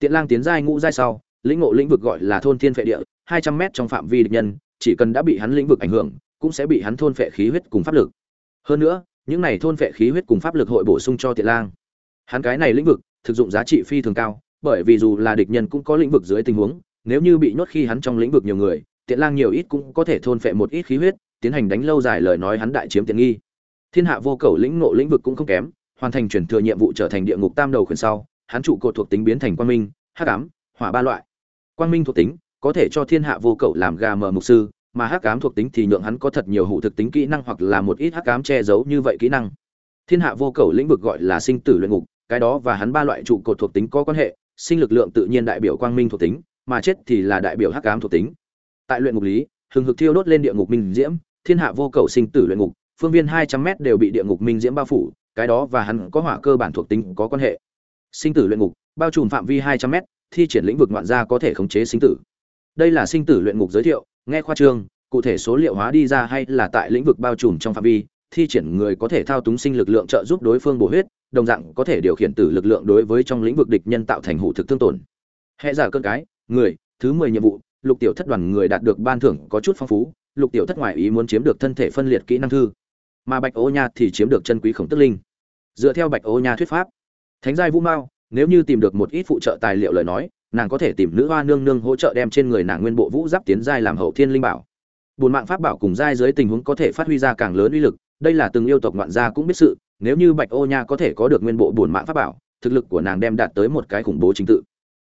tiện lang tiến giai ngũ giai sau, lĩnh ngộ lĩnh vực gọi là thôn thiên phệ địa, hai trăm mét trong phạm vi địch nhân, chỉ cần đã bị hắn lĩnh vực ảnh hưởng, cũng sẽ bị hắn thôn phệ khí huyết cùng pháp lực. Hơn nữa, những này thôn phệ khí huyết cùng pháp lực hội bổ sung cho tiện lang. Hắn cái này lĩnh vực, thực dụng giá trị phi thường cao, bởi vì dù là địch nhân cũng có lĩnh vực dưới tình huống, nếu như bị nhốt khi hắn trong lĩnh vực nhiều người, tiện lang nhiều ít cũng có thể thôn phệ một ít khí huyết, tiến hành đánh lâu dài lời nói hắn đại chiếm tiện nghi. Thiên hạ vô cầu lĩnh ngộ lĩnh vực cũng không kém, hoàn thành chuyển thừa nhiệm vụ trở thành địa ngục tam đầu khuyển sau hắn trụ cột thuộc tính biến thành quang minh, hắc ám, hỏa ba loại. Quang minh thuộc tính có thể cho thiên hạ vô cầu làm gà mờ mục sư, mà hắc ám thuộc tính thì nhượng hắn có thật nhiều hụ thực tính kỹ năng hoặc là một ít hắc ám che giấu như vậy kỹ năng. Thiên hạ vô cầu lĩnh vực gọi là sinh tử luyện ngục, cái đó và hắn ba loại trụ cột thuộc tính có quan hệ, sinh lực lượng tự nhiên đại biểu quang minh thuộc tính, mà chết thì là đại biểu hắc ám thuộc tính. Tại luyện ngục lý, hừng hực thiêu đốt lên địa ngục minh diễm, thiên hạ vô cầu sinh tử luyện ngục, phương viên hai trăm m đều bị địa ngục minh diễm bao phủ, cái đó và hắn có hỏa cơ bản thuộc tính có quan hệ sinh tử luyện ngục, bao trùm phạm vi hai trăm m thi triển lĩnh vực ngoạn gia có thể khống chế sinh tử. Đây là sinh tử luyện ngục giới thiệu, nghe khoa trương, cụ thể số liệu hóa đi ra hay là tại lĩnh vực bao trùm trong phạm vi, thi triển người có thể thao túng sinh lực lượng trợ giúp đối phương bổ huyết, đồng dạng có thể điều khiển tử lực lượng đối với trong lĩnh vực địch nhân tạo thành hủ thực thương tổn. Hệ giả cơn cái, người, thứ mười nhiệm vụ, lục tiểu thất đoàn người đạt được ban thưởng có chút phong phú, lục tiểu thất ngoại ý muốn chiếm được thân thể phân liệt kỹ năng thư. Mà bạch ô nha thì chiếm được chân quý khổng tức linh. Dựa theo bạch ô nha thuyết pháp thánh giai vũ mao, nếu như tìm được một ít phụ trợ tài liệu lời nói, nàng có thể tìm nữ hoa nương nương hỗ trợ đem trên người nàng nguyên bộ vũ giáp tiến giai làm hậu thiên linh bảo. Bùn mạng pháp bảo cùng giai dưới tình huống có thể phát huy ra càng lớn uy lực, đây là từng yêu tộc ngoạn gia cũng biết sự, nếu như bạch ô nha có thể có được nguyên bộ bùn mạng pháp bảo, thực lực của nàng đem đạt tới một cái khủng bố chính tự.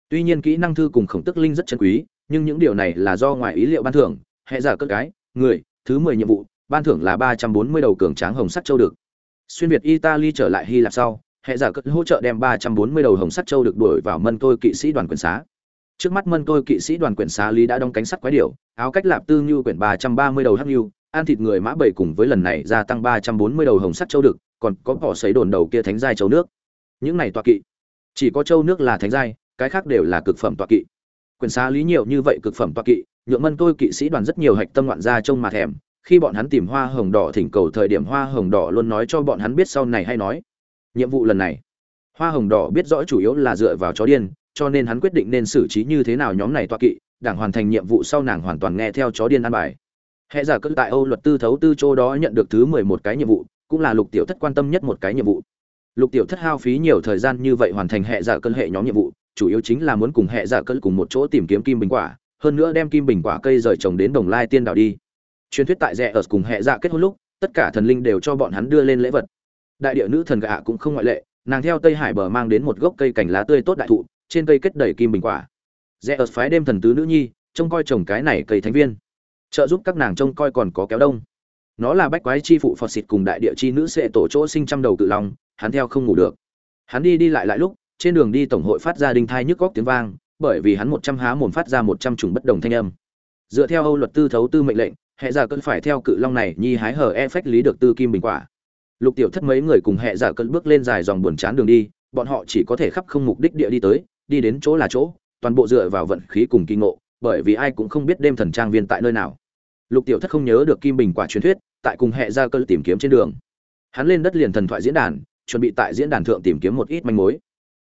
Tuy nhiên kỹ năng thư cùng khổng tức linh rất chân quý, nhưng những điều này là do ngoài ý liệu ban thưởng, hệ giả cất cái, người, thứ mười nhiệm vụ, ban thưởng là ba trăm bốn mươi đầu cường tráng hồng sắt châu được. Xuyên việt italy trở lại hy lạp sau hệ giả cất hỗ trợ đem ba trăm bốn mươi đầu hồng sắt châu được đuổi vào mân tôi kỵ sĩ đoàn quyền xá. Trước mắt mân tôi kỵ sĩ đoàn quyền xá lý đã đóng cánh sắt quái điểu, áo cách lạp tư như quyển ba trăm ba mươi đầu hắc như, ăn thịt người mã bảy cùng với lần này gia tăng ba trăm bốn mươi đầu hồng sắt châu được, còn có bỏ sấy đồn đầu kia thánh giai châu nước. Những này tọa kỵ, chỉ có châu nước là thánh giai, cái khác đều là cực phẩm tọa kỵ. Quyền xá lý nhiều như vậy cực phẩm tọa kỵ, nhượng mân tôi kỵ sĩ đoàn rất nhiều hạch tâm loạn ra trông mà thèm. Khi bọn hắn tìm hoa hồng đỏ thỉnh cầu thời điểm hoa hồng đỏ luôn nói cho bọn hắn biết sau này hay nói nhiệm vụ lần này. Hoa hồng đỏ biết rõ chủ yếu là dựa vào chó điên, cho nên hắn quyết định nên xử trí như thế nào nhóm này toa kỵ, đảng hoàn thành nhiệm vụ sau nàng hoàn toàn nghe theo chó điên ăn bài. Hệ giả cơn tại âu luật tư thấu tư châu đó nhận được thứ mười một cái nhiệm vụ, cũng là lục tiểu thất quan tâm nhất một cái nhiệm vụ. Lục tiểu thất hao phí nhiều thời gian như vậy hoàn thành hệ giả cơn hệ nhóm nhiệm vụ, chủ yếu chính là muốn cùng hệ giả cơn cùng một chỗ tìm kiếm kim bình quả, hơn nữa đem kim bình quả cây rời trồng đến đồng lai tiên đảo đi. Truyền thuyết tại rẽ ở cùng hệ giả kết hôn lúc, tất cả thần linh đều cho bọn hắn đưa lên lễ vật đại địa nữ thần gạ cũng không ngoại lệ, nàng theo tây hải bờ mang đến một gốc cây cành lá tươi tốt đại thụ, trên cây kết đầy kim bình quả. Rẽ ở phái đêm thần tứ nữ nhi, trông coi trồng cái này cây thánh viên. Trợ giúp các nàng trông coi còn có kéo đông. Nó là bách quái chi phụ phật xịt cùng đại địa chi nữ sẽ tổ chỗ sinh trăm đầu cự long, hắn theo không ngủ được. Hắn đi đi lại lại lúc, trên đường đi tổng hội phát ra đinh thai nhức góc tiếng vang, bởi vì hắn một trăm há mồm phát ra một trăm chủng bất đồng thanh âm. Dựa theo âu luật tư thấu tư mệnh lệnh, hệ giả cần phải theo cự long này nhi hái hở e phách lý được tư kim bình quả lục tiểu thất mấy người cùng hệ giả cơn bước lên dài dòng buồn chán đường đi, bọn họ chỉ có thể khắp không mục đích địa đi tới, đi đến chỗ là chỗ, toàn bộ dựa vào vận khí cùng kinh ngộ, bởi vì ai cũng không biết đêm thần trang viên tại nơi nào. Lục tiểu thất không nhớ được kim bình quả truyền thuyết, tại cùng hệ gia cơn tìm kiếm trên đường. Hắn lên đất liền thần thoại diễn đàn, chuẩn bị tại diễn đàn thượng tìm kiếm một ít manh mối.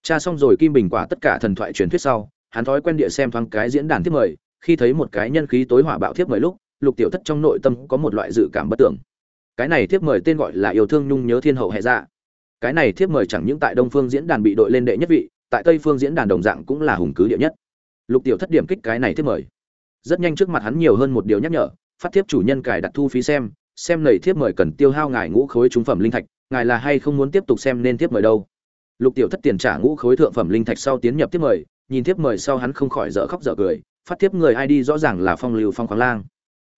Tra xong rồi kim bình quả tất cả thần thoại truyền thuyết sau, hắn thói quen địa xem thoáng cái diễn đàn tiếp mời, khi thấy một cái nhân khí tối hỏa bạo thiếp mời lúc, lục tiểu thất trong nội tâm có một loại dự cảm bất tưởng cái này thiếp mời tên gọi là yêu thương nhung nhớ thiên hậu hệ dạ. Cái này thiếp mời chẳng những tại đông phương diễn đàn bị đội lên đệ nhất vị, tại tây phương diễn đàn đồng dạng cũng là hùng cứ địa nhất. Lục tiểu thất điểm kích cái này thiếp mời. Rất nhanh trước mặt hắn nhiều hơn một điều nhắc nhở, phát thiếp chủ nhân cài đặt thu phí xem xem nầy thiếp mời cần tiêu hao ngài ngũ khối trung phẩm linh thạch, ngài là hay không muốn tiếp tục xem nên thiếp mời đâu. Lục tiểu thất tiền trả ngũ khối thượng phẩm linh thạch sau tiến nhập thiếp mời, nhìn thiếp mời sau hắn không khỏi dở khóc dở cười, phát thiếp người id rõ ràng là phong lưu phong khoáng lang.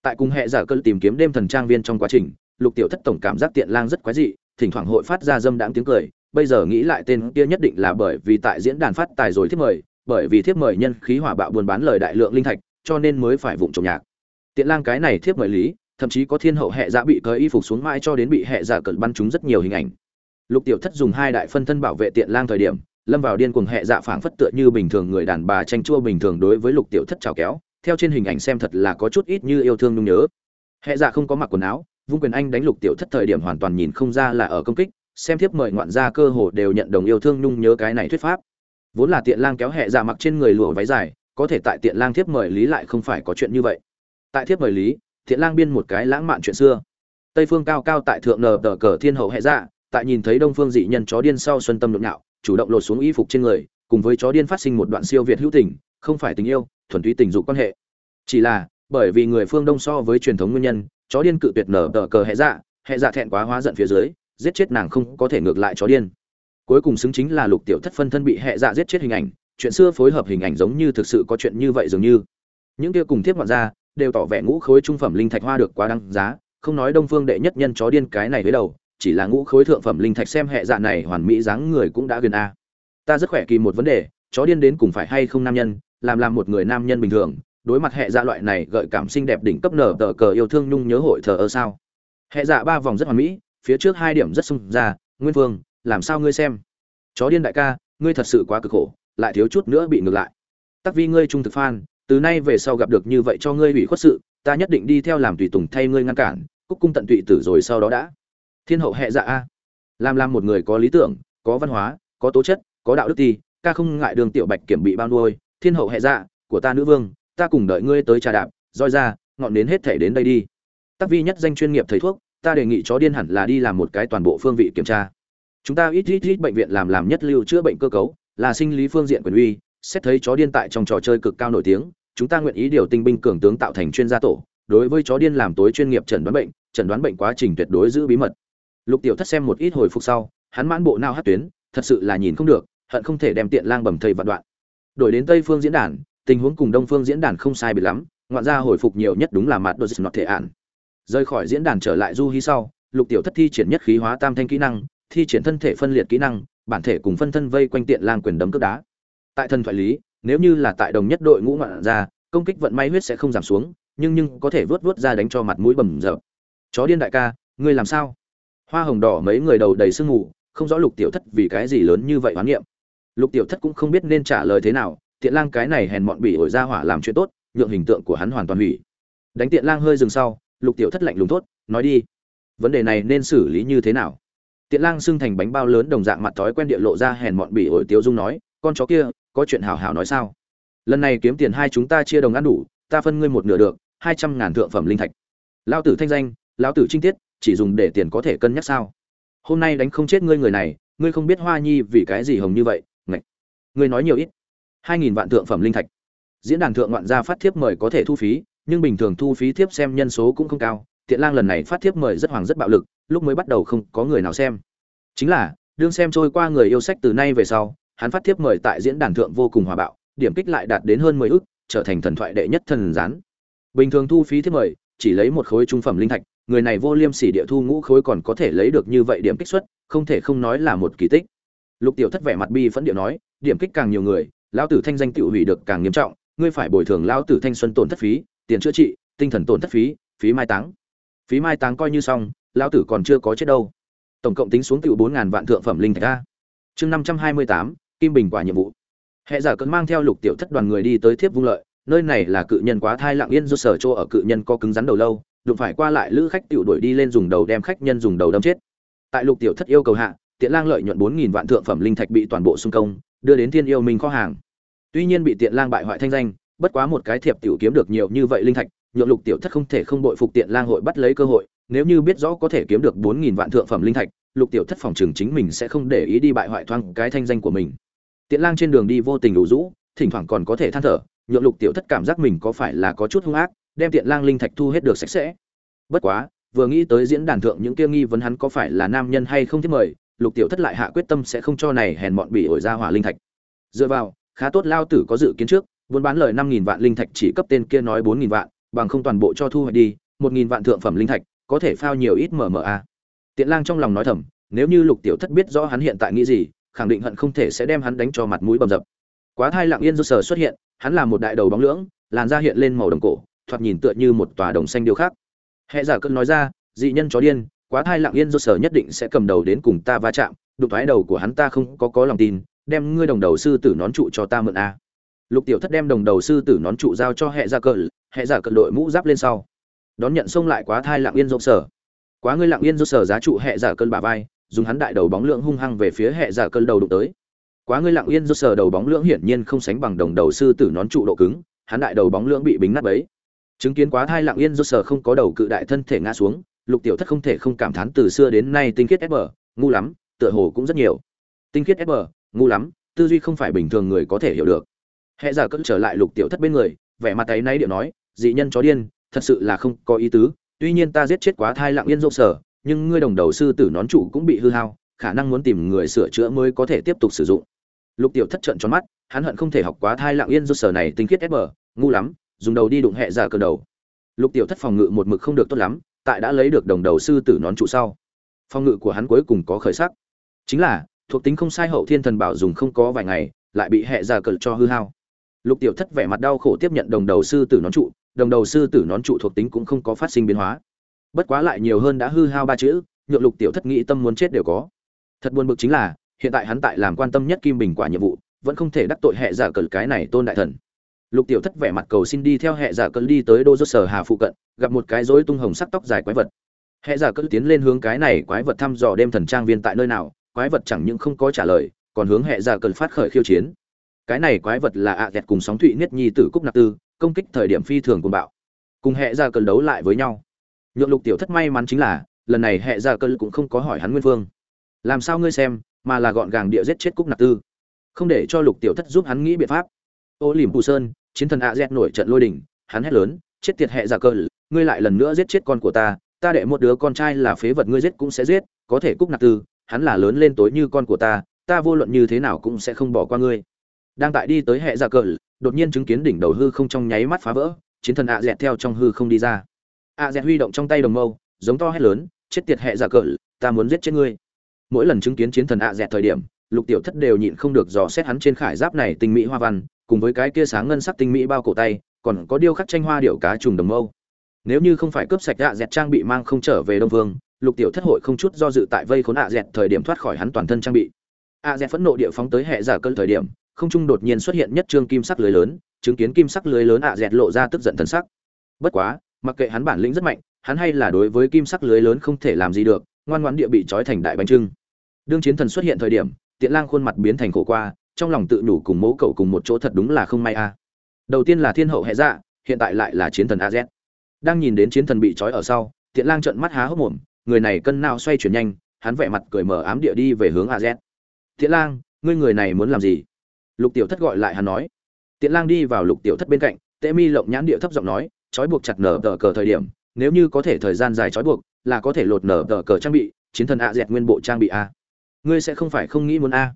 Tại cùng hệ giả cơn tìm kiếm đêm thần trang viên trong quá trình lục tiểu thất tổng cảm giác tiện lang rất quái dị, thỉnh thoảng hội phát ra dâm đãng tiếng cười. Bây giờ nghĩ lại tên kia nhất định là bởi vì tại diễn đàn phát tài rồi thiếp mời, bởi vì thiếp mời nhân khí hỏa bạo buôn bán lời đại lượng linh thạch, cho nên mới phải vụng trồng nhạc. Tiện lang cái này thiếp mời lý, thậm chí có thiên hậu hệ giả bị cởi y phục xuống mãi cho đến bị hệ giả cận bắn chúng rất nhiều hình ảnh. Lục tiểu thất dùng hai đại phân thân bảo vệ tiện lang thời điểm, lâm vào điên cuồng hệ dạ phảng phất tựa như bình thường người đàn bà tranh chua bình thường đối với lục tiểu thất chào kéo, theo trên hình ảnh xem thật là có chút ít như yêu thương nhung nhớ. Hệ dạ không có mặc quần áo vung quyền anh đánh lục tiểu thất thời điểm hoàn toàn nhìn không ra là ở công kích, xem thiếp mời ngoạn gia cơ hồ đều nhận đồng yêu thương nhung nhớ cái này thuyết pháp. Vốn là tiện lang kéo hệ ra dạ mặc trên người lụa váy dài, có thể tại tiện lang thiếp mời lý lại không phải có chuyện như vậy. Tại thiếp mời lý, tiện lang biên một cái lãng mạn chuyện xưa. Tây phương cao cao tại thượng nờ tờ cờ thiên hậu hệ dạ tại nhìn thấy đông phương dị nhân chó điên sau xuân tâm nhộn nhạo, chủ động lột xuống y phục trên người, cùng với chó điên phát sinh một đoạn siêu việt hữu tình, không phải tình yêu, thuần túy tình dục quan hệ. Chỉ là, bởi vì người phương đông so với truyền thống nguyên nhân chó điên cự tuyệt nở tờ cờ hệ dạ hệ dạ thẹn quá hóa giận phía dưới, giết chết nàng không có thể ngược lại chó điên. Cuối cùng xứng chính là lục tiểu thất phân thân bị hệ dạ giết chết hình ảnh, chuyện xưa phối hợp hình ảnh giống như thực sự có chuyện như vậy dường như. Những kia cùng thiết ngoạn ra đều tỏ vẻ ngũ khối trung phẩm linh thạch hoa được quá đăng giá, không nói đông phương đệ nhất nhân chó điên cái này với đầu, chỉ là ngũ khối thượng phẩm linh thạch xem hệ dạ này hoàn mỹ dáng người cũng đã gần a. Ta rất khỏe kỳ một vấn đề, chó điên đến cùng phải hay không nam nhân, làm làm một người nam nhân bình thường đối mặt hệ dạ loại này gợi cảm xinh đẹp đỉnh cấp nở tờ cờ yêu thương nhung nhớ hội thờ ơ sao? Hệ dạ ba vòng rất hoàn mỹ, phía trước hai điểm rất sung ra, nguyên phương làm sao ngươi xem? Chó điên đại ca, ngươi thật sự quá cực khổ, lại thiếu chút nữa bị ngược lại. Tắc vi ngươi trung thực phan từ nay về sau gặp được như vậy cho ngươi ủy khuất sự, ta nhất định đi theo làm tùy tùng thay ngươi ngăn cản, cúc cung tận tụy tử rồi sau đó đã. Thiên hậu hệ dạ a. Làm làm một người có lý tưởng, có văn hóa, có tố chất, có đạo đức ti ca không ngại đường tiểu bạch kiểm bị bao nuôi. Thiên hậu hệ dạ của ta nữ vương ta cùng đợi ngươi tới trà đạp, roi ra, ngọn đến hết thể đến đây đi. Tác vi nhất danh chuyên nghiệp thầy thuốc, ta đề nghị chó điên hẳn là đi làm một cái toàn bộ phương vị kiểm tra. Chúng ta ít ít ít bệnh viện làm làm nhất lưu chữa bệnh cơ cấu, là sinh lý phương diện quyền uy, xét thấy chó điên tại trong trò chơi cực cao nổi tiếng, chúng ta nguyện ý điều tinh binh cường tướng tạo thành chuyên gia tổ, đối với chó điên làm tối chuyên nghiệp chẩn đoán bệnh, chẩn đoán bệnh quá trình tuyệt đối giữ bí mật. Lục tiểu thất xem một ít hồi phục sau, hắn mãn bộ nao hát tuyến, thật sự là nhìn không được, hận không thể đem tiện lang bầm thầy vạn đoạn. Đổi đến tây phương diễn đàn tình huống cùng đông phương diễn đàn không sai biệt lắm ngoạn ra hồi phục nhiều nhất đúng là mặt đô nọt thể ản rời khỏi diễn đàn trở lại du hí sau lục tiểu thất thi triển nhất khí hóa tam thanh kỹ năng thi triển thân thể phân liệt kỹ năng bản thể cùng phân thân vây quanh tiện lang quyền đấm cướp đá. Tại thân thoại lý nếu như là tại đồng nhất đội ngũ ngoạn ra công kích vận may huyết sẽ không giảm xuống nhưng nhưng có thể vớt vớt ra đánh cho mặt mũi bầm dập. Chó điên đại ca ngươi làm sao? Hoa hồng đỏ mấy người đầu đầy sương ngủ, không rõ lục tiểu thất vì cái gì lớn như vậy hoán niệm. Lục tiểu thất cũng không biết nên trả lời thế nào tiện lang cái này hèn mọn bỉ ổi ra hỏa làm chuyện tốt, nhượng hình tượng của hắn hoàn toàn hủy. Đánh tiện lang hơi dừng sau, lục tiểu thất lạnh lùng tốt nói đi, vấn đề này nên xử lý như thế nào? Tiện lang xưng thành bánh bao lớn đồng dạng mặt thói quen địa lộ ra hèn mọn bỉ ổi tiêu dung nói, con chó kia, có chuyện hảo hảo nói sao? Lần này kiếm tiền hai chúng ta chia đồng ăn đủ, ta phân ngươi một nửa được, hai trăm ngàn thượng phẩm linh thạch. Lao tử thanh danh, lão tử trinh tiết, chỉ dùng để tiền có thể cân nhắc sao? Hôm nay đánh không chết ngươi người này, ngươi không biết hoa nhi vì cái gì hồng như vậy, ngạch. Ngươi nói nhiều ít hai nghìn vạn thượng phẩm linh thạch. Diễn đàn thượng ngoạn gia phát thiếp mời có thể thu phí, nhưng bình thường thu phí thiếp xem nhân số cũng không cao. Tiện lang lần này phát thiếp mời rất hoàng rất bạo lực, lúc mới bắt đầu không có người nào xem. Chính là, đương xem trôi qua người yêu sách từ nay về sau, hắn phát thiếp mời tại diễn đàn thượng vô cùng hòa bạo, điểm kích lại đạt đến hơn mười ức, trở thành thần thoại đệ nhất thần gián. Bình thường thu phí thiếp mời, chỉ lấy một khối trung phẩm linh thạch, người này vô liêm sỉ địa thu ngũ khối còn có thể lấy được như vậy điểm kích suất không thể không nói là một kỳ tích. Lục tiểu thất vẻ mặt bi phẫn điệu nói, điểm kích càng nhiều người lão tử thanh danh tự hủy được càng nghiêm trọng, ngươi phải bồi thường lão tử thanh xuân tổn thất phí, tiền chữa trị, tinh thần tổn thất phí phí mai táng. Phí mai táng coi như xong, lão tử còn chưa có chết đâu. Tổng cộng tính xuống tự bốn ngàn vạn thượng phẩm linh thạch a. Chương năm trăm hai mươi tám, kim bình quả nhiệm vụ. Hệ giả cần mang theo lục tiểu thất đoàn người đi tới thiếp vung lợi, nơi này là cự nhân quá thai lặng yên do sở chỗ ở cự nhân có cứng rắn đầu lâu, đụng phải qua lại lữ khách tiểu đuổi đi lên dùng đầu đem khách nhân dùng đầu đâm chết. Tại lục tiểu thất yêu cầu hạ, tiện lang lợi nhuận bốn nghìn vạn thượng phẩm linh thạch bị toàn bộ xung công, đưa đến thiên yêu minh kho hàng tuy nhiên bị tiện lang bại hoại thanh danh, bất quá một cái thiệp tiểu kiếm được nhiều như vậy linh thạch, nhượng lục tiểu thất không thể không bội phục tiện lang hội bắt lấy cơ hội, nếu như biết rõ có thể kiếm được bốn nghìn vạn thượng phẩm linh thạch, lục tiểu thất phòng trường chính mình sẽ không để ý đi bại hoại thoang cái thanh danh của mình. Tiện lang trên đường đi vô tình đủ rũ, thỉnh thoảng còn có thể than thở, nhượng lục tiểu thất cảm giác mình có phải là có chút hung ác, đem tiện lang linh thạch thu hết được sạch sẽ. Bất quá, vừa nghĩ tới diễn đàn thượng những kia nghi vấn hắn có phải là nam nhân hay không thiết mời, lục tiểu thất lại hạ quyết tâm sẽ không cho này hèn mọn bị ổi ra hỏa linh thạch. Dựa vào khá tốt lao tử có dự kiến trước, buôn bán lời năm nghìn vạn linh thạch chỉ cấp tên kia nói bốn nghìn vạn, bằng không toàn bộ cho thu hoạch đi, một nghìn vạn thượng phẩm linh thạch, có thể phao nhiều ít mở mở a. Tiện lang trong lòng nói thầm, nếu như lục tiểu thất biết rõ hắn hiện tại nghĩ gì, khẳng định hận không thể sẽ đem hắn đánh cho mặt mũi bầm dập. Quá thai lặng yên do sở xuất hiện, hắn là một đại đầu bóng lưỡng, làn da hiện lên màu đồng cổ, thoạt nhìn tựa như một tòa đồng xanh điêu khắc. Hệ giả cơn nói ra, dị nhân chó điên, quá thai lặng yên do sở nhất định sẽ cầm đầu đến cùng ta va chạm, đụng thoái đầu của hắn ta không có có lòng tin đem ngươi đồng đầu sư tử nón trụ cho ta mượn a. Lục tiểu thất đem đồng đầu sư tử nón trụ giao cho hệ giả cơn hệ giả cơn đội mũ giáp lên sau. Đón nhận xông lại quá thai lặng yên rộng sở. Quá ngươi lặng yên rộng sở giá trụ hệ giả cơn bả vai, dùng hắn đại đầu bóng lượng hung hăng về phía hệ giả cơn đầu đụng tới. Quá ngươi lặng yên rộng sở đầu bóng lượng hiển nhiên không sánh bằng đồng đầu sư tử nón trụ độ cứng, hắn đại đầu bóng lượng bị bính nát bấy. Chứng kiến quá thai lặng yên rộng sở không có đầu cự đại thân thể ngã xuống, lục tiểu thất không thể không cảm thán từ xưa đến nay tinh khiết ép bờ, ngu lắm, tựa hồ cũng rất nhiều. Tinh khiết ép bờ ngu lắm, tư duy không phải bình thường người có thể hiểu được. Hệ giả cất trở lại lục tiểu thất bên người, vẻ mặt ấy náy điệu nói, dị nhân chó điên, thật sự là không có ý tứ, tuy nhiên ta giết chết quá thai lặng yên rộ sở nhưng ngươi đồng đầu sư tử nón trụ cũng bị hư hao, khả năng muốn tìm người sửa chữa mới có thể tiếp tục sử dụng. Lục tiểu thất trận tròn mắt, hắn hận không thể học quá thai lặng yên rộ sở này tinh khiết ép bờ, ngu lắm, dùng đầu đi đụng hệ giả cờ đầu. Lục tiểu thất phòng ngự một mực không được tốt lắm, tại đã lấy được đồng đầu sư tử nón trụ sau. Phòng ngự của hắn cuối cùng có khởi sắc. Chính là thuộc tính không sai hậu thiên thần bảo dùng không có vài ngày, lại bị hệ giả cờ cho hư hao. Lục tiểu thất vẻ mặt đau khổ tiếp nhận đồng đầu sư tử nón trụ, đồng đầu sư tử nón trụ thuộc tính cũng không có phát sinh biến hóa. Bất quá lại nhiều hơn đã hư hao ba chữ, nhượng lục tiểu thất nghĩ tâm muốn chết đều có. Thật buồn bực chính là, hiện tại hắn tại làm quan tâm nhất kim bình quả nhiệm vụ, vẫn không thể đắc tội hệ giả cờ cái này tôn đại thần. Lục tiểu thất vẻ mặt cầu xin đi theo hệ giả cờ đi tới đô dốt sở hà phụ cận, gặp một cái rối tung hồng sắc tóc dài quái vật. Hệ giả cờ tiến lên hướng cái này quái vật thăm dò đêm thần trang viên tại nơi nào quái vật chẳng những không có trả lời, còn hướng hệ giả cần phát khởi khiêu chiến. Cái này quái vật là ạ à dẹt cùng sóng thụy niết nhi tử cúc nạp tư, công kích thời điểm phi thường cùng bạo. Cùng hệ ra cần đấu lại với nhau. Nhượng lục tiểu thất may mắn chính là, lần này hệ ra cần cũng không có hỏi hắn nguyên phương. Làm sao ngươi xem, mà là gọn gàng địa giết chết cúc nạp tư? Không để cho lục tiểu thất giúp hắn nghĩ biện pháp. Ô liềm phù sơn, chiến thần ạ dẹt nổi trận lôi đình, hắn hét lớn, chết tiệt hệ ra cơn ngươi lại lần nữa giết chết con của ta ta đệ một đứa con trai là phế vật ngươi giết cũng sẽ giết, có thể cúc nạp tư hắn là lớn lên tối như con của ta ta vô luận như thế nào cũng sẽ không bỏ qua ngươi. Đang tại đi tới hệ ra cờ, đột nhiên chứng kiến đỉnh đầu hư không trong nháy mắt phá vỡ, chiến thần ạ dẹt theo trong hư không đi ra. Ạ dẹt huy động trong tay đồng mâu, giống to hét lớn, chết tiệt hệ ra cờ, ta muốn giết chết ngươi. Mỗi lần chứng kiến chiến thần ạ dẹt thời điểm, lục tiểu thất đều nhịn không được dò xét hắn trên khải giáp này tinh mỹ hoa văn, cùng với cái kia sáng ngân sắc tinh mỹ bao cổ tay, còn có điêu khắc tranh hoa điệu cá trùng đồng mâu. Nếu như không phải cướp sạch ạ dẹt trang bị mang không trở về đông vương lục tiểu thất hội không chút do dự tại vây khốn ạ dẹt thời điểm thoát khỏi hắn toàn thân trang bị. ạ dẹt phẫn nộ địa phóng tới hệ giả cơn thời điểm, không trung đột nhiên xuất hiện nhất trương kim sắc lưới lớn, chứng kiến kim sắc lưới lớn ạ dẹt lộ ra tức giận thần sắc. Bất quá, mặc kệ hắn bản lĩnh rất mạnh, hắn hay là đối với kim sắc lưới lớn không thể làm gì được, ngoan ngoãn địa bị trói thành đại bánh trưng. Đương chiến thần xuất hiện thời điểm, tiện lang khuôn mặt biến thành khổ qua, trong lòng tự nhủ cùng mẫu cậu cùng một chỗ thật đúng là không may a. Đầu tiên là thiên hậu hệ dạ hiện tại lại là chiến thần a z đang nhìn đến chiến thần bị trói ở sau, tiện lang trợn mắt há hốc mồm người này cân nào xoay chuyển nhanh, hắn vẻ mặt cười mở ám địa đi về hướng a z. Tiện lang, ngươi người này muốn làm gì? Lục tiểu thất gọi lại hắn nói. Tiện lang đi vào lục tiểu thất bên cạnh, tệ mi lộng nhãn địa thấp giọng nói, trói buộc chặt nở tờ cờ thời điểm, nếu như có thể thời gian dài trói buộc, là có thể lột nở tờ cờ trang bị, chiến thần a dẹt nguyên bộ trang bị a. Ngươi sẽ không phải không nghĩ muốn a.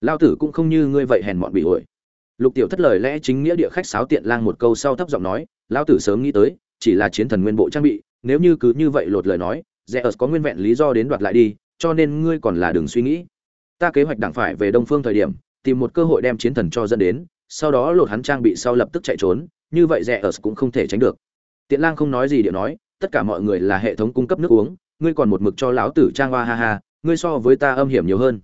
Lao tử cũng không như ngươi vậy hèn mọn bị ổi lục tiểu thất lời lẽ chính nghĩa địa khách sáo tiện lang một câu sau thấp giọng nói, lao tử sớm nghĩ tới, chỉ là chiến thần nguyên bộ trang bị, nếu như cứ như vậy lột lời nói rẽ ớt có nguyên vẹn lý do đến đoạt lại đi, cho nên ngươi còn là đừng suy nghĩ. Ta kế hoạch đảng phải về đông phương thời điểm, tìm một cơ hội đem chiến thần cho dẫn đến, sau đó lột hắn trang bị sau lập tức chạy trốn, như vậy rẻ ở cũng không thể tránh được. Tiện lang không nói gì điệu nói, tất cả mọi người là hệ thống cung cấp nước uống, ngươi còn một mực cho lão tử trang hoa ha ha, ngươi so với ta âm hiểm nhiều hơn.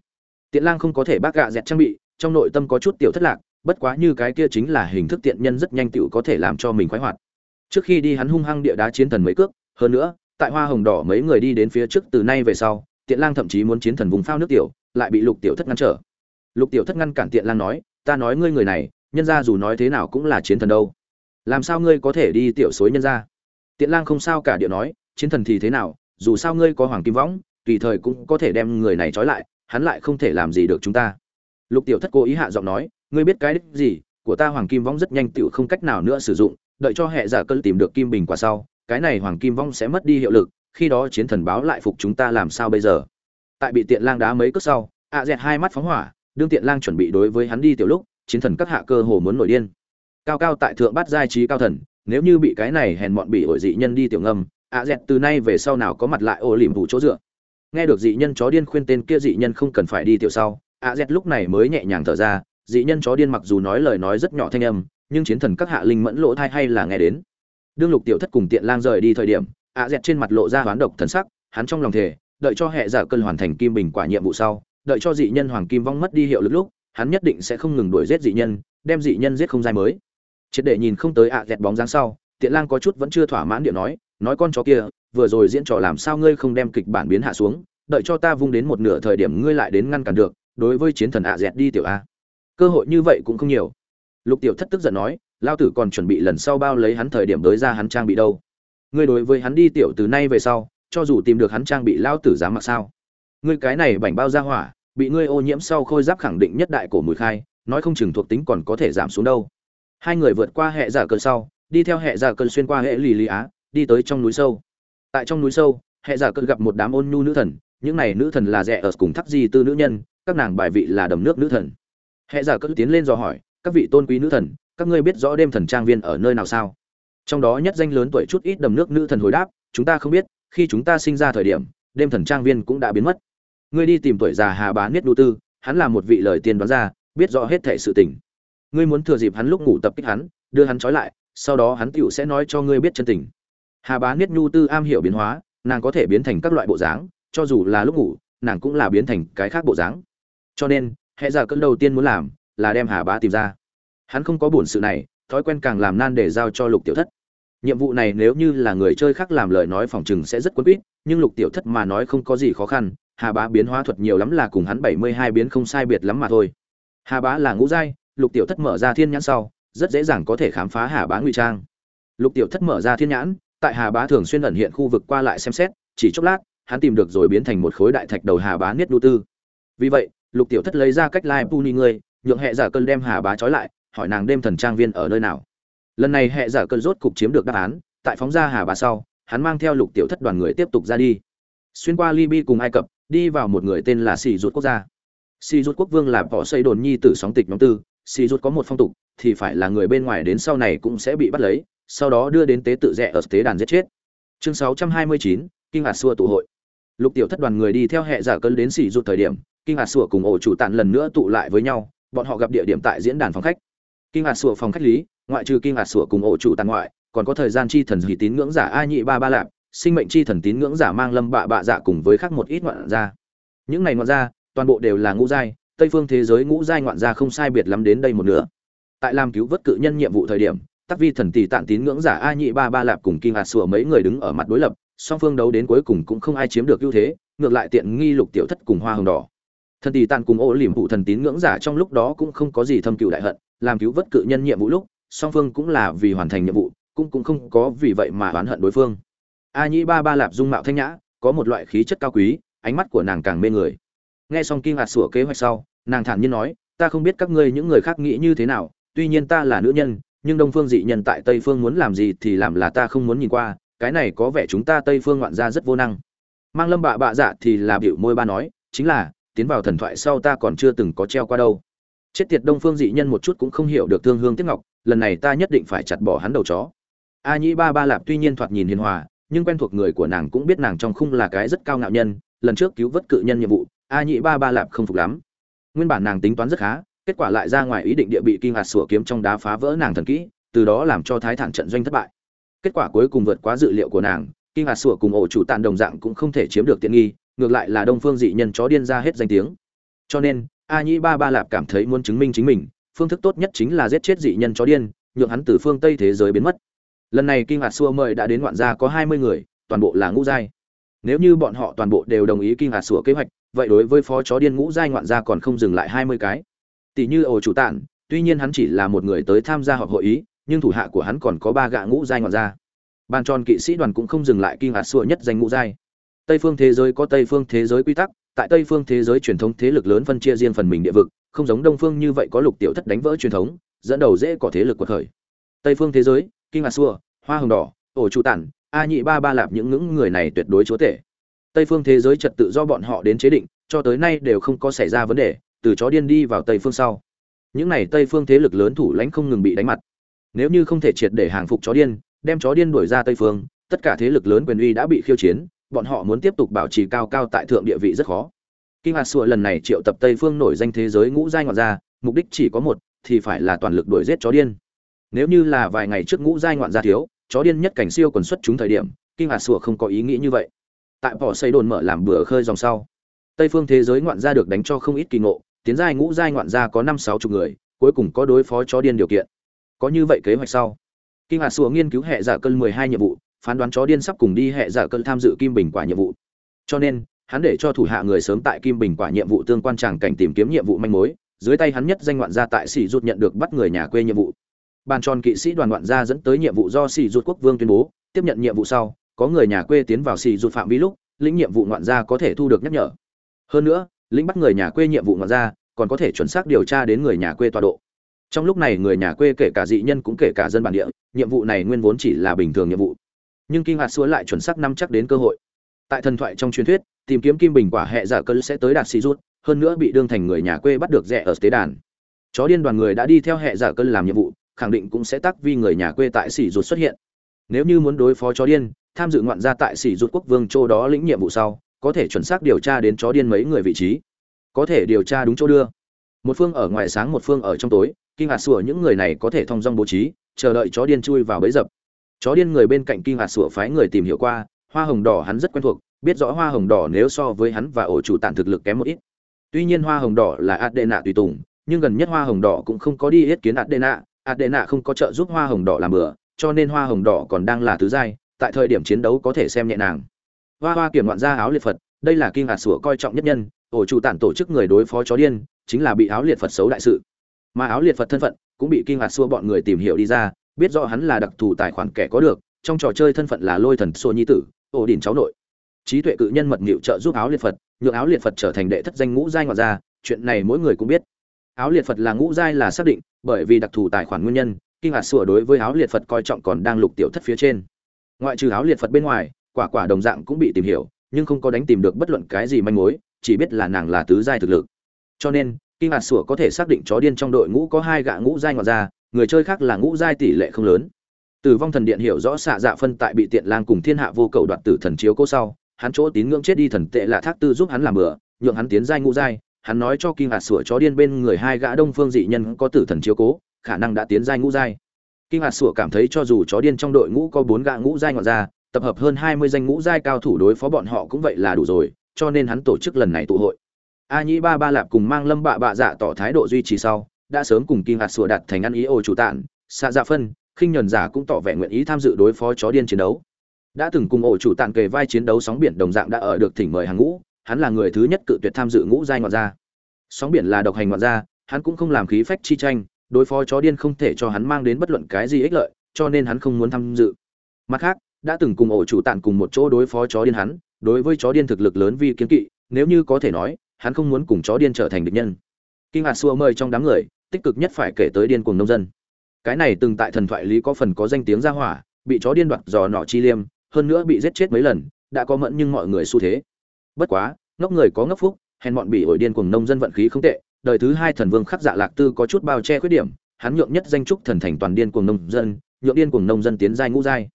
Tiện lang không có thể bác gạ dẹt trang bị, trong nội tâm có chút tiểu thất lạc, bất quá như cái kia chính là hình thức tiện nhân rất nhanh tựu có thể làm cho mình khoái hoạt. Trước khi đi hắn hung hăng địa đá chiến thần mấy cước, hơn nữa tại hoa hồng đỏ mấy người đi đến phía trước từ nay về sau, tiện lang thậm chí muốn chiến thần vùng phao nước tiểu, lại bị lục tiểu thất ngăn trở. Lục tiểu thất ngăn cản tiện lang nói, ta nói ngươi người này, nhân ra dù nói thế nào cũng là chiến thần đâu. Làm sao ngươi có thể đi tiểu xối nhân ra tiện lang không sao cả điệu nói, chiến thần thì thế nào, dù sao ngươi có hoàng kim võng, tùy thời cũng có thể đem người này trói lại, hắn lại không thể làm gì được chúng ta. Lục tiểu thất cố ý hạ giọng nói, ngươi biết cái đích gì, của ta hoàng kim võng rất nhanh tựu không cách nào nữa sử dụng, đợi cho hệ giả cơn tìm được kim bình quả sau cái này hoàng kim vong sẽ mất đi hiệu lực, khi đó chiến thần báo lại phục chúng ta làm sao bây giờ? Tại bị tiện lang đá mấy cước sau, ạ dẹt hai mắt phóng hỏa, đương tiện lang chuẩn bị đối với hắn đi tiểu lúc, chiến thần các hạ cơ hồ muốn nổi điên. Cao cao tại thượng bát giai trí cao thần, nếu như bị cái này hèn mọn bị ổi dị nhân đi tiểu ngâm ạ dẹt từ nay về sau nào có mặt lại ô lìm vụ chỗ dựa. Nghe được dị nhân chó điên khuyên tên kia dị nhân không cần phải đi tiểu sau, ạ dẹt lúc này mới nhẹ nhàng thở ra, dị nhân chó điên mặc dù nói lời nói rất nhỏ thanh âm, nhưng chiến thần các hạ linh mẫn lỗ thai hay là nghe đến đương lục tiểu thất cùng tiện lang rời đi thời điểm, ạ dẹt trên mặt lộ ra hoán độc thần sắc, hắn trong lòng thể đợi cho hệ giả cân hoàn thành kim bình quả nhiệm vụ sau, đợi cho dị nhân hoàng kim vong mất đi hiệu lực lúc, hắn nhất định sẽ không ngừng đuổi giết dị nhân, đem dị nhân giết không dai mới. Triệt để nhìn không tới ạ dẹt bóng dáng sau, tiện lang có chút vẫn chưa thỏa mãn điện nói nói con chó kia, vừa rồi diễn trò làm sao ngươi không đem kịch bản biến hạ xuống, đợi cho ta vung đến một nửa thời điểm ngươi lại đến ngăn cản được, đối với chiến thần ạ dẹt đi tiểu a. Cơ hội như vậy cũng không nhiều. Lục tiểu thất tức giận nói lao tử còn chuẩn bị lần sau bao lấy hắn thời điểm tới ra hắn trang bị đâu. Ngươi đối với hắn đi tiểu từ nay về sau, cho dù tìm được hắn trang bị lao tử dám mặc sao? Ngươi cái này bảnh bao ra hỏa, bị ngươi ô nhiễm sau khôi giáp khẳng định nhất đại cổ mùi khai, nói không chừng thuộc tính còn có thể giảm xuống đâu. Hai người vượt qua hệ giả cơn sau, đi theo hệ giả cơn xuyên qua hệ lì lì á, đi tới trong núi sâu. Tại trong núi sâu, hệ giả cơn gặp một đám ôn nhu nữ thần, những này nữ thần là rẻ ở cùng thắc di tư nữ nhân, các nàng bài vị là đầm nước nữ thần. Hệ giả cơn tiến lên dò hỏi, các vị tôn quý nữ thần các ngươi biết rõ đêm thần trang viên ở nơi nào sao? Trong đó nhất danh lớn tuổi chút ít đầm nước nữ thần hồi đáp, chúng ta không biết, khi chúng ta sinh ra thời điểm, đêm thần trang viên cũng đã biến mất. Ngươi đi tìm tuổi già hà bá niết đu tư, hắn là một vị lời tiên đoán ra, biết rõ hết thể sự tình. Ngươi muốn thừa dịp hắn lúc ngủ tập kích hắn, đưa hắn trói lại, sau đó hắn tựu sẽ nói cho ngươi biết chân tình. Hà bá niết nhu tư am hiểu biến hóa, nàng có thể biến thành các loại bộ dáng, cho dù là lúc ngủ, nàng cũng là biến thành cái khác bộ dáng. Cho nên, hệ giả cơn đầu tiên muốn làm là đem hà bá tìm ra hắn không có bổn sự này, thói quen càng làm nan để giao cho lục tiểu thất. Nhiệm vụ này nếu như là người chơi khác làm lời nói phòng chừng sẽ rất quấn quýt, nhưng lục tiểu thất mà nói không có gì khó khăn, hà bá biến hóa thuật nhiều lắm là cùng hắn bảy mươi hai biến không sai biệt lắm mà thôi. Hà bá là ngũ giai, lục tiểu thất mở ra thiên nhãn sau, rất dễ dàng có thể khám phá hà bá ngụy trang. Lục tiểu thất mở ra thiên nhãn, tại hà bá thường xuyên ẩn hiện khu vực qua lại xem xét, chỉ chốc lát, hắn tìm được rồi biến thành một khối đại thạch đầu hà bá niết đu tư. Vì vậy, lục tiểu thất lấy ra cách lai puni ngươi, nhượng hệ giả cơn đem hà bá trói lại hỏi nàng đêm thần trang viên ở nơi nào. Lần này hệ giả dạ cơn rốt cục chiếm được đáp án tại phóng ra hà bà sau hắn mang theo lục tiểu thất đoàn người tiếp tục ra đi. Xuyên qua libya cùng ai cập đi vào một người tên là xì rút quốc gia. Xì rút quốc vương là bỏ xây đồn nhi tử sóng tịch nhóm tư xì rút có một phong tục thì phải là người bên ngoài đến sau này cũng sẽ bị bắt lấy sau đó đưa đến tế tự rẽ ở tế đàn giết chết. Chương 629, kinh hạt xua tụ hội. Lục tiểu thất đoàn người đi theo hệ giả dạ cơn đến xì rút thời điểm kinh hạt xua cùng ổ chủ tàn lần nữa tụ lại với nhau bọn họ gặp địa điểm tại diễn đàn phòng khách kinh hạt sủa phòng khách lý, ngoại trừ kinh hạt sủa cùng ổ chủ tàn ngoại, còn có thời gian chi thần dị tín ngưỡng giả a nhị ba ba lạp, sinh mệnh chi thần tín ngưỡng giả mang lâm bạ bạ dạ cùng với khác một ít ngoạn gia. Những này ngoạn gia, toàn bộ đều là ngũ giai, tây phương thế giới ngũ giai ngoạn gia không sai biệt lắm đến đây một nửa. Tại làm cứu vớt cự nhân nhiệm vụ thời điểm, tắc vi thần tỷ tạng tín ngưỡng giả a nhị ba ba lạp cùng kinh hạt sủa mấy người đứng ở mặt đối lập, song phương đấu đến cuối cùng cũng không ai chiếm được ưu thế, ngược lại tiện nghi lục tiểu thất cùng hoa hồng đỏ thần tỷ tàn cùng ô liềm phụ thần tín ngưỡng giả trong lúc đó cũng không có gì thâm cựu đại hận, làm cứu vớt cự nhân nhiệm vụ lúc, song phương cũng là vì hoàn thành nhiệm vụ, cũng cũng không có vì vậy mà oán hận đối phương. A nhĩ ba ba lạp dung mạo thanh nhã, có một loại khí chất cao quý, ánh mắt của nàng càng mê người. Nghe xong kinh ngạc sủa kế hoạch sau, nàng thản nhiên nói, ta không biết các ngươi những người khác nghĩ như thế nào, tuy nhiên ta là nữ nhân, nhưng đông phương dị nhân tại tây phương muốn làm gì thì làm là ta không muốn nhìn qua, cái này có vẻ chúng ta tây phương ngoạn ra rất vô năng. Mang lâm bạ bạ dạ thì là biểu môi ba nói, chính là tiến vào thần thoại sau ta còn chưa từng có treo qua đâu. Chết tiệt đông phương dị nhân một chút cũng không hiểu được thương hương tiếc ngọc, lần này ta nhất định phải chặt bỏ hắn đầu chó. A nhĩ ba ba lạp tuy nhiên thoạt nhìn hiền hòa, nhưng quen thuộc người của nàng cũng biết nàng trong khung là cái rất cao ngạo nhân, lần trước cứu vớt cự nhân nhiệm vụ, a nhĩ ba ba lạp không phục lắm. Nguyên bản nàng tính toán rất khá, kết quả lại ra ngoài ý định địa bị kinh hạt sủa kiếm trong đá phá vỡ nàng thần kỹ, từ đó làm cho thái thản trận doanh thất bại. Kết quả cuối cùng vượt quá dự liệu của nàng, kinh hạt sủa cùng ổ chủ tàn đồng dạng cũng không thể chiếm được tiện nghi ngược lại là đông phương dị nhân chó điên ra hết danh tiếng. Cho nên, a nhĩ ba ba lạp cảm thấy muốn chứng minh chính mình, phương thức tốt nhất chính là giết chết dị nhân chó điên, nhượng hắn từ phương tây thế giới biến mất. Lần này kinh hạt xua mời đã đến ngoạn gia có hai mươi người, toàn bộ là ngũ giai. Nếu như bọn họ toàn bộ đều đồng ý kinh hạt sủa kế hoạch, vậy đối với phó chó điên ngũ giai ngoạn gia còn không dừng lại hai mươi cái. Tỷ như ổ chủ tản, tuy nhiên hắn chỉ là một người tới tham gia họp hội ý, nhưng thủ hạ của hắn còn có ba gạ ngũ giai ngoạn gia. Ban tròn kỵ sĩ đoàn cũng không dừng lại kinh hạt sủa nhất danh ngũ giai tây phương thế giới có tây phương thế giới quy tắc, tại tây phương thế giới truyền thống thế lực lớn phân chia riêng phần mình địa vực, không giống đông phương như vậy có lục tiểu thất đánh vỡ truyền thống, dẫn đầu dễ có thế lực quật khởi. Tây phương thế giới, kinh ngạc xua, hoa hồng đỏ, ổ trụ tản, a nhị ba ba lạp những ngưỡng người này tuyệt đối chúa tể. Tây phương thế giới trật tự do bọn họ đến chế định, cho tới nay đều không có xảy ra vấn đề, từ chó điên đi vào tây phương sau. Những này tây phương thế lực lớn thủ lãnh không ngừng bị đánh mặt. Nếu như không thể triệt để hàng phục chó điên, đem chó điên đuổi ra tây phương, tất cả thế lực lớn quyền uy đã bị khiêu chiến bọn họ muốn tiếp tục bảo trì cao cao tại thượng địa vị rất khó. Kinh hạt sủa lần này triệu tập tây phương nổi danh thế giới ngũ giai ngoạn gia, mục đích chỉ có một, thì phải là toàn lực đuổi giết chó điên. Nếu như là vài ngày trước ngũ giai ngoạn gia thiếu, chó điên nhất cảnh siêu quần xuất chúng thời điểm kinh hạt sủa không có ý nghĩ như vậy. Tại bỏ xây đồn mở làm bữa khơi dòng sau, tây phương thế giới ngoạn gia được đánh cho không ít kỳ ngộ, tiến giai ngũ giai ngoạn gia có năm sáu chục người, cuối cùng có đối phó chó điên điều kiện. Có như vậy kế hoạch sau kinh hạt sủa nghiên cứu hệ giả cân mười hai nhiệm vụ phán đoán chó điên sắp cùng đi hệ giả dạ cơn tham dự kim bình quả nhiệm vụ. Cho nên, hắn để cho thủ hạ người sớm tại kim bình quả nhiệm vụ tương quan tràng cảnh tìm kiếm nhiệm vụ manh mối, dưới tay hắn nhất danh ngoạn gia tại sỉ rút nhận được bắt người nhà quê nhiệm vụ. Bàn tròn kỵ sĩ đoàn ngoạn gia dẫn tới nhiệm vụ do sỉ rút quốc vương tuyên bố, tiếp nhận nhiệm vụ sau, có người nhà quê tiến vào sỉ rút phạm vi lúc, lĩnh nhiệm vụ ngoạn gia có thể thu được nhắc nhở. Hơn nữa, lĩnh bắt người nhà quê nhiệm vụ ngoạn gia còn có thể chuẩn xác điều tra đến người nhà quê tọa độ. Trong lúc này người nhà quê kể cả dị nhân cũng kể cả dân bản địa, nhiệm vụ này nguyên vốn chỉ là bình thường nhiệm vụ nhưng Kim hạt xua lại chuẩn xác năm chắc đến cơ hội. Tại thần thoại trong truyền thuyết, tìm kiếm kim bình quả hệ giả cơn sẽ tới đạt xì rút, hơn nữa bị đương thành người nhà quê bắt được rẻ ở tế đàn. Chó điên đoàn người đã đi theo hệ giả cơn làm nhiệm vụ, khẳng định cũng sẽ tác vi người nhà quê tại xì rút xuất hiện. Nếu như muốn đối phó chó điên, tham dự ngoạn gia tại xì rút quốc vương châu đó lĩnh nhiệm vụ sau, có thể chuẩn xác điều tra đến chó điên mấy người vị trí. Có thể điều tra đúng chỗ đưa. Một phương ở ngoài sáng, một phương ở trong tối kinh hạt sủa những người này có thể thông dong bố trí, chờ đợi chó điên chui vào bẫy dập chó điên người bên cạnh kinh hạt sủa phái người tìm hiểu qua, hoa hồng đỏ hắn rất quen thuộc, biết rõ hoa hồng đỏ nếu so với hắn và ổ chủ tản thực lực kém một ít. Tuy nhiên hoa hồng đỏ là adena tùy tùng, nhưng gần nhất hoa hồng đỏ cũng không có đi yết kiến adena. Adena không có trợ giúp hoa hồng đỏ làm bừa, cho nên hoa hồng đỏ còn đang là tứ giai, tại thời điểm chiến đấu có thể xem nhẹ nàng. Hoa hoa kiểm loạn ra áo liệt phật, đây là kinh hạt sủa coi trọng nhất nhân, ổ chủ tản tổ chức người đối phó chó điên, chính là bị áo liệt phật xấu đại sự. Mà áo liệt phật thân phận cũng bị kinh hạt xua bọn người tìm hiểu đi ra biết rõ hắn là đặc thù tài khoản kẻ có được, trong trò chơi thân phận là lôi thần sô nhi tử, ổ đỉnh cháu nội. Trí tuệ cự nhân mật nghịu trợ giúp áo liệt phật, nhượng áo liệt phật trở thành đệ thất danh ngũ giai ngoại gia, chuyện này mỗi người cũng biết. Áo liệt phật là ngũ giai là xác định, bởi vì đặc thù tài khoản nguyên nhân, kinh hạt sủa đối với áo liệt phật coi trọng còn đang lục tiểu thất phía trên. Ngoại trừ áo liệt phật bên ngoài, quả quả đồng dạng cũng bị tìm hiểu, nhưng không có đánh tìm được bất luận cái gì manh mối, chỉ biết là nàng là tứ giai thực lực. Cho nên, kinh hạt sủa có thể xác định chó điên trong đội ngũ có hai gã ngũ giai ngoại gia người chơi khác là ngũ giai tỷ lệ không lớn. Tử vong thần điện hiểu rõ xạ dạ phân tại bị tiện lang cùng thiên hạ vô cầu đoạt tử thần chiếu cố sau, hắn chỗ tín ngưỡng chết đi thần tệ là thác tư giúp hắn làm bữa nhượng hắn tiến giai ngũ giai, hắn nói cho kinh hạt sủa chó điên bên người hai gã đông phương dị nhân có tử thần chiếu cố, khả năng đã tiến giai ngũ giai. Kinh hạt sủa cảm thấy cho dù chó điên trong đội ngũ có bốn gã ngũ giai ngoại ra tập hợp hơn hai mươi danh ngũ giai cao thủ đối phó bọn họ cũng vậy là đủ rồi, cho nên hắn tổ chức lần này tụ hội. A nhĩ ba ba lạp cùng mang lâm bạ bạ dạ tỏ thái độ duy trì sau đã sớm cùng kinh hạt sủa đặt thành ăn ý ô chủ tạn xạ dạ phân, khinh nhẫn giả cũng tỏ vẻ nguyện ý tham dự đối phó chó điên chiến đấu. Đã từng cùng ổ chủ tạn kề vai chiến đấu sóng biển đồng dạng đã ở được thỉnh mời hàng ngũ, hắn là người thứ nhất cự tuyệt tham dự ngũ giai ngoạn gia. Sóng biển là độc hành ngoạn gia, hắn cũng không làm khí phách chi tranh, đối phó chó điên không thể cho hắn mang đến bất luận cái gì ích lợi, cho nên hắn không muốn tham dự. Mặt khác, đã từng cùng ổ chủ tạn cùng một chỗ đối phó chó điên hắn, đối với chó điên thực lực lớn vi kiến kỵ, nếu như có thể nói, hắn không muốn cùng chó điên trở thành địch nhân. Kinh hạt xua mời trong đám người tích cực nhất phải kể tới điên cuồng nông dân. Cái này từng tại thần thoại lý có phần có danh tiếng ra hỏa, bị chó điên đoạt giò nọ chi liêm, hơn nữa bị giết chết mấy lần, đã có mẫn nhưng mọi người xu thế. Bất quá, ngốc người có ngốc phúc, hèn bọn bị ổi điên cuồng nông dân vận khí không tệ, đời thứ hai thần vương khắc dạ lạc tư có chút bao che khuyết điểm, hắn nhượng nhất danh trúc thần thành toàn điên cuồng nông dân, nhượng điên cuồng nông dân tiến giai ngũ giai.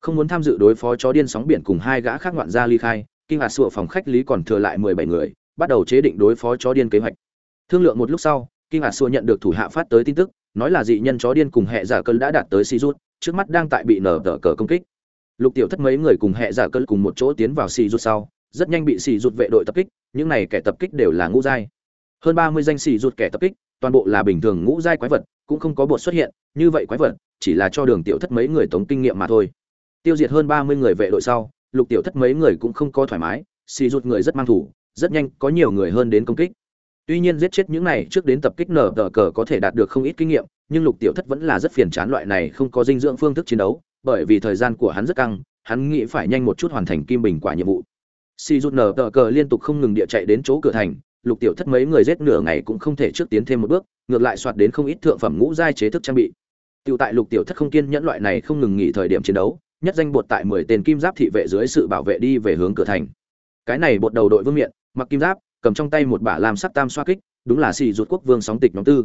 Không muốn tham dự đối phó chó điên sóng biển cùng hai gã khác ngoạn gia ly khai, kinh hạt sụa phòng khách lý còn thừa lại mười bảy người, bắt đầu chế định đối phó chó điên kế hoạch. Thương lượng một lúc sau kinh ngạc sụa nhận được thủ hạ phát tới tin tức, nói là dị nhân chó điên cùng hệ giả cơn đã đạt tới si rút trước mắt đang tại bị nở tờ cờ công kích. Lục tiểu thất mấy người cùng hệ giả cơn cùng một chỗ tiến vào si rút sau, rất nhanh bị si rút vệ đội tập kích, những này kẻ tập kích đều là ngũ giai. Hơn ba mươi danh si rút kẻ tập kích, toàn bộ là bình thường ngũ giai quái vật, cũng không có bột xuất hiện, như vậy quái vật, chỉ là cho đường tiểu thất mấy người tống kinh nghiệm mà thôi. Tiêu diệt hơn ba mươi người vệ đội sau, lục tiểu thất mấy người cũng không có thoải mái xì rút người rất mang thủ, rất nhanh có nhiều người hơn đến công kích tuy nhiên giết chết những này trước đến tập kích nở tờ cờ có thể đạt được không ít kinh nghiệm, nhưng lục tiểu thất vẫn là rất phiền chán loại này không có dinh dưỡng phương thức chiến đấu, bởi vì thời gian của hắn rất căng, hắn nghĩ phải nhanh một chút hoàn thành kim bình quả nhiệm vụ. Si rút nở tờ cờ liên tục không ngừng địa chạy đến chỗ cửa thành, lục tiểu thất mấy người giết nửa ngày cũng không thể trước tiến thêm một bước, ngược lại soạt đến không ít thượng phẩm ngũ giai chế thức trang bị. Tiểu tại lục tiểu thất không kiên nhẫn loại này không ngừng nghỉ thời điểm chiến đấu, nhất danh bột tại mười tên kim giáp thị vệ dưới sự bảo vệ đi về hướng cửa thành. Cái này bột đầu đội vương miện, mặc kim giáp cầm trong tay một bả làm sắc tam xoa kích, đúng là xì ruột quốc vương sóng tịch nhóm tư.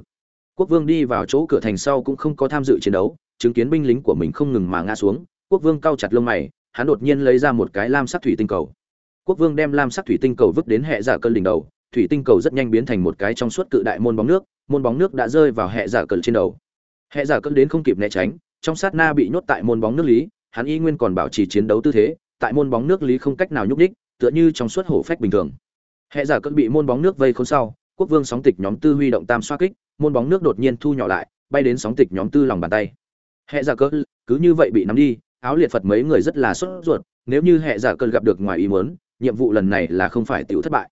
Quốc vương đi vào chỗ cửa thành sau cũng không có tham dự chiến đấu, chứng kiến binh lính của mình không ngừng mà ngã xuống, quốc vương cau chặt lông mày, hắn đột nhiên lấy ra một cái lam sắc thủy tinh cầu. Quốc vương đem lam sắc thủy tinh cầu vứt đến hệ giả cơn đỉnh đầu, thủy tinh cầu rất nhanh biến thành một cái trong suốt cự đại môn bóng nước, môn bóng nước đã rơi vào hệ giả cơn trên đầu. Hệ giả cơn đến không kịp né tránh, trong sát na bị nhốt tại môn bóng nước lý, hắn y nguyên còn bảo trì chiến đấu tư thế, tại môn bóng nước lý không cách nào nhúc đích tựa như trong suốt hổ phách bình thường hệ giả cơn bị môn bóng nước vây khốn sau, quốc vương sóng tịch nhóm tư huy động tam xoa kích, môn bóng nước đột nhiên thu nhỏ lại, bay đến sóng tịch nhóm tư lòng bàn tay. Hệ giả cơn cứ như vậy bị nắm đi, áo liệt phật mấy người rất là sốt ruột, nếu như hệ giả cơn gặp được ngoài ý muốn, nhiệm vụ lần này là không phải tiểu thất bại.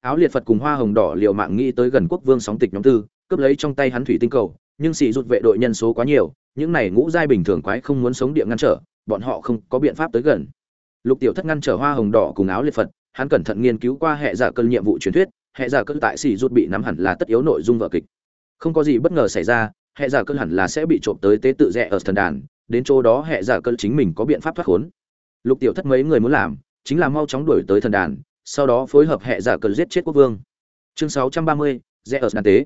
Áo liệt phật cùng hoa hồng đỏ liều mạng nghĩ tới gần quốc vương sóng tịch nhóm tư, cướp lấy trong tay hắn thủy tinh cầu, nhưng xì rút vệ đội nhân số quá nhiều, những này ngũ giai bình thường quái không muốn sống địa ngăn trở, bọn họ không có biện pháp tới gần. Lục tiểu thất ngăn trở hoa hồng đỏ cùng áo liệt phật hắn cẩn thận nghiên cứu qua hệ giả cơn nhiệm vụ truyền thuyết hệ giả cơn tại xì rút bị nắm hẳn là tất yếu nội dung vở kịch. Không có gì bất ngờ xảy ra hệ giả cơn hẳn là sẽ bị trộm tới tế tự rẽ ở thần đàn đến chỗ đó hệ giả cơn chính mình có biện pháp thoát khốn. Lục tiểu thất mấy người muốn làm chính là mau chóng đuổi tới thần đàn sau đó phối hợp hệ giả cơn giết chết quốc vương. Chương 630, rẽ ở đàn tế.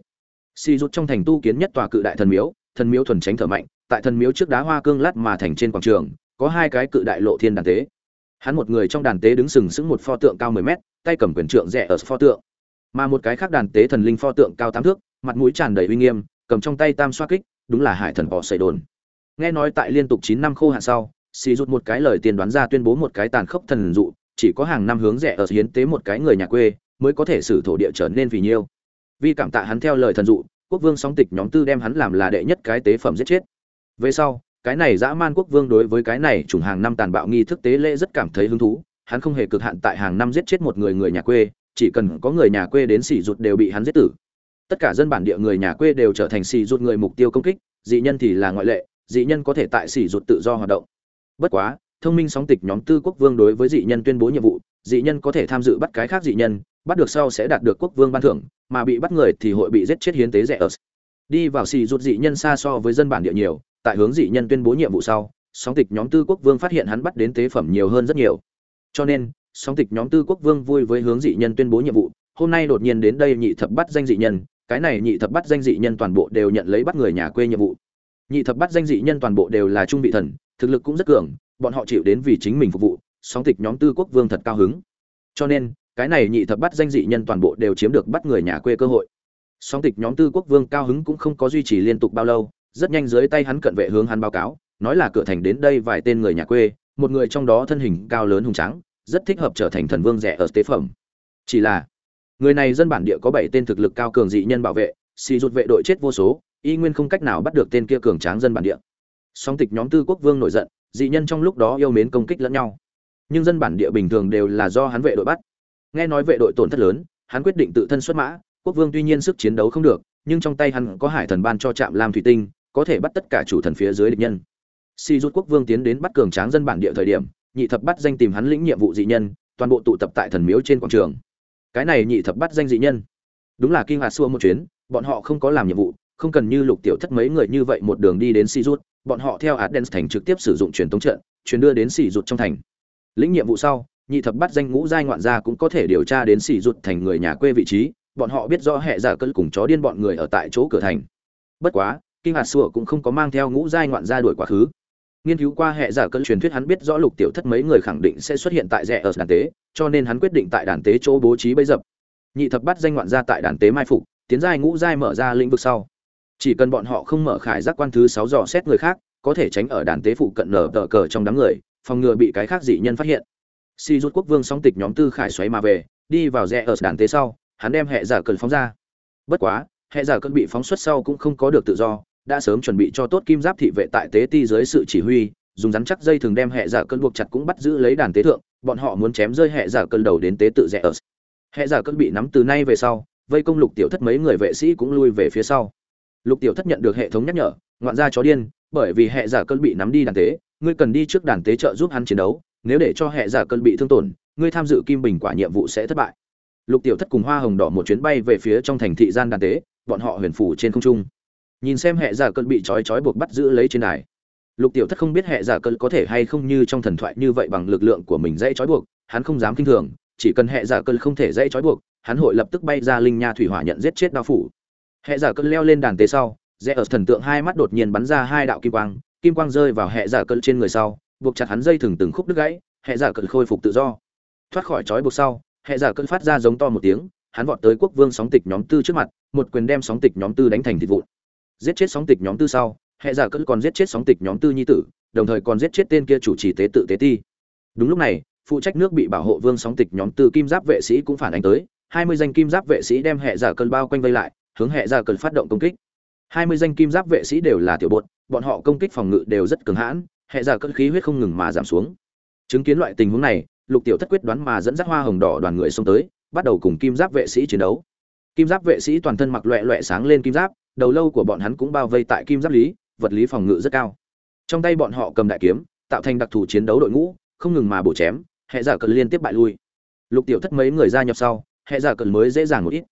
Xì rút trong thành tu kiến nhất tòa cự đại thần miếu thần miếu thuần tránh thở mạnh tại thần miếu trước đá hoa cương lát mà thành trên quảng trường có hai cái cự đại lộ thiên đàn tế hắn một người trong đàn tế đứng sừng sững một pho tượng cao mười mét, tay cầm quyền trượng rẽ ở pho tượng. Mà một cái khác đàn tế thần linh pho tượng cao tám thước, mặt mũi tràn đầy uy nghiêm, cầm trong tay tam xoa kích, đúng là hải thần bỏ xây đồn. Nghe nói tại liên tục chín năm khô hạn sau, xì rút một cái lời tiền đoán ra tuyên bố một cái tàn khốc thần dụ, chỉ có hàng năm hướng rẻ ở hiến tế một cái người nhà quê, mới có thể xử thổ địa trở nên vì nhiêu. Vì cảm tạ hắn theo lời thần dụ, quốc vương sóng tịch nhóm tư đem hắn làm là đệ nhất cái tế phẩm giết chết. Về sau cái này dã man quốc vương đối với cái này chủng hàng năm tàn bạo nghi thức tế lễ rất cảm thấy hứng thú, hắn không hề cực hạn tại hàng năm giết chết một người người nhà quê, chỉ cần có người nhà quê đến xỉ rụt đều bị hắn giết tử. Tất cả dân bản địa người nhà quê đều trở thành xỉ rụt người mục tiêu công kích, dị nhân thì là ngoại lệ, dị nhân có thể tại xỉ rụt tự do hoạt động. Bất quá, thông minh sóng tịch nhóm tư quốc vương đối với dị nhân tuyên bố nhiệm vụ, dị nhân có thể tham dự bắt cái khác dị nhân, bắt được sau sẽ đạt được quốc vương ban thưởng, mà bị bắt người thì hội bị giết chết hiến tế rẻ ớt. Đi vào xì rụt dị nhân xa so với dân bản địa nhiều tại hướng dị nhân tuyên bố nhiệm vụ sau, sóng tịch nhóm tư quốc vương phát hiện hắn bắt đến tế phẩm nhiều hơn rất nhiều. Cho nên, sóng tịch nhóm tư quốc vương vui với hướng dị nhân tuyên bố nhiệm vụ, hôm nay đột nhiên đến đây nhị thập bắt danh dị nhân, cái này nhị thập bắt danh dị nhân toàn bộ đều nhận lấy bắt người nhà quê nhiệm vụ. Nhị thập bắt danh dị nhân toàn bộ đều là trung vị thần, thực lực cũng rất cường, bọn họ chịu đến vì chính mình phục vụ, sóng tịch nhóm tư quốc vương thật cao hứng. Cho nên, cái này nhị thập bắt danh dị nhân toàn bộ đều chiếm được bắt người nhà quê cơ hội. Song tịch nhóm tư quốc vương cao hứng cũng không có duy trì liên tục bao lâu rất nhanh dưới tay hắn cận vệ hướng hắn báo cáo, nói là cửa thành đến đây vài tên người nhà quê, một người trong đó thân hình cao lớn hùng trắng rất thích hợp trở thành thần vương rẻ ở tế phẩm. Chỉ là, người này dân bản địa có bảy tên thực lực cao cường dị nhân bảo vệ, xì rụt vệ đội chết vô số, y nguyên không cách nào bắt được tên kia cường tráng dân bản địa. Song tịch nhóm tư quốc vương nổi giận, dị nhân trong lúc đó yêu mến công kích lẫn nhau. Nhưng dân bản địa bình thường đều là do hắn vệ đội bắt. Nghe nói vệ đội tổn thất lớn, hắn quyết định tự thân xuất mã, quốc vương tuy nhiên sức chiến đấu không được, nhưng trong tay hắn có hải thần ban cho trạm lam thủy tinh có thể bắt tất cả chủ thần phía dưới địch nhân. Si rút quốc vương tiến đến bắt cường tráng dân bản địa thời điểm, nhị thập bắt danh tìm hắn lĩnh nhiệm vụ dị nhân, toàn bộ tụ tập tại thần miếu trên quảng trường. Cái này nhị thập bắt danh dị nhân. Đúng là kinh hạt xua một chuyến, bọn họ không có làm nhiệm vụ, không cần như lục tiểu thất mấy người như vậy một đường đi đến si rút, bọn họ theo Aden thành trực tiếp sử dụng truyền tống trận, truyền đưa đến si rút trong thành. Lĩnh nhiệm vụ sau, nhị thập bắt danh ngũ giai ngoạn gia cũng có thể điều tra đến si rút thành người nhà quê vị trí, bọn họ biết rõ hệ giả cơn cùng chó điên bọn người ở tại chỗ cửa thành. Bất quá kinh hạt sủa cũng không có mang theo ngũ giai ngoạn gia đuổi quá khứ. Nghiên cứu qua hệ giả cơn truyền thuyết hắn biết rõ lục tiểu thất mấy người khẳng định sẽ xuất hiện tại rẽ ở đàn tế, cho nên hắn quyết định tại đàn tế chỗ bố trí bấy dập. Nhị thập bắt danh ngoạn gia tại đàn tế mai phục, tiến giai ngũ giai mở ra lĩnh vực sau. Chỉ cần bọn họ không mở khải giác quan thứ sáu dò xét người khác, có thể tránh ở đàn tế phụ cận nở tờ cờ trong đám người, phòng ngừa bị cái khác dị nhân phát hiện. Si rút quốc vương song tịch nhóm tư khải xoáy mà về, đi vào rẽ ở đàn tế sau, hắn đem hệ giả cơn phóng ra. Bất quá, hệ giả cơn bị phóng xuất sau cũng không có được tự do đã sớm chuẩn bị cho tốt kim giáp thị vệ tại tế ti dưới sự chỉ huy, dùng rắn chắc dây thường đem hệ giả cơn buộc chặt cũng bắt giữ lấy đàn tế thượng, bọn họ muốn chém rơi hệ giả cơn đầu đến tế tự rẽ ở. Hệ giả cơn bị nắm từ nay về sau, vây công lục tiểu thất mấy người vệ sĩ cũng lui về phía sau. Lục tiểu thất nhận được hệ thống nhắc nhở, ngoạn ra chó điên, bởi vì hệ giả cơn bị nắm đi đàn tế, ngươi cần đi trước đàn tế trợ giúp hắn chiến đấu, nếu để cho hệ giả cơn bị thương tổn, ngươi tham dự kim bình quả nhiệm vụ sẽ thất bại. Lục tiểu thất cùng hoa hồng đỏ một chuyến bay về phía trong thành thị gian đàn tế, bọn họ huyền phủ trên không trung nhìn xem hệ giả cơn bị trói trói buộc bắt giữ lấy trên đài. Lục tiểu thất không biết hệ giả cơn có thể hay không như trong thần thoại như vậy bằng lực lượng của mình dãy trói buộc, hắn không dám kinh thường, chỉ cần hệ giả cơn không thể dãy trói buộc, hắn hội lập tức bay ra linh nha thủy hỏa nhận giết chết đao phủ. Hệ giả cơn leo lên đàn tế sau, rẽ ở thần tượng hai mắt đột nhiên bắn ra hai đạo kim quang kim quang rơi vào hệ giả cơn trên người sau, buộc chặt hắn dây thừng từng khúc đứt gãy, hệ giả cơn khôi phục tự do. Thoát khỏi trói buộc sau, hệ giả cơn phát ra giống to một tiếng, hắn vọt tới quốc vương sóng tịch nhóm tư trước mặt, một quyền đem sóng tịch nhóm tư đánh thành thịt vụn giết chết sóng tịch nhóm tư sau, hệ giả cơn còn giết chết sóng tịch nhóm tư nhi tử, đồng thời còn giết chết tên kia chủ trì tế tự tế ti. Đúng lúc này, phụ trách nước bị bảo hộ vương sóng tịch nhóm tư kim giáp vệ sĩ cũng phản ánh tới, hai mươi danh kim giáp vệ sĩ đem hệ giả cơn bao quanh vây lại, hướng hệ giả cơn phát động công kích. hai mươi danh kim giáp vệ sĩ đều là tiểu bột, bọn họ công kích phòng ngự đều rất cường hãn, hệ giả cơn khí huyết không ngừng mà giảm xuống. Chứng kiến loại tình huống này, lục tiểu thất quyết đoán mà dẫn dắt hoa hồng đỏ đoàn người xông tới, bắt đầu cùng kim giáp vệ sĩ chiến đấu. Kim giáp vệ sĩ toàn thân mặc loẹ loẹ sáng lên kim giáp đầu lâu của bọn hắn cũng bao vây tại kim giáp lý, vật lý phòng ngự rất cao. Trong tay bọn họ cầm đại kiếm, tạo thành đặc thù chiến đấu đội ngũ, không ngừng mà bổ chém, hệ giả cần liên tiếp bại lui. Lục tiểu thất mấy người gia nhập sau, hệ giả cần mới dễ dàng một ít.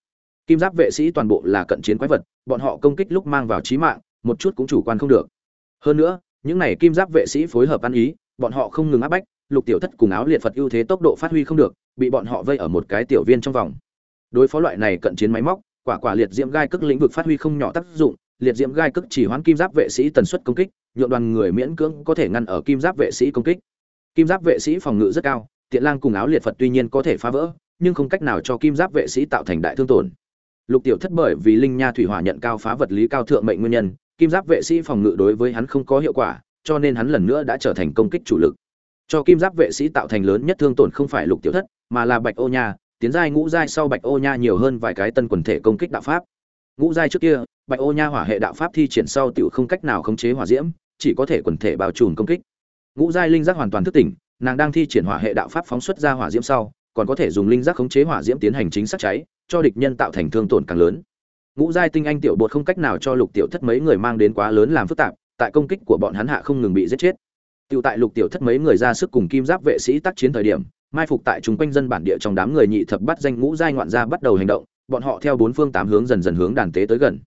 Kim giáp vệ sĩ toàn bộ là cận chiến quái vật, bọn họ công kích lúc mang vào trí mạng, một chút cũng chủ quan không được. Hơn nữa, những này kim giáp vệ sĩ phối hợp ăn ý, bọn họ không ngừng áp bách, lục tiểu thất cùng áo liệt phật ưu thế tốc độ phát huy không được, bị bọn họ vây ở một cái tiểu viên trong vòng. Đối phó loại này cận chiến máy móc quả quả liệt diễm gai cước lĩnh vực phát huy không nhỏ tác dụng, liệt diễm gai cước chỉ hoãn kim giáp vệ sĩ tần suất công kích, nhượng đoàn người miễn cưỡng có thể ngăn ở kim giáp vệ sĩ công kích. Kim giáp vệ sĩ phòng ngự rất cao, tiện lang cùng áo liệt phật tuy nhiên có thể phá vỡ, nhưng không cách nào cho kim giáp vệ sĩ tạo thành đại thương tổn. Lục tiểu thất bởi vì linh nha thủy hỏa nhận cao phá vật lý cao thượng mệnh nguyên nhân, kim giáp vệ sĩ phòng ngự đối với hắn không có hiệu quả, cho nên hắn lần nữa đã trở thành công kích chủ lực. Cho kim giáp vệ sĩ tạo thành lớn nhất thương tổn không phải lục tiểu thất, mà là bạch ô nha tiến giai ngũ giai sau bạch ô nha nhiều hơn vài cái tân quần thể công kích đạo pháp. Ngũ giai trước kia, bạch ô nha hỏa hệ đạo pháp thi triển sau tiểu không cách nào khống chế hỏa diễm, chỉ có thể quần thể bao trùm công kích. Ngũ giai linh giác hoàn toàn thức tỉnh, nàng đang thi triển hỏa hệ đạo pháp phóng xuất ra hỏa diễm sau, còn có thể dùng linh giác khống chế hỏa diễm tiến hành chính xác cháy, cho địch nhân tạo thành thương tổn càng lớn. Ngũ giai tinh anh tiểu bột không cách nào cho lục tiểu thất mấy người mang đến quá lớn làm phức tạp, tại công kích của bọn hắn hạ không ngừng bị giết chết. Tiểu tại lục tiểu thất mấy người ra sức cùng kim giáp vệ sĩ tác chiến thời điểm mai phục tại chúng quanh dân bản địa trong đám người nhị thập bắt danh ngũ giai ngoạn gia bắt đầu hành động, bọn họ theo bốn phương tám hướng dần dần hướng đàn tế tới gần.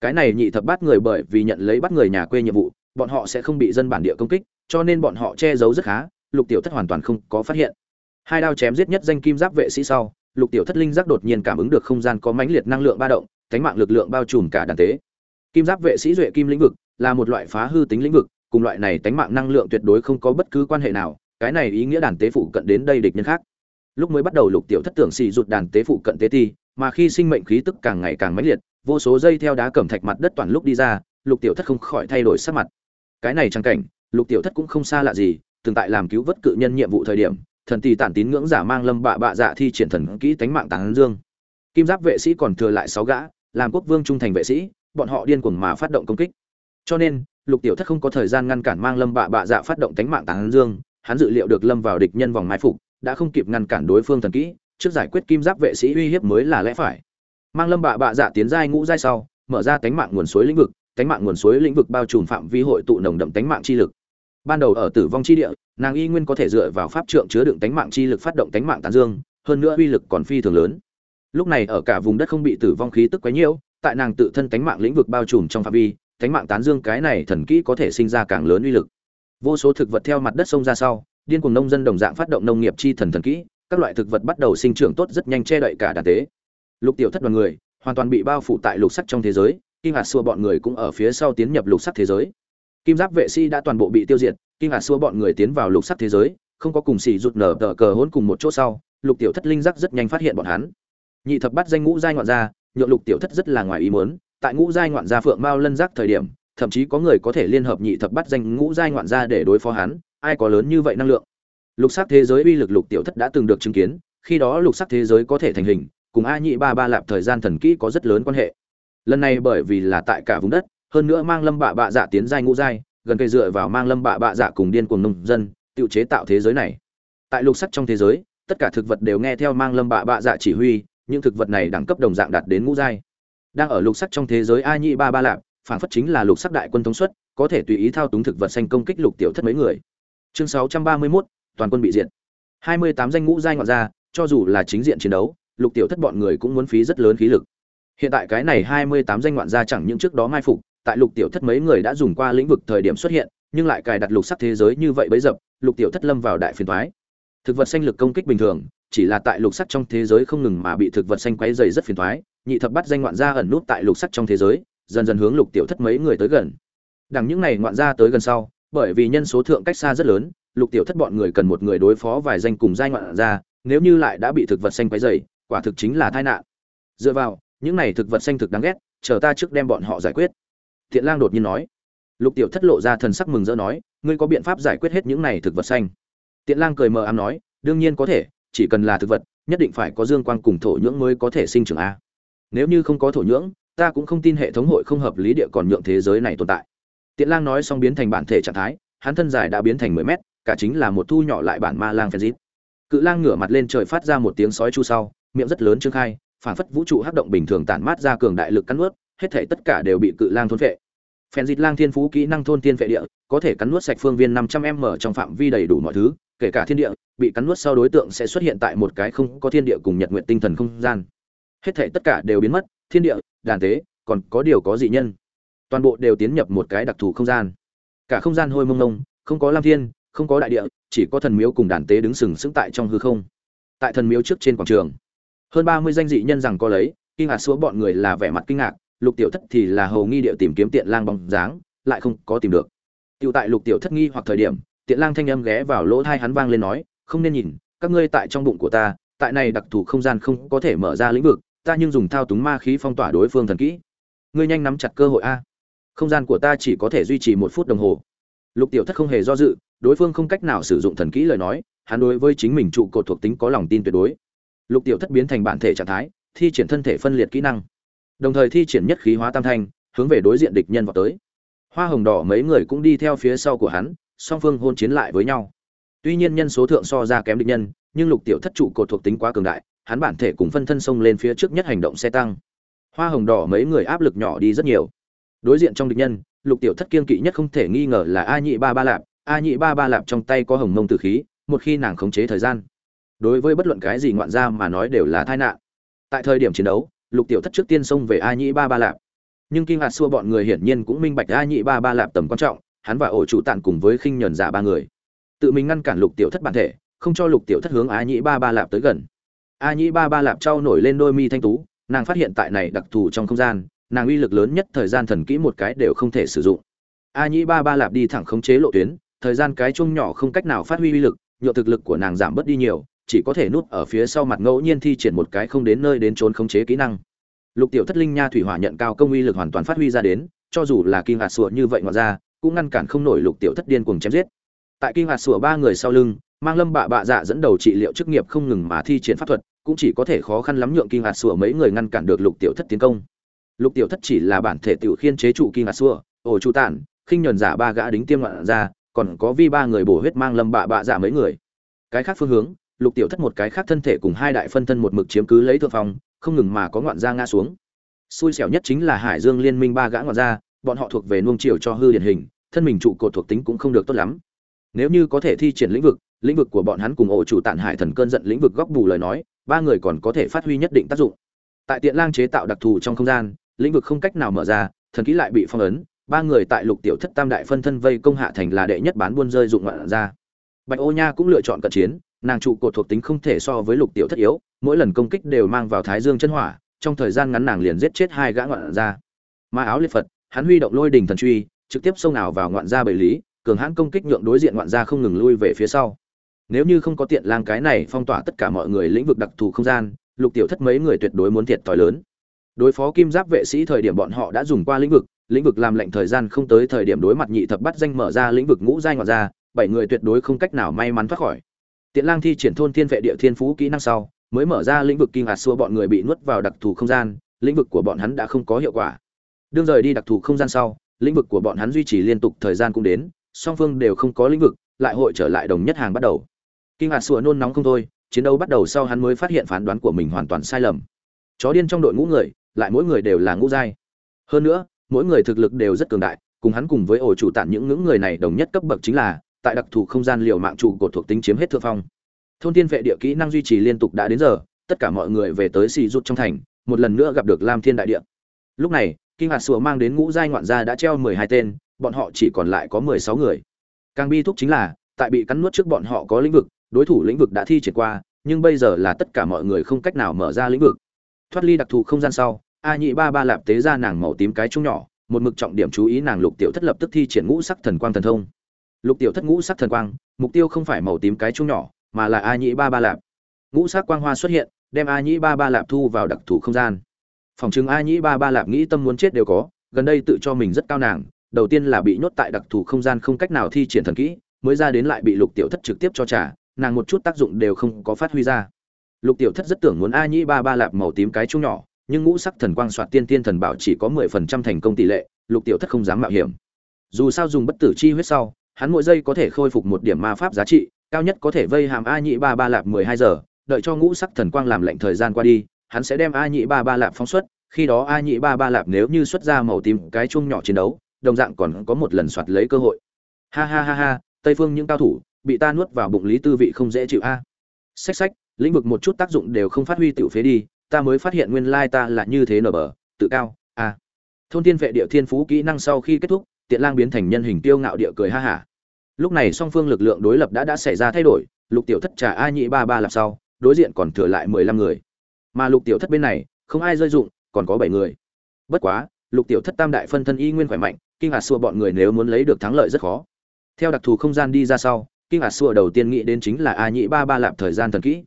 Cái này nhị thập bắt người bởi vì nhận lấy bắt người nhà quê nhiệm vụ, bọn họ sẽ không bị dân bản địa công kích, cho nên bọn họ che giấu rất khá, lục tiểu thất hoàn toàn không có phát hiện. Hai đao chém giết nhất danh kim giáp vệ sĩ sau, lục tiểu thất linh giác đột nhiên cảm ứng được không gian có mãnh liệt năng lượng ba động cánh mạng lực lượng bao trùm cả đàn tế. Kim giáp vệ sĩ duệ kim lĩnh vực là một loại phá hư tính lĩnh vực, cùng loại này tánh mạng năng lượng tuyệt đối không có bất cứ quan hệ nào cái này ý nghĩa đàn tế phụ cận đến đây địch nhân khác. Lúc mới bắt đầu lục tiểu thất tưởng xì rụt đàn tế phụ cận tế ti, mà khi sinh mệnh khí tức càng ngày càng mãnh liệt, vô số dây theo đá cẩm thạch mặt đất toàn lúc đi ra, lục tiểu thất không khỏi thay đổi sắc mặt. Cái này trang cảnh, lục tiểu thất cũng không xa lạ gì, từng tại làm cứu vớt cự nhân nhiệm vụ thời điểm, thần tỷ tản tín ngưỡng giả mang lâm bạ bạ dạ thi triển thần kỹ tánh mạng tán dương. Kim giáp vệ sĩ còn thừa lại sáu gã, làm quốc vương trung thành vệ sĩ, bọn họ điên cuồng mà phát động công kích. Cho nên, lục tiểu thất không có thời gian ngăn cản mang lâm bạ bạ dạ phát động tánh mạng tán dương hắn dự liệu được lâm vào địch nhân vòng mai phục, đã không kịp ngăn cản đối phương thần kỹ, trước giải quyết kim giáp vệ sĩ uy hiếp mới là lẽ phải. Mang lâm bạ bạ dạ tiến giai ngũ giai sau, mở ra tánh mạng nguồn suối lĩnh vực, tánh mạng nguồn suối lĩnh vực bao trùm phạm vi hội tụ nồng đậm tánh mạng chi lực. Ban đầu ở tử vong chi địa, nàng y nguyên có thể dựa vào pháp trượng chứa đựng tánh mạng chi lực phát động tánh mạng tán dương, hơn nữa uy lực còn phi thường lớn. Lúc này ở cả vùng đất không bị tử vong khí tức quấy nhiễu, tại nàng tự thân tánh mạng lĩnh vực bao trùm trong phạm vi, tánh mạng tán dương cái này thần kỹ có thể sinh ra càng lớn uy lực vô số thực vật theo mặt đất sông ra sau, điên cùng nông dân đồng dạng phát động nông nghiệp chi thần thần kỹ, các loại thực vật bắt đầu sinh trưởng tốt rất nhanh che đậy cả đàn tế. Lục tiểu thất đoàn người hoàn toàn bị bao phủ tại lục sắc trong thế giới, kim hạt xua bọn người cũng ở phía sau tiến nhập lục sắc thế giới. Kim giáp vệ sĩ đã toàn bộ bị tiêu diệt, kim hạt xua bọn người tiến vào lục sắc thế giới, không có cùng xì rụt nở tờ cờ hỗn cùng một chỗ sau, lục tiểu thất linh giác rất nhanh phát hiện bọn hắn. Nhị thập bắt danh ngũ giai ngoạn gia, nhượng lục tiểu thất rất là ngoài ý muốn, tại ngũ giai ngoạn gia phượng mao lân giác thời điểm thậm chí có người có thể liên hợp nhị thập bắt danh ngũ giai ngoạn gia để đối phó hắn, ai có lớn như vậy năng lượng? Lục sắc thế giới uy lực lục tiểu thất đã từng được chứng kiến, khi đó lục sắc thế giới có thể thành hình, cùng a nhị ba ba lạp thời gian thần kỹ có rất lớn quan hệ. Lần này bởi vì là tại cả vùng đất, hơn nữa mang lâm bạ bạ dạ tiến giai ngũ giai, gần cây dựa vào mang lâm bạ bạ dạ cùng điên cuồng nông dân, tự chế tạo thế giới này. Tại lục sắc trong thế giới, tất cả thực vật đều nghe theo mang lâm bạ bạ dạ chỉ huy, những thực vật này đẳng cấp đồng dạng đạt đến ngũ giai. Đang ở lục sắc trong thế giới a nhị ba ba lạp phản phất chính là lục sắc đại quân thống suất có thể tùy ý thao túng thực vật xanh công kích lục tiểu thất mấy người. Chương 631, toàn quân bị diệt. 28 danh ngũ giai ngọn ra cho dù là chính diện chiến đấu lục tiểu thất bọn người cũng muốn phí rất lớn khí lực. Hiện tại cái này 28 danh ngoạn gia chẳng những trước đó mai phục tại lục tiểu thất mấy người đã dùng qua lĩnh vực thời điểm xuất hiện nhưng lại cài đặt lục sắc thế giới như vậy bấy dập lục tiểu thất lâm vào đại phiền toái. Thực vật xanh lực công kích bình thường chỉ là tại lục sắc trong thế giới không ngừng mà bị thực vật xanh quấy dày rất phiền toái nhị thập bắt danh ngoạn gia ẩn nút tại lục sắc trong thế giới dần dần hướng lục tiểu thất mấy người tới gần. Đằng những này ngoạn ra tới gần sau bởi vì nhân số thượng cách xa rất lớn lục tiểu thất bọn người cần một người đối phó vài danh cùng giai ngoạn ra, nếu như lại đã bị thực vật xanh quấy dày quả thực chính là tai nạn. Dựa vào những này thực vật xanh thực đáng ghét chờ ta trước đem bọn họ giải quyết. Thiện lang đột nhiên nói. Lục tiểu thất lộ ra thần sắc mừng rỡ nói ngươi có biện pháp giải quyết hết những này thực vật xanh? Tiện lang cười mờ ám nói đương nhiên có thể chỉ cần là thực vật nhất định phải có dương quang cùng thổ nhưỡng mới có thể sinh trưởng a. Nếu như không có thổ nhưỡng ta cũng không tin hệ thống hội không hợp lý địa còn nhượng thế giới này tồn tại. Tiện lang nói xong biến thành bản thể trạng thái, hắn thân dài đã biến thành mười mét, cả chính là một thu nhỏ lại bản ma lang phèn dít. Cự lang ngửa mặt lên trời phát ra một tiếng sói chu sau, miệng rất lớn trương khai phản phất vũ trụ hắc động bình thường tản mát ra cường đại lực cắn nuốt, hết thể tất cả đều bị cự lang thôn phệ. Phèn dịt lang thiên phú kỹ năng thôn tiên phệ địa, có thể cắn nuốt sạch phương viên 500 m trong phạm vi đầy đủ mọi thứ, kể cả thiên địa, bị cắn nuốt sau đối tượng sẽ xuất hiện tại một cái không có thiên địa cùng nhật nguyện tinh thần không gian. Hết thể tất cả đều biến mất thiên địa, đàn tế, còn có điều có dị nhân. Toàn bộ đều tiến nhập một cái đặc thù không gian. Cả không gian hôi mông mông không có lam thiên, không có đại địa, chỉ có thần miếu cùng đàn tế đứng sừng sững tại trong hư không. Tại thần miếu trước trên quảng trường, hơn ba mươi danh dị nhân rằng có lấy, kinh ngạc xúa bọn người là vẻ mặt kinh ngạc, lục tiểu thất thì là hầu nghi địa tìm kiếm tiện lang bóng dáng, lại không có tìm được. Tiểu tại lục tiểu thất nghi hoặc thời điểm, tiện lang thanh âm ghé vào lỗ thai hắn vang lên nói, không nên nhìn, các ngươi tại trong bụng của ta, tại này đặc thù không gian không có thể mở ra lĩnh vực ta nhưng dùng thao túng ma khí phong tỏa đối phương thần kỹ. Ngươi nhanh nắm chặt cơ hội a. Không gian của ta chỉ có thể duy trì một phút đồng hồ. Lục tiểu thất không hề do dự, đối phương không cách nào sử dụng thần kỹ lời nói, hắn đối với chính mình trụ cột thuộc tính có lòng tin tuyệt đối. Lục tiểu thất biến thành bản thể trạng thái, thi triển thân thể phân liệt kỹ năng. Đồng thời thi triển nhất khí hóa tam thanh, hướng về đối diện địch nhân vào tới. Hoa hồng đỏ mấy người cũng đi theo phía sau của hắn, song phương hôn chiến lại với nhau. Tuy nhiên nhân số thượng so ra kém địch nhân, nhưng lục tiểu thất trụ cột thuộc tính quá cường đại hắn bản thể cùng phân thân xông lên phía trước nhất hành động xe tăng. Hoa hồng đỏ mấy người áp lực nhỏ đi rất nhiều. Đối diện trong địch nhân, lục tiểu thất kiên kỵ nhất không thể nghi ngờ là a nhị ba ba lạp. A nhị ba ba lạp trong tay có hồng mông tử khí, một khi nàng khống chế thời gian, đối với bất luận cái gì ngoạn ra mà nói đều là tai nạn. Tại thời điểm chiến đấu, lục tiểu thất trước tiên xông về a nhị ba ba lạp. Nhưng kinh hạt xua bọn người hiển nhiên cũng minh bạch a nhị ba ba lạp tầm quan trọng, hắn và ổ chủ tạn cùng với khinh nhẫn giả ba người. Tự mình ngăn cản lục tiểu thất bản thể, không cho lục tiểu thất hướng a nhị ba ba lạp tới gần a nhĩ ba ba lạp trao nổi lên đôi mi thanh tú, nàng phát hiện tại này đặc thù trong không gian, nàng uy lực lớn nhất thời gian thần kỹ một cái đều không thể sử dụng. A nhĩ ba ba lạp đi thẳng khống chế lộ tuyến, thời gian cái chung nhỏ không cách nào phát huy uy lực, nhựa thực lực của nàng giảm bớt đi nhiều, chỉ có thể núp ở phía sau mặt ngẫu nhiên thi triển một cái không đến nơi đến trốn khống chế kỹ năng. Lục tiểu thất linh nha thủy hỏa nhận cao công uy lực hoàn toàn phát huy ra đến, cho dù là kinh hạt sủa như vậy ngoài ra, cũng ngăn cản không nổi lục tiểu thất điên cuồng chém giết. Tại kinh hạt sủa ba người sau lưng, mang lâm bạ bạ dạ dẫn đầu trị liệu chức nghiệp không ngừng mà thi triển pháp thuật cũng chỉ có thể khó khăn lắm nhượng kinh hạt sủa mấy người ngăn cản được lục tiểu thất tiến công. Lục tiểu thất chỉ là bản thể tiểu khiên chế trụ kinh hạt sủa ổ chu tản, khinh nhuần giả ba gã đính tiêm loạn ra, còn có vi ba người bổ huyết mang lâm bạ bạ giả mấy người. Cái khác phương hướng, lục tiểu thất một cái khác thân thể cùng hai đại phân thân một mực chiếm cứ lấy thượng phòng không ngừng mà có ngoạn gia ngã xuống. Xui xẻo nhất chính là hải dương liên minh ba gã ngoạn gia, bọn họ thuộc về nuông chiều cho hư điển hình, thân mình trụ cột thuộc tính cũng không được tốt lắm. Nếu như có thể thi triển lĩnh vực lĩnh vực của bọn hắn cùng ổ chủ tản hải thần cơn giận lĩnh vực góc bù lời nói ba người còn có thể phát huy nhất định tác dụng. Tại tiện lang chế tạo đặc thù trong không gian, lĩnh vực không cách nào mở ra, thần kỹ lại bị phong ấn, ba người tại lục tiểu thất tam đại phân thân vây công hạ thành là đệ nhất bán buôn rơi dụng ngoạn ra. Bạch ô nha cũng lựa chọn cận chiến, nàng trụ cột thuộc tính không thể so với lục tiểu thất yếu, mỗi lần công kích đều mang vào thái dương chân hỏa, trong thời gian ngắn nàng liền giết chết hai gã ngoạn ra ma áo liệt phật, hắn huy động lôi đình thần truy, trực tiếp xông nào vào ngoạn ra bảy lý, cường hãn công kích nhượng đối diện ngoạn ra không ngừng lui về phía sau nếu như không có tiện lang cái này phong tỏa tất cả mọi người lĩnh vực đặc thù không gian, lục tiểu thất mấy người tuyệt đối muốn thiệt thòi lớn. Đối phó kim giáp vệ sĩ thời điểm bọn họ đã dùng qua lĩnh vực lĩnh vực làm lệnh thời gian không tới thời điểm đối mặt nhị thập bắt danh mở ra lĩnh vực ngũ giai ngoại ra bảy người tuyệt đối không cách nào may mắn thoát khỏi. Tiện lang thi triển thôn thiên vệ địa thiên phú kỹ năng sau, mới mở ra lĩnh vực kinh hạt xua bọn người bị nuốt vào đặc thù không gian, lĩnh vực của bọn hắn đã không có hiệu quả. Đương rời đi đặc thù không gian sau, lĩnh vực của bọn hắn duy trì liên tục thời gian cũng đến, song phương đều không có lĩnh vực, lại hội trở lại đồng nhất hàng bắt đầu kinh hạt sủa nôn nóng không thôi, chiến đấu bắt đầu sau hắn mới phát hiện phán đoán của mình hoàn toàn sai lầm. Chó điên trong đội ngũ người, lại mỗi người đều là ngũ giai. Hơn nữa, mỗi người thực lực đều rất cường đại, cùng hắn cùng với ổ chủ tản những ngưỡng người này đồng nhất cấp bậc chính là, tại đặc thù không gian liều mạng trụ cột thuộc tính chiếm hết thượng phong. Thôn tiên vệ địa kỹ năng duy trì liên tục đã đến giờ, tất cả mọi người về tới xì rút trong thành, một lần nữa gặp được lam thiên đại địa. Lúc này kinh hạt sùa mang đến ngũ giai ngoạn gia đã treo mười hai tên, bọn họ chỉ còn lại có mười sáu người. Càng bi thúc chính là, tại bị cắn nuốt trước bọn họ có lĩnh vực đối thủ lĩnh vực đã thi triển qua, nhưng bây giờ là tất cả mọi người không cách nào mở ra lĩnh vực. Thoát ly đặc thù không gian sau, a nhị ba ba lạp tế ra nàng màu tím cái chung nhỏ, một mực trọng điểm chú ý nàng lục tiểu thất lập tức thi triển ngũ sắc thần quang thần thông. Lục tiểu thất ngũ sắc thần quang, mục tiêu không phải màu tím cái chung nhỏ, mà là a nhị ba ba lạp. Ngũ sắc quang hoa xuất hiện, đem a nhị ba ba lạp thu vào đặc thù không gian. Phòng chứng a nhị ba ba lạp nghĩ tâm muốn chết đều có, gần đây tự cho mình rất cao nàng, đầu tiên là bị nhốt tại đặc thù không gian không cách nào thi triển thần kỹ, mới ra đến lại bị lục tiểu thất trực tiếp cho trả nàng một chút tác dụng đều không có phát huy ra lục tiểu thất rất tưởng muốn a Nhĩ ba ba lạp màu tím cái chung nhỏ nhưng ngũ sắc thần quang soạt tiên tiên thần bảo chỉ có mười phần trăm thành công tỷ lệ, Lục Tiểu Thất không dám mạo hiểm. Dù sao dùng bất tử chi huyết sau, hắn mỗi giây có thể khôi phục một điểm ma pháp giá trị, cao nhất có thể vây hàm A Nhĩ ba ba lạp mười hai giờ, đợi cho ngũ sắc thần quang làm lệnh thời gian qua đi hắn sẽ đem a Nhĩ ba ba lạp phóng xuất khi đó a Nhĩ ba ba lạp nếu như xuất ra màu tím cái chung nhỏ chiến đấu đồng dạng còn có một lần soạt lấy cơ hội ha ha ha ha tây phương những cao thủ bị ta nuốt vào bụng lý tư vị không dễ chịu a. À. xách xách, lĩnh vực một chút tác dụng đều không phát huy tiểu phế đi, ta mới phát hiện nguyên lai ta là như thế nở bờ, tự cao, a. Thôn tiên vệ địa thiên phú kỹ năng sau khi kết thúc, tiện lang biến thành nhân hình tiêu ngạo địa cười ha hả. Lúc này song phương lực lượng đối lập đã đã xảy ra thay đổi, lục tiểu thất trả a nhị ba ba làm sau, đối diện còn thừa lại mười lăm người. Mà lục tiểu thất bên này, không ai rơi dụng, còn có bảy người. Bất quá, lục tiểu thất tam đại phân thân y nguyên khỏe mạnh, kinh hạt xua bọn người nếu muốn lấy được thắng lợi rất khó. Theo đặc thù không gian đi ra sau kinh ngạc xua đầu tiên nghĩ đến chính là a nhĩ ba ba lạp thời gian thần kỹ.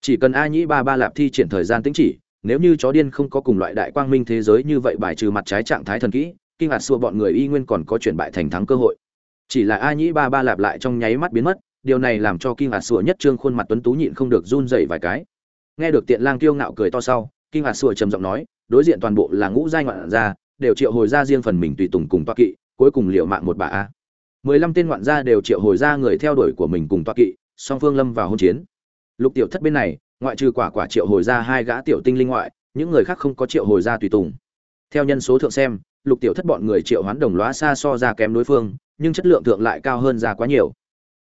Chỉ cần a nhĩ ba ba lạp thi triển thời gian tính chỉ, nếu như chó điên không có cùng loại đại quang minh thế giới như vậy bài trừ mặt trái trạng thái thần kỹ kinh ngạc xua bọn người y nguyên còn có chuyển bại thành thắng cơ hội. Chỉ là a nhĩ ba ba lạp lại trong nháy mắt biến mất, điều này làm cho kinh ngạc xua nhất trương khuôn mặt tuấn tú nhịn không được run dậy vài cái. Nghe được tiện lang kiêu ngạo cười to sau kinh ngạc xua trầm giọng nói, đối diện toàn bộ là ngũ giai ngoạn gia, đều triệu hồi ra riêng phần mình tùy tùng cùng toa kỵ, cuối cùng liệu mạng một bà a mười lăm tên ngoạn gia đều triệu hồi ra người theo đuổi của mình cùng toa kỵ, song phương lâm vào hôn chiến. Lục tiểu thất bên này, ngoại trừ quả quả triệu hồi ra hai gã tiểu tinh linh ngoại, những người khác không có triệu hồi ra tùy tùng. Theo nhân số thượng xem, lục tiểu thất bọn người triệu hoán đồng lóa xa so ra kém đối phương, nhưng chất lượng thượng lại cao hơn ra quá nhiều.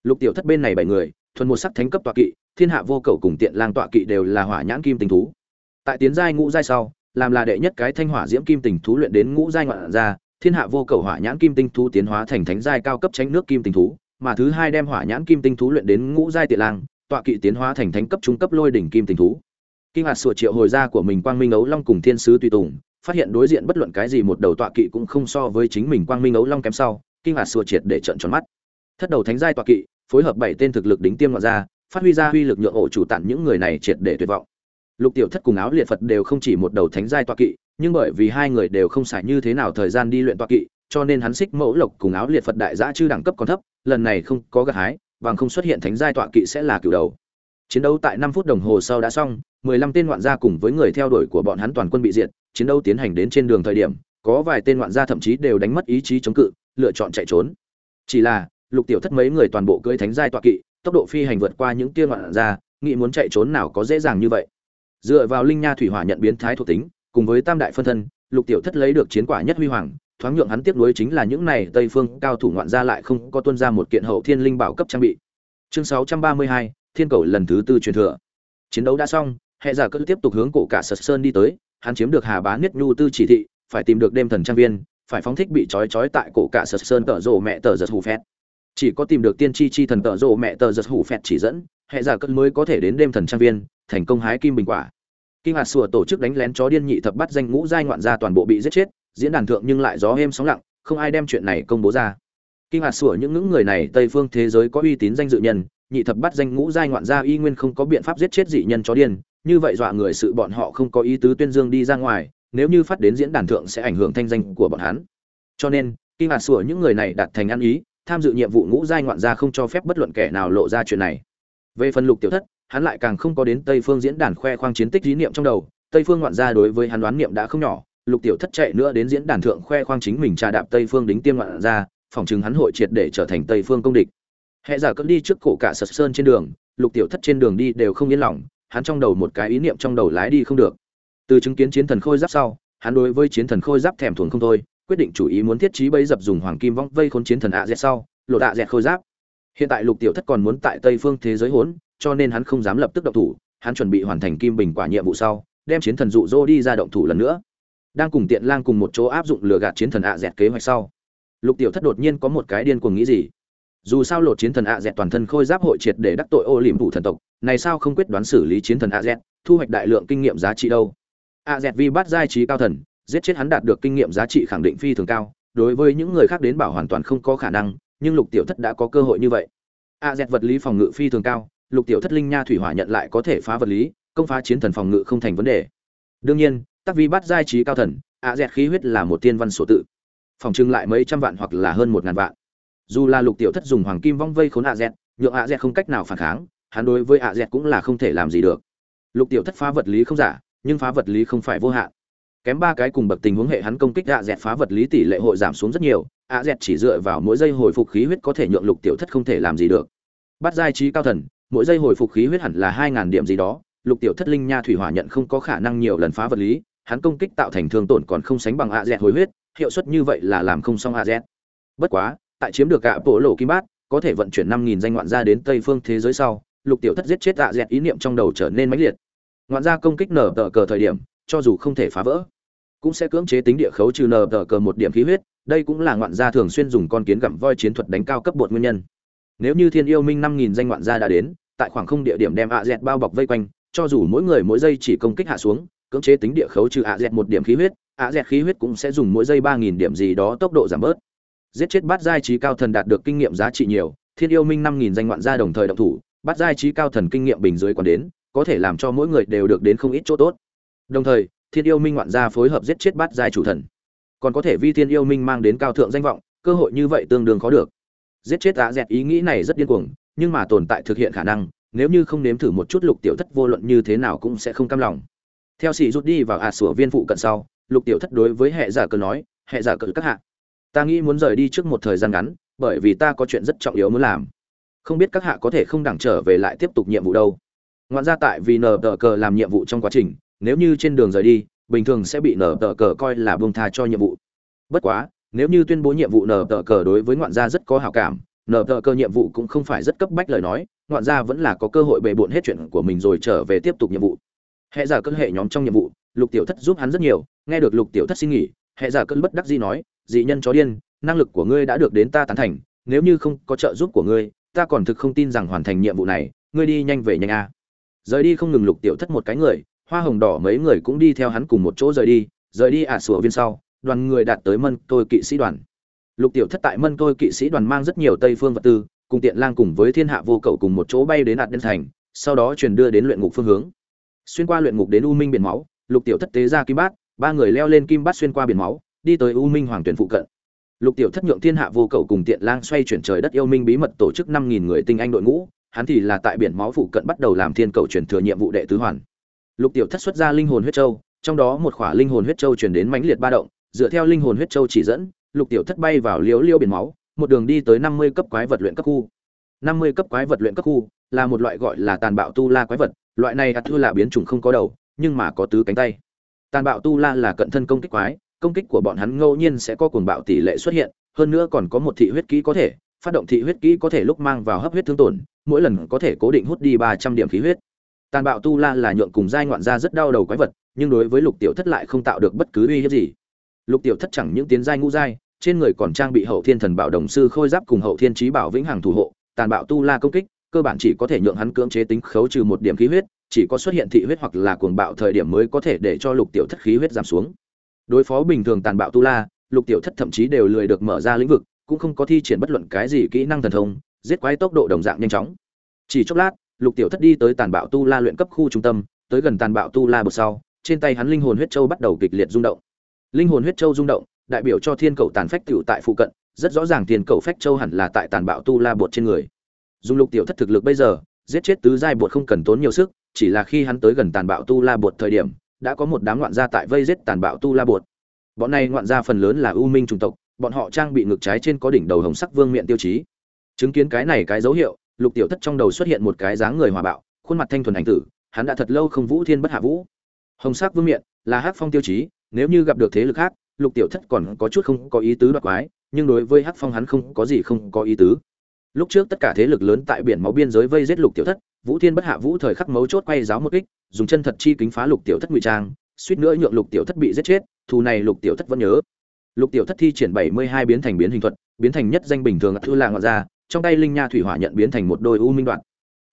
Lục tiểu thất bên này bảy người, thuần một sắc thánh cấp tọa kỵ, thiên hạ vô cầu cùng tiện lang tọa kỵ đều là hỏa nhãn kim tình thú. Tại tiến giai ngũ giai sau, làm là đệ nhất cái thanh hỏa diễm kim tình thú luyện đến ngũ giai ngoạn ra thiên hạ vô cầu hỏa nhãn kim tinh thú tiến hóa thành thánh giai cao cấp tránh nước kim tinh thú, mà thứ hai đem hỏa nhãn kim tinh thú luyện đến ngũ giai tiện lang, tọa kỵ tiến hóa thành thánh cấp trung cấp lôi đỉnh kim tinh thú. Kinh hạt sửa triệu hồi ra của mình quang minh ấu long cùng thiên sứ tùy tùng, phát hiện đối diện bất luận cái gì một đầu tọa kỵ cũng không so với chính mình quang minh ấu long kém sau, kinh hạt sửa triệt để trận tròn mắt. Thất đầu thánh giai tọa kỵ, phối hợp bảy tên thực lực đỉnh tiêm ngoại ra, phát huy ra huy lực nhượng ổ chủ tặng những người này triệt để tuyệt vọng. Lục tiểu thất cùng áo liệt phật đều không chỉ một đầu thánh giai tọa kỵ nhưng bởi vì hai người đều không xài như thế nào thời gian đi luyện tọa kỵ, cho nên hắn xích mẫu lộc cùng áo liệt phật đại giã chư đẳng cấp còn thấp, lần này không có gặt hái vàng không xuất hiện thánh giai tọa kỵ sẽ là cửu đầu. Chiến đấu tại năm phút đồng hồ sau đã xong, mười lăm tên ngoạn gia cùng với người theo đuổi của bọn hắn toàn quân bị diệt, chiến đấu tiến hành đến trên đường thời điểm, có vài tên ngoạn gia thậm chí đều đánh mất ý chí chống cự, lựa chọn chạy trốn. Chỉ là, lục tiểu thất mấy người toàn bộ cưỡi thánh giai tọa kỵ, tốc độ phi hành vượt qua những tiên ngoạn gia, nghĩ muốn chạy trốn nào có dễ dàng như vậy. Dựa vào linh nha thủy hỏa nhận biến thái thuộc tính cùng với tam đại phân thân lục tiểu thất lấy được chiến quả nhất huy hoàng thoáng nhượng hắn tiếp nối chính là những này tây phương cao thủ ngoạn gia lại không có tuân ra một kiện hậu thiên linh bảo cấp trang bị. Chương 632, thiên cầu lần thứ tư truyền thừa. Chiến đấu đã xong hệ giả cỡ tiếp tục hướng cổ cả sật sơn đi tới hắn chiếm được hà bá nhất nhu tư chỉ thị phải tìm được đêm thần trang viên phải phóng thích bị trói trói tại cổ cả sật sơn tở rộ mẹ tờ giật hủ phét chỉ có tìm được tiên tri chi thần tở rộ mẹ tờ giật hủ phét chỉ dẫn hệ giả cỡ mới có thể đến đêm thần trang viên thành công hái kim bình quả. Kinh hạt sủa tổ chức đánh lén chó điên nhị thập bắt danh ngũ giai ngoạn gia toàn bộ bị giết chết, diễn đàn thượng nhưng lại gió êm sóng lặng, không ai đem chuyện này công bố ra. Kinh hạt sủa những những người này Tây phương thế giới có uy tín danh dự nhân, nhị thập bắt danh ngũ giai ngoạn gia y nguyên không có biện pháp giết chết dị nhân chó điên, như vậy dọa người sự bọn họ không có ý tứ tuyên dương đi ra ngoài, nếu như phát đến diễn đàn thượng sẽ ảnh hưởng thanh danh của bọn hắn. Cho nên, kinh hạt sủa những người này đạt thành ăn ý, tham dự nhiệm vụ ngũ giai ngoạn gia không cho phép bất luận kẻ nào lộ ra chuyện này. Về phần Lục Tiểu Thất, hắn lại càng không có đến Tây Phương diễn đàn khoe khoang chiến tích lý niệm trong đầu, Tây Phương ngoạn gia đối với hắn đoán niệm đã không nhỏ, Lục Tiểu Thất chạy nữa đến diễn đàn thượng khoe khoang chính mình trà đạp Tây Phương đính tiêm ngoạn gia, phỏng chừng hắn hội triệt để trở thành Tây Phương công địch. Hệ giả cất đi trước cổ cả Sật Sơn trên đường, Lục Tiểu Thất trên đường đi đều không yên lòng, hắn trong đầu một cái ý niệm trong đầu lái đi không được. Từ chứng kiến chiến thần khôi giáp sau, hắn đối với chiến thần khôi giáp thèm thuồng không thôi, quyết định chủ ý muốn thiết trí bấy dập dùng hoàng kim vong vây khốn chiến thần ạ dẹt sau, lộ ạ dẹt khôi giáp. Hiện tại Lục Tiểu Thất còn muốn tại Tây Phương thế giới hỗn, cho nên hắn không dám lập tức động thủ, hắn chuẩn bị hoàn thành kim bình quả nhiệm vụ sau, đem chiến thần dụ dỗ đi ra động thủ lần nữa. Đang cùng Tiện Lang cùng một chỗ áp dụng lừa gạt chiến thần ạ dẹt kế hoạch sau, Lục Tiểu Thất đột nhiên có một cái điên cuồng nghĩ gì. Dù sao lột chiến thần ạ dẹt toàn thân khôi giáp hội triệt để đắc tội ô liễm thủ thần tộc, này sao không quyết đoán xử lý chiến thần ạ dẹt, thu hoạch đại lượng kinh nghiệm giá trị đâu. ạ dẹt vì bắt giai trí cao thần, giết chết hắn đạt được kinh nghiệm giá trị khẳng định phi thường cao, đối với những người khác đến bảo hoàn toàn không có khả năng, nhưng Lục Tiểu Thất đã có cơ hội như vậy. ạ dẹt vật lý phòng ngự phi thường cao, lục tiểu thất linh nha thủy hỏa nhận lại có thể phá vật lý, công phá chiến thần phòng ngự không thành vấn đề. Đương nhiên, tác vi bắt giai trí cao thần, ạ dẹt khí huyết là một tiên văn sổ tự. Phòng trưng lại mấy trăm vạn hoặc là hơn một ngàn vạn. Dù là lục tiểu thất dùng hoàng kim vong vây khốn ạ dẹt, nhượng ạ dẹt không cách nào phản kháng, hắn đối với ạ dẹt cũng là không thể làm gì được. Lục tiểu thất phá vật lý không giả, nhưng phá vật lý không phải vô hạn. Kém ba cái cùng bậc tình huống hệ hắn công kích ạ dẹt phá vật lý tỷ lệ hội giảm xuống rất nhiều, ạ dẹt chỉ dựa vào mỗi giây hồi phục khí huyết có thể nhượng lục tiểu thất không thể làm gì được. Bắt giai trí cao thần mỗi giây hồi phục khí huyết hẳn là hai ngàn điểm gì đó. Lục tiểu thất linh nha thủy hỏa nhận không có khả năng nhiều lần phá vật lý, hắn công kích tạo thành thương tổn còn không sánh bằng a z hồi huyết, hiệu suất như vậy là làm không xong a z. Bất quá, tại chiếm được gạ bộ lộ kim bát, có thể vận chuyển năm nghìn danh ngoạn gia đến tây phương thế giới sau, lục tiểu thất giết chết a z ý niệm trong đầu trở nên mãnh liệt. Ngoạn gia công kích nở tờ cờ thời điểm, cho dù không thể phá vỡ, cũng sẽ cưỡng chế tính địa khấu trừ nở tờ cờ một điểm khí huyết, đây cũng là ngoạn gia thường xuyên dùng con kiến gặm voi chiến thuật đánh cao cấp bột nguyên nhân. Nếu như thiên yêu minh năm nghìn danh ngoạn gia đã đến tại khoảng không địa điểm đem ạ dẹt bao bọc vây quanh, cho dù mỗi người mỗi giây chỉ công kích hạ xuống, cưỡng chế tính địa khấu trừ ạ dẹt một điểm khí huyết ạ dẹt khí huyết cũng sẽ dùng mỗi giây ba nghìn điểm gì đó tốc độ giảm bớt. Giết chết bát giai trí cao thần đạt được kinh nghiệm giá trị nhiều, thiên yêu minh năm nghìn danh ngoạn gia đồng thời động thủ, bát giai trí cao thần kinh nghiệm bình dưới còn đến, có thể làm cho mỗi người đều được đến không ít chỗ tốt. Đồng thời, thiên yêu minh ngoạn gia phối hợp giết chết bát giai chủ thần. Còn có thể vi thiên yêu minh mang đến cao thượng danh vọng, cơ hội như vậy tương đương khó được. Giết chết ạ dẹt ý nghĩ này rất điên cuồng nhưng mà tồn tại thực hiện khả năng, nếu như không nếm thử một chút lục tiểu thất vô luận như thế nào cũng sẽ không cam lòng. Theo sĩ rút đi vào ả sủa viên phụ cận sau, lục tiểu thất đối với hệ giả cờ nói, hệ giả cờ các hạ, ta nghĩ muốn rời đi trước một thời gian ngắn, bởi vì ta có chuyện rất trọng yếu muốn làm. Không biết các hạ có thể không đẳng trở về lại tiếp tục nhiệm vụ đâu. Ngoạn ra tại vì nờ tờ cờ làm nhiệm vụ trong quá trình, nếu như trên đường rời đi, bình thường sẽ bị nờ tờ cờ coi là bông tha cho nhiệm vụ. Bất quá, nếu như tuyên bố nhiệm vụ nờ tờ cờ đối với ngoạn gia rất có hảo cảm nờ tờ cơ nhiệm vụ cũng không phải rất cấp bách lời nói, ngoạn ra vẫn là có cơ hội bề bộn hết chuyện của mình rồi trở về tiếp tục nhiệm vụ. Hệ giả cơn hệ nhóm trong nhiệm vụ, lục tiểu thất giúp hắn rất nhiều, nghe được lục tiểu thất xin nghỉ, hệ giả cơn bất đắc dĩ nói, dị nhân chó điên, năng lực của ngươi đã được đến ta tán thành, nếu như không có trợ giúp của ngươi, ta còn thực không tin rằng hoàn thành nhiệm vụ này, ngươi đi nhanh về nhanh a. Rời đi không ngừng lục tiểu thất một cái người, hoa hồng đỏ mấy người cũng đi theo hắn cùng một chỗ rời đi rời đi ả sủa viên sau, đoàn người đạt tới mân tôi kỵ sĩ đoàn lục tiểu thất tại mân tôi kỵ sĩ đoàn mang rất nhiều tây phương vật tư, cùng tiện lang cùng với thiên hạ vô cầu cùng một chỗ bay đến ạt đen thành, sau đó truyền đưa đến luyện ngục phương hướng. Xuyên qua luyện ngục đến u minh biển máu, lục tiểu thất tế ra kim bát, ba người leo lên kim bát xuyên qua biển máu, đi tới u minh hoàng tuyển phụ cận. Lục tiểu thất nhượng thiên hạ vô cầu cùng tiện lang xoay chuyển trời đất yêu minh bí mật tổ chức năm nghìn người tinh anh đội ngũ, hắn thì là tại biển máu phụ cận bắt đầu làm thiên cầu truyền thừa nhiệm vụ đệ tứ hoàn. Lục tiểu thất xuất ra linh hồn huyết châu, trong đó một khỏa linh hồn huyết châu truyền đến mãnh liệt ba động, dựa theo linh hồn huyết châu chỉ dẫn lục tiểu thất bay vào liếu liêu biển máu, một đường đi tới năm mươi cấp quái vật luyện cấp khu. năm mươi cấp quái vật luyện cấp khu là một loại gọi là tàn bạo tu la quái vật, loại này ạt thư là biến chủng không có đầu, nhưng mà có tứ cánh tay. Tàn bạo tu la là cận thân công kích quái, công kích của bọn hắn ngẫu nhiên sẽ có cuồng bạo tỷ lệ xuất hiện, hơn nữa còn có một thị huyết kỹ có thể, phát động thị huyết kỹ có thể lúc mang vào hấp huyết thương tổn, mỗi lần có thể cố định hút đi ba trăm điểm khí huyết. Tàn bạo tu la là nhượng cùng giai ngoạn ra rất đau đầu quái vật, nhưng đối với lục tiểu thất lại không tạo được bất cứ uy hiếp gì. Lục tiểu thất chẳng những tiến giai ngũ giai trên người còn trang bị hậu thiên thần bảo đồng sư khôi giáp cùng hậu thiên trí bảo vĩnh hằng thủ hộ, tàn bạo tu la công kích, cơ bản chỉ có thể nhượng hắn cưỡng chế tính khấu trừ một điểm khí huyết, chỉ có xuất hiện thị huyết hoặc là cuồng bạo thời điểm mới có thể để cho lục tiểu thất khí huyết giảm xuống. Đối phó bình thường tàn bạo tu la, lục tiểu thất thậm chí đều lười được mở ra lĩnh vực, cũng không có thi triển bất luận cái gì kỹ năng thần thông, giết quái tốc độ đồng dạng nhanh chóng. Chỉ chốc lát, lục tiểu thất đi tới tàn bạo tu la luyện cấp khu trung tâm, tới gần tàn bạo tu la bậc sau, trên tay hắn linh hồn huyết châu bắt đầu kịch liệt rung động. Linh hồn huyết châu rung động đại biểu cho thiên cầu tàn phách tiểu tại phụ cận, rất rõ ràng thiên cầu phách châu hẳn là tại tàn bạo tu la bột trên người. Dùng lục tiểu thất thực lực bây giờ, giết chết tứ giai bột không cần tốn nhiều sức, chỉ là khi hắn tới gần tàn bạo tu la bột thời điểm, đã có một đám ngoạn gia tại vây giết tàn bạo tu la bột. Bọn này ngoạn gia phần lớn là u minh chủng tộc, bọn họ trang bị ngực trái trên có đỉnh đầu hồng sắc vương miện tiêu chí. Chứng kiến cái này cái dấu hiệu, lục tiểu thất trong đầu xuất hiện một cái dáng người hòa bạo, khuôn mặt thanh thuần ảnh tử, hắn đã thật lâu không vũ thiên bất hạ vũ. Hồng sắc vương miện là hắc phong tiêu chí, nếu như gặp được thế lực khác lục tiểu thất còn có chút không có ý tứ đoạt quái, nhưng đối với hắc phong hắn không có gì không có ý tứ. Lúc trước tất cả thế lực lớn tại biển máu biên giới vây giết lục tiểu thất, vũ thiên bất hạ vũ thời khắc mấu chốt quay giáo một kích, dùng chân thật chi kính phá lục tiểu thất ngụy trang, suýt nữa nhượng lục tiểu thất bị giết chết, thù này lục tiểu thất vẫn nhớ. Lục tiểu thất thi triển bảy mươi hai biến thành biến hình thuật, biến thành nhất danh bình thường thư là ngọn ra trong tay linh nha thủy hỏa nhận biến thành một đôi u minh đoạn.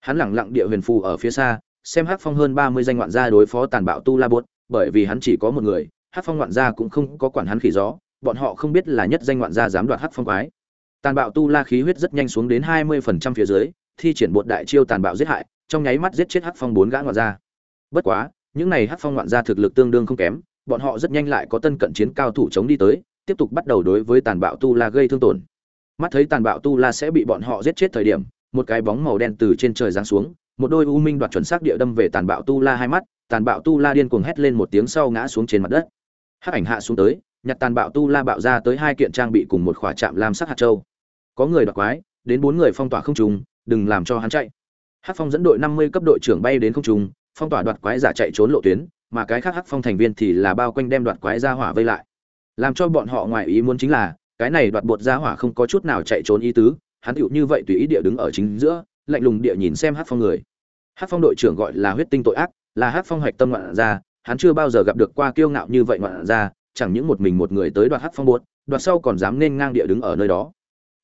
Hắn lẳng lặng địa huyền phù ở phía xa, xem hắc phong hơn ba mươi danh ngoạn gia đối phó tàn bạo tu la bột bởi vì hắn chỉ có một người Hát phong ngoạn gia cũng không có quản hắn khỉ gió, bọn họ không biết là nhất danh ngoạn gia dám đoạt Hát phong quái. Tàn bạo tu la khí huyết rất nhanh xuống đến hai mươi phần trăm phía dưới, thi triển bột đại chiêu tàn bạo giết hại, trong nháy mắt giết chết Hát phong bốn gã ngoạn gia. Bất quá, những này Hát phong ngoạn gia thực lực tương đương không kém, bọn họ rất nhanh lại có tân cận chiến cao thủ chống đi tới, tiếp tục bắt đầu đối với tàn bạo tu la gây thương tổn. Mắt thấy tàn bạo tu la sẽ bị bọn họ giết chết thời điểm, một cái bóng màu đen từ trên trời giáng xuống, một đôi u minh đoạt chuẩn xác địa đâm về tàn bạo tu la hai mắt, tàn bạo tu la điên cuồng hét lên một tiếng sau ngã xuống trên mặt đất hắc ảnh hạ xuống tới, nhặt tàn bạo tu la bạo ra tới hai kiện trang bị cùng một khỏa chạm lam sắc hạt châu. Có người đoạt quái, đến bốn người phong tỏa không trùng đừng làm cho hắn chạy. Hắc phong dẫn đội năm mươi cấp đội trưởng bay đến không trung, phong tỏa đoạt quái giả chạy trốn lộ tuyến, mà cái khác hắc phong thành viên thì là bao quanh đem đoạt quái ra hỏa vây lại. Làm cho bọn họ ngoài ý muốn chính là, cái này đoạt bột ra hỏa không có chút nào chạy trốn ý tứ, hắn tựu như vậy tùy ý địa đứng ở chính giữa, lạnh lùng địa nhìn xem hắc phong người. Hắc phong đội trưởng gọi là huyết tinh tội ác, là hắc phong hoạch tâm ngoạn ra hắn chưa bao giờ gặp được qua kiêu ngạo như vậy ngoạn ra, chẳng những một mình một người tới đoạt hắc phong bột đoạt sau còn dám nên ngang địa đứng ở nơi đó.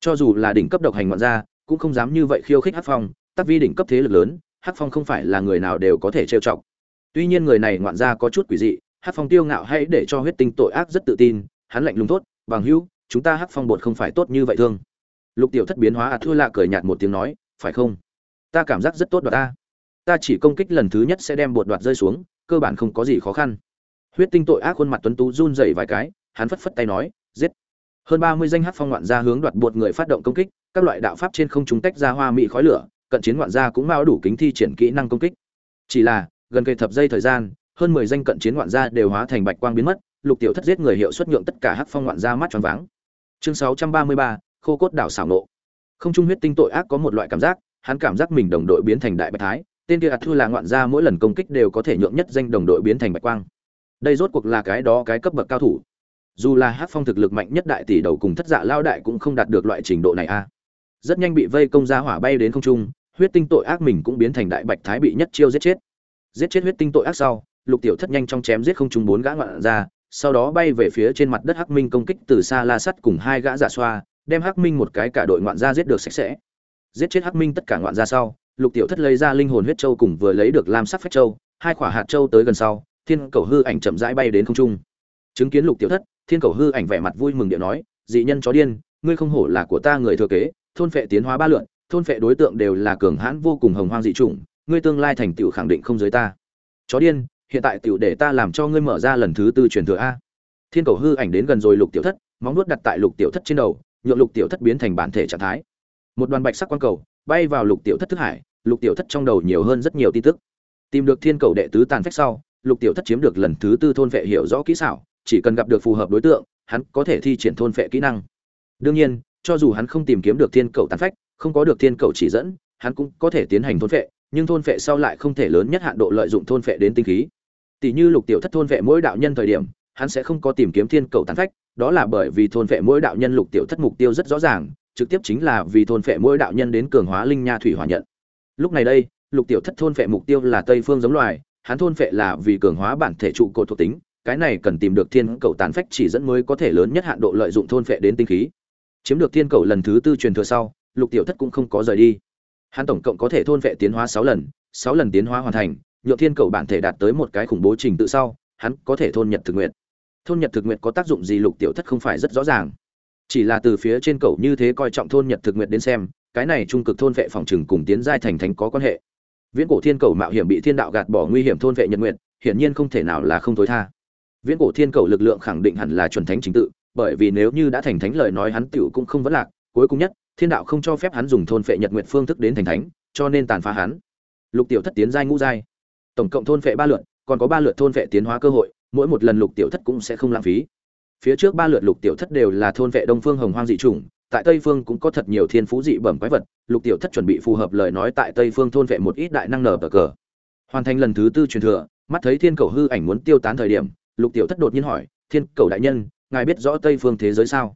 Cho dù là đỉnh cấp độc hành ngoạn ra, cũng không dám như vậy khiêu khích hắc phong, tắc vi đỉnh cấp thế lực lớn, hắc phong không phải là người nào đều có thể trêu chọc. Tuy nhiên người này ngoạn ra có chút quỷ dị, hắc phong tiêu ngạo hay để cho huyết tinh tội ác rất tự tin, hắn lạnh lùng tốt bằng hữu, chúng ta hắc phong bột không phải tốt như vậy thương. Lục tiểu thất biến hóa à thua lạ cười nhạt một tiếng nói, phải không? Ta cảm giác rất tốt đoạt ta ta chỉ công kích lần thứ nhất sẽ đem bột đoạt rơi xuống, cơ bản không có gì khó khăn. Huyết tinh tội ác khuôn mặt tuấn tú run rẩy vài cái, hắn phất phất tay nói, giết. Hơn ba mươi danh hắc phong ngoạn gia hướng đoạt bột người phát động công kích, các loại đạo pháp trên không trung tách ra hoa mỹ khói lửa, cận chiến ngoạn gia cũng mao đủ kính thi triển kỹ năng công kích. Chỉ là, gần cây thập giây thời gian, hơn mười danh cận chiến ngoạn gia đều hóa thành bạch quang biến mất, lục tiểu thất giết người hiệu suất nhượng tất cả hắc phong ngoạn gia mắt tròn váng. Chương sáu trăm ba mươi ba, khô cốt đảo xảo nộ. Không trung huyết tinh tội ác có một loại cảm giác, hắn cảm giác mình đồng đội biến thành đại bạch thái tên kia ạt thua là ngoạn gia mỗi lần công kích đều có thể nhượng nhất danh đồng đội biến thành bạch quang. Đây rốt cuộc là cái đó cái cấp bậc cao thủ. Dù là hát phong thực lực mạnh nhất đại tỷ đầu cùng thất dạ lao đại cũng không đạt được loại trình độ này a. Rất nhanh bị vây công ra hỏa bay đến không trung, huyết tinh tội ác mình cũng biến thành đại bạch thái bị nhất chiêu giết chết. Giết chết huyết tinh tội ác sau, lục tiểu thất nhanh trong chém giết không trung bốn gã ngoạn ra, sau đó bay về phía trên mặt đất hắc minh công kích từ xa la sắt cùng hai gã giả xoa, đem hắc minh một cái cả đội ngoạn gia giết được sạch sẽ. Giết chết hắc minh tất cả ngoạn gia sau lục tiểu thất lấy ra linh hồn huyết châu cùng vừa lấy được lam sắc phách châu, hai quả hạt châu tới gần sau, thiên cầu hư ảnh chậm rãi bay đến không trung. Chứng kiến lục tiểu thất, thiên cầu hư ảnh vẻ mặt vui mừng điệu nói, dị nhân chó điên, ngươi không hổ là của ta người thừa kế, thôn phệ tiến hóa ba lượn, thôn phệ đối tượng đều là cường hãn vô cùng hồng hoang dị chủng, ngươi tương lai thành tựu khẳng định không giới ta. Chó điên, hiện tại tựu để ta làm cho ngươi mở ra lần thứ tư truyền thừa a. Thiên cầu hư ảnh đến gần rồi lục tiểu thất, móng nuốt đặt tại lục tiểu thất trên đầu, nhượng lục tiểu thất biến thành bản thể trạng thái. Một đoàn bạch sắc quang cầu bay vào lục tiểu thất thức hải, lục tiểu thất trong đầu nhiều hơn rất nhiều tin tức. Tìm được thiên cầu đệ tứ tàn phách sau, lục tiểu thất chiếm được lần thứ tư thôn vệ hiểu rõ kỹ xảo, chỉ cần gặp được phù hợp đối tượng, hắn có thể thi triển thôn vệ kỹ năng. Đương nhiên, cho dù hắn không tìm kiếm được thiên cầu tàn phách, không có được thiên cầu chỉ dẫn, hắn cũng có thể tiến hành thôn vệ, nhưng thôn vệ sau lại không thể lớn nhất hạn độ lợi dụng thôn vệ đến tinh khí. Tỷ như lục tiểu thất thôn vệ mỗi đạo nhân thời điểm, hắn sẽ không có tìm kiếm thiên cầu tàn phách, đó là bởi vì thôn vệ mỗi đạo nhân lục tiểu thất mục tiêu rất rõ ràng trực tiếp chính là vì thôn phệ mỗi đạo nhân đến cường hóa linh nha thủy hỏa nhận. Lúc này đây, lục tiểu thất thôn phệ mục tiêu là tây phương giống loài, hắn thôn phệ là vì cường hóa bản thể trụ cột thuộc tính, cái này cần tìm được thiên cầu tàn phách chỉ dẫn mới có thể lớn nhất hạn độ lợi dụng thôn phệ đến tinh khí. Chiếm được thiên cầu lần thứ tư truyền thừa sau, lục tiểu thất cũng không có rời đi. Hắn tổng cộng có thể thôn phệ tiến hóa sáu lần sáu lần tiến hóa hoàn thành nhược thiên cầu bản thể đạt tới một cái khủng bố trình tự sau, hắn có thể thôn nhật thực nguyện thôn nhật thực nguyện có tác dụng gì lục tiểu thất không phải rất rõ ràng chỉ là từ phía trên cầu như thế coi trọng thôn nhật thực nguyện đến xem, cái này trung cực thôn vệ phòng trừng cùng tiến giai thành thánh có quan hệ. Viễn cổ thiên cầu mạo hiểm bị thiên đạo gạt bỏ nguy hiểm thôn vệ nhật nguyện, hiển nhiên không thể nào là không tối tha. Viễn cổ thiên cầu lực lượng khẳng định hẳn là chuẩn thánh chính tự, bởi vì nếu như đã thành thánh lời nói hắn tiểu cũng không vấn lạc, cuối cùng nhất, thiên đạo không cho phép hắn dùng thôn vệ nhật nguyện phương thức đến thành thánh, cho nên tàn phá hắn. Lục tiểu thất tiến giai ngũ giai. Tổng cộng thôn vệ ba lượt, còn có ba lượt thôn vệ tiến hóa cơ hội, mỗi một lần lục tiểu thất cũng sẽ không lãng phí phía trước ba lượt lục tiểu thất đều là thôn vệ đông phương hồng hoang dị chủng, tại tây phương cũng có thật nhiều thiên phú dị bẩm quái vật, lục tiểu thất chuẩn bị phù hợp lời nói tại tây phương thôn vệ một ít đại năng nở bờ cờ. Hoàn thành lần thứ tư truyền thừa, mắt thấy thiên cầu hư ảnh muốn tiêu tán thời điểm, lục tiểu thất đột nhiên hỏi, thiên cầu đại nhân, ngài biết rõ tây phương thế giới sao?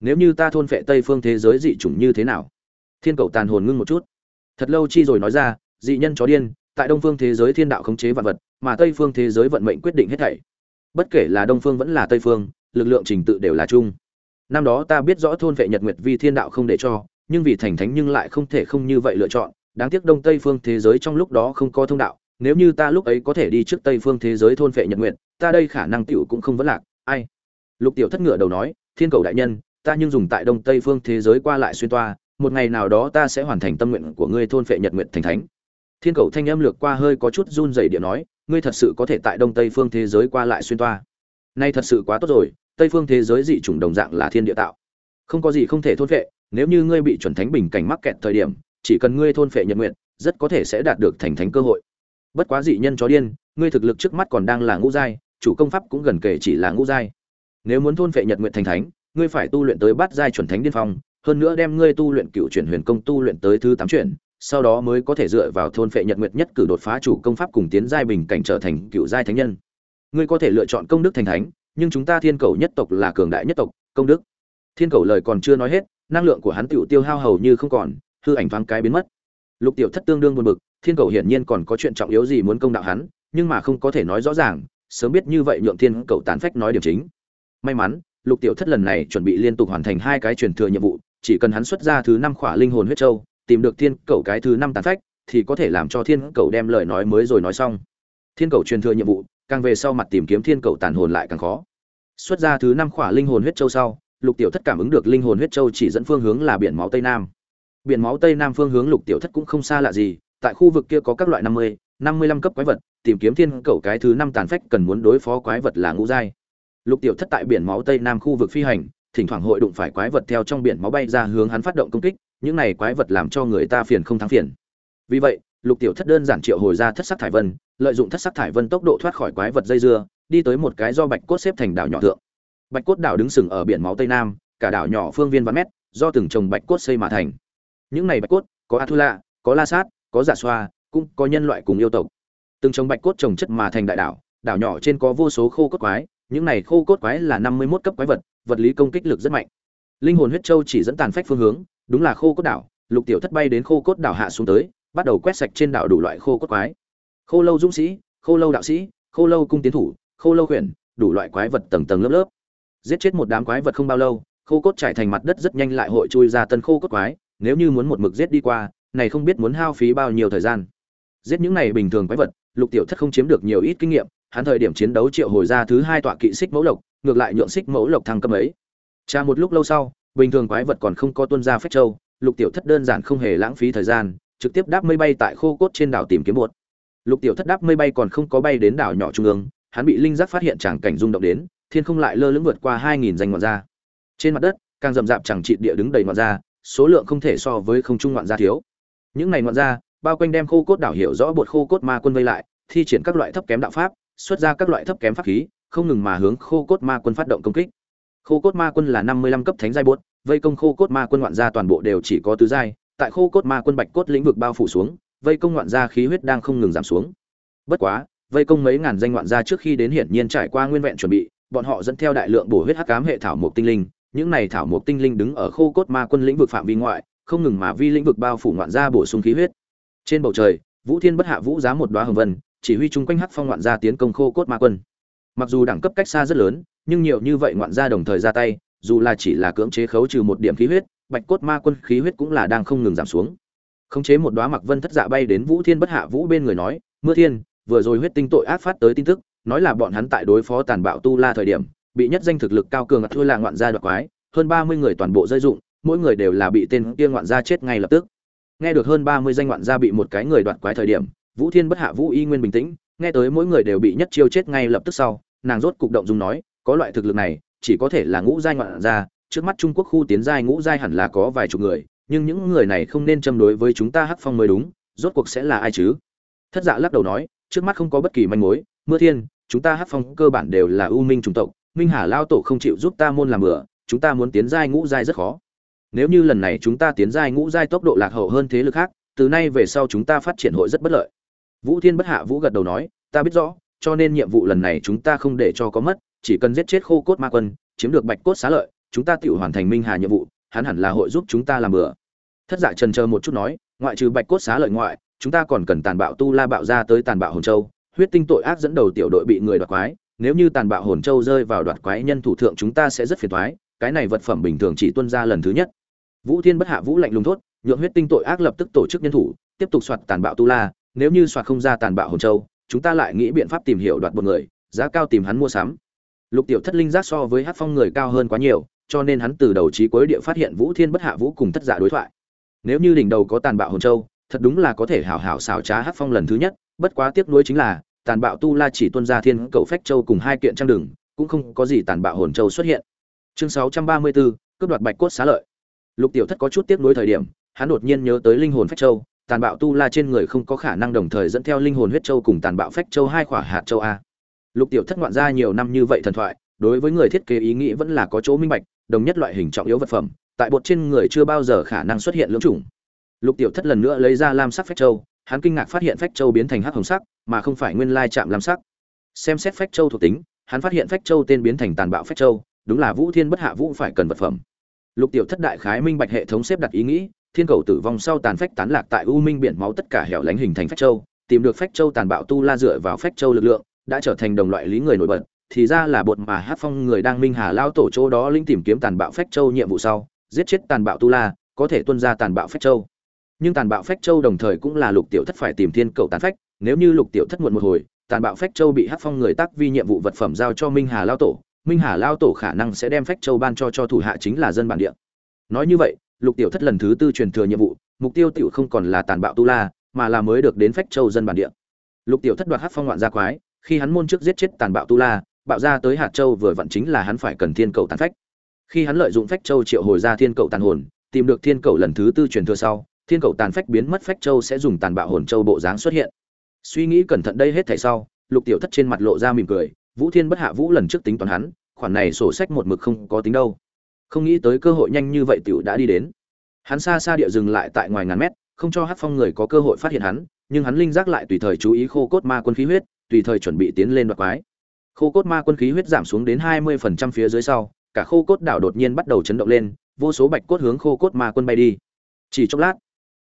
Nếu như ta thôn vệ tây phương thế giới dị chủng như thế nào? Thiên cầu tàn hồn ngưng một chút. Thật lâu chi rồi nói ra, dị nhân chó điên, tại đông phương thế giới thiên đạo khống chế vạn vật, mà tây phương thế giới vận mệnh quyết định hết thảy. Bất kể là đông phương vẫn là tây phương lực lượng trình tự đều là chung. Năm đó ta biết rõ thôn vệ nhật nguyệt vi thiên đạo không để cho, nhưng vì thành thánh nhưng lại không thể không như vậy lựa chọn. Đáng tiếc đông tây phương thế giới trong lúc đó không có thông đạo, nếu như ta lúc ấy có thể đi trước tây phương thế giới thôn vệ nhật nguyệt, ta đây khả năng tiểu cũng không vấn lạc. Ai? Lục tiểu thất ngựa đầu nói, thiên cầu đại nhân, ta nhưng dùng tại đông tây phương thế giới qua lại xuyên toa, một ngày nào đó ta sẽ hoàn thành tâm nguyện của ngươi thôn vệ nhật nguyện thành thánh. Thiên cầu thanh âm lược qua hơi có chút run rẩy điện nói, ngươi thật sự có thể tại đông tây phương thế giới qua lại xuyên toa? Nay thật sự quá tốt rồi, tây phương thế giới dị chủng đồng dạng là thiên địa tạo. Không có gì không thể thôn vệ nếu như ngươi bị chuẩn thánh bình cảnh mắc kẹt thời điểm, chỉ cần ngươi thôn phệ nhật nguyện, rất có thể sẽ đạt được thành thánh cơ hội. Bất quá dị nhân chó điên, ngươi thực lực trước mắt còn đang là ngũ giai, chủ công pháp cũng gần kể chỉ là ngũ giai. Nếu muốn thôn phệ nhật nguyện thành thánh, ngươi phải tu luyện tới bát giai chuẩn thánh điên phong, hơn nữa đem ngươi tu luyện cựu chuyển huyền công tu luyện tới thứ tám chuyển, sau đó mới có thể dựa vào thôn phệ nhật nguyệt nhất cử đột phá chủ công pháp cùng tiến giai bình cảnh trở thành cựu giai thánh nhân ngươi có thể lựa chọn công đức thành thánh, nhưng chúng ta thiên cầu nhất tộc là cường đại nhất tộc, công đức. Thiên cầu lời còn chưa nói hết, năng lượng của hắn tựu tiêu hao hầu như không còn, hư ảnh thoáng cái biến mất. Lục tiểu thất tương đương buồn bực, thiên cầu hiển nhiên còn có chuyện trọng yếu gì muốn công đạo hắn, nhưng mà không có thể nói rõ ràng, sớm biết như vậy nhượng thiên cầu tán phách nói điểm chính. May mắn, lục tiểu thất lần này chuẩn bị liên tục hoàn thành hai cái truyền thừa nhiệm vụ, chỉ cần hắn xuất ra thứ năm khỏa linh hồn huyết châu, tìm được thiên cầu cái thứ năm tán phách, thì có thể làm cho thiên cầu đem lời nói mới rồi nói xong. Thiên cầu truyền thừa nhiệm vụ càng về sau mặt tìm kiếm thiên cầu tàn hồn lại càng khó. Xuất ra thứ năm khỏa linh hồn huyết châu sau, lục tiểu thất cảm ứng được linh hồn huyết châu chỉ dẫn phương hướng là biển máu tây nam. Biển máu tây nam phương hướng lục tiểu thất cũng không xa lạ gì, tại khu vực kia có các loại năm mươi năm mươi lăm cấp quái vật, tìm kiếm thiên cầu cái thứ năm tàn phách cần muốn đối phó quái vật là ngũ giai. Lục tiểu thất tại biển máu tây nam khu vực phi hành, thỉnh thoảng hội đụng phải quái vật theo trong biển máu bay ra hướng hắn phát động công kích, những này quái vật làm cho người ta phiền không thắng phiền. Vì vậy lục tiểu thất đơn giản triệu hồi ra thất sắc thải vân, lợi dụng thất sắc thải vân tốc độ thoát khỏi quái vật dây dưa, đi tới một cái do bạch cốt xếp thành đảo nhỏ thượng. Bạch cốt đảo đứng sừng ở biển máu tây nam, cả đảo nhỏ phương viên vạn mét, do từng trồng bạch cốt xây mà thành. Những này bạch cốt, có athula có la sát, có giả xoa, cũng có nhân loại cùng yêu tộc. Từng trồng bạch cốt trồng chất mà thành đại đảo đảo nhỏ trên có vô số khô cốt quái, những này khô cốt quái là năm mươi một cấp quái vật vật lý công kích lực rất mạnh. Linh hồn huyết châu chỉ dẫn tàn phách phương hướng, đúng là khô cốt đảo, lục tiểu thất bay đến khô cốt đảo hạ xuống tới bắt đầu quét sạch trên đảo đủ loại khô cốt quái. Khô lâu dũng sĩ, khô lâu đạo sĩ, khô lâu cung tiến thủ, khô lâu khuyển, đủ loại quái vật tầng tầng lớp lớp. Giết chết một đám quái vật không bao lâu, khô cốt trải thành mặt đất rất nhanh lại hội chui ra tân khô cốt quái. Nếu như muốn một mực giết đi qua, này không biết muốn hao phí bao nhiêu thời gian. Giết những này bình thường quái vật, lục tiểu thất không chiếm được nhiều ít kinh nghiệm, hắn thời điểm chiến đấu triệu hồi ra thứ hai tọa kỵ xích mẫu lộc, ngược lại nhượng xích mẫu lộc thăng cấp ấy cha một lúc lâu sau, bình thường quái vật còn không có tuân ra phách châu, lục tiểu thất đơn giản không hề lãng phí thời gian trực tiếp đáp mây bay tại khô cốt trên đảo tìm kiếm bột. Lục tiểu thất đáp mây bay còn không có bay đến đảo nhỏ trung ương hắn bị linh giác phát hiện tràng cảnh rung động đến thiên không lại lơ lửng vượt qua hai nghìn danh ngoạn gia. Trên mặt đất càng rậm rạp chẳng chịt địa đứng đầy ngoạn gia số lượng không thể so với không trung ngoạn gia thiếu. Những này ngoạn gia bao quanh đem khô cốt đảo hiểu rõ bột khô cốt ma quân vây lại thi triển các loại thấp kém đạo pháp xuất ra các loại thấp kém pháp khí không ngừng mà hướng khô cốt ma quân phát động công kích. Khô cốt ma quân là năm mươi lăm cấp thánh giai bột, vây công khô cốt ma quân ngoạn gia toàn bộ đều chỉ có tứ giai tại khô cốt ma quân bạch cốt lĩnh vực bao phủ xuống, vây công ngoạn gia khí huyết đang không ngừng giảm xuống. Bất quá, vây công mấy ngàn danh ngoạn gia trước khi đến hiển nhiên trải qua nguyên vẹn chuẩn bị, bọn họ dẫn theo đại lượng bổ huyết hắc cám hệ thảo mộc tinh linh, những này thảo mộc tinh linh đứng ở khô cốt ma quân lĩnh vực phạm vi ngoại, không ngừng mà vi lĩnh vực bao phủ ngoạn gia bổ sung khí huyết. Trên bầu trời, vũ thiên bất hạ vũ giá một đoá hồng vân, chỉ huy chung quanh hắc phong ngoạn gia tiến công khô cốt ma quân. Mặc dù đẳng cấp cách xa rất lớn, nhưng nhiều như vậy ngoạn gia đồng thời ra tay, dù là chỉ là cưỡng chế khấu trừ một điểm khí huyết bạch cốt ma quân khí huyết cũng là đang không ngừng giảm xuống. Khống chế một đóa mặc vân thất dạ bay đến vũ thiên bất hạ vũ bên người nói, mưa thiên, vừa rồi huyết tinh tội ác phát tới tin tức, nói là bọn hắn tại đối phó tàn bạo tu la thời điểm, bị nhất danh thực lực cao cường thua là ngoạn gia đoạt quái, hơn ba mươi người toàn bộ rơi dụng, mỗi người đều là bị tên kia ngoạn gia chết ngay lập tức. Nghe được hơn ba mươi danh ngoạn gia bị một cái người đoạt quái thời điểm, vũ thiên bất hạ vũ y nguyên bình tĩnh, nghe tới mỗi người đều bị nhất chiêu chết ngay lập tức sau, nàng rốt cục động dung nói, có loại thực lực này, chỉ có thể là ngũ giai ngoạn gia trước mắt trung quốc khu tiến giai ngũ giai hẳn là có vài chục người, nhưng những người này không nên châm đối với chúng ta hắc phong mới đúng, rốt cuộc sẽ là ai chứ? Thất dạ lắc đầu nói, trước mắt không có bất kỳ manh mối, mưa thiên, chúng ta hắc phong cơ bản đều là ưu minh chủng tộc, minh hà lao tổ không chịu giúp ta môn làm bữa chúng ta muốn tiến giai ngũ giai rất khó. Nếu như lần này chúng ta tiến giai ngũ giai tốc độ lạc hậu hơn thế lực khác, từ nay về sau chúng ta phát triển hội rất bất lợi. Vũ thiên bất hạ vũ gật đầu nói, ta biết rõ, cho nên nhiệm vụ lần này chúng ta không để cho có mất, chỉ cần giết chết khô cốt ma quân, chiếm được bạch cốt xá lợi chúng ta tự hoàn thành minh hà nhiệm vụ, hắn hẳn là hội giúp chúng ta làm bừa. Thất dạ trần chờ một chút nói, ngoại trừ bạch cốt xá lợi ngoại, chúng ta còn cần tàn bạo tu la bạo ra tới tàn bạo hồn châu. Huyết tinh tội ác dẫn đầu tiểu đội bị người đoạt quái, nếu như tàn bạo hồn châu rơi vào đoạt quái nhân thủ thượng chúng ta sẽ rất phiền toái, cái này vật phẩm bình thường chỉ tuân ra lần thứ nhất. Vũ thiên bất hạ vũ lạnh lùng thốt, nhượng huyết tinh tội ác lập tức tổ chức nhân thủ, tiếp tục soạt tàn bạo tu la, nếu như soạt không ra tàn bạo hồn châu, chúng ta lại nghĩ biện pháp tìm hiểu đoạt một người, giá cao tìm hắn mua sắm. Lục tiểu thất linh giác so với hát phong người cao hơn quá nhiều cho nên hắn từ đầu chí cuối địa phát hiện vũ thiên bất hạ vũ cùng thất giả đối thoại. Nếu như đỉnh đầu có tàn bạo hồn châu thật đúng là có thể hảo hảo xảo trá Hắc phong lần thứ nhất bất quá tiếc nuối chính là tàn bạo tu la chỉ tuân ra thiên cầu phách châu cùng hai kiện trang đường cũng không có gì tàn bạo hồn châu xuất hiện. Chương 634, cướp đoạt bạch cốt xá lợi. Lục tiểu thất có chút tiếc nuối thời điểm hắn đột nhiên nhớ tới linh hồn phách châu tàn bạo tu la trên người không có khả năng đồng thời dẫn theo linh hồn huyết châu cùng tàn bạo phách châu hai khỏa hạt châu a. Lục tiểu thất ngoạn ra nhiều năm như vậy thần thoại đối với người thiết kế ý nghĩ vẫn là có chỗ minh bạch đồng nhất loại hình trọng yếu vật phẩm, tại bột trên người chưa bao giờ khả năng xuất hiện lưỡng chủng. Lục tiểu thất lần nữa lấy ra lam sắc phách châu, hắn kinh ngạc phát hiện phách châu biến thành hắc hồng sắc, mà không phải nguyên lai chạm lam sắc. Xem xét phách châu thuộc tính, hắn phát hiện phách châu tên biến thành tàn bạo phách châu, đúng là vũ thiên bất hạ vũ phải cần vật phẩm. Lục tiểu thất đại khái minh bạch hệ thống xếp đặt ý nghĩ, thiên cầu tử vong sau tàn phách tán lạc tại u minh biển máu tất cả hẻo lánh hình thành phách châu, tìm được phách châu tàn bạo tu la dựa vào phách châu lực lượng, đã trở thành đồng loại lý người nổi bật thì ra là bột mà hát phong người đang minh hà lao tổ chỗ đó linh tìm kiếm tàn bạo phách châu nhiệm vụ sau, giết chết tàn bạo tu la, có thể tuân ra tàn bạo phách châu. Nhưng tàn bạo phách châu đồng thời cũng là lục tiểu thất phải tìm thiên cầu tàn phách, nếu như lục tiểu thất muộn một hồi, tàn bạo phách châu bị hát phong người tác vi nhiệm vụ vật phẩm giao cho minh hà lao tổ, minh hà lao tổ khả năng sẽ đem phách châu ban cho cho thủ hạ chính là dân bản địa. Nói như vậy, lục tiểu thất lần thứ tư truyền thừa nhiệm vụ, mục tiêu tiểu không còn là tàn bạo tu la, mà là mới được đến phách châu dân bản địa. Lục tiểu thất đoạt hát phong ngoạn gia quái, khi hắn môn trước giết chết tàn bạo tu la bạo ra tới hạt châu vừa vặn chính là hắn phải cần thiên cầu tàn phách. Khi hắn lợi dụng phách châu triệu hồi ra thiên cầu tàn hồn, tìm được thiên cầu lần thứ tư truyền thừa sau, thiên cầu tàn phách biến mất phách châu sẽ dùng tàn bạo hồn châu bộ dáng xuất hiện. Suy nghĩ cẩn thận đây hết thảy sau, lục tiểu thất trên mặt lộ ra mỉm cười, vũ thiên bất hạ vũ lần trước tính toán hắn, khoản này sổ sách một mực không có tính đâu. Không nghĩ tới cơ hội nhanh như vậy tiểu đã đi đến. Hắn xa xa địa dừng lại tại ngoài ngàn mét, không cho hát phong người có cơ hội phát hiện hắn, nhưng hắn linh giác lại tùy thời chú ý khô cốt ma quân khí huyết, tùy thời chuẩn bị tiến lên đoạt quái khô cốt ma quân khí huyết giảm xuống đến hai mươi phần trăm phía dưới sau, cả khô cốt đảo đột nhiên bắt đầu chấn động lên, vô số bạch cốt hướng khô cốt ma quân bay đi. Chỉ chốc lát,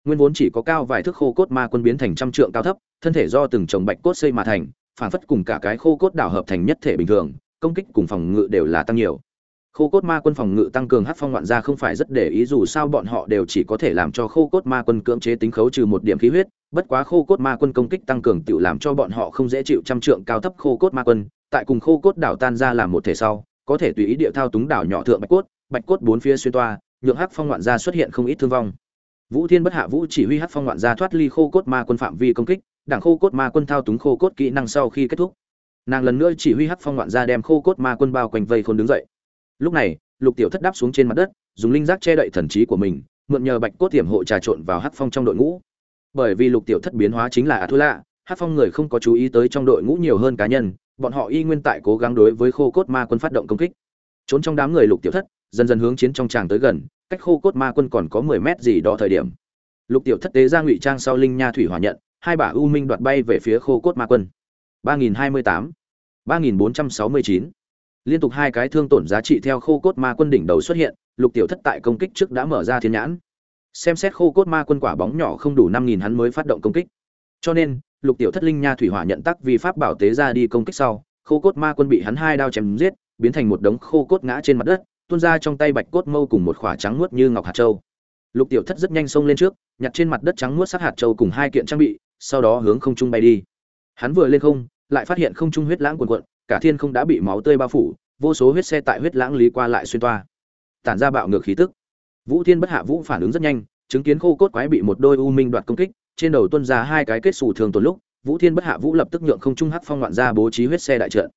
nguyên vốn chỉ có cao vài thước khô cốt ma quân biến thành trăm trượng cao thấp, thân thể do từng chồng bạch cốt xây mà thành phản phất cùng cả cái khô cốt đảo hợp thành nhất thể bình thường, công kích cùng phòng ngự đều là tăng nhiều khô cốt ma quân phòng ngự tăng cường hát phong loạn ra không phải rất để ý, dù sao bọn họ đều chỉ có thể làm cho khô cốt ma quân cưỡng chế tính khấu trừ một điểm khí huyết, bất quá khô cốt ma quân công kích tăng cường tự làm cho bọn họ không dễ chịu trăm trượng cao thấp khô cốt ma quân, tại cùng khô cốt đảo tan ra làm một thể sau, có thể tùy ý địa thao túng đảo nhỏ thượng bạch cốt bạch cốt bốn phía xuyên toa, nhượng hát phong loạn ra xuất hiện không ít thương vong. Vũ thiên bất hạ vũ chỉ huy hát phong loạn ra thoát ly khô cốt ma quân phạm vi công kích, đảng khô cốt ma quân thao túng khô cốt kỹ năng sau khi kết thúc. Nàng lần nữa chỉ huy hát phong loạn ra đem khô cốt ma quân bao quanh vây khôn đứng dậy lúc này, lục tiểu thất đáp xuống trên mặt đất, dùng linh giác che đậy thần trí của mình, mượn nhờ bạch cốt tiềm hộ trà trộn vào hát phong trong đội ngũ. Bởi vì lục tiểu thất biến hóa chính là a thu lạ hát phong người không có chú ý tới trong đội ngũ nhiều hơn cá nhân, bọn họ y nguyên tại cố gắng đối với khô cốt ma quân phát động công kích. Trốn trong đám người lục tiểu thất, dần dần hướng chiến trong tràng tới gần, cách khô cốt ma quân còn có mười mét gì đó thời điểm. Lục tiểu thất tế ra ngụy trang sau linh nha thủy hỏa nhận, hai bả u minh đoạt bay về phía khô cốt ma quân. ba nghìn hai mươi tám, ba nghìn bốn trăm sáu mươi chín liên tục hai cái thương tổn giá trị theo khô cốt ma quân đỉnh đầu xuất hiện, lục tiểu thất tại công kích trước đã mở ra thiên nhãn. Xem xét khô cốt ma quân quả bóng nhỏ không đủ năm nghìn hắn mới phát động công kích. Cho nên, lục tiểu thất linh nha thủy hỏa nhận tắc vì pháp bảo tế ra đi công kích sau, khô cốt ma quân bị hắn hai đao chém giết, biến thành một đống khô cốt ngã trên mặt đất, tuôn ra trong tay bạch cốt mâu cùng một khỏa trắng muốt như ngọc hạt châu. Lục tiểu thất rất nhanh xông lên trước, nhặt trên mặt đất trắng muốt sắc hạt châu cùng hai kiện trang bị, sau đó hướng không trung bay đi. Hắn vừa lên không, lại phát hiện không trung huyết lãng cuồn cuộn cả thiên không đã bị máu tươi bao phủ, vô số huyết xe tại huyết lãng lý qua lại xuyên toa, tản ra bạo ngược khí tức. Vũ thiên bất hạ vũ phản ứng rất nhanh, chứng kiến khô cốt quái bị một đôi u minh đoạt công kích, trên đầu tuân ra hai cái kết xù thường tồn lúc, vũ thiên bất hạ vũ lập tức nhượng không trung hắc phong loạn ra bố trí huyết xe đại trận.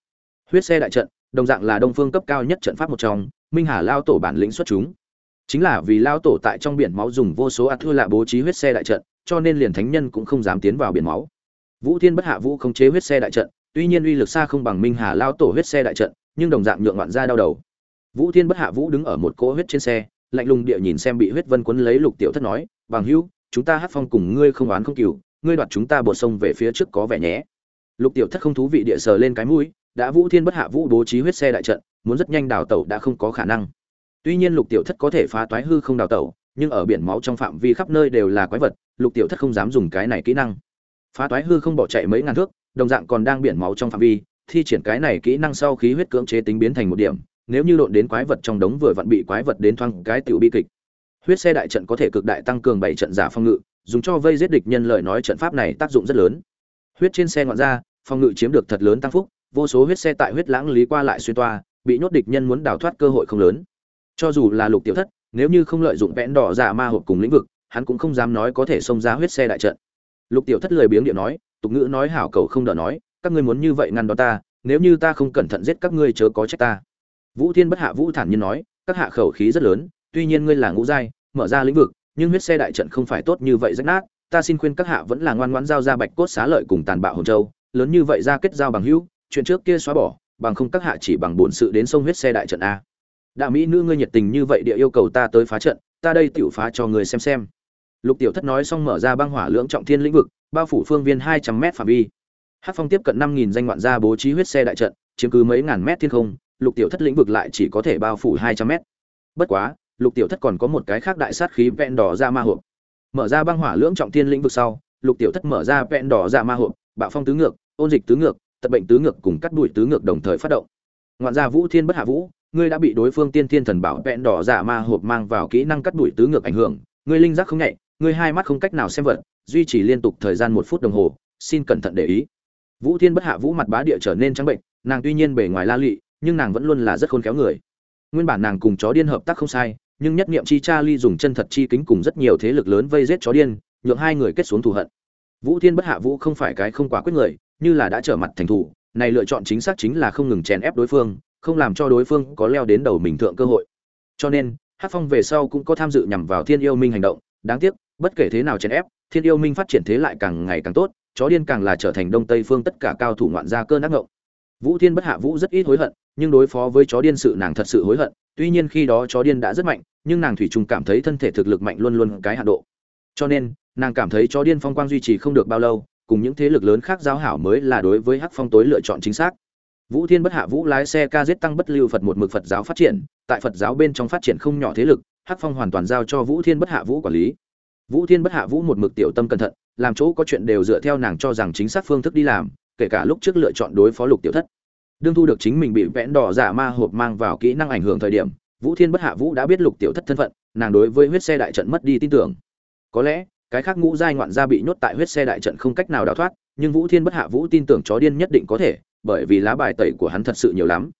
Huyết xe đại trận, đồng dạng là đông phương cấp cao nhất trận pháp một trong, minh hà lao tổ bản lĩnh xuất chúng. Chính là vì lao tổ tại trong biển máu dùng vô số ạt thư lạ bố trí huyết xe đại trận, cho nên liền thánh nhân cũng không dám tiến vào biển máu. Vũ thiên bất hạ vũ không chế huyết xe đại trận tuy nhiên uy lực xa không bằng minh hà lao tổ huyết xe đại trận, nhưng đồng dạng nhượng ngoạn ra đau đầu. Vũ thiên bất hạ vũ đứng ở một cỗ huyết trên xe, lạnh lùng địa nhìn xem bị huyết vân quấn lấy lục tiểu thất nói, bằng hữu, chúng ta hát phong cùng ngươi không oán không cừu, ngươi đoạt chúng ta bột sông về phía trước có vẻ nhé. Lục tiểu thất không thú vị địa sờ lên cái mũi, đã vũ thiên bất hạ vũ bố trí huyết xe đại trận, muốn rất nhanh đào tẩu đã không có khả năng. Tuy nhiên lục tiểu thất có thể phá toái hư không đào tẩu, nhưng ở biển máu trong phạm vi khắp nơi đều là quái vật, lục tiểu thất không dám dùng cái này kỹ năng. Phá toái hư không bỏ chạy mấy ngàn thước đồng dạng còn đang biển máu trong phạm vi, thi triển cái này kỹ năng sau khí huyết cưỡng chế tính biến thành một điểm, nếu như độn đến quái vật trong đống vừa vặn bị quái vật đến thoang cái tiểu bi kịch. Huyết xe đại trận có thể cực đại tăng cường bảy trận giả phong ngự, dùng cho vây giết địch nhân lời nói trận pháp này tác dụng rất lớn. Huyết trên xe ngoạn ra, phong ngự chiếm được thật lớn tăng phúc, vô số huyết xe tại huyết lãng lý qua lại xuyên toa, bị nhốt địch nhân muốn đào thoát cơ hội không lớn. Cho dù là lục tiểu thất, nếu như không lợi dụng vẽn đỏ giả ma hộp cùng lĩnh vực, hắn cũng không dám nói có thể xông ra huyết xe đại trận. Lục tiểu thất lười biếng điện nói tục ngữ nói hảo cầu không đỡ nói, các ngươi muốn như vậy ngăn đó ta, nếu như ta không cẩn thận giết các ngươi chớ có trách ta. Vũ thiên bất hạ vũ thản nhiên nói, các hạ khẩu khí rất lớn, tuy nhiên ngươi là ngũ giai, mở ra lĩnh vực, nhưng huyết xe đại trận không phải tốt như vậy rách nát, ta xin khuyên các hạ vẫn là ngoan ngoãn giao ra bạch cốt xá lợi cùng tàn bạo hồn châu, lớn như vậy ra kết giao bằng hữu, chuyện trước kia xóa bỏ, bằng không các hạ chỉ bằng bổn sự đến sông huyết xe đại trận a. Đạo mỹ nữ ngươi nhiệt tình như vậy địa yêu cầu ta tới phá trận, ta đây tiểu phá cho người xem xem. Lục tiểu thất nói xong mở ra băng hỏa lưỡng trọng thiên lĩnh vực bao phủ phương viên hai trăm mét phạm vi. Hát phong tiếp cận năm nghìn danh ngoạn gia bố trí huyết xe đại trận, chiếm cứ mấy ngàn mét thiên không, lục tiểu thất lĩnh vực lại chỉ có thể bao phủ hai trăm mét. Bất quá, lục tiểu thất còn có một cái khác đại sát khí vẹn đỏ ra ma hộp. Mở ra băng hỏa lưỡng trọng thiên lĩnh vực sau, lục tiểu thất mở ra vẹn đỏ ra ma hộp, bạo phong tứ ngược, ôn dịch tứ ngược tật bệnh tứ ngược cùng cắt đuổi tứ ngược đồng thời phát động. Ngoạn gia vũ thiên bất hạ vũ, ngươi đã bị đối phương tiên thiên thần bảo vẹn đỏ dạ ma hộp mang vào kỹ năng cắt đuổi tứ ngược ảnh hưởng, ngươi linh giác không nhạy ngươi hai mắt không cách nào xem vật duy trì liên tục thời gian một phút đồng hồ xin cẩn thận để ý. Vũ thiên bất hạ vũ mặt bá địa trở nên trắng bệnh nàng tuy nhiên bề ngoài la lị, nhưng nàng vẫn luôn là rất khôn khéo người. Nguyên bản nàng cùng chó điên hợp tác không sai nhưng nhất niệm chi cha ly dùng chân thật chi kính cùng rất nhiều thế lực lớn vây giết chó điên nhượng hai người kết xuống thù hận. Vũ thiên bất hạ vũ không phải cái không quá quyết người như là đã trở mặt thành thủ này lựa chọn chính xác chính là không ngừng chèn ép đối phương không làm cho đối phương có leo đến đầu mình thượng cơ hội. Cho nên hát phong về sau cũng có tham dự nhằm vào thiên yêu minh hành động đáng tiếc bất kể thế nào chèn ép, thiên yêu minh phát triển thế lại càng ngày càng tốt, chó điên càng là trở thành đông tây phương tất cả cao thủ ngoạn gia cơn ác ngộng. Vũ thiên bất hạ vũ rất ít hối hận, nhưng đối phó với chó điên sự nàng thật sự hối hận, tuy nhiên khi đó chó điên đã rất mạnh, nhưng nàng thủy chung cảm thấy thân thể thực lực mạnh luôn luôn cái hạ độ. Cho nên, nàng cảm thấy chó điên phong quang duy trì không được bao lâu, cùng những thế lực lớn khác giao hảo mới là đối với hắc phong tối lựa chọn chính xác. Vũ thiên bất hạ vũ lái xe ca giết tăng bất lưu phật một mực phật giáo phát triển, tại phật giáo bên trong phát triển không nhỏ thế lực, hắc phong hoàn toàn giao cho vũ thiên bất hạ vũ quản lý vũ thiên bất hạ vũ một mực tiểu tâm cẩn thận, làm chỗ có chuyện đều dựa theo nàng cho rằng chính xác phương thức đi làm, kể cả lúc trước lựa chọn đối phó lục tiểu thất. Đương thu được chính mình bị vẽn đỏ giả ma hộp mang vào kỹ năng ảnh hưởng thời điểm, vũ thiên bất hạ vũ đã biết lục tiểu thất thân phận, nàng đối với huyết xe đại trận mất đi tin tưởng. Có lẽ, cái khác ngũ giai ngoạn gia bị nhốt tại huyết xe đại trận không cách nào đào thoát, nhưng vũ thiên bất hạ vũ tin tưởng chó điên nhất định có thể, bởi vì lá bài tẩy của hắn thật sự nhiều lắm.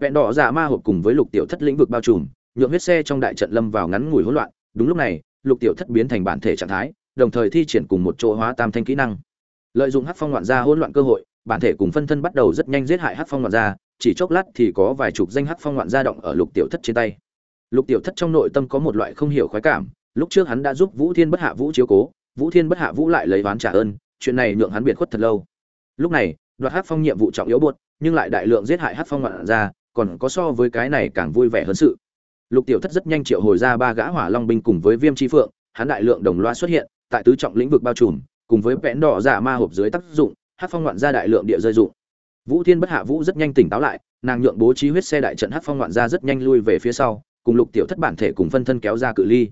Vẹn đỏ giả ma hộp cùng với lục tiểu thất lĩnh vực bao trùm, nhượng huyết xe trong đại trận lâm vào ngắn ngủi hỗn loạn, đúng lúc này lục tiểu thất biến thành bản thể trạng thái, đồng thời thi triển cùng một chỗ hóa tam thanh kỹ năng. Lợi dụng hắc phong loạn gia hỗn loạn cơ hội, bản thể cùng phân thân bắt đầu rất nhanh giết hại hắc phong loạn gia, chỉ chốc lát thì có vài chục danh hắc phong loạn gia động ở lục tiểu thất trên tay. Lục tiểu thất trong nội tâm có một loại không hiểu khoái cảm, lúc trước hắn đã giúp vũ thiên bất hạ vũ chiếu cố, vũ thiên bất hạ vũ lại lấy ván trả ơn, chuyện này nhượng hắn biệt khuất thật lâu. Lúc này, đoạt hắc phong nhiệm vụ trọng yếu buột nhưng lại đại lượng giết hại hắc phong loạn gia, còn có so với cái này càng vui vẻ hơn sự lục tiểu thất rất nhanh triệu hồi ra ba gã hỏa long binh cùng với viêm chi phượng, hắn đại lượng đồng loa xuất hiện, tại tứ trọng lĩnh vực bao trùm, cùng với vẽn đỏ giả ma hộp dưới tác dụng hát phong ngoạn ra đại lượng địa rơi dụng. Vũ thiên bất hạ vũ rất nhanh tỉnh táo lại, nàng nhượng bố trí huyết xe đại trận hát phong ngoạn ra rất nhanh lui về phía sau, cùng lục tiểu thất bản thể cùng phân thân kéo ra cự ly.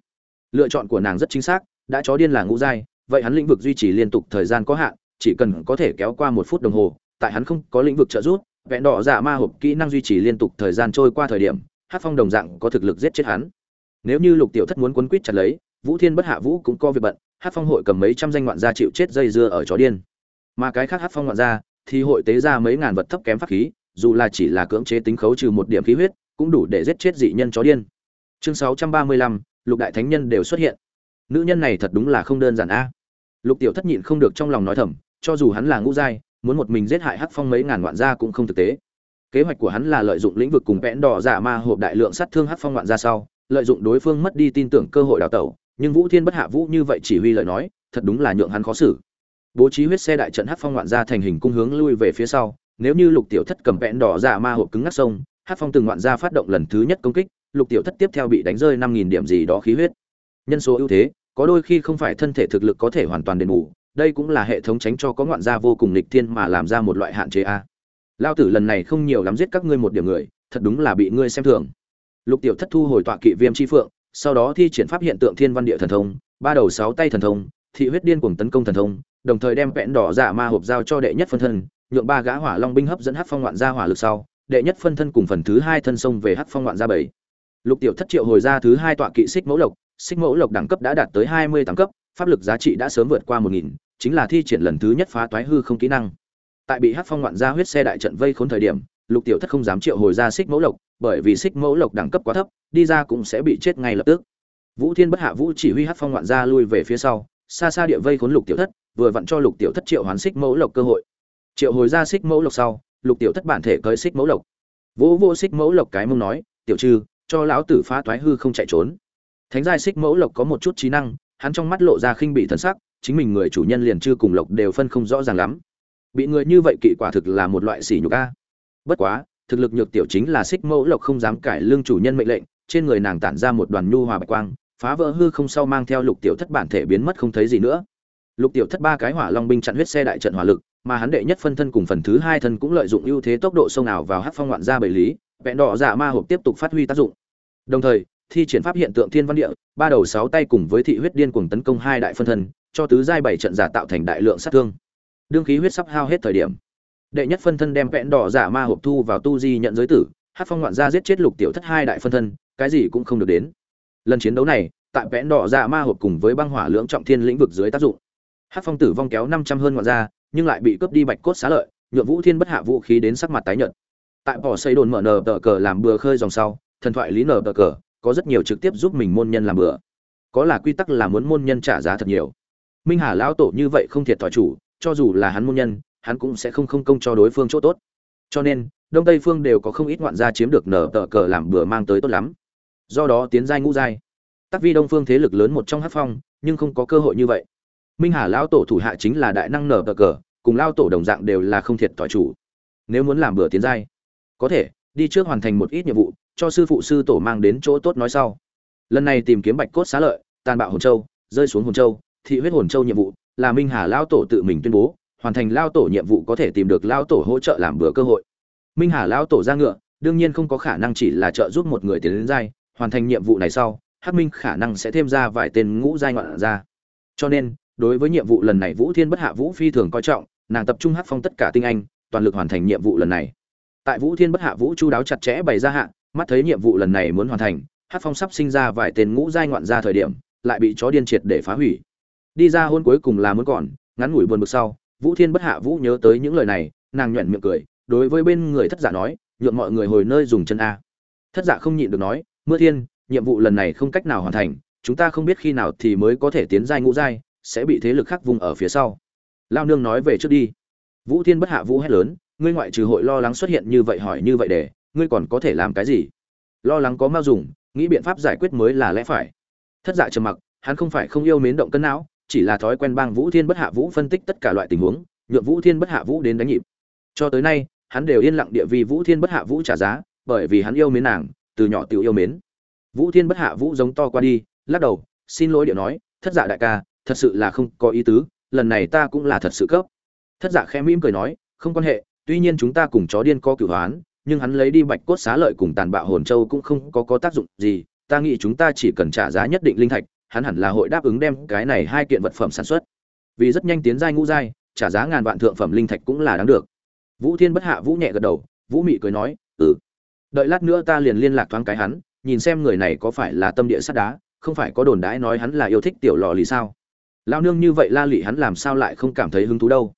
Lựa chọn của nàng rất chính xác, đã chó điên là ngũ giai, vậy hắn lĩnh vực duy trì liên tục thời gian có hạn, chỉ cần có thể kéo qua một phút đồng hồ, tại hắn không có lĩnh vực trợ giúp vẹn đỏ giả ma hộp kỹ năng duy trì liên tục thời gian trôi qua thời điểm hát phong đồng dạng có thực lực giết chết hắn. Nếu như lục tiểu thất muốn quấn quýt chặt lấy, vũ thiên bất hạ vũ cũng có việc bận, hát phong hội cầm mấy trăm danh ngoạn gia chịu chết dây dưa ở chó điên. Mà cái khác hát phong ngoạn gia, thì hội tế ra mấy ngàn vật thấp kém pháp khí, dù là chỉ là cưỡng chế tính khấu trừ một điểm khí huyết, cũng đủ để giết chết dị nhân chó điên. Chương sáu trăm ba mươi lăm, lục đại thánh nhân đều xuất hiện. Nữ nhân này thật đúng là không đơn giản a. Lục tiểu thất nhịn không được trong lòng nói thầm, cho dù hắn là ngũ giai, muốn một mình giết hại hắc phong mấy ngàn ngoạn gia cũng không thực tế kế hoạch của hắn là lợi dụng lĩnh vực cùng vẽn đỏ giả ma hộp đại lượng sát thương hát phong ngoạn ra sau, lợi dụng đối phương mất đi tin tưởng cơ hội đào tẩu, nhưng vũ thiên bất hạ vũ như vậy chỉ huy lời nói, thật đúng là nhượng hắn khó xử. Bố trí huyết xe đại trận hát phong ngoạn ra thành hình cung hướng lui về phía sau, nếu như lục tiểu thất cầm vẽn đỏ giả ma hộp cứng ngắt sông hát phong từng ngoạn ra phát động lần thứ nhất công kích, lục tiểu thất tiếp theo bị đánh rơi năm nghìn điểm gì đó khí huyết. Nhân số ưu thế, có đôi khi không phải thân thể thực lực có thể hoàn toàn đền bù, đây cũng là hệ thống tránh cho có ngoạn gia vô cùng lịch thiên mà làm ra một loại hạn chế a lao tử lần này không nhiều lắm giết các ngươi một điểm người, thật đúng là bị ngươi xem thường. Lục tiểu thất thu hồi tọa kỵ viêm chi phượng, sau đó thi triển pháp hiện tượng thiên văn địa thần thông, ba đầu sáu tay thần thông, thị huyết điên cuồng tấn công thần thông, đồng thời đem vẹn đỏ giả ma hộp giao cho đệ nhất phân thân, nhượng ba gã hỏa long binh hấp dẫn hát phong ngoạn ra hỏa lực sau, đệ nhất phân thân cùng phần thứ hai thân sông về hát phong ngoạn ra bảy. Lục tiểu thất triệu hồi ra thứ hai tọa kỵ xích mẫu lộc, xích mẫu lộc đẳng cấp đã đạt tới hai mươi tám cấp, pháp lực giá trị đã sớm vượt qua một nghìn, chính là thi triển lần thứ nhất phá toái hư không kỹ năng tại bị hát phong ngoạn ra huyết xe đại trận vây khốn thời điểm, lục tiểu thất không dám triệu hồi ra xích mẫu lộc, bởi vì xích mẫu lộc đẳng cấp quá thấp, đi ra cũng sẽ bị chết ngay lập tức. Vũ thiên bất hạ vũ chỉ huy hát phong ngoạn ra lui về phía sau, xa xa địa vây khốn lục tiểu thất, vừa vặn cho lục tiểu thất triệu hoán xích mẫu lộc cơ hội. Triệu hồi ra xích mẫu lộc sau, lục tiểu thất bản thể cơi xích mẫu lộc. Vỗ vô xích mẫu lộc cái mông nói, tiểu trừ cho lão tử phá toái hư không chạy trốn. Thánh giai xích mẫu lộc có một chút trí năng, hắn trong mắt lộ ra khinh bị thần sắc, chính mình người chủ nhân liền chưa cùng lộc đều phân không rõ ràng lắm bị người như vậy kỵ quả thực là một loại sỉ nhục a. Bất quá, thực lực nhược tiểu chính là xích mẫu lộc không dám cải lương chủ nhân mệnh lệnh, trên người nàng tản ra một đoàn nhu hòa bạch quang, phá vỡ hư không sau mang theo lục tiểu thất bản thể biến mất không thấy gì nữa. Lục tiểu thất ba cái hỏa long binh chặn huyết xe đại trận hỏa lực, mà hắn đệ nhất phân thân cùng phần thứ hai thân cũng lợi dụng ưu thế tốc độ sâu nào vào hắc phong ngoạn ra bảy lý vẹn đỏ dạ ma hộp tiếp tục phát huy tác dụng. Đồng thời, thi triển pháp hiện tượng thiên văn địa, ba đầu sáu tay cùng với thị huyết điên cuồng tấn công hai đại phân thân, cho tứ giai bảy trận giả tạo thành đại lượng sát thương đương khí huyết sắp hao hết thời điểm. Đệ nhất phân thân đem vẹn đỏ giả ma hộp thu vào tu di nhận giới tử, hát phong ngoạn gia giết chết lục tiểu thất hai đại phân thân, cái gì cũng không được đến. Lần chiến đấu này, tại vẽn đỏ giả ma hộp cùng với băng hỏa lưỡng trọng thiên lĩnh vực dưới tác dụng. Hát phong tử vong kéo năm trăm hơn ngoạn gia, nhưng lại bị cướp đi bạch cốt xá lợi nhuộm vũ thiên bất hạ vũ khí đến sắc mặt tái nhợt. Tại bỏ xây đồn mở nờ tờ cờ làm bừa khơi dòng sau, thần thoại lý nờ tờ cờ có rất nhiều trực tiếp giúp mình môn nhân làm bừa. Có là quy tắc là muốn môn nhân trả giá thật nhiều. Minh hà lão tổ như vậy không thiệt thòi chủ cho dù là hắn môn nhân, hắn cũng sẽ không không công cho đối phương chỗ tốt. Cho nên, đông tây phương đều có không ít ngoạn gia chiếm được nở tờ cờ làm bừa mang tới tốt lắm. Do đó tiến giai ngũ giai. Tắc vi đông phương thế lực lớn một trong hát phong, nhưng không có cơ hội như vậy. Minh hà lão tổ thủ hạ chính là đại năng nở tờ cờ, cùng lao tổ đồng dạng đều là không thiệt thòi chủ. Nếu muốn làm bừa tiến giai, có thể đi trước hoàn thành một ít nhiệm vụ, cho sư phụ sư tổ mang đến chỗ tốt nói sau. Lần này tìm kiếm bạch cốt xá lợi, tàn bạo hồn châu, rơi xuống hồn châu, thị huyết hồn châu nhiệm vụ là minh hà lao tổ tự mình tuyên bố, hoàn thành lao tổ nhiệm vụ có thể tìm được lao tổ hỗ trợ làm bữa cơ hội. Minh hà lao tổ ra ngựa, đương nhiên không có khả năng chỉ là trợ giúp một người tiến đến giai, hoàn thành nhiệm vụ này sau, hắc minh khả năng sẽ thêm ra vài tên ngũ giai ngoạn ra. Cho nên, đối với nhiệm vụ lần này vũ thiên bất hạ vũ phi thường coi trọng, nàng tập trung hắc phong tất cả tinh anh, toàn lực hoàn thành nhiệm vụ lần này. Tại vũ thiên bất hạ vũ chu đáo chặt chẽ bày ra hạ, mắt thấy nhiệm vụ lần này muốn hoàn thành, hắc phong sắp sinh ra vài tên ngũ giai ngoạn ra thời điểm, lại bị chó điên triệt để phá hủy đi ra hôn cuối cùng là muốn còn, ngắn ngủi buồn bực sau, vũ thiên bất hạ vũ nhớ tới những lời này, nàng nhoẻn miệng cười, đối với bên người thất giả nói, nhượng mọi người hồi nơi dùng chân a. Thất giả không nhịn được nói, mưa thiên, nhiệm vụ lần này không cách nào hoàn thành, chúng ta không biết khi nào thì mới có thể tiến giai ngũ giai, sẽ bị thế lực khác vùng ở phía sau. Lao nương nói về trước đi. Vũ thiên bất hạ vũ hét lớn, ngươi ngoại trừ hội lo lắng xuất hiện như vậy hỏi như vậy để, ngươi còn có thể làm cái gì? Lo lắng có mao dùng, nghĩ biện pháp giải quyết mới là lẽ phải. Thất dạ trầm mặc, hắn không phải không yêu mến động cân não chỉ là thói quen bang Vũ Thiên Bất Hạ Vũ phân tích tất cả loại tình huống, nhượng Vũ Thiên Bất Hạ Vũ đến đánh nhịp. Cho tới nay, hắn đều yên lặng địa vì Vũ Thiên Bất Hạ Vũ trả giá, bởi vì hắn yêu mến nàng, từ nhỏ tiểu yêu mến. Vũ Thiên Bất Hạ Vũ giống to qua đi, lắc đầu, xin lỗi điệu nói, thất dạ đại ca, thật sự là không có ý tứ, lần này ta cũng là thật sự cấp. Thất dạ khẽ mỉm cười nói, không quan hệ, tuy nhiên chúng ta cùng chó điên có cửu hoán, nhưng hắn lấy đi bạch cốt xá lợi cùng tàn bạo hồn châu cũng không có có tác dụng gì, ta nghĩ chúng ta chỉ cần trả giá nhất định linh thạch, hắn hẳn là hội đáp ứng đem cái này hai kiện vật phẩm sản xuất. Vì rất nhanh tiến giai ngũ giai, trả giá ngàn vạn thượng phẩm linh thạch cũng là đáng được. Vũ thiên bất hạ vũ nhẹ gật đầu, vũ mị cười nói ừ. Đợi lát nữa ta liền liên lạc thoáng cái hắn, nhìn xem người này có phải là tâm địa sắt đá, không phải có đồn đãi nói hắn là yêu thích tiểu lò lì sao. Lao nương như vậy la lị hắn làm sao lại không cảm thấy hứng thú đâu.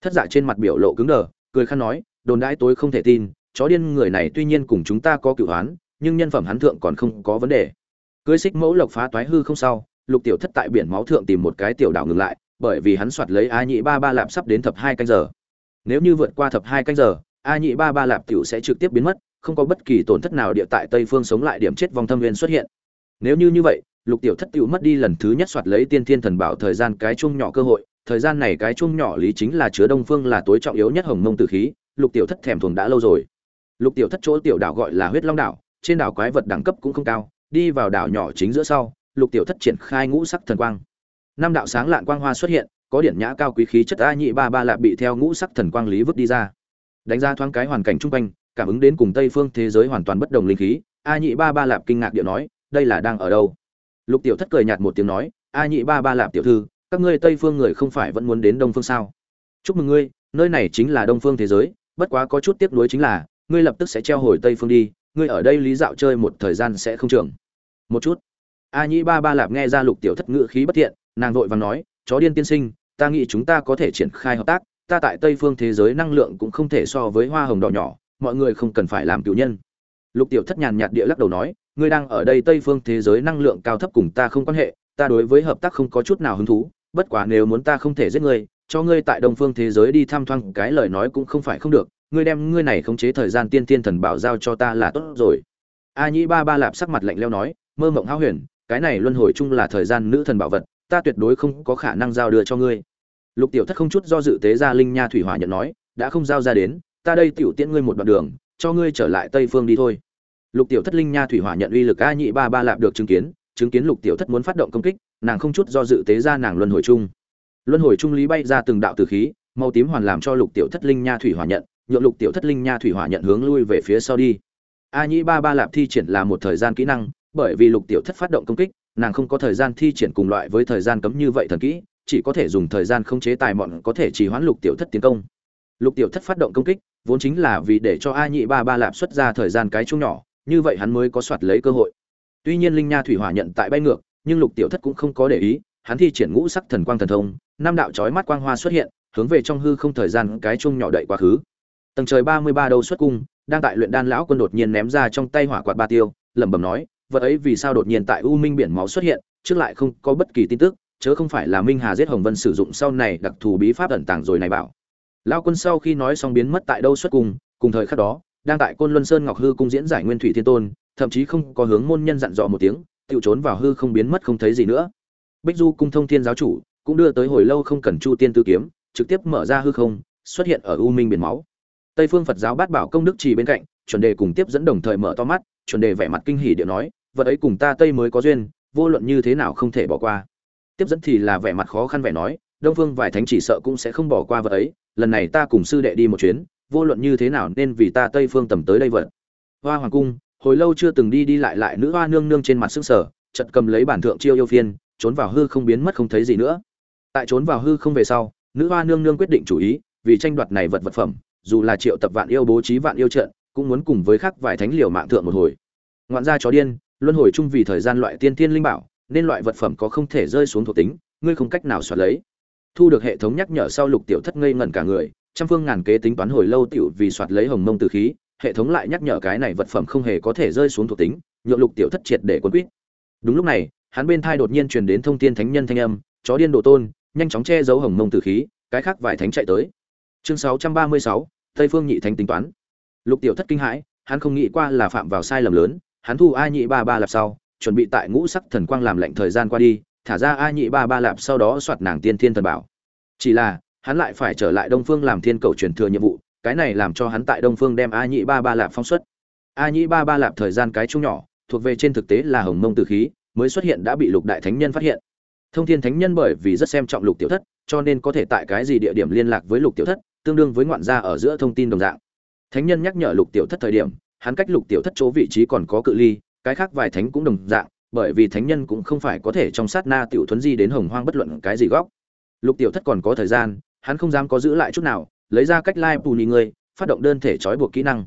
Thất dạ trên mặt biểu lộ cứng đờ, cười khăn nói, đồn đãi tối không thể tin, chó điên người này tuy nhiên cùng chúng ta có cựu hoán, nhưng nhân phẩm hắn thượng còn không có vấn đề cưới xích mẫu lộc phá toái hư không sao lục tiểu thất tại biển máu thượng tìm một cái tiểu đảo ngừng lại, bởi vì hắn soạt lấy a nhị ba ba lạp sắp đến thập hai canh giờ. Nếu như vượt qua thập hai canh giờ, a nhị ba ba lạp tiểu sẽ trực tiếp biến mất, không có bất kỳ tổn thất nào địa tại tây phương sống lại điểm chết vòng thâm viên xuất hiện. Nếu như như vậy, lục tiểu thất tiểu mất đi lần thứ nhất soạt lấy tiên thiên thần bảo thời gian cái chung nhỏ cơ hội, thời gian này cái chung nhỏ lý chính là chứa đông phương là tối trọng yếu nhất hồng mông tử khí, lục tiểu thất thèm thuồng đã lâu rồi. Lục tiểu thất chỗ tiểu đảo gọi là huyết long đảo, trên đảo quái vật đẳng cấp cũng không cao đi vào đảo nhỏ chính giữa sau, lục tiểu thất triển khai ngũ sắc thần quang. Năm đạo sáng lạn quang hoa xuất hiện, có điển nhã cao quý khí chất a nhị ba ba lạ bị theo ngũ sắc thần quang lý vứt đi ra. Đánh ra thoáng cái hoàn cảnh chung quanh, cảm ứng đến cùng tây phương thế giới hoàn toàn bất đồng linh khí, a nhị ba ba lạp kinh ngạc điệu nói, đây là đang ở đâu? Lục tiểu thất cười nhạt một tiếng nói, a nhị ba ba lạp tiểu thư, các ngươi tây phương người không phải vẫn muốn đến đông phương sao? Chúc mừng ngươi, nơi này chính là đông phương thế giới, bất quá có chút tiếc nuối chính là, ngươi lập tức sẽ treo hồi tây phương đi, ngươi ở đây lý dạo chơi một thời gian sẽ không trưởng một chút. A nhĩ ba ba lạp nghe ra lục tiểu thất ngữ khí bất thiện, nàng vội vàng nói, chó điên tiên sinh, ta nghĩ chúng ta có thể triển khai hợp tác, ta tại tây phương thế giới năng lượng cũng không thể so với hoa hồng đỏ nhỏ, mọi người không cần phải làm cựu nhân. Lục tiểu thất nhàn nhạt địa lắc đầu nói, ngươi đang ở đây tây phương thế giới năng lượng cao thấp cùng ta không quan hệ, ta đối với hợp tác không có chút nào hứng thú, bất quá nếu muốn ta không thể giết ngươi, cho ngươi tại đông phương thế giới đi tham thoang cái lời nói cũng không phải không được, ngươi đem ngươi này khống chế thời gian tiên tiên thần bảo giao cho ta là tốt rồi. A nhĩ ba ba lạp sắc mặt lạnh leo nói mơ mộng háo huyền, cái này luân hồi chung là thời gian nữ thần bảo vật, ta tuyệt đối không có khả năng giao đưa cho ngươi. Lục tiểu thất không chút do dự tế ra linh nha thủy hỏa nhận nói, đã không giao ra đến, ta đây tiểu tiễn ngươi một đoạn đường, cho ngươi trở lại tây phương đi thôi. Lục tiểu thất linh nha thủy hỏa nhận uy lực a nhị ba ba lạp được chứng kiến chứng kiến lục tiểu thất muốn phát động công kích, nàng không chút do dự tế ra nàng luân hồi chung. Luân hồi trung lý bay ra từng đạo tử khí, màu tím hoàn làm cho lục tiểu thất linh nha thủy hỏa nhận, nhượng lục tiểu thất linh nha thủy hỏa nhận hướng lui về phía sau đi. A nhĩ ba ba lạp thi triển là một thời gian kỹ năng bởi vì lục tiểu thất phát động công kích, nàng không có thời gian thi triển cùng loại với thời gian cấm như vậy thần kỹ, chỉ có thể dùng thời gian không chế tài mọn có thể trì hoãn lục tiểu thất tiến công. Lục tiểu thất phát động công kích, vốn chính là vì để cho a nhị ba ba lạp xuất ra thời gian cái chung nhỏ, như vậy hắn mới có soạt lấy cơ hội. Tuy nhiên linh nha thủy hỏa nhận tại bay ngược, nhưng lục tiểu thất cũng không có để ý, hắn thi triển ngũ sắc thần quang thần thông, năm đạo chói mắt quang hoa xuất hiện, hướng về trong hư không thời gian cái chung nhỏ đậy quá khứ. Tầng trời ba mươi ba đầu xuất cung, đang tại luyện đan lão quân đột nhiên ném ra trong tay hỏa quạt ba tiêu, lẩm bẩm nói vật ấy vì sao đột nhiên tại u minh biển máu xuất hiện trước lại không có bất kỳ tin tức chớ không phải là minh hà giết hồng vân sử dụng sau này đặc thù bí pháp ẩn tàng rồi này bảo. Lao quân sau khi nói xong biến mất tại đâu xuất cùng, cùng thời khắc đó đang tại côn luân sơn ngọc hư cung diễn giải nguyên thủy thiên tôn thậm chí không có hướng môn nhân dặn dò một tiếng tự trốn vào hư không biến mất không thấy gì nữa. Bích du cung thông thiên giáo chủ cũng đưa tới hồi lâu không cần chu tiên tư kiếm trực tiếp mở ra hư không xuất hiện ở u minh biển máu. Tây phương phật giáo bát bảo công đức trì bên cạnh chuẩn đề cùng tiếp dẫn đồng thời mở to mắt chuẩn đề vẻ mặt kinh hỉ điệu nói vật ấy cùng ta tây mới có duyên, vô luận như thế nào không thể bỏ qua. Tiếp dẫn thì là vẻ mặt khó khăn vẻ nói, đông phương vài thánh chỉ sợ cũng sẽ không bỏ qua vật ấy, lần này ta cùng sư đệ đi một chuyến, vô luận như thế nào nên vì ta tây phương tầm tới đây vật hoa hoàng cung, hồi lâu chưa từng đi đi lại lại nữ hoa nương nương trên mặt sức sở chật cầm lấy bản thượng chiêu yêu phiên, trốn vào hư không biến mất không thấy gì nữa. Tại trốn vào hư không về sau, nữ hoa nương nương quyết định chủ ý, vì tranh đoạt này vật vật phẩm, dù là triệu tập vạn yêu bố trí vạn yêu trận, cũng muốn cùng với khác vài thánh liều mạng thượng một hồi. Ngoạn gia chó điên luân hồi chung vì thời gian loại tiên tiên linh bảo nên loại vật phẩm có không thể rơi xuống thuộc tính ngươi không cách nào soạt lấy. Thu được hệ thống nhắc nhở sau lục tiểu thất ngây ngẩn cả người trăm phương ngàn kế tính toán hồi lâu tiểu vì soạt lấy hồng mông từ khí hệ thống lại nhắc nhở cái này vật phẩm không hề có thể rơi xuống thuộc tính nhượng lục tiểu thất triệt để quân quýt. Đúng lúc này hắn bên thai đột nhiên truyền đến thông tin thánh nhân thanh âm chó điên đồ tôn nhanh chóng che giấu hồng mông từ khí cái khác vài thánh chạy tới. Chương 636, tây phương nhị thánh tính toán. Lục tiểu thất kinh hãi hắn không nghĩ qua là phạm vào sai lầm lớn hắn thu a nhị ba ba lạp sau, chuẩn bị tại ngũ sắc thần quang làm lệnh thời gian qua đi, thả ra a nhị ba ba lạp sau đó soạt nàng tiên thiên thần bảo. Chỉ là, hắn lại phải trở lại đông phương làm thiên cầu truyền thừa nhiệm vụ, cái này làm cho hắn tại đông phương đem a nhị ba ba lạp phong xuất. A nhị ba ba lạp thời gian cái chung nhỏ, thuộc về trên thực tế là hồng mông tử khí, mới xuất hiện đã bị lục đại thánh nhân phát hiện. Thông thiên thánh nhân bởi vì rất xem trọng lục tiểu thất, cho nên có thể tại cái gì địa điểm liên lạc với lục tiểu thất, tương đương với ngoạn gia ở giữa thông tin đồng dạng. Thánh nhân nhắc nhở lục tiểu thất thời điểm hắn cách lục tiểu thất chỗ vị trí còn có cự ly, cái khác vài thánh cũng đồng dạng, bởi vì thánh nhân cũng không phải có thể trong sát na tiểu thuấn di đến hồng hoang bất luận cái gì góc. Lục tiểu thất còn có thời gian, hắn không dám có giữ lại chút nào, lấy ra cách lai phù nhì ngươi phát động đơn thể trói buộc kỹ năng.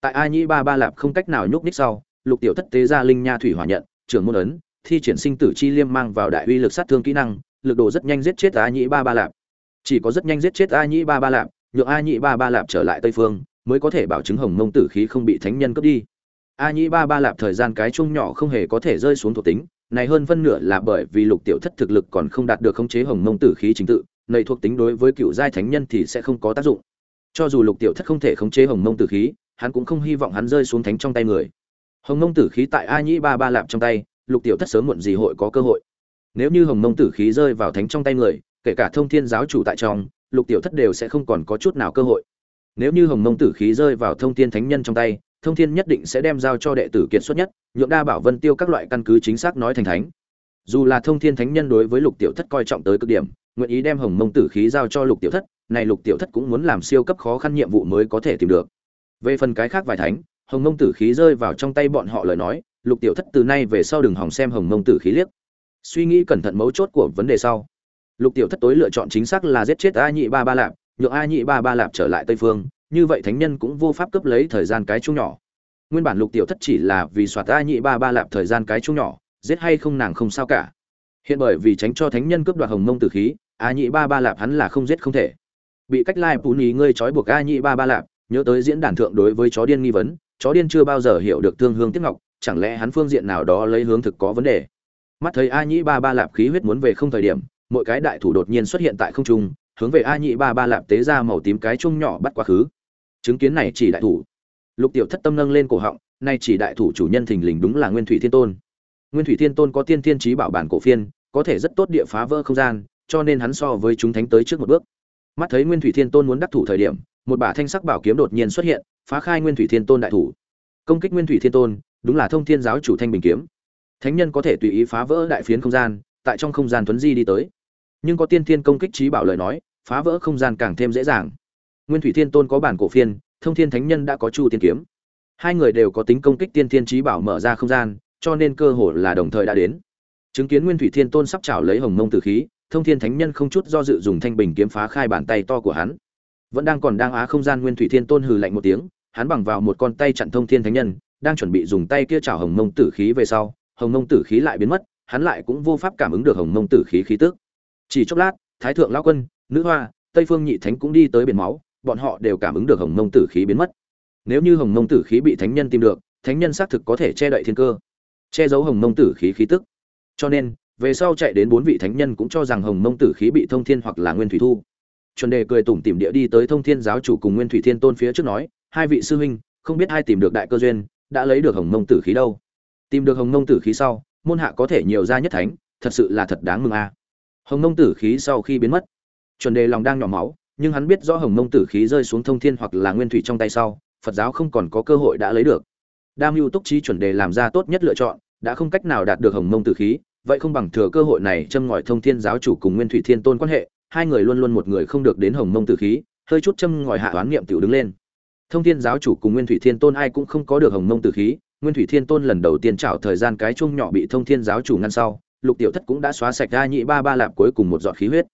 Tại a nhĩ ba ba lạp không cách nào nhúc ních sau, lục tiểu thất tế ra linh nha thủy hỏa nhận, trưởng môn ấn, thi triển sinh tử chi liêm mang vào đại uy lực sát thương kỹ năng, lực độ rất nhanh giết chết a nhĩ ba ba lạp. Chỉ có rất nhanh giết chết a nhĩ ba ba lạp, nhượng a nhĩ ba ba lạp trở lại tây phương mới có thể bảo chứng hồng mông tử khí không bị thánh nhân cướp đi. A nhĩ ba ba lạp thời gian cái chung nhỏ không hề có thể rơi xuống thuộc tính, này hơn phân nửa là bởi vì lục tiểu thất thực lực còn không đạt được khống chế hồng mông tử khí chính tự nầy thuộc tính đối với cựu giai thánh nhân thì sẽ không có tác dụng. Cho dù lục tiểu thất không thể khống chế hồng mông tử khí, hắn cũng không hy vọng hắn rơi xuống thánh trong tay người. Hồng mông tử khí tại a nhĩ ba ba lạp trong tay, lục tiểu thất sớm muộn gì hội có cơ hội. Nếu như hồng mông tử khí rơi vào thánh trong tay người, kể cả thông thiên giáo chủ tại trong, lục tiểu thất đều sẽ không còn có chút nào cơ hội nếu như hồng mông tử khí rơi vào thông thiên thánh nhân trong tay, thông thiên nhất định sẽ đem giao cho đệ tử kiệt xuất nhất, nhượng đa bảo vân tiêu các loại căn cứ chính xác nói thành thánh. Dù là thông thiên thánh nhân đối với lục tiểu thất coi trọng tới cực điểm, nguyện ý đem hồng mông tử khí giao cho lục tiểu thất, này lục tiểu thất cũng muốn làm siêu cấp khó khăn nhiệm vụ mới có thể tìm được. Về phần cái khác vài thánh, hồng mông tử khí rơi vào trong tay bọn họ lời nói, lục tiểu thất từ nay về sau đừng hòng xem hồng mông tử khí liếc. Suy nghĩ cẩn thận mấu chốt của vấn đề sau. Lục tiểu thất tối lựa chọn chính xác là giết chết a nhị ba ba lạp nhượng a nhị ba ba lạp trở lại tây phương, như vậy thánh nhân cũng vô pháp cướp lấy thời gian cái chung nhỏ. Nguyên bản lục tiểu thất chỉ là vì soạt a nhị ba ba lạp thời gian cái chung nhỏ, giết hay không nàng không sao cả. Hiện bởi vì tránh cho thánh nhân cướp đoạt hồng mông tử khí, a nhị ba ba lạp hắn là không giết không thể. Bị cách lai pù ní ngươi trói buộc a nhị ba ba lạp, nhớ tới diễn đàn thượng đối với chó điên nghi vấn, chó điên chưa bao giờ hiểu được thương hương tiếc ngọc, chẳng lẽ hắn phương diện nào đó lấy hướng thực có vấn đề? Mắt thấy a nhị ba ba lạp khí huyết muốn về không thời điểm, mỗi cái đại thủ đột nhiên xuất hiện tại không trung hướng về a nhị ba ba lạp tế ra màu tím cái chung nhỏ bắt quá khứ. Chứng kiến này chỉ đại thủ. Lục tiểu thất tâm nâng lên cổ họng, nay chỉ đại thủ chủ nhân thình lình đúng là nguyên thủy thiên tôn. Nguyên thủy thiên tôn có tiên thiên trí bảo bản cổ phiên, có thể rất tốt địa phá vỡ không gian, cho nên hắn so với chúng thánh tới trước một bước. Mắt thấy nguyên thủy thiên tôn muốn đắc thủ thời điểm, một bả thanh sắc bảo kiếm đột nhiên xuất hiện, phá khai nguyên thủy thiên tôn đại thủ. Công kích nguyên thủy thiên tôn, đúng là thông thiên giáo chủ thanh bình kiếm. Thánh nhân có thể tùy ý phá vỡ đại phiến không gian, tại trong không gian tuấn di đi tới nhưng có tiên thiên công kích trí bảo lời nói, phá vỡ không gian càng thêm dễ dàng. Nguyên thủy thiên tôn có bản cổ phiên, thông thiên thánh nhân đã có chu tiên kiếm. Hai người đều có tính công kích tiên thiên trí bảo mở ra không gian, cho nên cơ hội là đồng thời đã đến. Chứng kiến nguyên thủy thiên tôn sắp chảo lấy hồng mông tử khí, thông thiên thánh nhân không chút do dự dùng thanh bình kiếm phá khai bàn tay to của hắn. Vẫn đang còn đang á không gian, nguyên thủy thiên tôn hừ lạnh một tiếng, hắn bằng vào một con tay chặn thông thiên thánh nhân, đang chuẩn bị dùng tay kia chảo hồng mông tử khí về sau, hồng mông tử khí lại biến mất, hắn lại cũng vô pháp cảm ứng được hồng mông tử khí khí tức chỉ chốc lát, thái thượng lão quân, nữ hoa, tây phương nhị thánh cũng đi tới biển máu, bọn họ đều cảm ứng được hồng mông tử khí biến mất. Nếu như hồng mông tử khí bị thánh nhân tìm được, thánh nhân xác thực có thể che đậy thiên cơ, che giấu hồng mông tử khí khí tức. Cho nên, về sau chạy đến bốn vị thánh nhân cũng cho rằng hồng mông tử khí bị thông thiên hoặc là nguyên thủy thu. Chuẩn đề cười tủm tìm địa đi tới thông thiên giáo chủ cùng nguyên thủy thiên tôn phía trước nói, hai vị sư huynh, không biết ai tìm được đại cơ duyên, đã lấy được hồng mông tử khí đâu? Tìm được hồng mông tử khí sau, môn hạ có thể nhiều ra nhất thánh, thật sự là thật đáng mừng a hồng mông tử khí sau khi biến mất, chuẩn đề lòng đang nhỏ máu, nhưng hắn biết rõ hồng mông tử khí rơi xuống thông thiên hoặc là nguyên thủy trong tay sau, phật giáo không còn có cơ hội đã lấy được. Đam mưu túc trí chuẩn đề làm ra tốt nhất lựa chọn, đã không cách nào đạt được hồng mông tử khí, vậy không bằng thừa cơ hội này châm ngòi thông thiên giáo chủ cùng nguyên thủy thiên tôn quan hệ, hai người luôn luôn một người không được đến hồng mông tử khí, hơi chút châm ngòi hạ oán niệm tiểu đứng lên. Thông thiên giáo chủ cùng nguyên thủy thiên tôn ai cũng không có được hồng mông tử khí, nguyên thủy thiên tôn lần đầu tiên trảo thời gian cái chung nhỏ bị thông thiên giáo chủ ngăn sau lục tiểu thất cũng đã xóa sạch a nhị ba ba lạp cuối cùng một giọt khí huyết.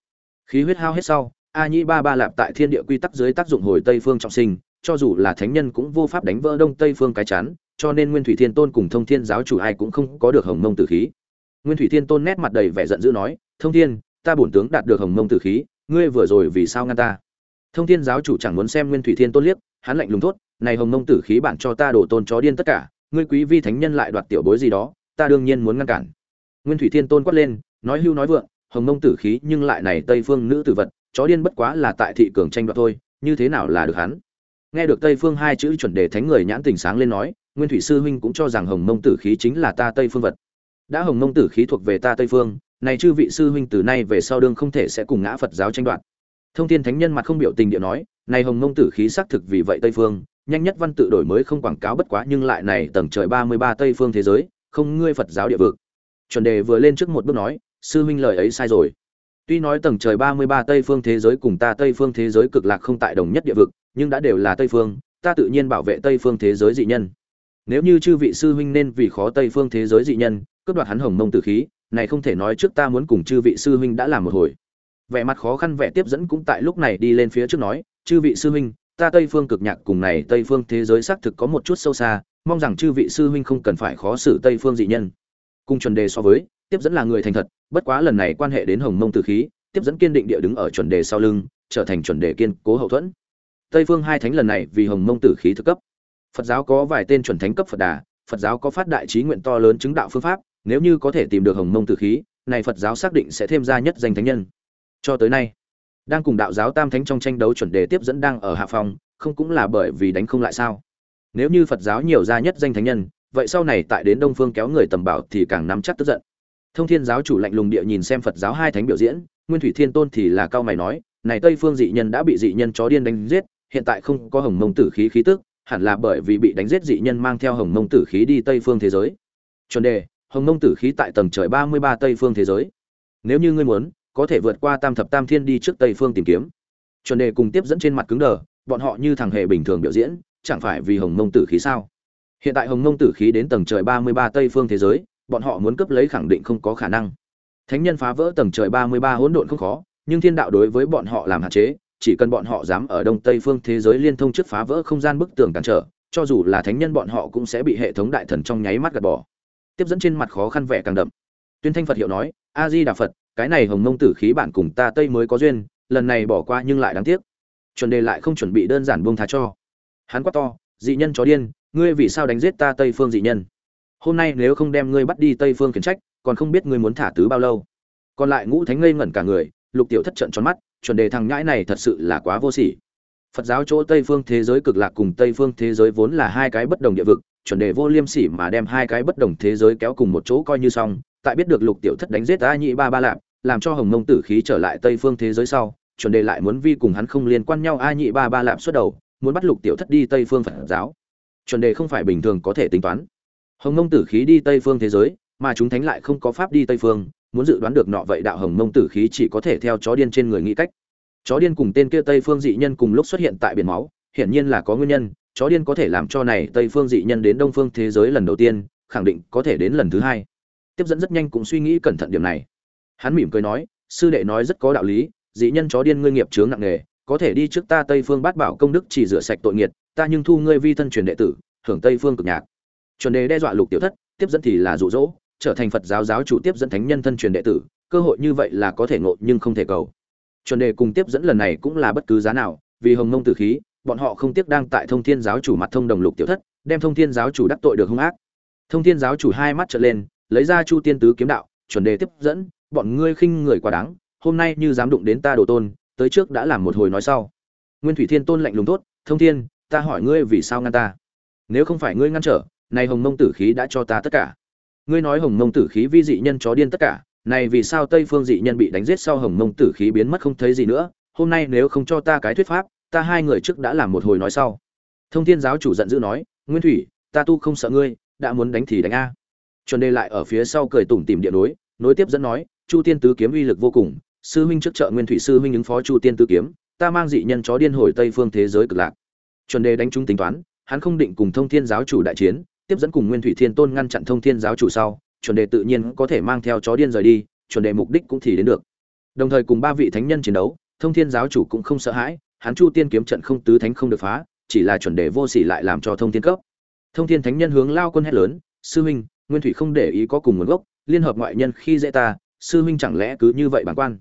Khí huyết hao hết sau a nhị ba ba lạp tại thiên địa quy tắc dưới tác dụng hồi tây phương trọng sinh cho dù là thánh nhân cũng vô pháp đánh vỡ đông tây phương cái chán, cho nên nguyên thủy thiên tôn cùng thông thiên giáo chủ ai cũng không có được hồng mông tử khí. Nguyên thủy thiên tôn nét mặt đầy vẻ giận dữ nói thông thiên ta bổn tướng đạt được hồng mông tử khí ngươi vừa rồi vì sao ngăn ta? Thông thiên giáo chủ chẳng muốn xem nguyên thủy thiên tôn liếc hắn lạnh lùng thốt này hồng mông tử khí bạn cho ta đổ tôn chó điên tất cả ngươi quý vi thánh nhân lại đoạt tiểu bối gì đó ta đương nhiên muốn ngăn cản nguyên thủy thiên tôn quát lên, nói hưu nói vượng, hồng mông tử khí nhưng lại này tây phương nữ tử vật, chó điên bất quá là tại thị cường tranh đoạt thôi, như thế nào là được hắn? Nghe được tây phương hai chữ chuẩn đề thánh người nhãn tình sáng lên nói, nguyên thủy sư huynh cũng cho rằng hồng mông tử khí chính là ta tây phương vật. Đã hồng mông tử khí thuộc về ta tây phương, này chư vị sư huynh từ nay về sau đương không thể sẽ cùng ngã phật giáo tranh đoạt. Thông thiên thánh nhân mặt không biểu tình địa nói, này hồng mông tử khí xác thực vì vậy tây phương, nhanh nhất văn tự đổi mới không quảng cáo bất quá nhưng lại này tầng trời ba mươi ba tây phương thế giới, không ngươi phật giáo địa vực chuẩn đề vừa lên trước một bước nói, sư huynh lời ấy sai rồi. Tuy nói tầng trời ba mươi ba tây phương thế giới cùng ta tây phương thế giới cực lạc không tại đồng nhất địa vực, nhưng đã đều là tây phương, ta tự nhiên bảo vệ tây phương thế giới dị nhân. Nếu như chư vị sư huynh nên vì khó tây phương thế giới dị nhân, cướp đoạt hắn hồng mông tử khí, này không thể nói trước ta muốn cùng chư vị sư huynh đã làm một hồi. Vẻ mặt khó khăn vẻ tiếp dẫn cũng tại lúc này đi lên phía trước nói, chư vị sư huynh, ta tây phương cực nhạc cùng này tây phương thế giới xác thực có một chút sâu xa, mong rằng chư vị sư huynh không cần phải khó xử tây phương dị nhân cùng chuẩn đề so với, tiếp dẫn là người thành thật, bất quá lần này quan hệ đến hồng mông tử khí, tiếp dẫn kiên định địa đứng ở chuẩn đề sau lưng, trở thành chuẩn đề kiên cố hậu thuẫn. Tây phương hai thánh lần này vì hồng mông tử khí thực cấp. Phật giáo có vài tên chuẩn thánh cấp phật đà, phật giáo có phát đại trí nguyện to lớn chứng đạo phương pháp, nếu như có thể tìm được hồng mông tử khí, này phật giáo xác định sẽ thêm ra nhất danh thánh nhân. Cho tới nay, đang cùng đạo giáo tam thánh trong tranh đấu chuẩn đề tiếp dẫn đang ở hạ phòng, không cũng là bởi vì đánh không lại sao? Nếu như phật giáo nhiều ra nhất danh thánh nhân vậy sau này tại đến đông phương kéo người tầm bảo thì càng nắm chắc tức giận. Thông thiên giáo chủ lạnh lùng địa nhìn xem phật giáo hai thánh biểu diễn, nguyên thủy thiên tôn thì là cao mày nói, này tây phương dị nhân đã bị dị nhân chó điên đánh giết, hiện tại không có hồng mông tử khí khí tức, hẳn là bởi vì bị đánh giết dị nhân mang theo hồng mông tử khí đi tây phương thế giới. Chuẩn đề, hồng mông tử khí tại tầng trời ba mươi ba tây phương thế giới. Nếu như ngươi muốn, có thể vượt qua tam thập tam thiên đi trước tây phương tìm kiếm. Chuẩn đề cùng tiếp dẫn trên mặt cứng đờ, bọn họ như thằng hề bình thường biểu diễn, chẳng phải vì hồng mông tử khí sao? Hiện tại hồng Nông tử khí đến tầng trời ba mươi ba tây phương thế giới, bọn họ muốn cướp lấy khẳng định không có khả năng. Thánh nhân phá vỡ tầng trời ba mươi ba hỗn độn không khó, nhưng thiên đạo đối với bọn họ làm hạn chế, chỉ cần bọn họ dám ở đông tây phương thế giới liên thông trước phá vỡ không gian bức tường cản trở, cho dù là thánh nhân bọn họ cũng sẽ bị hệ thống đại thần trong nháy mắt gạt bỏ. Tiếp dẫn trên mặt khó khăn vẻ càng đậm. Tuyên thanh phật hiệu nói a di đà phật, cái này hồng mông tử khí bản cùng ta tây mới có duyên, lần này bỏ qua nhưng lại đáng tiếc. Chuẩn đề lại không chuẩn bị đơn giản buông thá cho. Hắn quát to, dị nhân chó điên ngươi vì sao đánh giết ta tây phương dị nhân? Hôm nay nếu không đem ngươi bắt đi tây phương khiển trách, còn không biết ngươi muốn thả tứ bao lâu. Còn lại ngũ thánh ngây ngẩn cả người, lục tiểu thất trận tròn mắt, chuẩn đề thằng nhãi này thật sự là quá vô sỉ. Phật giáo chỗ tây phương thế giới cực lạc cùng tây phương thế giới vốn là hai cái bất đồng địa vực, chuẩn đề vô liêm sỉ mà đem hai cái bất đồng thế giới kéo cùng một chỗ coi như xong, tại biết được lục tiểu thất đánh giết a nhị ba ba lạp, làm cho hồng mông tử khí trở lại tây phương thế giới sau, chuẩn đề lại muốn vi cùng hắn không liên quan nhau a nhị ba ba lạp xuất đầu, muốn bắt lục tiểu thất đi tây phương phật giáo chuẩn đề không phải bình thường có thể tính toán. Hồng mông tử khí đi tây phương thế giới, mà chúng thánh lại không có pháp đi tây phương, muốn dự đoán được nọ vậy đạo hồng mông tử khí chỉ có thể theo chó điên trên người nghĩ cách. Chó điên cùng tên kia tây phương dị nhân cùng lúc xuất hiện tại biển máu, hiển nhiên là có nguyên nhân, chó điên có thể làm cho này tây phương dị nhân đến đông phương thế giới lần đầu tiên, khẳng định có thể đến lần thứ hai. Tiếp dẫn rất nhanh cũng suy nghĩ cẩn thận điểm này. Hắn mỉm cười nói, sư đệ nói rất có đạo lý, dị nhân chó điên ngươi nghiệp chướng nặng nề, có thể đi trước ta tây phương bát bảo công đức chỉ rửa sạch tội nghiệt ta nhưng thu ngươi vi thân truyền đệ tử, hưởng tây phương cực nhạc. Chuẩn đề đe dọa lục tiểu thất, tiếp dẫn thì là dụ dỗ, trở thành phật giáo giáo chủ tiếp dẫn thánh nhân thân truyền đệ tử, cơ hội như vậy là có thể ngộ nhưng không thể cầu. Chuẩn đề cùng tiếp dẫn lần này cũng là bất cứ giá nào, vì hồng mông tử khí, bọn họ không tiếc đang tại thông thiên giáo chủ mặt thông đồng lục tiểu thất, đem thông thiên giáo chủ đắc tội được hung ác. Thông thiên giáo chủ hai mắt trở lên, lấy ra chu tiên tứ kiếm đạo, chuẩn đề tiếp dẫn, bọn ngươi khinh người quá đáng, hôm nay như dám đụng đến ta đồ tôn, tới trước đã làm một hồi nói sau. Nguyên thủy thiên tôn lạnh lùng tốt thông thiên ta hỏi ngươi vì sao ngăn ta? Nếu không phải ngươi ngăn trở, này hồng mông tử khí đã cho ta tất cả. Ngươi nói hồng mông tử khí vi dị nhân chó điên tất cả, này vì sao tây phương dị nhân bị đánh giết sau hồng mông tử khí biến mất không thấy gì nữa? Hôm nay nếu không cho ta cái thuyết pháp, ta hai người trước đã làm một hồi nói sau. Thông thiên giáo chủ giận dữ nói, nguyên thủy, ta tu không sợ ngươi, đã muốn đánh thì đánh a. Chuẩn đề lại ở phía sau cười tủm tìm địa đối, nối tiếp dẫn nói, chu tiên tứ kiếm uy lực vô cùng, sư huynh trước trợ nguyên thủy sư huynh ứng phó chu tiên tứ kiếm, ta mang dị nhân chó điên hồi tây phương thế giới cực lạc chuẩn đề đánh trúng tính toán, hắn không định cùng thông thiên giáo chủ đại chiến, tiếp dẫn cùng nguyên thủy thiên tôn ngăn chặn thông thiên giáo chủ sau, chuẩn đề tự nhiên có thể mang theo chó điên rời đi, chuẩn đề mục đích cũng thì đến được. Đồng thời cùng ba vị thánh nhân chiến đấu, thông thiên giáo chủ cũng không sợ hãi, hắn chu tiên kiếm trận không tứ thánh không được phá, chỉ là chuẩn đề vô sỉ lại làm cho thông thiên cấp. Thông thiên thánh nhân hướng lao quân hét lớn, sư huynh, nguyên thủy không để ý có cùng nguồn gốc, liên hợp ngoại nhân khi dễ ta, sư huynh chẳng lẽ cứ như vậy bản quan?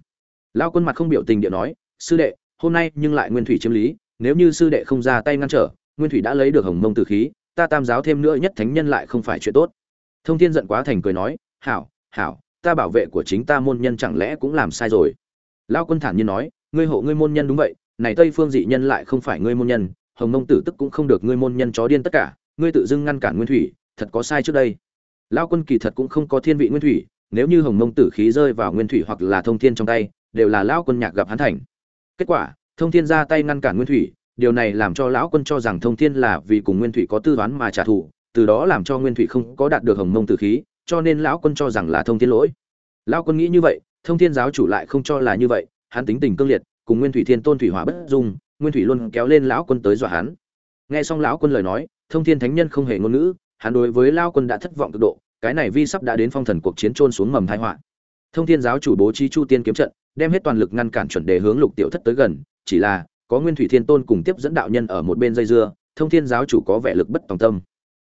Lao quân mặt không biểu tình địa nói, sư đệ, hôm nay nhưng lại nguyên thủy chiếm lý nếu như sư đệ không ra tay ngăn trở, nguyên thủy đã lấy được hồng mông tử khí, ta tam giáo thêm nữa nhất thánh nhân lại không phải chuyện tốt. Thông thiên giận quá thành cười nói, hảo hảo, ta bảo vệ của chính ta môn nhân chẳng lẽ cũng làm sai rồi? Lao quân thản nhiên nói, ngươi hộ ngươi môn nhân đúng vậy, này tây phương dị nhân lại không phải ngươi môn nhân, hồng mông tử tức cũng không được ngươi môn nhân chó điên tất cả, ngươi tự dưng ngăn cản nguyên thủy, thật có sai trước đây. Lao quân kỳ thật cũng không có thiên vị nguyên thủy, nếu như hồng mông tử khí rơi vào nguyên thủy hoặc là thông thiên trong tay, đều là lão quân nhạc gặp hắn thành. Kết quả thông thiên ra tay ngăn cản nguyên thủy, điều này làm cho lão quân cho rằng thông thiên là vì cùng nguyên thủy có tư toán mà trả thù, từ đó làm cho nguyên thủy không có đạt được hồng mông tử khí, cho nên lão quân cho rằng là thông thiên lỗi. Lão quân nghĩ như vậy, thông thiên giáo chủ lại không cho là như vậy, hắn tính tình cương liệt, cùng nguyên thủy thiên tôn thủy hỏa bất dung, nguyên thủy luôn kéo lên lão quân tới dọa hắn. Nghe xong lão quân lời nói, thông thiên thánh nhân không hề ngôn ngữ, hắn đối với lão quân đã thất vọng cực độ, cái này vi sắp đã đến phong thần cuộc chiến trôn xuống mầm tai họa. Thông thiên giáo chủ bố trí chu tiên kiếm trận, đem hết toàn lực ngăn cản chuẩn đề hướng lục tiểu thất tới gần chỉ là, có nguyên thủy thiên tôn cùng tiếp dẫn đạo nhân ở một bên dây dưa, thông thiên giáo chủ có vẻ lực bất tòng tâm.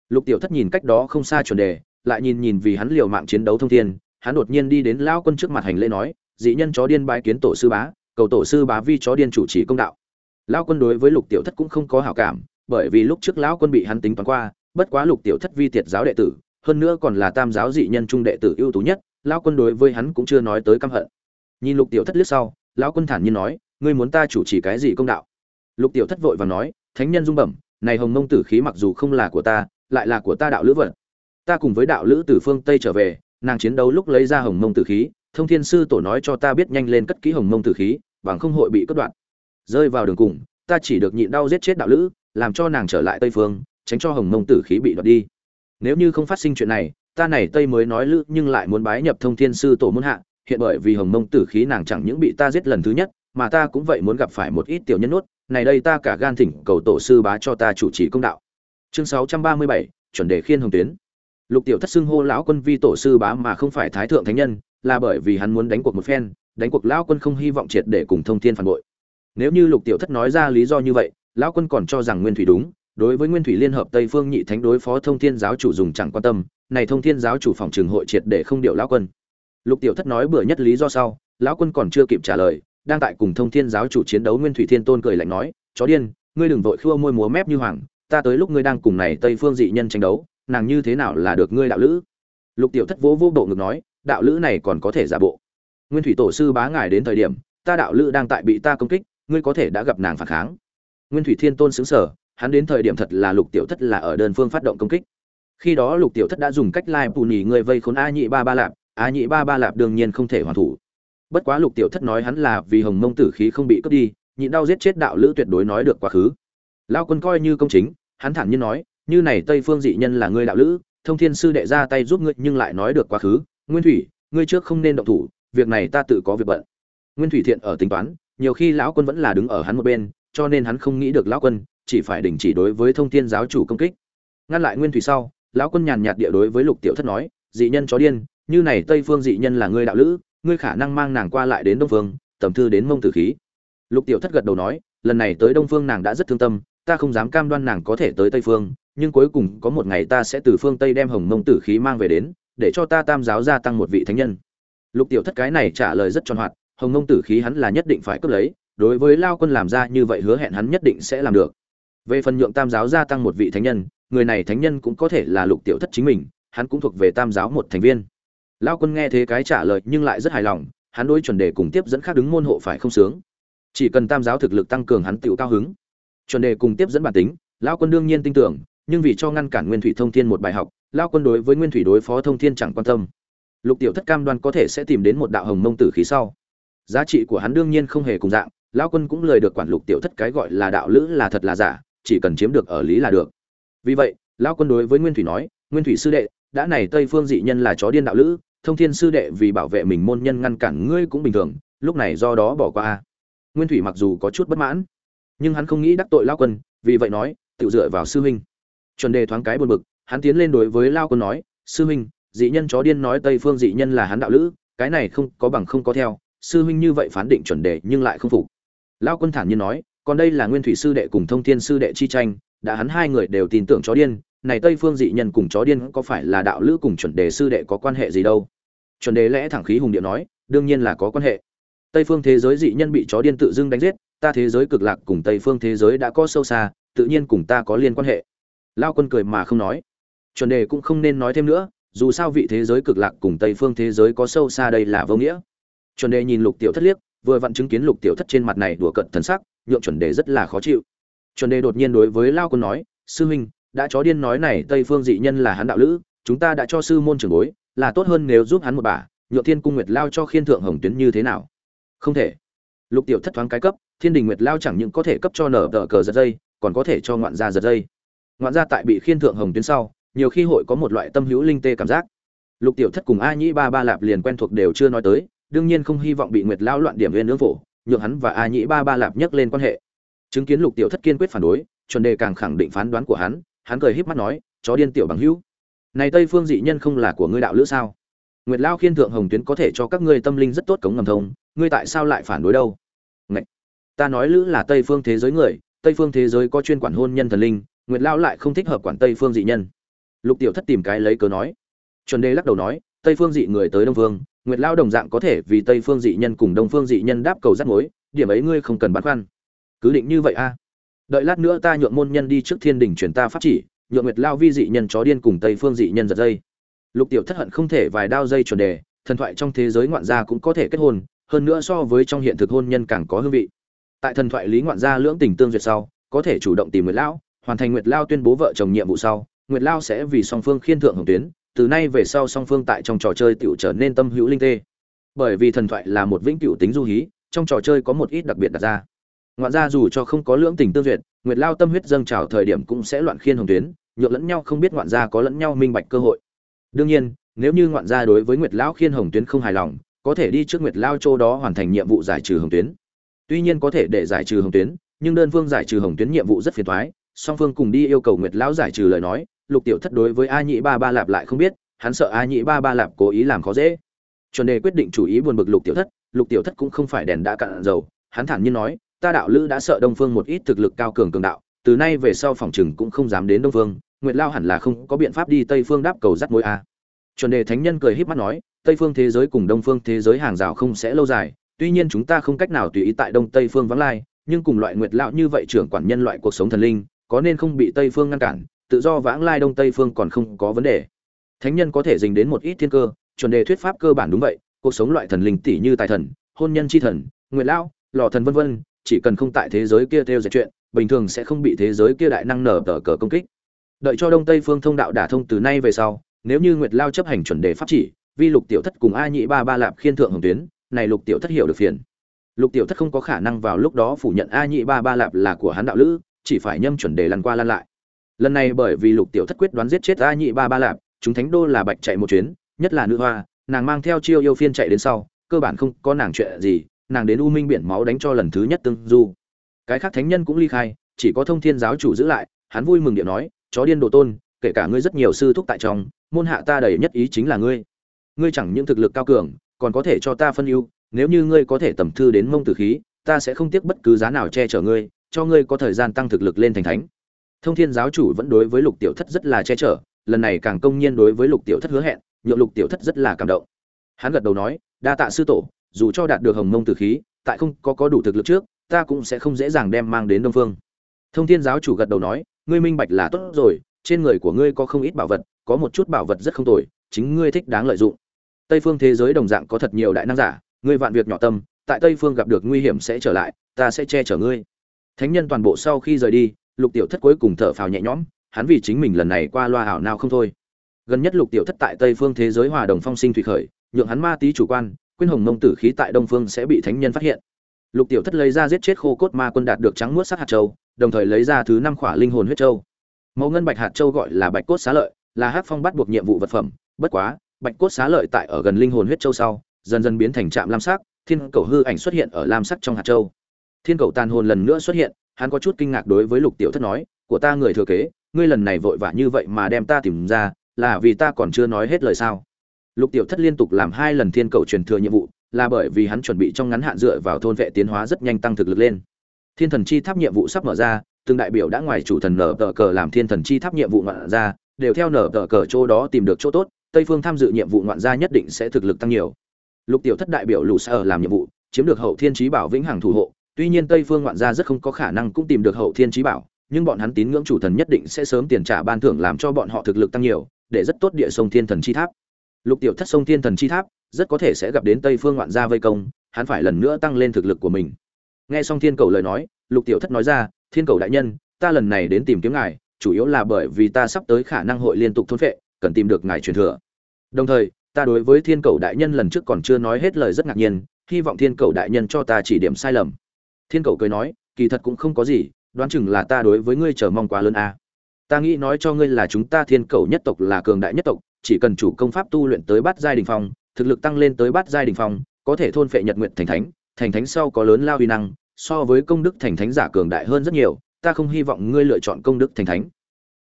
Lục tiểu thất nhìn cách đó không xa chuẩn đề, lại nhìn nhìn vì hắn liều mạng chiến đấu thông thiên, hắn đột nhiên đi đến lão quân trước mặt hành lễ nói, dị nhân chó điên bái kiến tổ sư bá, cầu tổ sư bá vi chó điên chủ trì công đạo. Lão quân đối với lục tiểu thất cũng không có hảo cảm, bởi vì lúc trước lão quân bị hắn tính toán qua, bất quá lục tiểu thất vi tiệt giáo đệ tử, hơn nữa còn là tam giáo dị nhân trung đệ tử ưu tú nhất, lão quân đối với hắn cũng chưa nói tới căm hận. Nhìn lục tiểu thất liếc sau, lão quân thản nhiên nói ngươi muốn ta chủ trì cái gì công đạo? Lục tiểu thất vội và nói, thánh nhân dung bẩm, này hồng mông tử khí mặc dù không là của ta, lại là của ta đạo lữ vật. Ta cùng với đạo lữ từ phương tây trở về, nàng chiến đấu lúc lấy ra hồng mông tử khí, thông thiên sư tổ nói cho ta biết nhanh lên cất kỹ hồng mông tử khí, bằng không hội bị cất đoạn. Rơi vào đường cùng, ta chỉ được nhịn đau giết chết đạo lữ, làm cho nàng trở lại tây phương, tránh cho hồng mông tử khí bị đoạt đi. Nếu như không phát sinh chuyện này, ta này tây mới nói lữ nhưng lại muốn bái nhập thông thiên sư tổ muốn hạ, hiện bởi vì hồng mông tử khí nàng chẳng những bị ta giết lần thứ nhất mà ta cũng vậy muốn gặp phải một ít tiểu nhân nuốt, này đây ta cả gan thỉnh cầu tổ sư bá cho ta chủ trì công đạo. Chương sáu trăm ba mươi bảy, chuẩn đề khiên hồng tuyến. Lục tiểu thất xưng hô lão quân vi tổ sư bá mà không phải thái thượng thánh nhân, là bởi vì hắn muốn đánh cuộc một phen, đánh cuộc lão quân không hy vọng triệt để cùng thông thiên phản bội. Nếu như lục tiểu thất nói ra lý do như vậy, lão quân còn cho rằng nguyên thủy đúng, đối với nguyên thủy liên hợp tây phương nhị thánh đối phó thông thiên giáo chủ dùng chẳng quan tâm, này thông thiên giáo chủ phòng trường hội triệt để không điều lão quân. Lục tiểu thất nói bừa nhất lý do sau, lão quân còn chưa kịp trả lời đang tại cùng thông thiên giáo chủ chiến đấu nguyên thủy thiên tôn cười lạnh nói, chó điên, ngươi đừng vội khua môi múa mép như hoàng, ta tới lúc ngươi đang cùng này tây phương dị nhân tranh đấu, nàng như thế nào là được ngươi đạo lữ? Lục tiểu thất vỗ vô bộ ngực nói, đạo lữ này còn có thể giả bộ. Nguyên thủy tổ sư bá ngài đến thời điểm, ta đạo lữ đang tại bị ta công kích, ngươi có thể đã gặp nàng phản kháng. Nguyên thủy thiên tôn xứng sở hắn đến thời điểm thật là lục tiểu thất là ở đơn phương phát động công kích. Khi đó lục tiểu thất đã dùng cách lai bù nhì người vây khốn a nhị ba ba lạp, a nhị ba ba lạp đương nhiên không thể hoàn thủ bất quá lục tiểu thất nói hắn là vì hồng mông tử khí không bị cướp đi, nhịn đau giết chết đạo lữ tuyệt đối nói được quá khứ. Lao quân coi như công chính, hắn thản nhiên nói, như này tây phương dị nhân là ngươi đạo lữ, thông thiên sư đệ ra tay giúp ngươi nhưng lại nói được quá khứ. Nguyên thủy, ngươi trước không nên động thủ, việc này ta tự có việc bận. Nguyên thủy thiện ở tính toán, nhiều khi lão quân vẫn là đứng ở hắn một bên, cho nên hắn không nghĩ được lão quân chỉ phải đình chỉ đối với thông thiên giáo chủ công kích. Ngăn lại nguyên thủy sau, lão quân nhàn nhạt địa đối với lục tiểu thất nói, dị nhân chó điên, như này tây phương dị nhân là ngươi đạo lữ ngươi khả năng mang nàng qua lại đến đông phương, tầm thư đến mông tử khí. Lục tiểu thất gật đầu nói, lần này tới đông phương nàng đã rất thương tâm, ta không dám cam đoan nàng có thể tới tây phương, nhưng cuối cùng có một ngày ta sẽ từ phương tây đem hồng mông tử khí mang về đến, để cho ta tam giáo gia tăng một vị thánh nhân. Lục tiểu thất cái này trả lời rất tròn hoạt hồng mông tử khí hắn là nhất định phải cướp lấy, đối với lao quân làm ra như vậy hứa hẹn hắn nhất định sẽ làm được. Về phần nhượng tam giáo gia tăng một vị thánh nhân, người này thánh nhân cũng có thể là lục tiểu thất chính mình, hắn cũng thuộc về tam giáo một thành viên lao quân nghe thế cái trả lời nhưng lại rất hài lòng, hắn đối chuẩn đề cùng tiếp dẫn khác đứng môn hộ phải không sướng. Chỉ cần tam giáo thực lực tăng cường hắn tựu cao hứng. Chuẩn đề cùng tiếp dẫn bản tính, lao quân đương nhiên tin tưởng, nhưng vì cho ngăn cản nguyên thủy thông thiên một bài học, lao quân đối với nguyên thủy đối phó thông thiên chẳng quan tâm. Lục tiểu thất cam đoan có thể sẽ tìm đến một đạo hồng mông tử khí sau. Giá trị của hắn đương nhiên không hề cùng dạng, lao quân cũng lời được quản lục tiểu thất cái gọi là đạo lữ là thật là giả, chỉ cần chiếm được ở lý là được. Vì vậy, lao quân đối với nguyên thủy nói, nguyên thủy sư đệ, đã này tây phương dị nhân là chó điên đạo lữ thông thiên sư đệ vì bảo vệ mình môn nhân ngăn cản ngươi cũng bình thường, lúc này do đó bỏ qua nguyên thủy mặc dù có chút bất mãn, nhưng hắn không nghĩ đắc tội lao quân, vì vậy nói tự dựa vào sư huynh. Chuẩn đề thoáng cái buồn bực, hắn tiến lên đối với lao quân nói, sư huynh, dị nhân chó điên nói tây phương dị nhân là hắn đạo lữ, cái này không có bằng không có theo, sư huynh như vậy phán định chuẩn đề nhưng lại không phục. Lao quân thản nhiên nói, còn đây là nguyên thủy sư đệ cùng thông thiên sư đệ chi tranh, đã hắn hai người đều tin tưởng chó điên này tây phương dị nhân cùng chó điên có phải là đạo lữ cùng chuẩn đề sư đệ có quan hệ gì đâu? Chuẩn đề lẽ thẳng khí hùng điệu nói, đương nhiên là có quan hệ. Tây phương thế giới dị nhân bị chó điên tự dưng đánh giết, ta thế giới cực lạc cùng tây phương thế giới đã có sâu xa, tự nhiên cùng ta có liên quan hệ. Lao quân cười mà không nói. Chuẩn đề cũng không nên nói thêm nữa, dù sao vị thế giới cực lạc cùng tây phương thế giới có sâu xa đây là vô nghĩa. Chuẩn đề nhìn lục tiểu thất liếc, vừa vặn chứng kiến lục tiểu thất trên mặt này đùa cận thần sắc, nhượng chuẩn đề rất là khó chịu. Chuẩn đề đột nhiên đối với lao quân nói, sư huynh đã chó điên nói này, tây phương dị nhân là hắn đạo lữ, chúng ta đã cho sư môn trưởng bối, là tốt hơn nếu giúp hắn một bà, nhượng thiên cung nguyệt lao cho khiên thượng hồng tuyến như thế nào? Không thể. Lục tiểu thất thoáng cái cấp, thiên đình nguyệt lao chẳng những có thể cấp cho nở tờ cờ giật dây, còn có thể cho ngoạn gia giật dây. Ngoạn gia tại bị khiên thượng hồng tuyến sau, nhiều khi hội có một loại tâm hữu linh tê cảm giác. Lục tiểu thất cùng a nhĩ ba ba lạp liền quen thuộc đều chưa nói tới, đương nhiên không hy vọng bị nguyệt lao loạn điểm viên nướng phổ, nhượng hắn và a nhĩ ba ba lạp nhắc lên quan hệ. Chứng kiến lục tiểu thất kiên quyết phản đối, chuẩn đề càng khẳng định phán đoán của hắn hắn cười híp mắt nói, chó điên tiểu bằng hữu, này tây phương dị nhân không là của ngươi đạo lữ sao? Nguyệt Lão khiên thượng hồng tuyến có thể cho các ngươi tâm linh rất tốt cống ngầm thông, ngươi tại sao lại phản đối đâu? Ngậy! ta nói lữ là tây phương thế giới người, tây phương thế giới có chuyên quản hôn nhân thần linh, nguyệt Lão lại không thích hợp quản tây phương dị nhân. Lục tiểu thất tìm cái lấy cớ nói. Chuẩn đề lắc đầu nói, tây phương dị người tới đông phương, nguyệt Lão đồng dạng có thể vì tây phương dị nhân cùng đông phương dị nhân đáp cầu rắc mối, điểm ấy ngươi không cần băn khoăn. Cứ định như vậy a đợi lát nữa ta nhượng môn nhân đi trước thiên đình truyền ta pháp chỉ, nhượng nguyệt lao vi dị nhân chó điên cùng tây phương dị nhân giật dây. Lục tiểu thất hận không thể vài đao dây chuẩn đề, thần thoại trong thế giới ngoạn gia cũng có thể kết hôn, hơn nữa so với trong hiện thực hôn nhân càng có hương vị. Tại thần thoại lý ngoạn gia lưỡng tình tương duyệt sau, có thể chủ động tìm nguyệt lão hoàn thành nguyệt lao tuyên bố vợ chồng nhiệm vụ sau, nguyệt lao sẽ vì song phương khiên thượng hồng tuyến, từ nay về sau song phương tại trong trò chơi tiểu trở nên tâm hữu linh tê. Bởi vì thần thoại là một vĩnh cửu tính du hí, trong trò chơi có một ít đặc biệt đặt ra ngoạn ra dù cho không có lưỡng tình tương duyệt, nguyệt lao tâm huyết dâng trào thời điểm cũng sẽ loạn khiên hồng tuyến, nhượng lẫn nhau không biết ngoạn gia có lẫn nhau minh bạch cơ hội. Đương nhiên, nếu như ngoạn gia đối với nguyệt lão khiên hồng tuyến không hài lòng, có thể đi trước nguyệt lao châu đó hoàn thành nhiệm vụ giải trừ hồng tuyến. Tuy nhiên có thể để giải trừ hồng tuyến, nhưng đơn phương giải trừ hồng tuyến nhiệm vụ rất phiền toái, song phương cùng đi yêu cầu nguyệt lão giải trừ lời nói, lục tiểu thất đối với a nhị ba ba lạp lại không biết, hắn sợ a nhị ba ba lạp cố ý làm khó dễ. Chuẩn đề quyết định chủ ý buồn bực lục tiểu thất, lục tiểu thất cũng không phải đèn đã cạn dầu, hắn thản nhiên nói ta đạo lữ đã sợ đông phương một ít thực lực cao cường cường đạo, từ nay về sau phòng chừng cũng không dám đến đông phương, nguyệt lao hẳn là không có biện pháp đi tây phương đáp cầu dắt mối a. Chuẩn đề thánh nhân cười híp mắt nói, tây phương thế giới cùng đông phương thế giới hàng rào không sẽ lâu dài, tuy nhiên chúng ta không cách nào tùy ý tại đông tây phương vắng lai, nhưng cùng loại nguyệt lão như vậy trưởng quản nhân loại cuộc sống thần linh, có nên không bị tây phương ngăn cản, tự do vãng lai đông tây phương còn không có vấn đề. Thánh nhân có thể dình đến một ít thiên cơ, chuẩn đề thuyết pháp cơ bản đúng vậy, cuộc sống loại thần linh tỷ như tài thần, hôn nhân chi thần, nguyệt lão lò thần vân vân chỉ cần không tại thế giới kia theo dệt chuyện, bình thường sẽ không bị thế giới kia đại năng nở tờ cờ công kích. Đợi cho đông tây phương thông đạo đả thông từ nay về sau, nếu như nguyệt lao chấp hành chuẩn đề pháp chỉ, vi lục tiểu thất cùng a nhị ba ba lạp khiên thượng hồng tuyến, này lục tiểu thất hiểu được phiền. Lục tiểu thất không có khả năng vào lúc đó phủ nhận a nhị ba ba lạp là của hắn đạo lữ, chỉ phải nhâm chuẩn đề lăn qua lăn lại. Lần này bởi vì lục tiểu thất quyết đoán giết chết a nhị ba ba lạp, chúng thánh đô là bạch chạy một chuyến, nhất là nữ hoa, nàng mang theo chiêu yêu phiên chạy đến sau, cơ bản không có nàng chuyện gì nàng đến u minh biển máu đánh cho lần thứ nhất tương du. Cái khác thánh nhân cũng ly khai, chỉ có thông thiên giáo chủ giữ lại, hắn vui mừng điện nói, chó điên đồ tôn, kể cả ngươi rất nhiều sư thúc tại trong, môn hạ ta đầy nhất ý chính là ngươi. Ngươi chẳng những thực lực cao cường, còn có thể cho ta phân ưu, nếu như ngươi có thể tầm thư đến mông tử khí, ta sẽ không tiếc bất cứ giá nào che chở ngươi, cho ngươi có thời gian tăng thực lực lên thành thánh. Thông thiên giáo chủ vẫn đối với lục tiểu thất rất là che chở, lần này càng công nhiên đối với lục tiểu thất hứa hẹn, nhượng lục tiểu thất rất là cảm động. Hắn gật đầu nói, đa tạ sư tổ dù cho đạt được hồng mông tử khí, tại không có có đủ thực lực trước, ta cũng sẽ không dễ dàng đem mang đến đông phương. Thông thiên giáo chủ gật đầu nói, ngươi minh bạch là tốt rồi, trên người của ngươi có không ít bảo vật, có một chút bảo vật rất không tồi, chính ngươi thích đáng lợi dụng. Tây phương thế giới đồng dạng có thật nhiều đại năng giả, ngươi vạn việc nhỏ tâm, tại tây phương gặp được nguy hiểm sẽ trở lại, ta sẽ che chở ngươi. Thánh nhân toàn bộ sau khi rời đi, lục tiểu thất cuối cùng thở phào nhẹ nhõm, hắn vì chính mình lần này qua loa ảo nào không thôi. Gần nhất lục tiểu thất tại tây phương thế giới hòa đồng phong sinh thủy khởi, nhượng hắn ma tí chủ quan quyên hồng mông tử khí tại đông phương sẽ bị thánh nhân phát hiện. Lục tiểu thất lấy ra giết chết khô cốt ma quân đạt được trắng muốt sát hạt châu, đồng thời lấy ra thứ năm khỏa linh hồn huyết châu. Mẫu ngân bạch hạt châu gọi là bạch cốt xá lợi, là hắc phong bắt buộc nhiệm vụ vật phẩm, bất quá, bạch cốt xá lợi tại ở gần linh hồn huyết châu sau, dần dần biến thành trạm lam sắc, thiên cầu hư ảnh xuất hiện ở lam sắc trong hạt châu. Thiên cầu tàn hồn lần nữa xuất hiện, hắn có chút kinh ngạc đối với lục tiểu thất nói, của ta người thừa kế, ngươi lần này vội vã như vậy mà đem ta tìm ra, là vì ta còn chưa nói hết lời sao? Lục tiểu thất liên tục làm hai lần thiên cầu truyền thừa nhiệm vụ, là bởi vì hắn chuẩn bị trong ngắn hạn dựa vào thôn vệ tiến hóa rất nhanh tăng thực lực lên. Thiên thần chi tháp nhiệm vụ sắp mở ra, từng đại biểu đã ngoài chủ thần nở tờ cờ làm thiên thần chi tháp nhiệm vụ ngoạn ra, đều theo nở tờ cờ chỗ đó tìm được chỗ tốt, tây phương tham dự nhiệm vụ ngoạn gia nhất định sẽ thực lực tăng nhiều. Lục tiểu thất đại biểu lù sa ở làm nhiệm vụ, chiếm được hậu thiên trí bảo vĩnh hằng thủ hộ, tuy nhiên tây phương ngoạn gia rất không có khả năng cũng tìm được hậu thiên trí bảo, nhưng bọn hắn tín ngưỡng chủ thần nhất định sẽ sớm tiền trả ban thưởng làm cho bọn họ thực lực tăng nhiều, để rất tốt địa sông thiên thần chi tháp lục tiểu thất sông thiên thần chi tháp, rất có thể sẽ gặp đến tây phương ngoạn gia vây công, hắn phải lần nữa tăng lên thực lực của mình. Nghe xong thiên cầu lời nói, lục tiểu thất nói ra, thiên cầu đại nhân, ta lần này đến tìm kiếm ngài, chủ yếu là bởi vì ta sắp tới khả năng hội liên tục thôn phệ, cần tìm được ngài truyền thừa. Đồng thời, ta đối với thiên cầu đại nhân lần trước còn chưa nói hết lời rất ngạc nhiên, hy vọng thiên cầu đại nhân cho ta chỉ điểm sai lầm. Thiên cầu cười nói, kỳ thật cũng không có gì, đoán chừng là ta đối với ngươi chờ mong quá lớn a. Ta nghĩ nói cho ngươi là chúng ta thiên cầu nhất tộc là cường đại nhất tộc chỉ cần chủ công pháp tu luyện tới bát giai đình phong thực lực tăng lên tới bát giai đình phong có thể thôn phệ nhật nguyện thành thánh thành thánh sau có lớn lao uy năng so với công đức thành thánh giả cường đại hơn rất nhiều ta không hy vọng ngươi lựa chọn công đức thành thánh.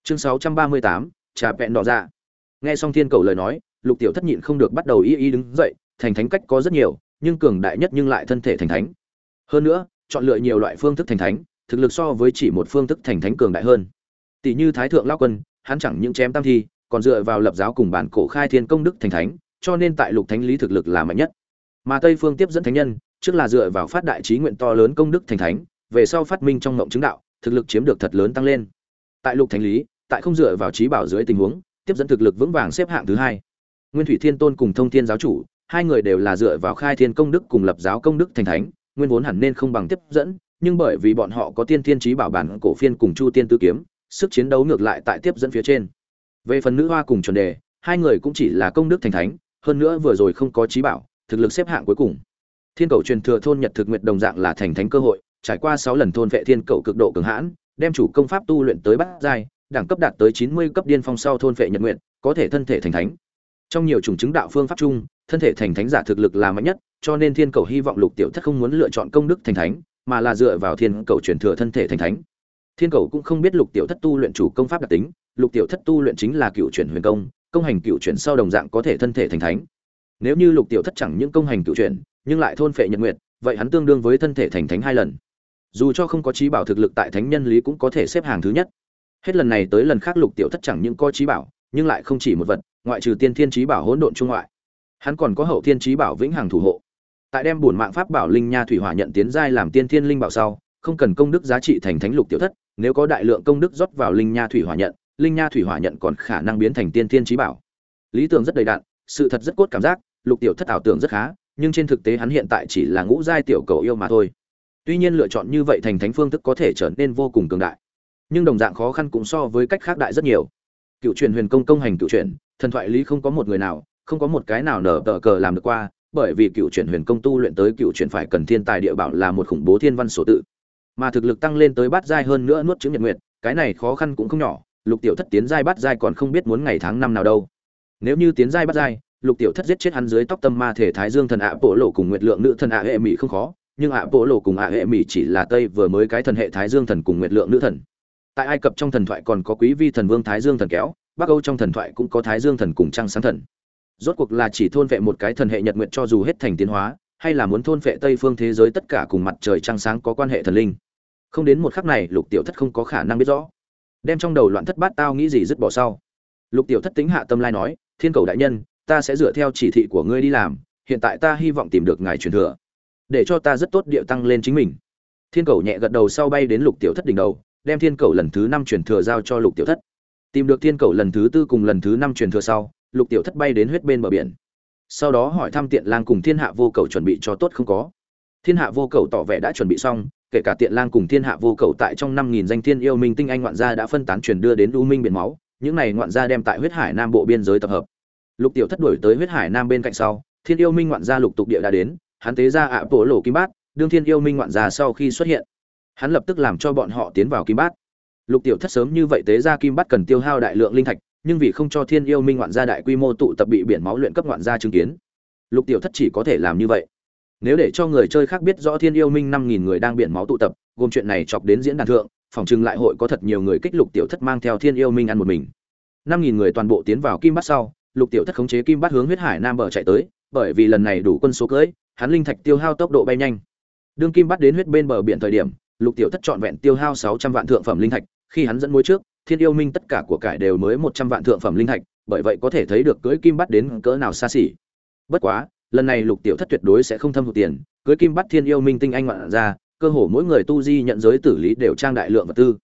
Chương 638, trà vẹn đỏ ra nghe xong thiên cầu lời nói lục tiểu thất nhịn không được bắt đầu y y đứng dậy thành thánh cách có rất nhiều nhưng cường đại nhất nhưng lại thân thể thành thánh. Hơn nữa chọn lựa nhiều loại phương thức thành thánh thực lực so với chỉ một phương thức thành thánh cường đại hơn. Tỷ như thái thượng lao quân hắn chẳng những chém tam thi còn dựa vào lập giáo cùng bản cổ khai thiên công đức thành thánh, cho nên tại lục thánh lý thực lực là mạnh nhất. Mà tây phương tiếp dẫn thánh nhân, trước là dựa vào phát đại trí nguyện to lớn công đức thành thánh, về sau phát minh trong ngộng chứng đạo, thực lực chiếm được thật lớn tăng lên. Tại lục thánh lý, tại không dựa vào trí bảo dưới tình huống, tiếp dẫn thực lực vững vàng xếp hạng thứ hai. Nguyên thủy thiên tôn cùng thông thiên giáo chủ, hai người đều là dựa vào khai thiên công đức cùng lập giáo công đức thành thánh, nguyên vốn hẳn nên không bằng tiếp dẫn, nhưng bởi vì bọn họ có tiên thiên trí bảo bản cổ phiên cùng chu tiên tứ kiếm, sức chiến đấu ngược lại tại tiếp dẫn phía trên về phần nữ hoa cùng chuẩn đề, hai người cũng chỉ là công đức thành thánh, hơn nữa vừa rồi không có trí bảo, thực lực xếp hạng cuối cùng. Thiên cầu truyền thừa thôn nhật thực nguyệt đồng dạng là thành thánh cơ hội, trải qua sáu lần thôn vệ thiên cầu cực độ cường hãn, đem chủ công pháp tu luyện tới bát giai, đẳng cấp đạt tới chín mươi cấp điên phong sau thôn vệ nhật nguyện có thể thân thể thành thánh. Trong nhiều chủng chứng đạo phương pháp chung, thân thể thành thánh giả thực lực là mạnh nhất, cho nên thiên cầu hy vọng lục tiểu thất không muốn lựa chọn công đức thành thánh, mà là dựa vào thiên cầu truyền thừa thân thể thành thánh thiên cầu cũng không biết lục tiểu thất tu luyện chủ công pháp đặc tính, lục tiểu thất tu luyện chính là cựu chuyển huyền công công hành cựu chuyển sau đồng dạng có thể thân thể thành thánh. Nếu như lục tiểu thất chẳng những công hành cựu chuyển, nhưng lại thôn phệ nhật nguyệt, vậy hắn tương đương với thân thể thành thánh hai lần. Dù cho không có trí bảo thực lực tại thánh nhân lý cũng có thể xếp hàng thứ nhất. Hết lần này tới lần khác lục tiểu thất chẳng những có trí bảo, nhưng lại không chỉ một vật, ngoại trừ tiên thiên trí bảo hỗn độn trung ngoại. Hắn còn có hậu thiên trí bảo vĩnh hằng thủ hộ. Tại đem bổn mạng pháp bảo linh nha thủy hỏa nhận tiến giai làm tiên thiên linh bảo sau, không cần công đức giá trị thành thánh lục tiểu thất nếu có đại lượng công đức rót vào linh nha thủy hỏa nhận, linh nha thủy hỏa nhận còn khả năng biến thành tiên thiên trí bảo. Lý tưởng rất đầy đặn, sự thật rất cốt cảm giác, lục tiểu thất ảo tưởng rất khá, nhưng trên thực tế hắn hiện tại chỉ là ngũ giai tiểu cầu yêu mà thôi. Tuy nhiên lựa chọn như vậy thành thánh phương thức có thể trở nên vô cùng cường đại, nhưng đồng dạng khó khăn cũng so với cách khác đại rất nhiều. Cựu truyền huyền công công hành cựu truyền, thần thoại lý không có một người nào, không có một cái nào nở tờ cờ làm được qua, bởi vì cựu truyền huyền công tu luyện tới cựu truyền phải cần thiên tài địa bảo là một khủng bố thiên văn số tự mà thực lực tăng lên tới bát giai hơn nữa nuốt chữ nhật nguyệt, cái này khó khăn cũng không nhỏ, lục tiểu thất tiến giai bát giai còn không biết muốn ngày tháng năm nào đâu. Nếu như tiến giai bát giai, lục tiểu thất giết chết hắn dưới tóc tâm ma thể thái dương thần ạ bộ lộ cùng nguyệt lượng nữ thần ạ hệ mỹ không khó, nhưng ạ bộ lộ cùng ạ hệ mỹ chỉ là tây vừa mới cái thần hệ thái dương thần cùng nguyệt lượng nữ thần. Tại ai cập trong thần thoại còn có quý vi thần vương thái dương thần kéo, bắc âu trong thần thoại cũng có thái dương thần cùng trăng sáng thần. Rốt cuộc là chỉ thôn vệ một cái thần hệ nhật nguyện cho dù hết thành tiến hóa, hay là muốn thôn vệ tây phương thế giới tất cả cùng mặt trời trăng sáng có quan hệ thần linh không đến một khắc này, lục tiểu thất không có khả năng biết rõ. Đem trong đầu loạn thất bát tao nghĩ gì dứt bỏ sau. Lục tiểu thất tính hạ tâm lai nói, thiên cầu đại nhân, ta sẽ dựa theo chỉ thị của ngươi đi làm, hiện tại ta hy vọng tìm được ngài truyền thừa, để cho ta rất tốt điệu tăng lên chính mình. Thiên cầu nhẹ gật đầu sau bay đến lục tiểu thất đỉnh đầu, đem thiên cầu lần thứ năm truyền thừa giao cho lục tiểu thất. Tìm được thiên cầu lần thứ tư cùng lần thứ năm truyền thừa sau, lục tiểu thất bay đến huyết bên bờ biển. Sau đó hỏi thăm tiện lang cùng thiên hạ vô cầu chuẩn bị cho tốt không có. Thiên hạ vô cầu tỏ vẻ đã chuẩn bị xong kể cả tiện lang cùng thiên hạ vô cầu tại trong năm nghìn danh thiên yêu minh tinh anh ngoạn gia đã phân tán truyền đưa đến u minh biển máu, những này ngoạn gia đem tại huyết hải nam bộ biên giới tập hợp. Lục tiểu thất đuổi tới huyết hải nam bên cạnh sau, thiên yêu minh ngoạn gia lục tục địa đã đến, hắn tế ra ạ bộ lộ kim bát, đương thiên yêu minh ngoạn gia sau khi xuất hiện, hắn lập tức làm cho bọn họ tiến vào kim bát. Lục tiểu thất sớm như vậy tế ra kim bát cần tiêu hao đại lượng linh thạch, nhưng vì không cho thiên yêu minh ngoạn gia đại quy mô tụ tập bị biển máu luyện cấp ngoạn gia chứng kiến. Lục tiểu thất chỉ có thể làm như vậy nếu để cho người chơi khác biết rõ thiên yêu minh năm nghìn người đang biển máu tụ tập, gồm chuyện này chọc đến diễn đàn thượng, phòng trưng lại hội có thật nhiều người kích lục tiểu thất mang theo thiên yêu minh ăn một mình. năm nghìn người toàn bộ tiến vào kim bát sau, lục tiểu thất khống chế kim bát hướng huyết hải nam bờ chạy tới, bởi vì lần này đủ quân số cưỡi hắn linh thạch tiêu hao tốc độ bay nhanh. Đương kim bắt đến huyết bên bờ biển thời điểm, lục tiểu thất trọn vẹn tiêu hao sáu trăm vạn thượng phẩm linh thạch, khi hắn dẫn mối trước, thiên yêu minh tất cả của cải đều mới một trăm vạn thượng phẩm linh thạch, bởi vậy có thể thấy được cưỡi kim bắt đến cỡ nào xa xỉ. Bất quá lần này lục tiểu thất tuyệt đối sẽ không thâm hụt tiền, cưới kim bắt thiên yêu minh tinh anh ngoạn ra, cơ hồ mỗi người tu di nhận giới tử lý đều trang đại lượng vật tư.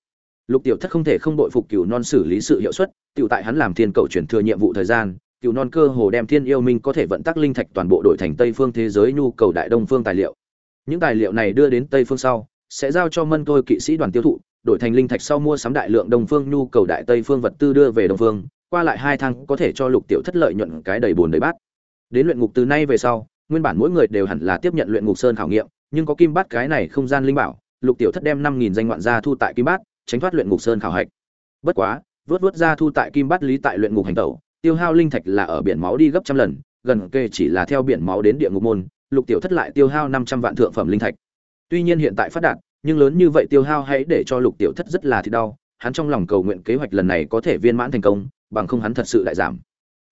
Lục tiểu thất không thể không đội phục cửu non xử lý sự hiệu suất, tiểu tại hắn làm thiên cầu chuyển thừa nhiệm vụ thời gian, cửu non cơ hồ đem thiên yêu minh có thể vận tắc linh thạch toàn bộ đổi thành tây phương thế giới nhu cầu đại đông phương tài liệu. Những tài liệu này đưa đến tây phương sau, sẽ giao cho mân tôi kỵ sĩ đoàn tiêu thụ, đổi thành linh thạch sau mua sắm đại lượng đông phương nhu cầu đại tây phương vật tư đưa về đông phương, qua lại hai tháng có thể cho lục tiểu thất lợi nhuận cái đầy bồn đầy bát đến luyện ngục từ nay về sau, nguyên bản mỗi người đều hẳn là tiếp nhận luyện ngục sơn khảo nghiệm, nhưng có kim bát cái này không gian linh bảo, lục tiểu thất đem năm nghìn danh ngoạn gia thu tại kim bát, tránh thoát luyện ngục sơn khảo hạch. Bất quá, vớt vớt ra thu tại kim bát lý tại luyện ngục hành tẩu, tiêu hao linh thạch là ở biển máu đi gấp trăm lần, gần kề chỉ là theo biển máu đến địa ngục môn, lục tiểu thất lại tiêu hao năm trăm vạn thượng phẩm linh thạch. Tuy nhiên hiện tại phát đạt, nhưng lớn như vậy tiêu hao hãy để cho lục tiểu thất rất là thì đau, hắn trong lòng cầu nguyện kế hoạch lần này có thể viên mãn thành công, bằng không hắn thật sự lại giảm.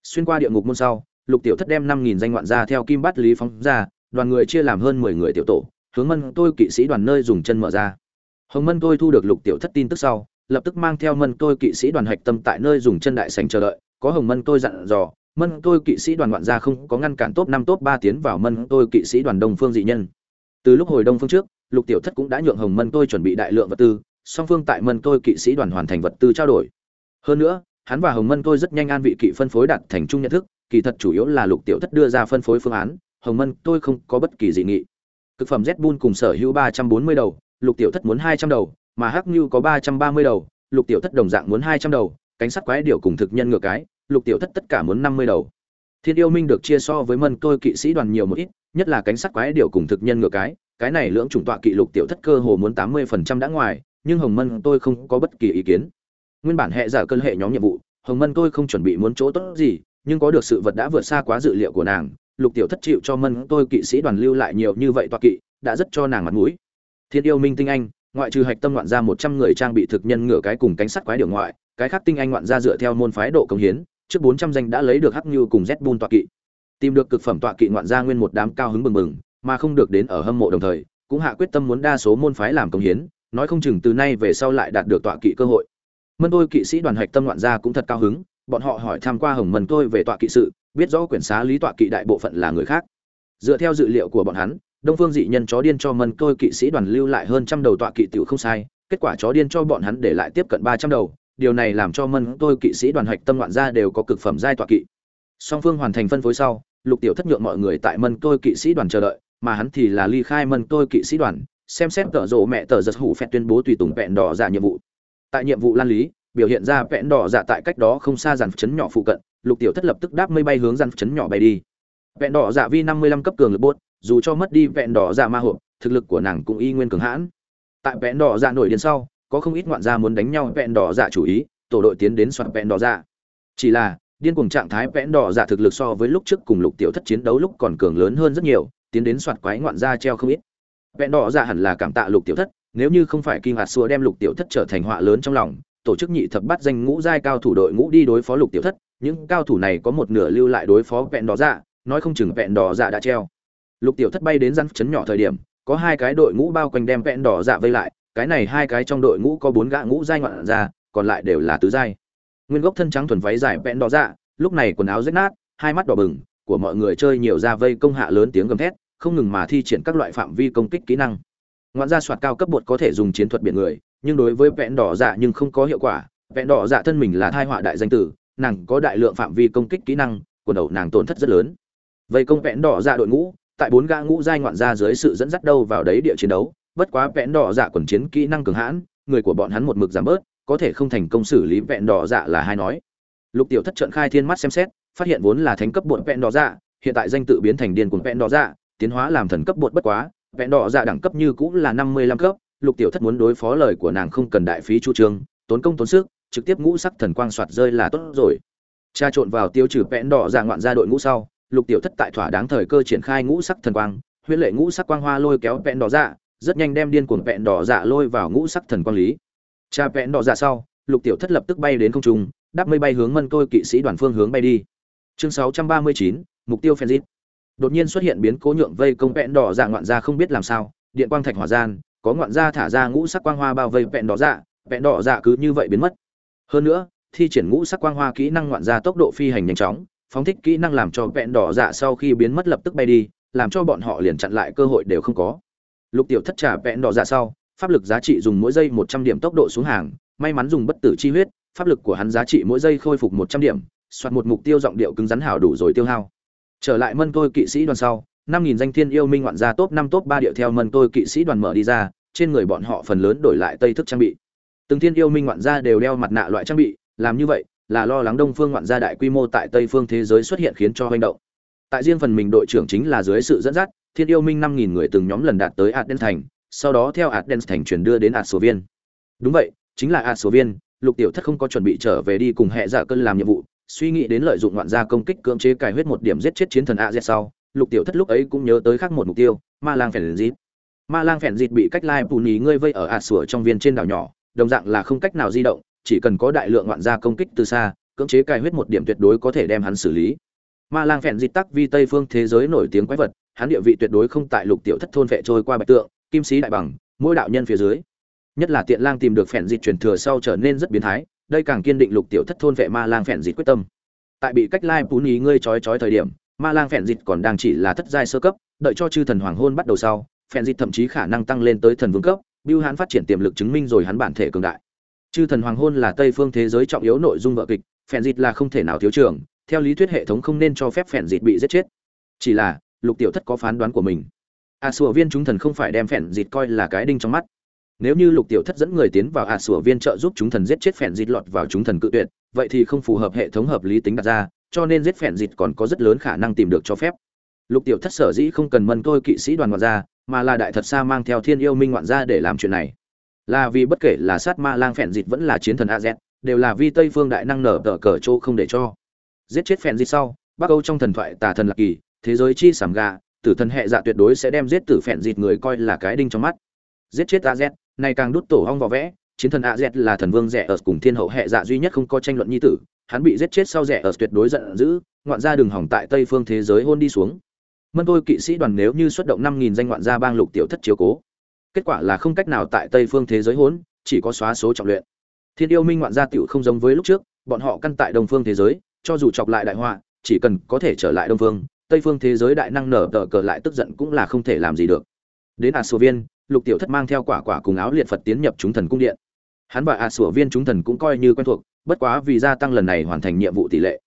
Xuyên qua địa ngục môn sau lục tiểu thất đem năm nghìn danh ngoạn gia theo kim bát lý phóng ra, đoàn người chia làm hơn mười người tiểu tổ, hướng mân tôi kỵ sĩ đoàn nơi dùng chân mở ra. Hồng mân tôi thu được lục tiểu thất tin tức sau, lập tức mang theo mân tôi kỵ sĩ đoàn hạch tâm tại nơi dùng chân đại sành chờ đợi, có hồng mân tôi dặn dò, mân tôi kỵ sĩ đoàn ngoạn gia không có ngăn cản top năm top ba tiến vào mân tôi kỵ sĩ đoàn đông phương dị nhân. Từ lúc hồi đông phương trước, lục tiểu thất cũng đã nhượng hồng mân tôi chuẩn bị đại lượng vật tư, song phương tại mân tôi kỵ sĩ đoàn hoàn thành vật tư trao đổi. Hơn nữa, hắn và hồng mân tôi rất nhanh an vị kỵ phân phối đạt thành chung nhận thức kỳ thật chủ yếu là lục tiểu thất đưa ra phân phối phương án, hồng mân, tôi không có bất kỳ dị nghị. Cực phẩm z bun cùng sở hữu ba trăm bốn mươi đầu, lục tiểu thất muốn hai trăm đầu, mà hắc như có ba trăm ba mươi đầu, lục tiểu thất đồng dạng muốn hai trăm đầu, cánh sắt quái điệu cùng thực nhân ngược cái, lục tiểu thất tất cả muốn năm mươi đầu. Thiên yêu minh được chia so với mân tôi kỵ sĩ đoàn nhiều một ít, nhất là cánh sắt quái điệu cùng thực nhân ngược cái cái này lưỡng chủng tọa kỵ lục tiểu thất cơ hồ muốn tám mươi phần trăm đã ngoài, nhưng hồng mân, tôi không có bất kỳ ý kiến. Nguyên bản hệ giả cơn hệ nhóm nhiệm vụ, hồng mân, tôi không chuẩn bị muốn chỗ tốt gì nhưng có được sự vật đã vượt xa quá dự liệu của nàng, lục tiểu thất chịu cho mân tôi kỵ sĩ đoàn lưu lại nhiều như vậy toa kỵ, đã rất cho nàng mặt mũi. Thiên yêu minh tinh anh, ngoại trừ hạch tâm ngoạn ra một trăm người trang bị thực nhân ngửa cái cùng cánh sắt quái điều ngoại, cái khác tinh anh ngoạn ra dựa theo môn phái độ công hiến, trước bốn trăm danh đã lấy được hắc như cùng z bun toa kỵ. Tìm được cực phẩm toa kỵ ngoạn ra nguyên một đám cao hứng bừng bừng, mà không được đến ở hâm mộ đồng thời, cũng hạ quyết tâm muốn đa số môn phái làm công hiến, nói không chừng từ nay về sau lại đạt được tọa kỵ cơ hội. Mân tôi kỵ sĩ đoàn hạch tâm ngoạn gia cũng thật cao hứng bọn họ hỏi tham qua hồng mần tôi về tọa kỵ sự, biết rõ quyển xá lý tọa kỵ đại bộ phận là người khác. Dựa theo dự liệu của bọn hắn, đông phương dị nhân chó điên cho mần tôi kỵ sĩ đoàn lưu lại hơn trăm đầu tọa kỵ tiểu không sai, kết quả chó điên cho bọn hắn để lại tiếp cận ba trăm đầu. Điều này làm cho mân tôi kỵ sĩ đoàn hạch tâm loạn gia đều có cực phẩm giai tọa kỵ. Song phương hoàn thành phân phối sau, lục tiểu thất nhượng mọi người tại mân tôi kỵ sĩ đoàn chờ đợi, mà hắn thì là ly khai mân tôi kỵ sĩ đoàn, xem xét tờ rộ mẹ tờ giật hủ phẹt tuyên bố tùy tùng vẹn đỏ giả nhiệm vụ. Tại nhiệm vụ lan lý biểu hiện ra vẹn đỏ dạ tại cách đó không xa dàn chấn nhỏ phụ cận, lục tiểu thất lập tức đáp mây bay hướng dàn chấn nhỏ bay đi. Vẹn đỏ dạ vi năm mươi lăm cấp cường lực bốt, dù cho mất đi vẹn đỏ dạ ma hộp, thực lực của nàng cũng y nguyên cường hãn. Tại vẹn đỏ dạ nổi điên sau, có không ít ngoạn gia muốn đánh nhau vẹn đỏ dạ chủ ý, tổ đội tiến đến soạn vẹn đỏ dạ. Chỉ là, điên cuồng trạng thái vẽn đỏ dạ thực lực so với lúc trước cùng lục tiểu thất chiến đấu lúc còn cường lớn hơn rất nhiều, tiến đến soạt quái ngoạn ra treo không ít. Vẽn đỏ dạ hẳn là cảm tạ lục tiểu thất, nếu như không phải kinh hạt xua đem lục tiểu thất trở thành họa lớn trong lòng tổ chức nhị thập bắt danh ngũ giai cao thủ đội ngũ đi đối phó lục tiểu thất, những cao thủ này có một nửa lưu lại đối phó vẹn đỏ dạ nói không chừng vẹn đỏ dạ đã treo. Lục tiểu thất bay đến răn chấn nhỏ thời điểm, có hai cái đội ngũ bao quanh đem vẹn đỏ dạ vây lại, cái này hai cái trong đội ngũ có bốn gã ngũ giai ngoạn ra còn lại đều là tứ giai. Nguyên gốc thân trắng thuần váy dài vẹn đỏ dạ lúc này quần áo rách nát, hai mắt đỏ bừng, của mọi người chơi nhiều ra vây công hạ lớn tiếng gầm thét, không ngừng mà thi triển các loại phạm vi công kích kỹ năng. Ngoạn gia soạt cao cấp bột có thể dùng chiến thuật biển người nhưng đối với vẹn đỏ dạ nhưng không có hiệu quả. Vẹn đỏ dạ thân mình là thai họa đại danh tử, nàng có đại lượng phạm vi công kích kỹ năng, quần đầu nàng tổn thất rất lớn. Vây công vẹn đỏ dạ đội ngũ, tại bốn gã ngũ giai ngoạn ra dưới sự dẫn dắt đâu vào đấy địa chiến đấu, bất quá vẹn đỏ dạ quần chiến kỹ năng cường hãn, người của bọn hắn một mực giảm bớt, có thể không thành công xử lý vẹn đỏ dạ là hai nói. Lục tiểu thất trận khai thiên mắt xem xét, phát hiện vốn là thánh cấp bột vẹn đỏ dạ hiện tại danh tự biến thành điên cuồng vẹn đỏ dạ tiến hóa làm thần cấp bột bất quá, vẹn đỏ dạ đẳng cấp như cũng là năm mươi lăm cấp lục tiểu thất muốn đối phó lời của nàng không cần đại phí chu trương tốn công tốn sức trực tiếp ngũ sắc thần quang soạt rơi là tốt rồi. Tra trộn vào tiêu trừ vẽn đỏ dạng ngoạn ra đội ngũ sau lục tiểu thất tại thỏa đáng thời cơ triển khai ngũ sắc thần quang huyễn lệ ngũ sắc quang hoa lôi kéo vẽn đỏ dạ rất nhanh đem điên cuồng vẽn đỏ dạ lôi vào ngũ sắc thần quang lý. Tra vẽn đỏ dạ sau lục tiểu thất lập tức bay đến không trung đáp mây bay hướng mân tôi kỵ sĩ đoàn phương hướng bay đi. Chương 639, mục tiêu phen đột nhiên xuất hiện biến cố nhượng vây công vẽn đỏ dạ ngoạn ra không biết làm sao điện quang thạch hỏa gian có ngoạn gia thả ra ngũ sắc quang hoa bao vây vẹn đỏ dạ vẹn đỏ dạ cứ như vậy biến mất. Hơn nữa, thi triển ngũ sắc quang hoa kỹ năng ngoạn gia tốc độ phi hành nhanh chóng, phóng thích kỹ năng làm cho vẹn đỏ dạ sau khi biến mất lập tức bay đi, làm cho bọn họ liền chặn lại cơ hội đều không có. Lục tiểu thất trả vẹn đỏ dạ sau, pháp lực giá trị dùng mỗi giây một trăm điểm tốc độ xuống hàng, may mắn dùng bất tử chi huyết, pháp lực của hắn giá trị mỗi giây khôi phục một trăm điểm, soạt một mục tiêu giọng điệu cứng rắn hào đủ rồi tiêu hao. Trở lại mân tôi kỵ sĩ đoàn sau năm nghìn danh thiên yêu minh ngoạn gia top năm, top ba điệu theo mân tôi kỵ sĩ đoàn mở đi ra, trên người bọn họ phần lớn đổi lại tây thức trang bị. Từng thiên yêu minh ngoạn gia đều đeo mặt nạ loại trang bị, làm như vậy là lo lắng đông phương ngoạn gia đại quy mô tại tây phương thế giới xuất hiện khiến cho hành động. Tại riêng phần mình đội trưởng chính là dưới sự dẫn dắt, thiên yêu minh năm nghìn người từng nhóm lần đạt tới Aden thành, sau đó theo Aden thành chuyển đưa đến Ạt Viên. Đúng vậy, chính là Ạt Viên, lục tiểu thất không có chuẩn bị trở về đi cùng hệ giả cơn làm nhiệm vụ, suy nghĩ đến lợi dụng ngoạn gia công kích cưỡng chế cài huyết một điểm giết chết chiến thần a z sau lục tiểu thất lúc ấy cũng nhớ tới khác một mục tiêu, ma lang phèn dịt. Ma lang phèn dịt bị cách lai bù nhì ngươi vây ở ạt sủa trong viên trên đảo nhỏ, đồng dạng là không cách nào di động, chỉ cần có đại lượng ngoạn gia công kích từ xa, cưỡng chế cài huyết một điểm tuyệt đối có thể đem hắn xử lý. Ma lang phèn dịt tắc vi tây phương thế giới nổi tiếng quái vật, hắn địa vị tuyệt đối không tại lục tiểu thất thôn vệ trôi qua bạch tượng, kim sĩ đại bằng, mỗi đạo nhân phía dưới. Nhất là tiện lang tìm được phèn dịt truyền thừa sau trở nên rất biến thái, đây càng kiên định lục tiểu thất thôn vệ ma lang phèn dịt quyết tâm. Tại bị cách lai bù nhì ngươi trói trói thời điểm ma lang phèn dịt còn đang chỉ là thất giai sơ cấp đợi cho chư thần hoàng hôn bắt đầu sau phèn dịt thậm chí khả năng tăng lên tới thần vương cấp biêu hắn phát triển tiềm lực chứng minh rồi hắn bản thể cường đại. Chư thần hoàng hôn là tây phương thế giới trọng yếu nội dung vợ kịch phèn dịt là không thể nào thiếu trường theo lý thuyết hệ thống không nên cho phép phèn dịt bị giết chết. Chỉ là lục tiểu thất có phán đoán của mình. A à, sùa viên chúng thần không phải đem phèn dịt coi là cái đinh trong mắt. Nếu như lục tiểu thất dẫn người tiến vào a à, sùa viên trợ giúp chúng thần giết chết phèn dịt lọt vào chúng thần cự tuyệt vậy thì không phù hợp hệ thống hợp lý tính đặt ra cho nên giết phèn dịt còn có rất lớn khả năng tìm được cho phép. Lục tiểu thất sở dĩ không cần mân tôi kỵ sĩ đoàn ngoạn gia, mà là đại thật xa mang theo thiên yêu minh ngoạn gia để làm chuyện này. Là vì bất kể là sát ma lang phèn dịt vẫn là chiến thần a z, đều là vi tây phương đại năng nở tờ cờ chỗ không để cho. Giết chết phèn dịt sau, bắc âu trong thần thoại tà thần lạc kỳ, thế giới chi sảm gà, tử thần hệ dạ tuyệt đối sẽ đem giết tử phèn dịt người coi là cái đinh trong mắt. Giết chết a z này càng đút tổ hong vào vẽ chiến thần a z là thần vương rẻ ở cùng thiên hậu hệ dạ duy nhất không có tranh luận nhi tử, hắn bị giết chết sau rẻ ở tuyệt đối giận dữ, ngoạn gia đường hỏng tại tây phương thế giới hôn đi xuống. Mân tôi kỵ sĩ đoàn nếu như xuất động năm nghìn danh ngoạn gia bang lục tiểu thất chiếu cố, kết quả là không cách nào tại tây phương thế giới hỗn chỉ có xóa số trọng luyện. Thiên yêu minh ngoạn gia tiểu không giống với lúc trước, bọn họ căn tại đông phương thế giới, cho dù chọc lại đại họa, chỉ cần có thể trở lại đông phương, tây phương thế giới đại năng nở tờ cờ lại tức giận cũng là không thể làm gì được. Đến a sô viên lục tiểu thất mang theo quả quả cùng áo liệt phật tiến nhập chúng thần cung điện hắn và a sủa viên chúng thần cũng coi như quen thuộc, bất quá vì gia tăng lần này hoàn thành nhiệm vụ tỷ lệ,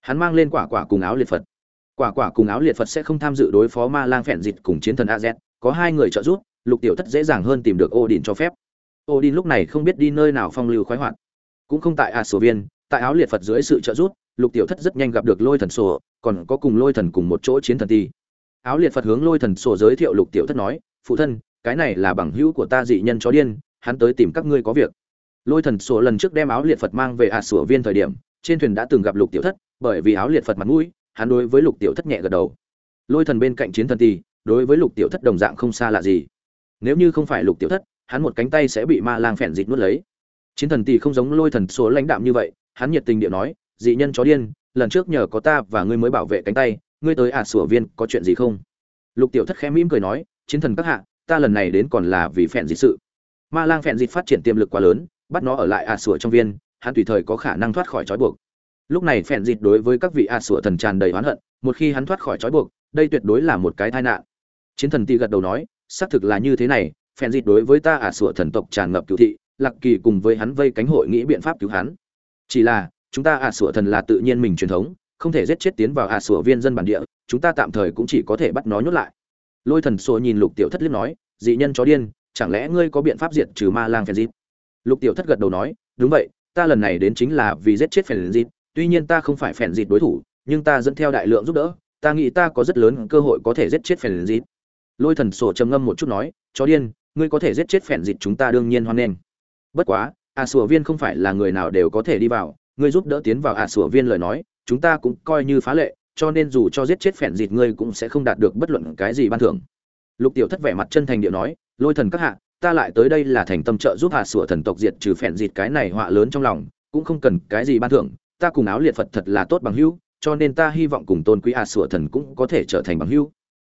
hắn mang lên quả quả cùng áo liệt phật. Quả quả cùng áo liệt phật sẽ không tham dự đối phó ma lang phẹn dịt cùng chiến thần a z, có hai người trợ giúp, lục tiểu thất dễ dàng hơn tìm được odin cho phép. Odin lúc này không biết đi nơi nào phong lưu khoái hoạt. Cũng không tại a sổ viên, tại áo liệt phật dưới sự trợ giúp, lục tiểu thất rất nhanh gặp được lôi thần sổ, còn có cùng lôi thần cùng một chỗ chiến thần ti. Áo liệt phật hướng lôi thần sổ giới thiệu lục tiểu thất nói, phụ thân, cái này là bằng hữu của ta dị nhân chó điên, hắn tới tìm các ngươi có việc lôi thần sổ lần trước đem áo liệt phật mang về ạt à sủa viên thời điểm, trên thuyền đã từng gặp lục tiểu thất, bởi vì áo liệt phật mặt mũi, hắn đối với lục tiểu thất nhẹ gật đầu. Lôi thần bên cạnh chiến thần tỷ đối với lục tiểu thất đồng dạng không xa lạ gì. Nếu như không phải lục tiểu thất, hắn một cánh tay sẽ bị ma lang phèn dịt nuốt lấy. Chiến thần tỷ không giống lôi thần số lãnh đạm như vậy, hắn nhiệt tình địa nói, dị nhân chó điên, lần trước nhờ có ta và ngươi mới bảo vệ cánh tay, ngươi tới ả à sủa viên có chuyện gì không? Lục tiểu thất khẽ mỉm cười nói, chiến thần các hạ, ta lần này đến còn là vì phèn dịt sự. Ma lang phèn dịt phát triển tiềm lực quá lớn bắt nó ở lại a à sủa trong viên, hắn tùy thời có khả năng thoát khỏi trói buộc. Lúc này phèn dịt đối với các vị a à sủa thần tràn đầy oán hận, một khi hắn thoát khỏi trói buộc, đây tuyệt đối là một cái tai nạn. Chiến thần ti gật đầu nói, xác thực là như thế này, phèn dịt đối với ta a sủa thần tộc tràn ngập cựu thị, lạc kỳ cùng với hắn vây cánh hội nghĩ biện pháp cứu hắn. Chỉ là, chúng ta a sủa thần là tự nhiên mình truyền thống, không thể giết chết tiến vào a sủa viên dân bản địa, chúng ta tạm thời cũng chỉ có thể bắt nó nhốt lại. Lôi thần sùa nhìn lục tiểu thất liếc nói, dị nhân chó điên, chẳng lẽ ngươi có biện pháp diệt trừ ma lang phèn dịt? Lục tiểu thất gật đầu nói, đúng vậy, ta lần này đến chính là vì giết chết phèn dịt, tuy nhiên ta không phải phèn dịt đối thủ, nhưng ta dẫn theo đại lượng giúp đỡ, ta nghĩ ta có rất lớn cơ hội có thể giết chết phèn dịt. Lôi thần sổ trầm ngâm một chút nói, chó điên, ngươi có thể giết chết phèn dịt chúng ta đương nhiên hoan nghênh. Bất quá, a sủa viên không phải là người nào đều có thể đi vào, ngươi giúp đỡ tiến vào a sủa viên lời nói, chúng ta cũng coi như phá lệ, cho nên dù cho giết chết phèn dịt ngươi cũng sẽ không đạt được bất luận cái gì ban thưởng. Lục tiểu thất vẻ mặt chân thành điệu nói, lôi thần các hạ ta lại tới đây là thành tâm trợ giúp hạ sủa thần tộc diệt trừ phèn dịt cái này họa lớn trong lòng, cũng không cần cái gì ban thưởng, ta cùng áo liệt phật thật là tốt bằng hữu, cho nên ta hy vọng cùng tôn quý hạ sủa thần cũng có thể trở thành bằng hữu.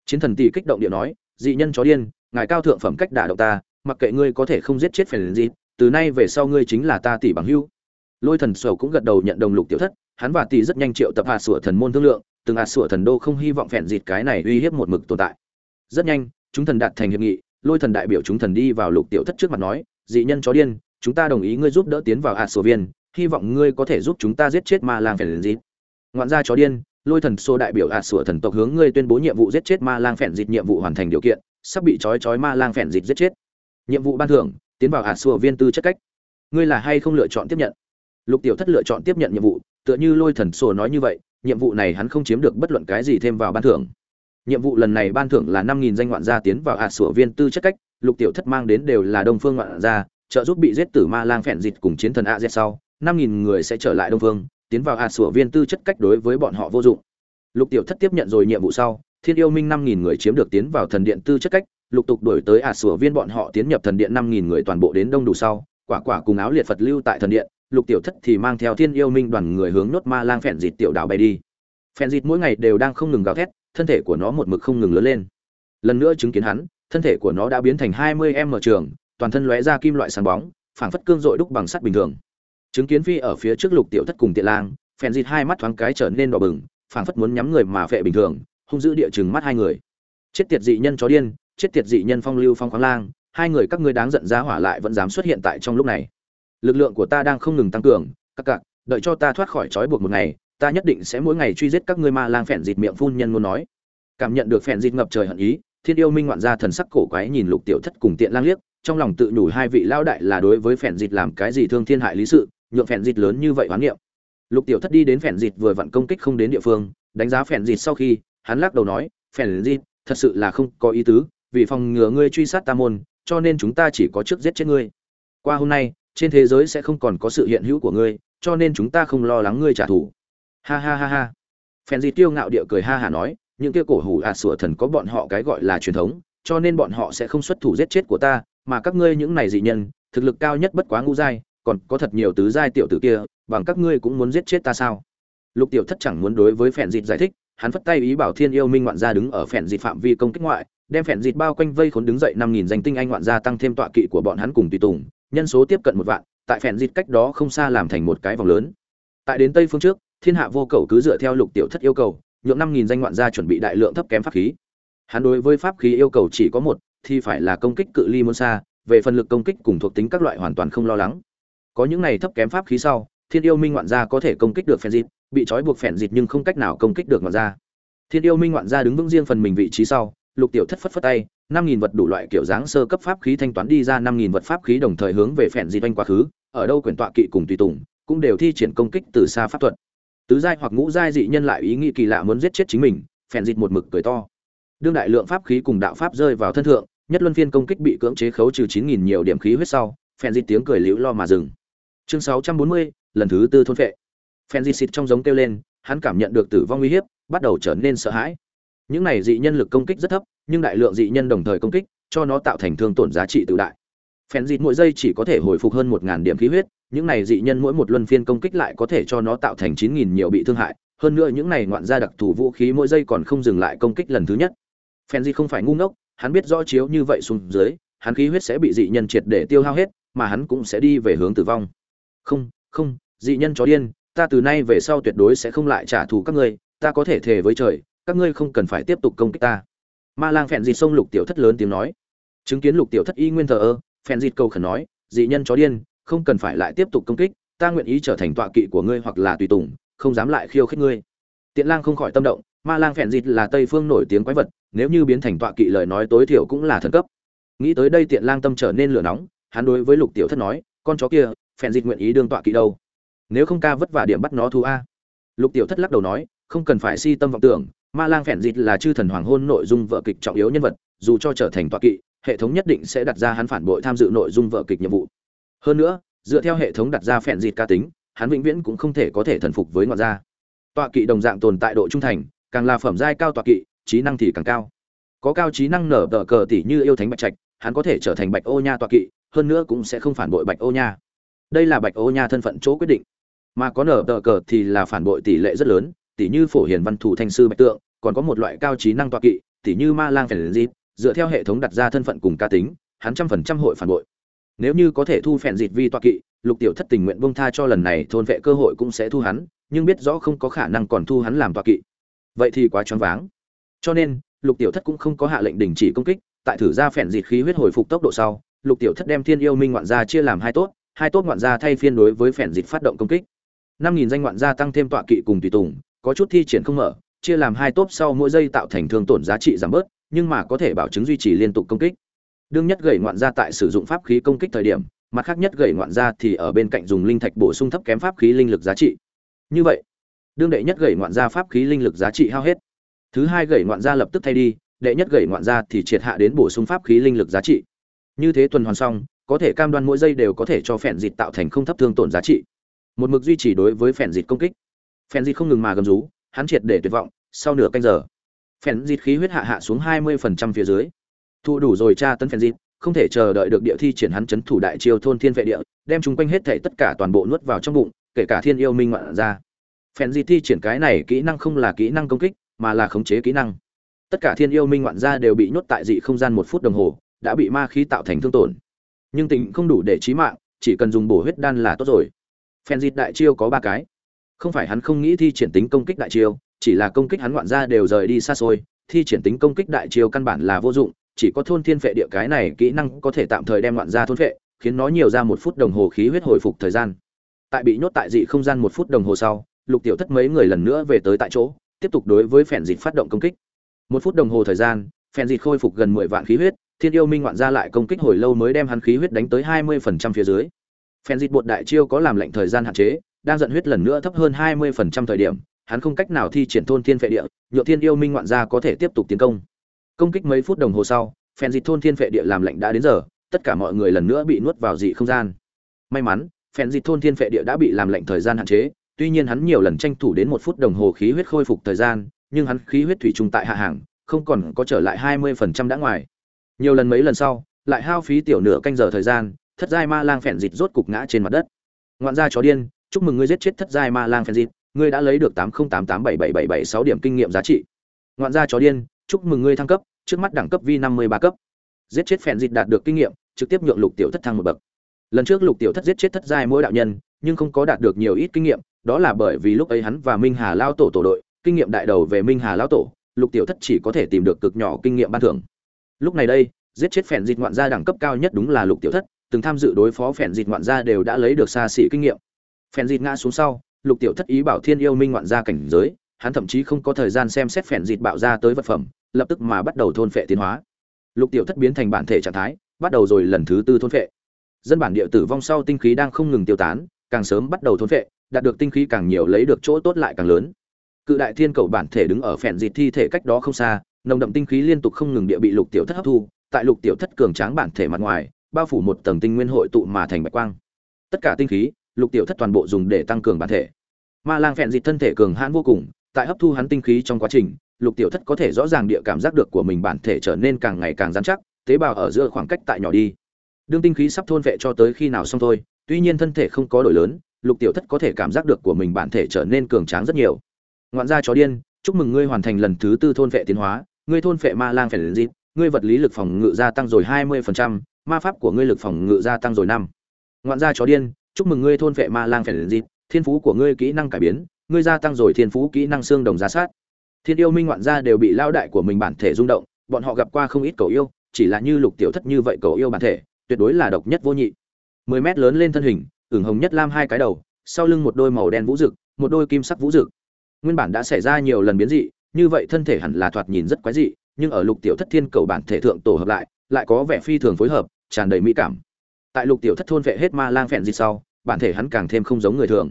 Chiến thần tỷ kích động điện nói, dị nhân chó điên, ngài cao thượng phẩm cách đả động ta, mặc kệ ngươi có thể không giết chết phèn dịt, từ nay về sau ngươi chính là ta tỷ bằng hữu. Lôi thần sầu cũng gật đầu nhận đồng lục tiểu thất, hắn và tỷ rất nhanh triệu tập hạ sủa thần môn thương lượng, từng hạ sủa thần đô không hy vọng phèn dịt cái này uy hiếp một mực tồn tại. Rất nhanh, chúng thần đạt thành hiệp nghị lôi thần đại biểu chúng thần đi vào lục tiểu thất trước mặt nói, dị nhân chó điên, chúng ta đồng ý ngươi giúp đỡ tiến vào hạ sổ viên, hy vọng ngươi có thể giúp chúng ta giết chết ma lang phèn dịt. Ngoạn gia chó điên, lôi thần xô đại biểu hạ sổ thần tộc hướng ngươi tuyên bố nhiệm vụ giết chết ma lang phèn dịt nhiệm vụ hoàn thành điều kiện, sắp bị trói trói ma lang phèn dịt giết chết. Nhiệm vụ ban thưởng, tiến vào hạ sổ viên tư chất cách. Ngươi là hay không lựa chọn tiếp nhận? Lục tiểu thất lựa chọn tiếp nhận nhiệm vụ, tựa như lôi thần xô nói như vậy, nhiệm vụ này hắn không chiếm được bất luận cái gì thêm vào ban thưởng nhiệm vụ lần này ban thưởng là năm nghìn danh ngoạn gia tiến vào hạt sủa viên tư chất cách, lục tiểu thất mang đến đều là đông phương ngoạn gia, trợ giúp bị giết tử ma lang phèn dịt cùng chiến thần a z sau, năm nghìn người sẽ trở lại đông phương, tiến vào hạt sủa viên tư chất cách đối với bọn họ vô dụng. Lục tiểu thất tiếp nhận rồi nhiệm vụ sau, thiên yêu minh năm nghìn người chiếm được tiến vào thần điện tư chất cách, lục tục đổi tới hạt sủa viên bọn họ tiến nhập thần điện năm nghìn người toàn bộ đến đông đủ sau, quả quả cùng áo liệt phật lưu tại thần điện, lục tiểu thất thì mang theo thiên yêu minh đoàn người hướng nốt ma lang phèn dịt tiểu đảo bay đi. Phèn dịt mỗi ngày đều đang không ngừng gào thét thân thể của nó một mực không ngừng lớn lên. Lần nữa chứng kiến hắn, thân thể của nó đã biến thành hai mươi m trường, toàn thân lóe ra kim loại sáng bóng, phảng phất cương dội đúc bằng sắt bình thường. Chứng kiến phi ở phía trước lục tiểu thất cùng tiện lang, phèn dịt hai mắt thoáng cái trở nên đỏ bừng, phảng phất muốn nhắm người mà phệ bình thường, hung dữ địa chừng mắt hai người. Chết tiệt dị nhân chó điên, chết tiệt dị nhân phong lưu phong khoáng lang, hai người các ngươi đáng giận ra hỏa lại vẫn dám xuất hiện tại trong lúc này. Lực lượng của ta đang không ngừng tăng cường, các cặc đợi cho ta thoát khỏi trói buộc một ngày ta nhất định sẽ mỗi ngày truy giết các ngươi ma lang phèn dịt miệng phun nhân muốn nói. Cảm nhận được phèn dịt ngập trời hận ý, thiên yêu minh ngoạn gia thần sắc cổ quái nhìn lục tiểu thất cùng tiện lang liếc, trong lòng tự nhủ hai vị lão đại là đối với phèn dịt làm cái gì thương thiên hại lý sự, nhượng phèn dịt lớn như vậy hoán niệm. Lục tiểu thất đi đến phèn dịt vừa vặn công kích không đến địa phương, đánh giá phèn dịt sau khi, hắn lắc đầu nói, phèn dịt, thật sự là không có ý tứ, vì phòng ngừa ngươi truy sát ta môn, cho nên chúng ta chỉ có trước giết chết ngươi. Qua hôm nay, trên thế giới sẽ không còn có sự hiện hữu của ngươi, cho nên chúng ta không lo lắng ngươi trả thù ha ha ha ha. Phen di tiêu ngạo địa cười ha hả nói, những kia cổ hủ ạt à sủa thần có bọn họ cái gọi là truyền thống, cho nên bọn họ sẽ không xuất thủ giết chết của ta, mà các ngươi những này dị nhân, thực lực cao nhất bất quá ngũ giai, còn có thật nhiều tứ giai tiểu tử kia, bằng các ngươi cũng muốn giết chết ta sao? Lục tiểu thất chẳng muốn đối với phèn dịt giải thích, hắn phất tay ý bảo thiên yêu minh ngoạn gia đứng ở phèn dịt phạm vi công kích ngoại, đem phèn dịt bao quanh vây khốn đứng dậy năm nghìn danh tinh anh ngoạn gia tăng thêm tọa kỵ của bọn hắn cùng tùy tùng, nhân số tiếp cận một vạn, tại phèn dịt cách đó không xa làm thành một cái vòng lớn. Tại đến tây phương trước thiên hạ vô cầu cứ dựa theo lục tiểu thất yêu cầu, nhượng năm nghìn danh ngoạn gia chuẩn bị đại lượng thấp kém pháp khí. Hắn đối với pháp khí yêu cầu chỉ có một, thì phải là công kích cự ly môn xa, về phần lực công kích cùng thuộc tính các loại hoàn toàn không lo lắng. Có những này thấp kém pháp khí sau, thiên yêu minh ngoạn gia có thể công kích được phèn dịt, bị trói buộc phèn dịt nhưng không cách nào công kích được ngoạn gia. Thiên yêu minh ngoạn gia đứng vững riêng phần mình vị trí sau, lục tiểu thất phất phất tay, năm nghìn vật đủ loại kiểu dáng sơ cấp pháp khí thanh toán đi ra năm nghìn vật pháp khí đồng thời hướng về phèn dịt anh quá khứ, ở đâu Quyển tọa kỵ cùng tùy tùng, cũng đều thi triển công kích từ xa pháp thuật tứ giai hoặc ngũ giai dị nhân lại ý nghĩ kỳ lạ muốn giết chết chính mình, phèn dịt một mực cười to. Đương đại lượng pháp khí cùng đạo pháp rơi vào thân thượng, nhất luân phiên công kích bị cưỡng chế khấu trừ chín nghìn nhiều điểm khí huyết sau, phèn dịt tiếng cười liễu lo mà dừng. Chương sáu trăm bốn mươi, lần thứ tư thôn phệ. Phèn dịt xịt trong giống kêu lên, hắn cảm nhận được tử vong uy hiếp, bắt đầu trở nên sợ hãi. Những này dị nhân lực công kích rất thấp, nhưng đại lượng dị nhân đồng thời công kích, cho nó tạo thành thương tổn giá trị tự đại phèn dịt mỗi giây chỉ có thể hồi phục hơn một ngàn điểm khí huyết, những này dị nhân mỗi một luân phiên công kích lại có thể cho nó tạo thành chín nghìn nhiều bị thương hại, hơn nữa những này ngoạn gia đặc thù vũ khí mỗi giây còn không dừng lại công kích lần thứ nhất. Phèn dịt không phải ngu ngốc, hắn biết rõ chiếu như vậy xuống dưới, hắn khí huyết sẽ bị dị nhân triệt để tiêu hao hết, mà hắn cũng sẽ đi về hướng tử vong. Không không, dị nhân chó điên, ta từ nay về sau tuyệt đối sẽ không lại trả thù các ngươi, ta có thể thề với trời, các ngươi không cần phải tiếp tục công kích ta. Ma lang phèn dịt xông lục tiểu thất lớn tiếng nói. Chứng kiến lục tiểu thất y nguyên thờ ơ phèn dịt cầu khẩn nói, dị nhân chó điên, không cần phải lại tiếp tục công kích, ta nguyện ý trở thành tọa kỵ của ngươi hoặc là tùy tùng, không dám lại khiêu khích ngươi. Tiện lang không khỏi tâm động, ma lang phèn dịt là tây phương nổi tiếng quái vật, nếu như biến thành tọa kỵ lời nói tối thiểu cũng là thần cấp. Nghĩ tới đây tiện lang tâm trở nên lửa nóng, hắn đối với lục tiểu thất nói, con chó kia, phèn dịt nguyện ý đương tọa kỵ đâu? Nếu không ca vất vả điểm bắt nó thu a. Lục tiểu thất lắc đầu nói, không cần phải si tâm vọng tưởng, ma lang phèn dịt là chư thần hoàng hôn nội dung vợ kịch trọng yếu nhân vật, dù cho trở thành tọa kỵ hệ thống nhất định sẽ đặt ra hắn phản bội tham dự nội dung vở kịch nhiệm vụ. Hơn nữa, dựa theo hệ thống đặt ra phèn dịt ca tính, hắn vĩnh viễn cũng không thể có thể thần phục với ngoại gia. Tọa kỵ đồng dạng tồn tại độ trung thành, càng là phẩm giai cao tọa kỵ, trí năng thì càng cao. Có cao trí năng nở tờ cờ tỷ như yêu thánh bạch trạch, hắn có thể trở thành bạch ô nha tọa kỵ, hơn nữa cũng sẽ không phản bội bạch ô nha. Đây là bạch ô nha thân phận chỗ quyết định. Mà có nở tờ cờ thì là phản bội tỷ lệ rất lớn tỷ như phổ hiền văn thủ thanh sư bạch tượng, còn có một loại cao trí năng tọa kỵ tỷ như ma lang phèn dịp dựa theo hệ thống đặt ra thân phận cùng ca tính, hắn trăm phần trăm hội phản bội. Nếu như có thể thu phèn dịt vi toa kỵ, lục tiểu thất tình nguyện bông tha cho lần này thôn vệ cơ hội cũng sẽ thu hắn, nhưng biết rõ không có khả năng còn thu hắn làm toa kỵ. Vậy thì quá choáng váng. Cho nên, lục tiểu thất cũng không có hạ lệnh đình chỉ công kích, tại thử ra phèn dịt khí huyết hồi phục tốc độ sau, lục tiểu thất đem thiên yêu minh ngoạn gia chia làm hai tốt hai tốt ngoạn gia thay phiên đối với phèn dịt phát động công kích. Năm nghìn danh ngoạn gia tăng thêm tọa kỵ cùng tùy tùng, có chút thi triển không mở, chia làm hai tốt sau mỗi giây tạo thành thương tổn giá trị giảm bớt nhưng mà có thể bảo chứng duy trì liên tục công kích. Đương nhất gầy ngoạn gia tại sử dụng pháp khí công kích thời điểm, mặt khác nhất gầy ngoạn gia thì ở bên cạnh dùng linh thạch bổ sung thấp kém pháp khí linh lực giá trị. Như vậy, đương đệ nhất gầy ngoạn gia pháp khí linh lực giá trị hao hết, thứ hai gầy ngoạn gia lập tức thay đi, đệ nhất gầy ngoạn gia thì triệt hạ đến bổ sung pháp khí linh lực giá trị. Như thế tuần hoàn xong, có thể cam đoan mỗi giây đều có thể cho phèn dịt tạo thành không thấp thương tổn giá trị. Một mực duy trì đối với phèn dịt công kích. Phèn dịt không ngừng mà gầm rú, hắn triệt để tuyệt vọng, sau nửa canh giờ phèn dịt khí huyết hạ hạ xuống hai mươi phần trăm phía dưới. Thu đủ rồi tra tấn phèn dịt, không thể chờ đợi được địa thi triển hắn chấn thủ đại chiêu thôn thiên vệ địa, đem chúng quanh hết thảy tất cả toàn bộ nuốt vào trong bụng, kể cả thiên yêu minh ngoạn ra. Phèn dịt thi triển cái này kỹ năng không là kỹ năng công kích, mà là khống chế kỹ năng. Tất cả thiên yêu minh ngoạn gia đều bị nhốt tại dị không gian một phút đồng hồ, đã bị ma khí tạo thành thương tổn. Nhưng tình không đủ để chí mạng, chỉ cần dùng bổ huyết đan là tốt rồi. Phèn dịt đại chiêu có ba cái. Không phải hắn không nghĩ thi triển tính công kích đại chiêu chỉ là công kích hắn ngoạn ra đều rời đi xa xôi, thi triển tính công kích đại chiêu căn bản là vô dụng, chỉ có thôn thiên phệ địa cái này kỹ năng có thể tạm thời đem ngoạn gia thôn phệ, khiến nó nhiều ra một phút đồng hồ khí huyết hồi phục thời gian. Tại bị nhốt tại dị không gian một phút đồng hồ sau, lục tiểu thất mấy người lần nữa về tới tại chỗ, tiếp tục đối với phèn dịt phát động công kích. Một phút đồng hồ thời gian, phèn dịt khôi phục gần mười vạn khí huyết, thiên yêu minh ngoạn ra lại công kích hồi lâu mới đem hắn khí huyết đánh tới hai mươi phần trăm phía dưới. Phèn dịt bột đại chiêu có làm lệnh thời gian hạn chế, đang giận huyết lần nữa thấp hơn hai mươi phần trăm thời điểm hắn không cách nào thi triển thôn thiên phệ địa, nhựa thiên yêu minh ngoạn gia có thể tiếp tục tiến công. Công kích mấy phút đồng hồ sau, phèn dịch thôn thiên phệ địa làm lệnh đã đến giờ, tất cả mọi người lần nữa bị nuốt vào dị không gian. May mắn, phèn dịch thôn thiên phệ địa đã bị làm lệnh thời gian hạn chế, tuy nhiên hắn nhiều lần tranh thủ đến một phút đồng hồ khí huyết khôi phục thời gian, nhưng hắn khí huyết thủy trùng tại hạ hàng, không còn có trở lại hai mươi phần trăm đã ngoài. Nhiều lần mấy lần sau, lại hao phí tiểu nửa canh giờ thời gian, thất giai ma lang phèn dịch rốt cục ngã trên mặt đất. Ngoạn gia chó điên, chúc mừng ngươi giết chết thất giai ma lang phèn dịch ngươi đã lấy được tám không tám tám bảy bảy bảy bảy sáu điểm kinh nghiệm giá trị. Ngoạn gia chó điên, chúc mừng ngươi thăng cấp, trước mắt đẳng cấp vi năm mươi ba cấp. Giết chết phèn dịch đạt được kinh nghiệm, trực tiếp nhượng lục tiểu thất thăng một bậc. Lần trước lục tiểu thất giết chết thất giai mỗi đạo nhân, nhưng không có đạt được nhiều ít kinh nghiệm, đó là bởi vì lúc ấy hắn và minh hà lao tổ tổ đội, kinh nghiệm đại đầu về minh hà lao tổ, lục tiểu thất chỉ có thể tìm được cực nhỏ kinh nghiệm ban thưởng. Lúc này đây, giết chết phèn dịch ngoạn gia đẳng cấp cao nhất đúng là lục tiểu thất, từng tham dự đối phó phèn dịch ngoạn gia đều đã lấy được xa xỉ kinh nghiệm. Phèn dịch ngã xuống sau lục tiểu thất ý bảo thiên yêu minh ngoạn gia cảnh giới, hắn thậm chí không có thời gian xem xét phèn dịt bạo ra tới vật phẩm, lập tức mà bắt đầu thôn phệ tiến hóa. Lục tiểu thất biến thành bản thể trạng thái, bắt đầu rồi lần thứ tư thôn phệ. Dân bản địa tử vong sau tinh khí đang không ngừng tiêu tán, càng sớm bắt đầu thôn phệ, đạt được tinh khí càng nhiều lấy được chỗ tốt lại càng lớn. Cự đại thiên cầu bản thể đứng ở phèn dịt thi thể cách đó không xa, nồng đậm tinh khí liên tục không ngừng địa bị lục tiểu thất hấp thu, tại lục tiểu thất cường tráng bản thể mặt ngoài, bao phủ một tầng tinh nguyên hội tụ mà thành bạch quang. Tất cả tinh khí, lục tiểu thất toàn bộ dùng để tăng cường bản thể ma lang phèn dịt thân thể cường hãn vô cùng tại hấp thu hắn tinh khí trong quá trình lục tiểu thất có thể rõ ràng địa cảm giác được của mình bản thể trở nên càng ngày càng dán chắc tế bào ở giữa khoảng cách tại nhỏ đi. Đương tinh khí sắp thôn vệ cho tới khi nào xong thôi tuy nhiên thân thể không có đổi lớn lục tiểu thất có thể cảm giác được của mình bản thể trở nên cường tráng rất nhiều. Ngoạn gia chó điên chúc mừng ngươi hoàn thành lần thứ tư thôn vệ tiến hóa ngươi thôn vệ ma lang phèn dịt ngươi vật lý lực phòng ngự gia tăng rồi hai mươi phần trăm, ma pháp của ngươi lực phòng ngự gia tăng rồi năm. Ngoạn gia chó điên chúc mừng ngươi thôn vệ ma lang phèn dịt thiên phú của ngươi kỹ năng cải biến, ngươi gia tăng rồi thiên phú kỹ năng xương đồng giá sát. Thiên yêu minh ngoạn gia đều bị lao đại của mình bản thể rung động, bọn họ gặp qua không ít cầu yêu, chỉ là như lục tiểu thất như vậy cầu yêu bản thể, tuyệt đối là độc nhất vô nhị. Mười mét lớn lên thân hình, ửng hồng nhất lam hai cái đầu, sau lưng một đôi màu đen vũ rực, một đôi kim sắc vũ rực. Nguyên bản đã xảy ra nhiều lần biến dị, như vậy thân thể hẳn là thoạt nhìn rất quái dị, nhưng ở lục tiểu thất thiên cầu bản thể thượng tổ hợp lại lại có vẻ phi thường phối hợp, tràn đầy mỹ cảm. Tại lục tiểu thất thôn vệ hết ma lang phèn gì sau bản thể hắn càng thêm không giống người thường.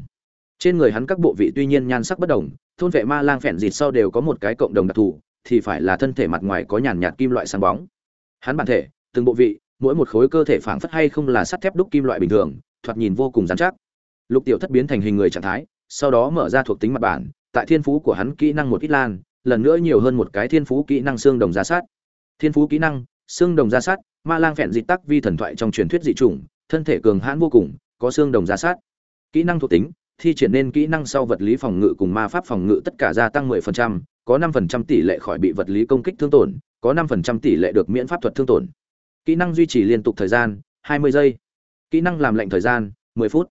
Trên người hắn các bộ vị tuy nhiên nhan sắc bất đồng, thôn vệ ma lang phèn dịt sau đều có một cái cộng đồng đặc thù, thì phải là thân thể mặt ngoài có nhàn nhạt kim loại sáng bóng. Hắn bản thể, từng bộ vị, mỗi một khối cơ thể phảng phất hay không là sắt thép đúc kim loại bình thường, thoạt nhìn vô cùng dán chắc. Lục tiểu thất biến thành hình người trạng thái, sau đó mở ra thuộc tính mặt bản, tại thiên phú của hắn kỹ năng một ít lan, lần nữa nhiều hơn một cái thiên phú kỹ năng xương đồng gia sát. Thiên phú kỹ năng, xương đồng gia sát, ma lang phèn dịt tắc vi thần thoại trong truyền thuyết dị chủng, thân thể cường hãn vô cùng có xương đồng giá sát kỹ năng thuộc tính thi triển nên kỹ năng sau vật lý phòng ngự cùng ma pháp phòng ngự tất cả gia tăng 10%, có 5% tỷ lệ khỏi bị vật lý công kích thương tổn, có 5% tỷ lệ được miễn pháp thuật thương tổn. Kỹ năng duy trì liên tục thời gian 20 giây. Kỹ năng làm lệnh thời gian 10 phút.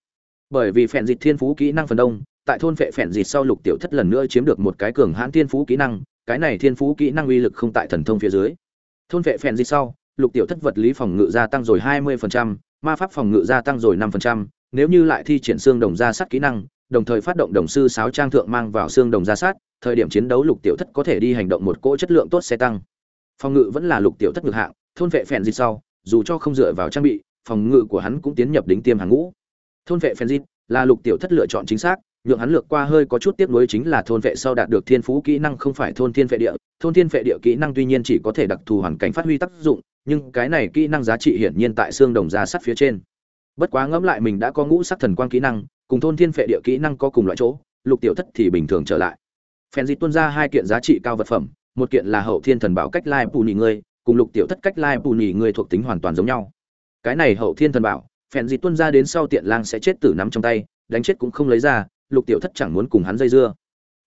Bởi vì phèn dịch thiên phú kỹ năng phần đông, tại thôn phệ phèn dịch sau lục tiểu thất lần nữa chiếm được một cái cường hãn thiên phú kỹ năng, cái này thiên phú kỹ năng uy lực không tại thần thông phía dưới. Thôn phệ phèn dịch sau, lục tiểu thất vật lý phòng ngự gia tăng rồi 20%, ma pháp phòng ngự gia tăng rồi 5%, nếu như lại thi triển xương đồng gia sát kỹ năng, đồng thời phát động đồng sư sáo trang thượng mang vào xương đồng gia sát, thời điểm chiến đấu lục tiểu thất có thể đi hành động một cỗ chất lượng tốt xe tăng. Phòng ngự vẫn là lục tiểu thất ngược hạng, thôn vệ phèn dịch sau, dù cho không dựa vào trang bị, phòng ngự của hắn cũng tiến nhập đỉnh tiêm hàng ngũ. Thôn vệ phèn dịch là lục tiểu thất lựa chọn chính xác, nhượng hắn lược qua hơi có chút tiếc nuối chính là thôn vệ sau đạt được thiên phú kỹ năng không phải thôn thiên vệ địa, thôn thiên vệ địa kỹ năng tuy nhiên chỉ có thể đặc thù hoàn cảnh phát huy tác dụng, nhưng cái này kỹ năng giá trị hiển nhiên tại xương đồng ra sắt phía trên. Bất quá ngẫm lại mình đã có ngũ sắc thần quang kỹ năng, cùng thôn thiên phệ địa kỹ năng có cùng loại chỗ, lục tiểu thất thì bình thường trở lại. Phen dịch tuân ra hai kiện giá trị cao vật phẩm, một kiện là hậu thiên thần bảo cách lai bù nhì ngươi, cùng lục tiểu thất cách lai bù nhì ngươi thuộc tính hoàn toàn giống nhau. Cái này hậu thiên thần bảo phen dịch tuân ra đến sau tiện lang sẽ chết tử nắm trong tay, đánh chết cũng không lấy ra, lục tiểu thất chẳng muốn cùng hắn dây dưa.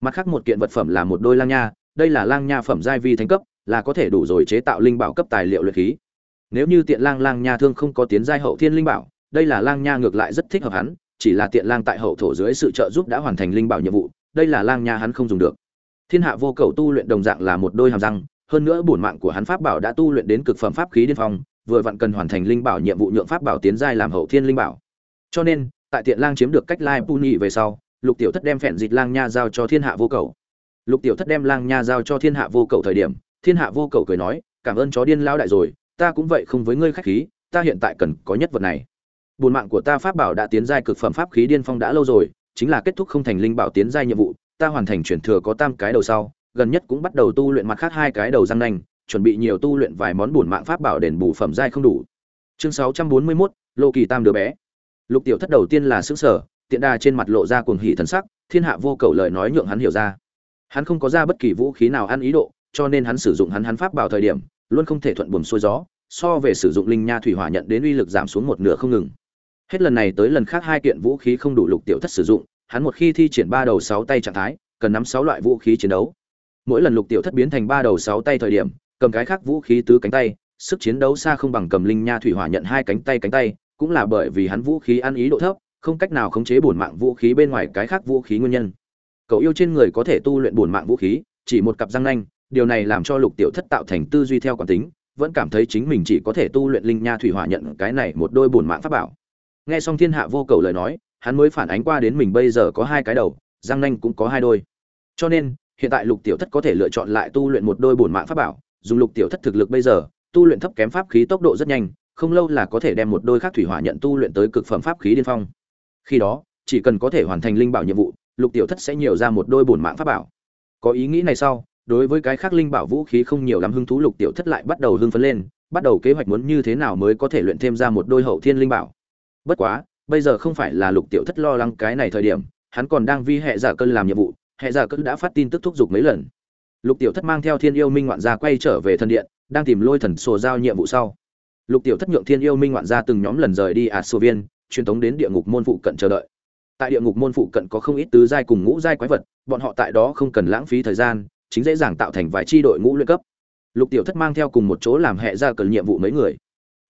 Mặt khác một kiện vật phẩm là một đôi lang nha, đây là lang nha phẩm giai vi thánh cấp là có thể đủ rồi chế tạo linh bảo cấp tài liệu luyện khí. Nếu như tiện lang lang nha thương không có tiến giai hậu thiên linh bảo, đây là lang nha ngược lại rất thích hợp hắn, chỉ là tiện lang tại hậu thổ dưới sự trợ giúp đã hoàn thành linh bảo nhiệm vụ, đây là lang nha hắn không dùng được. Thiên hạ vô cầu tu luyện đồng dạng là một đôi hàm răng, hơn nữa bổn mạng của hắn pháp bảo đã tu luyện đến cực phẩm pháp khí điên phong, vừa vặn cần hoàn thành linh bảo nhiệm vụ nhượng pháp bảo tiến giai làm hậu thiên linh bảo. Cho nên, tại tiện lang chiếm được cách lai puni về sau, lục tiểu thất đem phèn dịch lang nha giao cho thiên hạ vô cầu. Lục tiểu thất đem lang nha giao cho thiên hạ vô cầu thời điểm thiên hạ vô cầu cười nói cảm ơn chó điên lao đại rồi ta cũng vậy không với ngươi khách khí ta hiện tại cần có nhất vật này Buồn mạng của ta pháp bảo đã tiến giai cực phẩm pháp khí điên phong đã lâu rồi, chính là kết thúc không thành linh bảo tiến giai nhiệm vụ, ta hoàn thành chuyển thừa có tam cái đầu sau, gần nhất cũng bắt đầu tu luyện mặt khác hai cái đầu răng nanh, chuẩn bị nhiều tu luyện vài món buồn mạng pháp bảo đền bù phẩm giai không đủ. Chương 641, Lô Kỳ Tam đứa bé. Lục Tiểu Thất đầu tiên là sửng sở, tiện đà trên mặt lộ ra cuồng hỉ thần sắc, thiên hạ vô cầu lời nói nhượng hắn hiểu ra. Hắn không có ra bất kỳ vũ khí nào ăn ý độ, cho nên hắn sử dụng hắn hắn pháp bảo thời điểm, luôn không thể thuận buồm xuôi gió, so về sử dụng linh nha thủy hỏa nhận đến uy lực giảm xuống một nửa không ngừng. Hết lần này tới lần khác hai kiện vũ khí không đủ lục tiểu thất sử dụng hắn một khi thi triển ba đầu sáu tay trạng thái cần nắm sáu loại vũ khí chiến đấu. Mỗi lần lục tiểu thất biến thành ba đầu sáu tay thời điểm cầm cái khác vũ khí tứ cánh tay sức chiến đấu xa không bằng cầm linh nha thủy hỏa nhận hai cánh tay cánh tay cũng là bởi vì hắn vũ khí ăn ý độ thấp không cách nào khống chế bổn mạng vũ khí bên ngoài cái khác vũ khí nguyên nhân. Cậu yêu trên người có thể tu luyện bổn mạng vũ khí chỉ một cặp răng nanh điều này làm cho lục tiểu thất tạo thành tư duy theo quản tính, vẫn cảm thấy chính mình chỉ có thể tu luyện linh nha thủy hỏa nhận cái này một đôi bổn mạng pháp bảo. Nghe xong thiên hạ vô cầu lời nói, hắn mới phản ánh qua đến mình bây giờ có hai cái đầu răng nanh cũng có hai đôi. Cho nên, hiện tại lục tiểu thất có thể lựa chọn lại tu luyện một đôi bổn mạng pháp bảo, dùng lục tiểu thất thực lực bây giờ, tu luyện thấp kém pháp khí tốc độ rất nhanh, không lâu là có thể đem một đôi khác thủy hỏa nhận tu luyện tới cực phẩm pháp khí điên phong. Khi đó, chỉ cần có thể hoàn thành linh bảo nhiệm vụ, lục tiểu thất sẽ nhiều ra một đôi bổn mạng pháp bảo. Có ý nghĩ này sau đối với cái khác linh bảo vũ khí không nhiều lắm hứng thú, lục tiểu thất lại bắt đầu hưng phấn lên, bắt đầu kế hoạch muốn như thế nào mới có thể luyện thêm ra một đôi hậu thiên linh bảo. Bất quá, bây giờ không phải là lục tiểu thất lo lắng cái này thời điểm, hắn còn đang vi hệ giả cơn làm nhiệm vụ, hệ giả cơn đã phát tin tức thúc giục mấy lần. Lục tiểu thất mang theo thiên yêu minh ngoạn gia quay trở về thần điện, đang tìm lôi thần sổ giao nhiệm vụ sau. Lục tiểu thất nhượng thiên yêu minh ngoạn gia từng nhóm lần rời đi ạt sô viên, truyền tống đến địa ngục môn phụ cận chờ đợi. Tại địa ngục môn phụ cận có không ít tứ giai cùng ngũ giai quái vật, bọn họ tại đó không cần lãng phí thời gian chính dễ dàng tạo thành vài chi đội ngũ luyện cấp. Lục tiểu thất mang theo cùng một chỗ làm hệ ra cờ nhiệm vụ mấy người.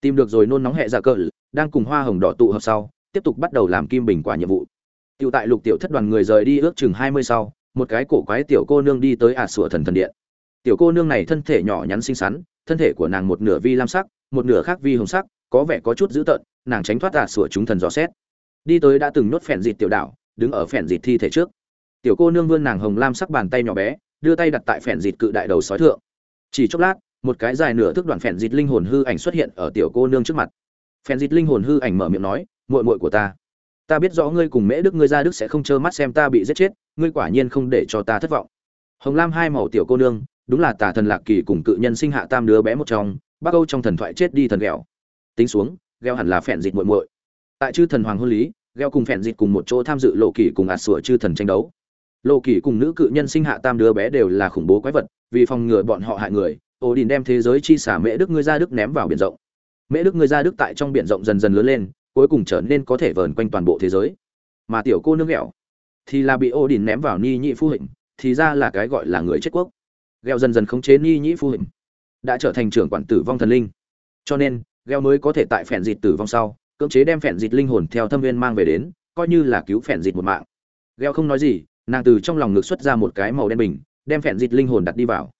Tìm được rồi nôn nóng hệ ra cờ, đang cùng hoa hồng đỏ tụ hợp sau, tiếp tục bắt đầu làm kim bình quả nhiệm vụ. Tiểu tại lục tiểu thất đoàn người rời đi ước chừng hai mươi sau, một cái cổ quái tiểu cô nương đi tới ả sủa thần thần điện. Tiểu cô nương này thân thể nhỏ nhắn xinh xắn, thân thể của nàng một nửa vi lam sắc, một nửa khác vi hồng sắc, có vẻ có chút dữ tợn, nàng tránh thoát ả sủa chúng thần dò xét. Đi tới đã từng nốt phèn dịt tiểu đảo, đứng ở phèn dịt thi thể trước. Tiểu cô nương vươn nàng hồng lam sắc bàn tay nhỏ bé đưa tay đặt tại phèn dịt cự đại đầu sói thượng. Chỉ chốc lát, một cái dài nửa thước đoạn phèn dịt linh hồn hư ảnh xuất hiện ở tiểu cô nương trước mặt. Phèn dịt linh hồn hư ảnh mở miệng nói, muội muội của ta ta biết rõ ngươi cùng mễ đức ngươi ra đức sẽ không trơ mắt xem ta bị giết chết, ngươi quả nhiên không để cho ta thất vọng. Hồng lam hai màu tiểu cô nương, đúng là tà thần lạc kỳ cùng cự nhân sinh hạ tam đứa bé một trong, bắc âu trong thần thoại chết đi thần ghẹo. Tính xuống, gheo hẳn là phèn dịt muội muội. Tại chư thần hoàng hôn lý, gheo cùng phèn dịt cùng một chỗ tham dự lộ kỳ cùng ạt sủa chư thần tranh đấu lộ kỳ cùng nữ cự nhân sinh hạ tam đứa bé đều là khủng bố quái vật, vì phòng ngừa bọn họ hại người ổ đình đem thế giới chi xả mễ đức ngươi ra đức ném vào biển rộng. Mễ đức ngươi ra đức tại trong biển rộng dần dần lớn lên, cuối cùng trở nên có thể vờn quanh toàn bộ thế giới. Mà tiểu cô nương ghẹo thì là bị ổ đình ném vào ni nhị phu hình thì ra là cái gọi là người chết quốc. Ghẹo dần dần khống chế ni nhị phu hình đã trở thành trưởng quản tử vong thần linh. Cho nên ghẹo mới có thể tại phèn dịt tử vong sau, cưỡng chế đem phèn dịt linh hồn theo thâm viên mang về đến, coi như là cứu phèn dịt một mạng. Ghẹo không nói gì nàng từ trong lòng ngực xuất ra một cái màu đen bình, đem phèn dịt linh hồn đặt đi vào.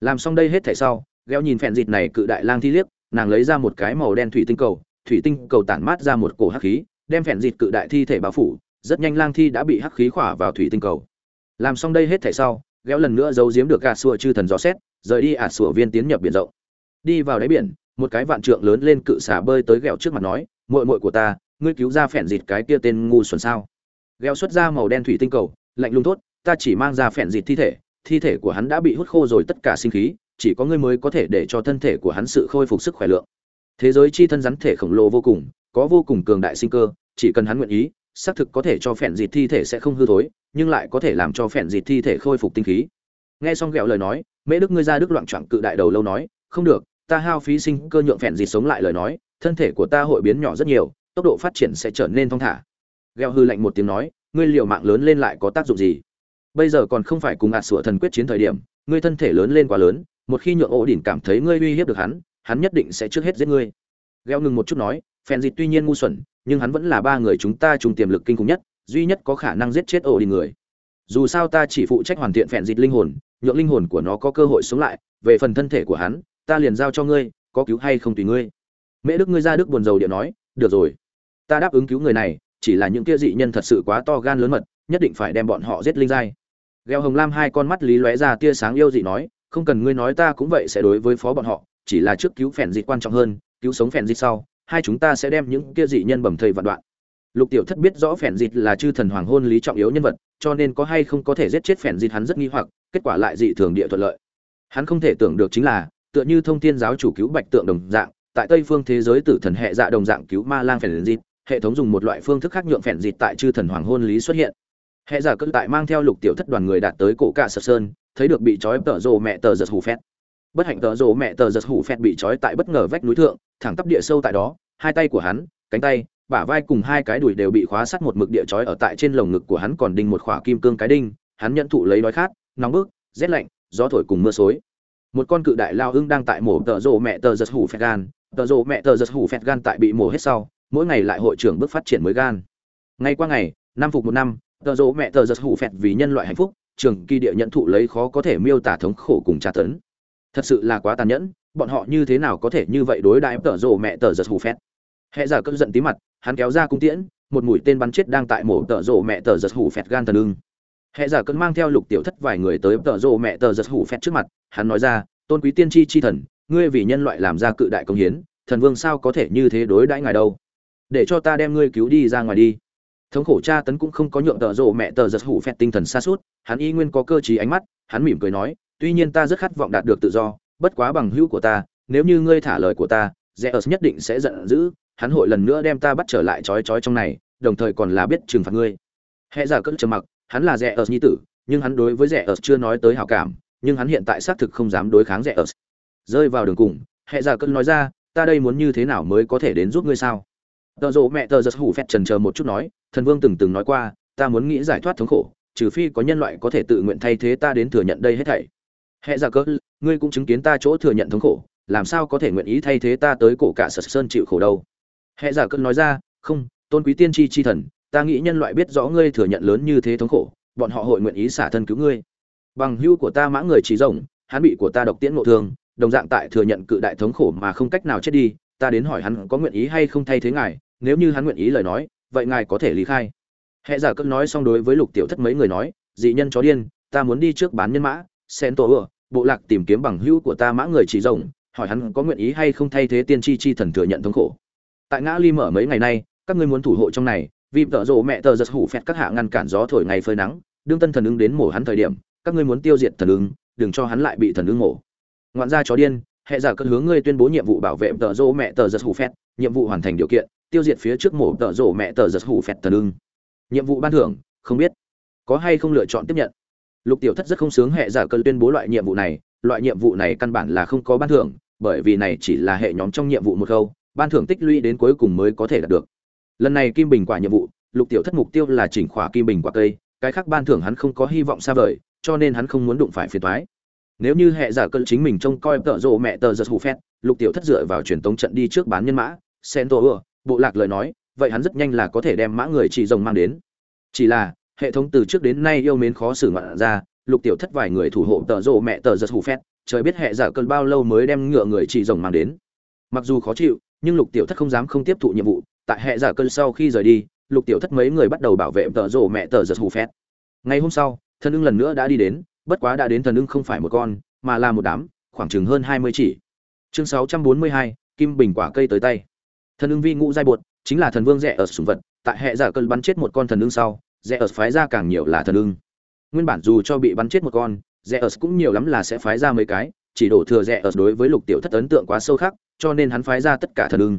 Làm xong đây hết thảy sau gheo nhìn phèn dịt này cự đại lang thi liếc, nàng lấy ra một cái màu đen thủy tinh cầu, thủy tinh cầu tản mát ra một cổ hắc khí, đem phèn dịt cự đại thi thể bao phủ, rất nhanh lang thi đã bị hắc khí khỏa vào thủy tinh cầu. Làm xong đây hết thảy sau gheo lần nữa giấu giếm được gà sủa chư thần gió xét, rời đi ả sủa viên tiến nhập biển rộng. Đi vào đáy biển, một cái vạn trượng lớn lên cự xả bơi tới ghẹo trước mặt nói, muội muội của ta, ngươi cứu ra phèn dịt cái kia tên ngu xuẩn sao? Gheo xuất ra màu đen thủy tinh cầu lạnh lùng thốt, ta chỉ mang ra phèn dịt thi thể thi thể của hắn đã bị hút khô rồi, tất cả sinh khí, chỉ có ngươi mới có thể để cho thân thể của hắn sự khôi phục sức khỏe lượng. Thế giới chi thân rắn thể khổng lồ vô cùng, có vô cùng cường đại sinh cơ, chỉ cần hắn nguyện ý, xác thực có thể cho phèn dịt thi thể sẽ không hư thối, nhưng lại có thể làm cho phèn dịt thi thể khôi phục tinh khí. Nghe xong ghẹo lời nói, mễ đức ngươi ra đức loạn trọn cự đại đầu lâu nói, không được, ta hao phí sinh cơ nhượng phèn dịt sống lại lời nói, thân thể của ta hội biến nhỏ rất nhiều, tốc độ phát triển sẽ trở nên thong thả ghẹo hư lạnh một tiếng nói ngươi liều mạng lớn lên lại có tác dụng gì? Bây giờ còn không phải cùng ạt sủa thần quyết chiến thời điểm, ngươi thân thể lớn lên quá lớn, một khi nhượng ổ đỉnh cảm thấy ngươi uy hiếp được hắn hắn nhất định sẽ trước hết giết ngươi. Gheo ngừng một chút nói, phèn dịt tuy nhiên ngu xuẩn, nhưng hắn vẫn là ba người chúng ta trùng tiềm lực kinh khủng nhất, duy nhất có khả năng giết chết ổ đỉnh người. Dù sao ta chỉ phụ trách hoàn thiện phèn dịt linh hồn, nhượng linh hồn của nó có cơ hội sống lại, về phần thân thể của hắn, ta liền giao cho ngươi, có cứu hay không tùy ngươi. Mễ đức ngươi ra đức buồn rầu điện nói, được rồi, ta đáp ứng cứu người này chỉ là những kia dị nhân thật sự quá to gan lớn mật, nhất định phải đem bọn họ giết linh dai gheo hồng lam hai con mắt lý lóe ra tia sáng yêu dị nói, không cần ngươi nói ta cũng vậy sẽ đối với phó bọn họ, chỉ là trước cứu phèn dịch quan trọng hơn, cứu sống phèn dịch sau, hai chúng ta sẽ đem những kia dị nhân bầm thây vạn đoạn. Lục tiểu thất biết rõ phèn dịch là chư thần hoàng hôn lý trọng yếu nhân vật, cho nên có hay không có thể giết chết phèn dịch hắn rất nghi hoặc, kết quả lại dị thường địa thuận lợi. Hắn không thể tưởng được chính là, tựa như thông thiên giáo chủ cứu bạch tượng đồng dạng, tại tây phương thế giới tử thần hệ dạ đồng dạng cứu ma lang phèn dịch hệ thống dùng một loại phương thức khác nhượng phèn dịch tại chư thần hoàng hôn lý xuất hiện. Hệ giả cỡ tại mang theo lục tiểu thất đoàn người đạt tới cổ cạ sập sơn, thấy được bị trói tợ rồ mẹ tờ giật hủ phét bất hạnh tợ rồ mẹ tờ giật hủ phét bị trói tại bất ngờ vách núi thượng, thẳng tắp địa sâu tại đó, hai tay của hắn, cánh tay, bả vai cùng hai cái đùi đều bị khóa sắt một mực địa trói ở tại trên lồng ngực của hắn còn đinh một khỏa kim cương cái đinh, hắn nhận thụ lấy đói khát, nóng bức, rét lạnh, gió thổi cùng mưa xối. Một con cự đại lao ưng đang tại mổ tợ rồ mẹ tờ giật hủ phét gan tợ rồ mẹ tờ giật hủ phét gan tại bị mổ hết sau mỗi ngày lại hội trưởng bước phát triển mới gan. Ngay qua ngày, năm phục một năm, tờ rỗ mẹ tờ giật hủ phẹt vì nhân loại hạnh phúc, trường kỳ địa nhận thụ lấy khó có thể miêu tả thống khổ cùng tra tấn. Thật sự là quá tàn nhẫn, bọn họ như thế nào có thể như vậy đối đãi tờ rỗ mẹ tờ giật hủ phẹt? Hẹ giả cơn giận tí mặt, hắn kéo ra cung tiễn, một mũi tên bắn chết đang tại mổ tờ rỗ mẹ tờ giật hủ phẹt gan thần ưng. Hẹ giả cơn mang theo lục tiểu thất vài người tới tờ rỗ mẹ tờ giật hủ phẹt trước mặt, hắn nói ra, tôn quý tiên tri chi thần, ngươi vì nhân loại làm ra cự đại công hiến, thần vương sao có thể như thế đối đãi ngài đâu? Để cho ta đem ngươi cứu đi ra ngoài đi. Thống khổ cha tấn cũng không có nhượng tợ rộ mẹ tờ giật hủ phẹt tinh thần xa suốt, hắn y nguyên có cơ t ánh mắt, hắn mỉm cười nói, tuy nhiên ta rất khát vọng đạt được tự do, bất quá bằng hữu của ta, nếu như ngươi thả lời của ta rẽ ớt nhất định sẽ giận dữ, hắn hội lần nữa đem ta bắt trở lại trói trói trong này, đồng thời còn là biết trừng phạt ngươi. Hẹ giả cất trầm mặc, hắn là rẽ ớt nhi tử, nhưng hắn đối với rẽ ớt chưa nói tới hảo cảm, nhưng hắn hiện tại xác thực không dám đối kháng rẽ ớt rơi vào đường cùng, hẹ giả cất nói ra, ta đây muốn như thế nào mới có thể đến giúp ngươi sao? Tờ rộ mẹ tờ giật hủ phét trần chờ một chút nói, thần vương từng từng nói qua, ta muốn nghĩ giải thoát thống khổ, trừ phi có nhân loại có thể tự nguyện thay thế ta đến thừa nhận đây hết thảy. Hệ giả dạ cơn ngươi cũng chứng kiến ta chỗ thừa nhận thống khổ, làm sao có thể nguyện ý thay thế ta tới cổ cả sật sơn chịu khổ đâu? Hệ giả dạ cơn nói ra, không, tôn quý tiên tri chi thần, ta nghĩ nhân loại biết rõ ngươi thừa nhận lớn như thế thống khổ, bọn họ hội nguyện ý xả thân cứu ngươi. Bằng hưu của ta mã người chỉ rồng hắn bị của ta độc tiễn ngộ thương, đồng dạng tại thừa nhận cự đại thống khổ mà không cách nào chết đi, ta đến hỏi hắn có nguyện ý hay không thay thế ngài nếu như hắn nguyện ý lời nói, vậy ngài có thể lý khai. Hẹ giả cất nói xong đối với lục tiểu thất mấy người nói, dị nhân chó điên, ta muốn đi trước bán nhân mã, sen tổ ựa, bộ lạc tìm kiếm bằng hữu của ta mã người chỉ rồng hỏi hắn có nguyện ý hay không thay thế tiên tri chi thần thừa nhận thống khổ. Tại ngã ly mở mấy ngày nay, các ngươi muốn thủ hộ trong này, vì tợ rộ mẹ tờ giật hủ phẹt các hạ ngăn cản gió thổi ngày phơi nắng, đương tân thần ứng đến mổ hắn thời điểm, các ngươi muốn tiêu diệt thần ứng, đừng cho hắn lại bị thần ứng mổ. Ngoạn gia chó điên, hệ giả cất hướng ngươi tuyên bố nhiệm vụ bảo vệ tợ rộ mẹ tờ giật hủ phẹt, nhiệm vụ hoàn thành điều kiện tiêu diệt phía trước mổ tợ rổ mẹ tờ giật hủ phẹt tờ lưng. Nhiệm vụ ban thưởng, không biết. Có hay không lựa chọn tiếp nhận? Lục tiểu thất rất không sướng hệ giả cơn tuyên bố loại nhiệm vụ này, loại nhiệm vụ này căn bản là không có ban thưởng, bởi vì này chỉ là hệ nhóm trong nhiệm vụ một khâu, ban thưởng tích lũy đến cuối cùng mới có thể đạt được. Lần này kim bình quả nhiệm vụ, lục tiểu thất mục tiêu là chỉnh khỏa kim bình quả cây, cái khác ban thưởng hắn không có hy vọng xa vời, cho nên hắn không muốn đụng phải phiền toái. Nếu như hệ giả cơn chính mình trông coi tợ rộ mẹ tờ giật hủ phét lục tiểu thất dựa vào truyền tống trận đi trước bán nhân mã sen tô ưa bộ lạc lời nói, vậy hắn rất nhanh là có thể đem mã người chỉ rồng mang đến. Chỉ là, hệ thống từ trước đến nay yêu mến khó xử ngoạn ra, lục tiểu thất vài người thủ hộ tợ rộ mẹ tợ giật hủ phét, trời biết hệ giả cơn bao lâu mới đem ngựa người chỉ rồng mang đến. Mặc dù khó chịu, nhưng lục tiểu thất không dám không tiếp thụ nhiệm vụ, tại hệ giả cơn sau khi rời đi, lục tiểu thất mấy người bắt đầu bảo vệ tợ rộ mẹ tợ giật hủ phét. Ngày hôm sau, thần ưng lần nữa đã đi đến, bất quá đã đến thần ưng không phải một con, mà là một đám, khoảng chừng hơn hai mươi chỉ. Chương sáu trăm bốn mươi hai, kim bình quả cây tới tay thần ưng vi ngũ giai bột, chính là thần vương rẻ ở sùng vật, tại hệ giả cơn bắn chết một con thần ưng sau rẽ ở phái ra càng nhiều là thần ưng. Nguyên bản dù cho bị bắn chết một con rẽ ở cũng nhiều lắm là sẽ phái ra mấy cái, chỉ đổ thừa rẽ ở đối với lục tiểu thất ấn tượng quá sâu khắc cho nên hắn phái ra tất cả thần ưng.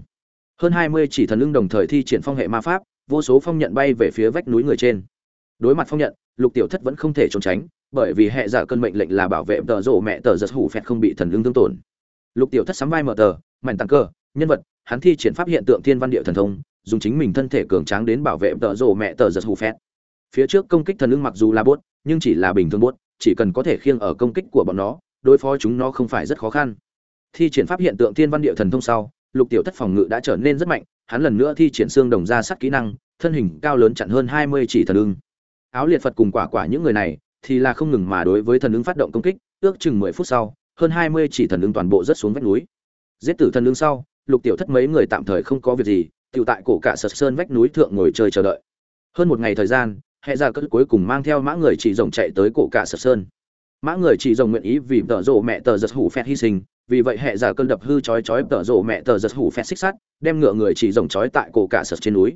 Hơn hai mươi chỉ thần ưng đồng thời thi triển phong hệ ma pháp, vô số phong nhận bay về phía vách núi người trên. Đối mặt phong nhận, lục tiểu thất vẫn không thể trốn tránh, bởi vì hệ giả cơn mệnh lệnh là bảo vệ tờ rộ mẹ tờ giật hủ phẹt không bị thần ưng thương tổn. Lục tiểu thất sắm vai mở tờ mạnh tăng cơ, nhân vật hắn thi triển pháp hiện tượng thiên văn địa thần thông, dùng chính mình thân thể cường tráng đến bảo vệ tợ rồ mẹ tờ giật hù phét. Phía trước công kích thần ưng mặc dù là bốt nhưng chỉ là bình thường bốt chỉ cần có thể khiêng ở công kích của bọn nó, đối phó chúng nó không phải rất khó khăn. Thi triển pháp hiện tượng thiên văn địa thần thông sau, lục tiểu thất phòng ngự đã trở nên rất mạnh, hắn lần nữa thi triển xương đồng ra sắt kỹ năng, thân hình cao lớn chặn hơn hai mươi chỉ thần ưng. Áo liệt phật cùng quả quả những người này, thì là không ngừng mà đối với thần ưng phát động công kích, ước chừng mười phút sau, hơn hai mươi chỉ thần ưng toàn bộ rất xuống vách núi. Giết tử thần ưng sau lục tiểu thất mấy người tạm thời không có việc gì, tiểu tại cổ cả sật sơn vách núi thượng ngồi chơi chờ đợi. Hơn một ngày thời gian, hệ ra cất cuối cùng mang theo mã người chỉ rồng chạy tới cổ cả sật sơn. Mã người chỉ rồng nguyện ý vì tợ rộ mẹ tờ giật hủ phét hy sinh, vì vậy hệ giả cơn đập hư chói chói tợ rộ mẹ tờ giật hủ phét xích sắt, đem ngựa người chỉ rồng chói tại cổ cả sật trên núi.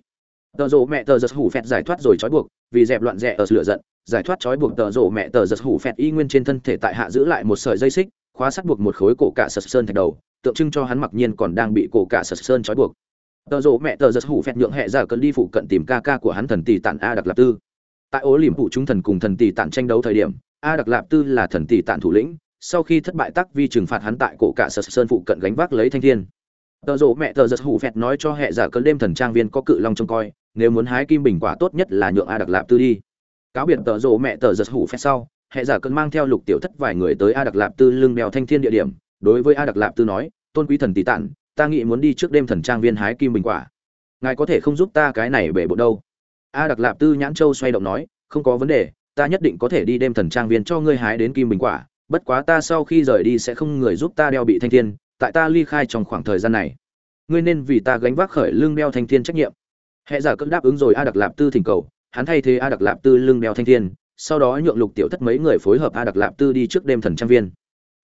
Tợ rộ mẹ tờ giật hủ phét giải thoát rồi chói buộc, vì dẹp loạn rẽ ở lửa giận, giải thoát chói buộc tợ rộ mẹ tờ giật hủ phét y nguyên trên thân thể tại hạ giữ lại một sợi dây xích, khóa sắt buộc một khối cổ cả sật sơn thạch đầu tượng trưng cho hắn mặc nhiên còn đang bị cổ cả sật sơn trói buộc. Tờ rộ mẹ tờ giật hủ phẹt nhượng hệ giả cơn đi phụ cận tìm ca ca của hắn thần tỷ tản a đặc lập tư. Tại ố liềm phụ chúng thần cùng thần tỷ tản tranh đấu thời điểm, a đặc lạp tư là thần tỷ tản thủ lĩnh, sau khi thất bại tắc vi trừng phạt hắn tại cổ cả sật sơn phụ cận gánh vác lấy thanh thiên. Tờ rộ mẹ tờ giật hủ phẹt nói cho hệ giả cơn đêm thần trang viên có cự long trông coi, nếu muốn hái kim bình quả tốt nhất là nhượng a đặc lạp tư đi. Cáo biệt tờ rộ mẹ tờ giật hủ phẹt sau, hệ giả cơn mang theo lục tiểu thất vài người tới a đặc lạp tư lưng đèo thanh thiên địa điểm đối với a đặc lạp tư nói, tôn quý thần tỷ tản, ta nghĩ muốn đi trước đêm thần trang viên hái kim bình quả. Ngài có thể không giúp ta cái này bể bộ đâu. A đặc lạp tư nhãn châu xoay động nói, không có vấn đề, ta nhất định có thể đi đêm thần trang viên cho ngươi hái đến kim bình quả, bất quá ta sau khi rời đi sẽ không người giúp ta đeo bị thanh thiên, tại ta ly khai trong khoảng thời gian này. Ngươi nên vì ta gánh vác khởi lưng đeo thanh thiên trách nhiệm. Hệ giả cất đáp ứng rồi a đặc lạp tư thỉnh cầu, hắn thay thế a đặc lạp tư lưng đeo thanh thiên, sau đó nhượng lục tiểu thất mấy người phối hợp a đặc lạp tư đi trước đêm thần trang viên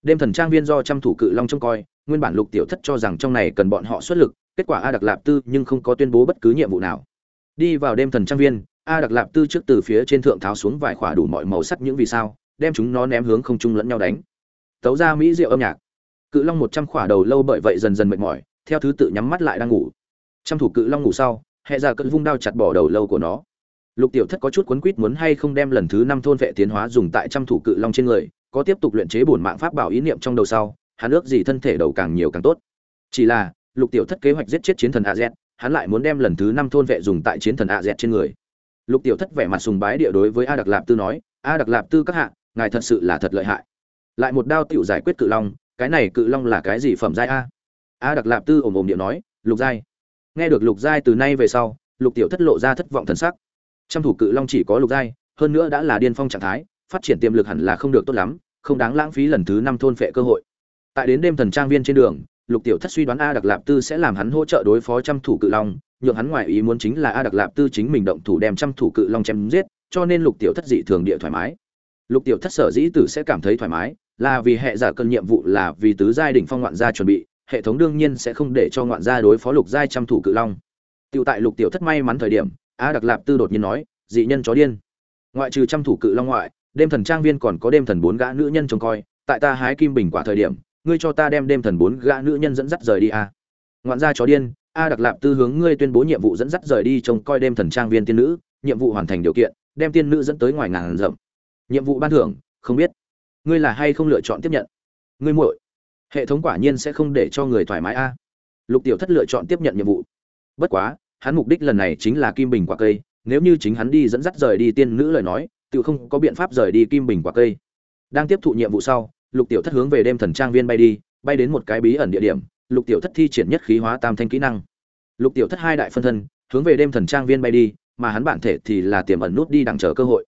đêm thần trang viên do trăm thủ cự long trông coi, nguyên bản lục tiểu thất cho rằng trong này cần bọn họ xuất lực, kết quả a đặc lạp tư nhưng không có tuyên bố bất cứ nhiệm vụ nào. Đi vào đêm thần trang viên, a đặc lạp tư trước từ phía trên thượng tháo xuống vài khỏa đủ mọi màu sắc những vì sao, đem chúng nó ném hướng không trung lẫn nhau đánh. Tấu ra mỹ diệu âm nhạc. Cự long một trăm khỏa đầu lâu bởi vậy dần dần mệt mỏi, theo thứ tự nhắm mắt lại đang ngủ. Trăm thủ cự long ngủ sau, hệ ra cơn vung đao chặt bỏ đầu lâu của nó. Lục tiểu thất có chút quấn quýt muốn hay không đem lần thứ năm thôn vệ tiến hóa dùng tại trăm thủ cự long trên người có tiếp tục luyện chế bổn mạng pháp bảo ý niệm trong đầu sau, hắn ước gì thân thể đầu càng nhiều càng tốt. Chỉ là, lục tiểu thất kế hoạch giết chết chiến thần a hắn lại muốn đem lần thứ năm thôn vệ dùng tại chiến thần a trên người. Lục tiểu thất vẻ mặt sùng bái địa đối với a đặc lạp tư nói, a đặc lạp tư các hạ, ngài thật sự là thật lợi hại. Lại một đao tiểu giải quyết cự long, cái này cự long là cái gì phẩm giai a? A đặc lạp tư ồm ồm điệu nói, lục giai. Nghe được lục giai từ nay về sau, lục tiểu thất lộ ra thất vọng thần sắc. Trăm thủ cự long chỉ có lục giai, hơn nữa đã là điên phong trạng thái, phát triển tiềm lực hẳn là không được tốt lắm không đáng lãng phí lần thứ năm thôn phệ cơ hội. Tại đến đêm thần trang viên trên đường, lục tiểu thất suy đoán a đặc lạp tư sẽ làm hắn hỗ trợ đối phó trăm thủ cự long, nhượng hắn ngoài ý muốn chính là a đặc lạp tư chính mình động thủ đem trăm thủ cự long chém giết, cho nên lục tiểu thất dị thường địa thoải mái. Lục tiểu thất sở dĩ tử sẽ cảm thấy thoải mái, là vì hệ giả cân nhiệm vụ là vì tứ giai đỉnh phong ngoạn gia chuẩn bị, hệ thống đương nhiên sẽ không để cho ngoạn gia đối phó lục giai trăm thủ cự long. Tiểu tại lục tiểu thất may mắn thời điểm, a đặc lạp tư đột nhiên nói, dị nhân chó điên. Ngoại trừ trăm thủ cự long ngoại đêm thần trang viên còn có đêm thần bốn gã nữ nhân trông coi, tại ta hái kim bình quả thời điểm, ngươi cho ta đem đêm thần bốn gã nữ nhân dẫn dắt rời đi a. Ngoạn gia chó điên, a đặc lạp tư hướng ngươi tuyên bố nhiệm vụ dẫn dắt rời đi trông coi đêm thần trang viên tiên nữ, nhiệm vụ hoàn thành điều kiện, đem tiên nữ dẫn tới ngoài ngàn rậm nhiệm vụ ban thưởng, không biết. Ngươi là hay không lựa chọn tiếp nhận? Ngươi muội, hệ thống quả nhiên sẽ không để cho người thoải mái a. Lục tiểu thất lựa chọn tiếp nhận nhiệm vụ. Bất quá, hắn mục đích lần này chính là kim bình quả cây, nếu như chính hắn đi dẫn dắt rời đi tiên nữ lời nói tự không có biện pháp rời đi kim bình quả cây. Đang tiếp thụ nhiệm vụ sau, lục tiểu thất hướng về đêm thần trang viên bay đi, bay đến một cái bí ẩn địa điểm, lục tiểu thất thi triển nhất khí hóa tam thanh kỹ năng. Lục tiểu thất hai đại phân thân, hướng về đêm thần trang viên bay đi, mà hắn bản thể thì là tiềm ẩn nút đi đằng chờ cơ hội.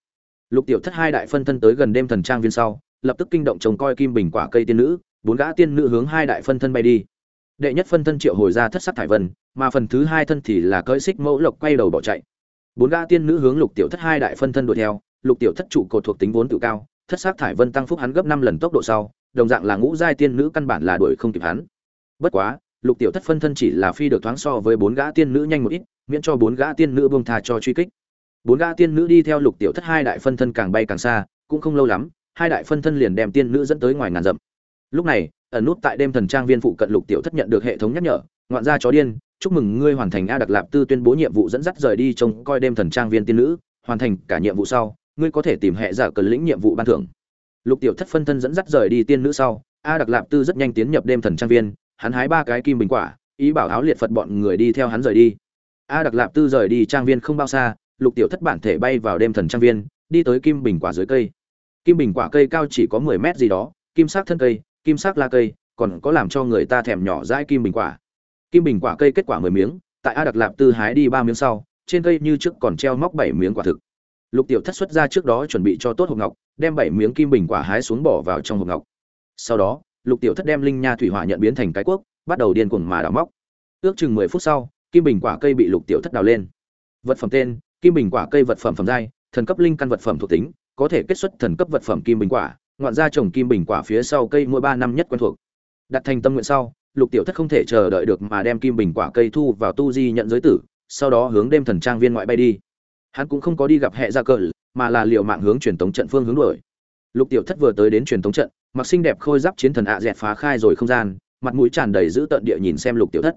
Lục tiểu thất hai đại phân thân tới gần đêm thần trang viên sau, lập tức kinh động trông coi kim bình quả cây tiên nữ, bốn gã tiên nữ hướng hai đại phân thân bay đi. Đệ nhất phân thân triệu hồi ra thất sắc thải vân, mà phần thứ hai thân thì là cỡi xích mẫu lộc quay đầu bỏ chạy. Bốn gã tiên nữ hướng lục tiểu thất hai đại phân thân đuổi theo lục tiểu thất trụ cột thuộc tính vốn tự cao, thất sắc thải vân tăng phúc hắn gấp năm lần tốc độ sau, đồng dạng là ngũ giai tiên nữ căn bản là đuổi không kịp hắn. Bất quá, lục tiểu thất phân thân chỉ là phi được thoáng so với bốn gã tiên nữ nhanh một ít, miễn cho bốn gã tiên nữ bông thà cho truy kích. Bốn gã tiên nữ đi theo lục tiểu thất hai đại phân thân càng bay càng xa, cũng không lâu lắm, hai đại phân thân liền đem tiên nữ dẫn tới ngoài ngàn dặm. Lúc này, ẩn nút tại đêm thần trang viên phụ cận lục tiểu thất nhận được hệ thống nhắc nhở, ngoạn gia chó điên, chúc mừng ngươi hoàn thành a đặc lạp tư tuyên bố nhiệm vụ dẫn dắt rời đi trông coi đêm thần trang viên tiên nữ, hoàn thành cả nhiệm vụ sau ngươi có thể tìm hệ giả cần lĩnh nhiệm vụ ban thưởng. Lục tiểu thất phân thân dẫn dắt rời đi tiên nữ sau, a đặc lạp tư rất nhanh tiến nhập đêm thần trang viên, hắn hái ba cái kim bình quả, ý bảo áo liệt phật bọn người đi theo hắn rời đi. A đặc lạp tư rời đi trang viên không bao xa, lục tiểu thất bản thể bay vào đêm thần trang viên, đi tới kim bình quả dưới cây. Kim bình quả cây cao chỉ có mười mét gì đó, kim sắc thân cây, kim sắc la cây, còn có làm cho người ta thèm nhỏ dãi kim bình quả. Kim bình quả cây kết quả mười miếng, tại a đặc lạp tư hái đi ba miếng sau, trên cây như trước còn treo móc bảy miếng quả thực lục tiểu thất xuất ra trước đó chuẩn bị cho tốt hộp ngọc, đem bảy miếng kim bình quả hái xuống bỏ vào trong hộp ngọc. Sau đó, lục tiểu thất đem linh nha thủy hỏa nhận biến thành cái cuốc, bắt đầu điên cuồng mà đào móc. Ước chừng mười phút sau, kim bình quả cây bị lục tiểu thất đào lên. Vật phẩm tên, kim bình quả cây vật phẩm phẩm giai, thần cấp linh căn vật phẩm thuộc tính, có thể kết xuất thần cấp vật phẩm kim bình quả, ngoạn ra trồng kim bình quả phía sau cây mỗi ba năm nhất quen thuộc. Đặt thành tâm nguyện sau, lục tiểu thất không thể chờ đợi được mà đem kim bình quả cây thu vào tu di nhận giới tử, sau đó hướng đêm thần trang viên ngoại bay đi hắn cũng không có đi gặp hệ ra dạ cờ, mà là liệu mạng hướng truyền tống trận phương hướng đuổi. Lục tiểu thất vừa tới đến truyền tống trận, mặc xinh đẹp khôi giáp chiến thần ạ dẹt phá khai rồi không gian, mặt mũi tràn đầy giữ tận địa nhìn xem lục tiểu thất.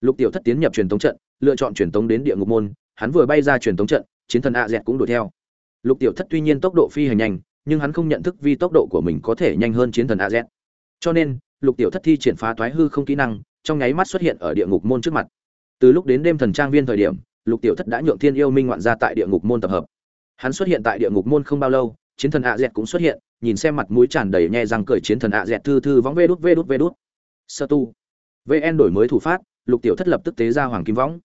Lục tiểu thất tiến nhập truyền tống trận, lựa chọn truyền tống đến địa ngục môn, hắn vừa bay ra truyền tống trận, chiến thần ạ dẹt cũng đuổi theo. Lục tiểu thất tuy nhiên tốc độ phi hành nhanh, nhưng hắn không nhận thức vì tốc độ của mình có thể nhanh hơn chiến thần a dẹt. Cho nên, lục tiểu thất thi triển phá toái hư không kỹ năng, trong nháy mắt xuất hiện ở địa ngục môn trước mặt. Từ lúc đến đêm thần trang viên thời điểm lục tiểu thất đã nhượng thiên yêu minh ngoạn ra tại địa ngục môn tập hợp. Hắn xuất hiện tại địa ngục môn không bao lâu, chiến thần a dẹt cũng xuất hiện, nhìn xem mặt mũi tràn đầy nhe răng cười chiến thần a dẹt thư thư vóng vê đút vê đút vê đút. Sơ tu. Vn đổi mới thủ phát, lục tiểu thất lập tức tế ra hoàng kim võng.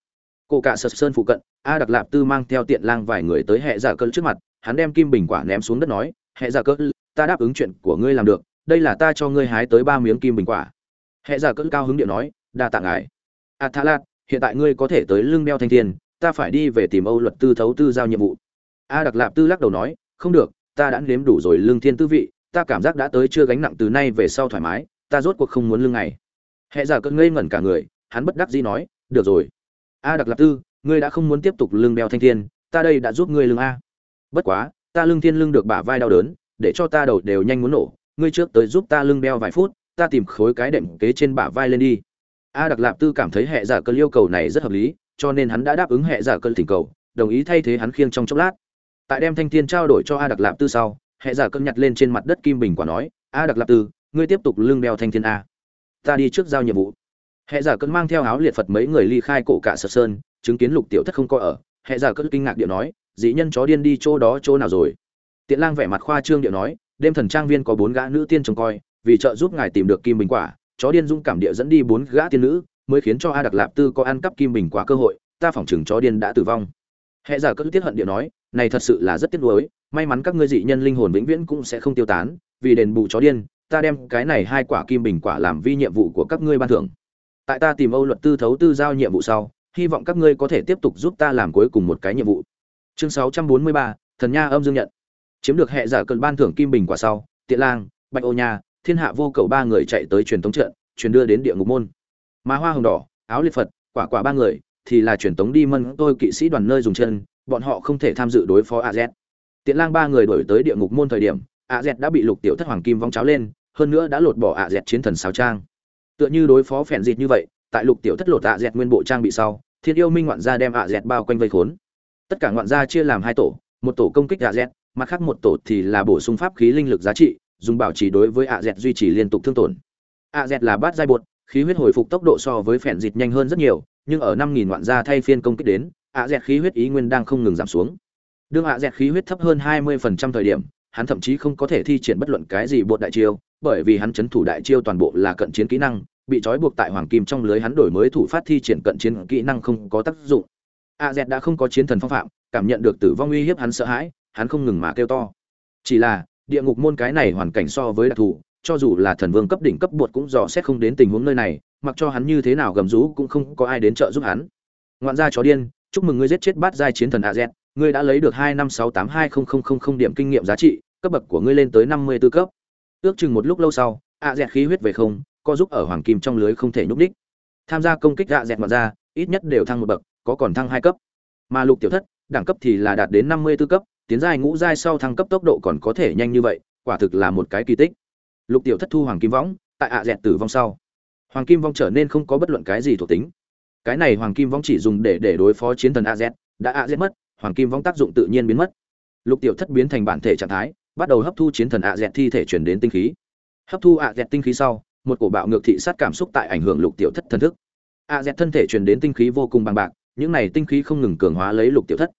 Cổ cả sơ sơn phụ cận, a đặc lạp tư mang theo tiện lang vài người tới hệ giả dạ cơn trước mặt, hắn đem kim bình quả ném xuống đất nói hệ giả dạ cơn, ta đáp ứng chuyện của ngươi làm được, đây là ta cho ngươi hái tới ba miếng kim bình quả. Hệ giả dạ cơn cao hứng điện nói, đa tạ ngài. A tha lạt hiện tại ngươi có thể tới lưng đeo thanh thiên ta phải đi về tìm âu luật tư thấu tư giao nhiệm vụ. A đặc lạp tư lắc đầu nói, không được, ta đã nếm đủ rồi lương thiên tư vị, ta cảm giác đã tới chưa gánh nặng từ nay về sau thoải mái, ta rốt cuộc không muốn lương này. Hệ giả dạ cơn ngây ngẩn cả người, hắn bất đắc dĩ nói, được rồi. A đặc lạp tư, ngươi đã không muốn tiếp tục lương đeo thanh thiên, ta đây đã giúp ngươi lương a. Bất quá, ta lương thiên lương được bả vai đau đớn, để cho ta đầu đều nhanh muốn nổ, ngươi trước tới giúp ta lưng đeo vài phút, ta tìm khối cái đệm kế trên bả vai lên đi. A đặc lạp tư cảm thấy hệ giả dạ cơn yêu cầu này rất hợp lý cho nên hắn đã đáp ứng hệ giả cơn thỉnh cầu, đồng ý thay thế hắn khiêng trong chốc lát. Tại đem thanh thiên trao đổi cho a đặc lạp tư sau, hệ giả cơn nhặt lên trên mặt đất kim bình quả nói, a đặc lạp tư, ngươi tiếp tục lưng đeo thanh thiên a. Ta đi trước giao nhiệm vụ. Hệ giả cơn mang theo áo liệt phật mấy người ly khai cổ cả sở sơn, chứng kiến lục tiểu thất không có ở, hệ giả cơn kinh ngạc điệu nói, dĩ nhân chó điên đi chỗ đó chỗ nào rồi? Tiện lang vẻ mặt khoa trương điệu nói, đêm thần trang viên có bốn gã nữ tiên trông coi, vì trợ giúp ngài tìm được kim bình quả, chó điên dung cảm địa dẫn đi bốn gã tiên nữ mới khiến cho a đặc lạp tư có ăn cắp kim bình quả cơ hội ta phỏng chừng chó điên đã tử vong. Hệ giả cất tiết hận điệu nói này thật sự là rất tiếc nuối may mắn các ngươi dị nhân linh hồn vĩnh viễn cũng sẽ không tiêu tán vì đền bù chó điên ta đem cái này hai quả kim bình quả làm vi nhiệm vụ của các ngươi ban thưởng. Tại ta tìm âu luật tư thấu tư giao nhiệm vụ sau hy vọng các ngươi có thể tiếp tục giúp ta làm cuối cùng một cái nhiệm vụ. Chương 643, thần nha âm dương nhận. Chiếm được hệ giả cơn ban thưởng kim bình quả sau tiện lang bạch ô nha thiên hạ vô cầu ba người chạy tới truyền thống trận truyền đưa đến địa ngục môn mà hoa hồng đỏ, áo liệt phật, quả quả ba người, thì là truyền tống đi mân tôi kỵ sĩ đoàn nơi dùng chân, bọn họ không thể tham dự đối phó a z. Tiện lang ba người đổi tới địa ngục môn thời điểm, a z đã bị lục tiểu thất hoàng kim vong cháo lên, hơn nữa đã lột bỏ a z chiến thần sáo trang. Tựa như đối phó phèn dịt như vậy, tại lục tiểu thất lột a z nguyên bộ trang bị sau, thiên yêu minh ngoạn gia đem a z bao quanh vây khốn. Tất cả ngoạn gia chia làm hai tổ, một tổ công kích a z, mặt khác một tổ thì là bổ sung pháp khí linh lực giá trị, dùng bảo trì đối với a z duy trì liên tục thương tổn. A z là bát giai bột khí huyết hồi phục tốc độ so với phèn dịt nhanh hơn rất nhiều, nhưng ở năm nghìn ngoạn gia thay phiên công kích đến, ạ dẹt khí huyết ý nguyên đang không ngừng giảm xuống. Đương ạ dẹt khí huyết thấp hơn hai mươi phần trăm thời điểm, hắn thậm chí không có thể thi triển bất luận cái gì bột đại chiêu, bởi vì hắn chấn thủ đại chiêu toàn bộ là cận chiến kỹ năng, bị trói buộc tại hoàng kim trong lưới hắn đổi mới thủ phát thi triển cận chiến kỹ năng không có tác dụng. A z đã không có chiến thần phong phạm, cảm nhận được tử vong uy hiếp hắn sợ hãi, hắn không ngừng mà kêu to. Chỉ là, địa ngục môn cái này hoàn cảnh so với đặc thù cho dù là thần vương cấp đỉnh cấp bột cũng dò xét không đến tình huống nơi này, mặc cho hắn như thế nào gầm rú cũng không có ai đến trợ giúp hắn. Ngoạn gia chó điên, chúc mừng ngươi giết chết bát giai chiến thần a z, ngươi đã lấy được hai năm sáu tám hai không không không không điểm kinh nghiệm giá trị, cấp bậc của ngươi lên tới năm mươi tư cấp. Ước chừng một lúc lâu sau, a z khí huyết về không, co giúp ở hoàng kim trong lưới không thể nhúc đích tham gia công kích a z ngoạn gia, ít nhất đều thăng một bậc, có còn thăng hai cấp. Mà lục tiểu thất, đẳng cấp thì là đạt đến năm mươi tư cấp, tiến giai ngũ giai sau thăng cấp tốc độ còn có thể nhanh như vậy, quả thực là một cái kỳ tích lục tiểu thất thu hoàng kim võng, tại ạ dẹt tử vong sau. Hoàng kim vong trở nên không có bất luận cái gì thuộc tính. Cái này hoàng kim vong chỉ dùng để để đối phó chiến thần a z đã a z mất, hoàng kim vong tác dụng tự nhiên biến mất. Lục tiểu thất biến thành bản thể trạng thái, bắt đầu hấp thu chiến thần a z thi thể chuyển đến tinh khí. Hấp thu a z tinh khí sau, một cổ bạo ngược thị sát cảm xúc tại ảnh hưởng lục tiểu thất thần thức. A z thân thể chuyển đến tinh khí vô cùng bằng bạc, những này tinh khí không ngừng cường hóa lấy lục tiểu thất.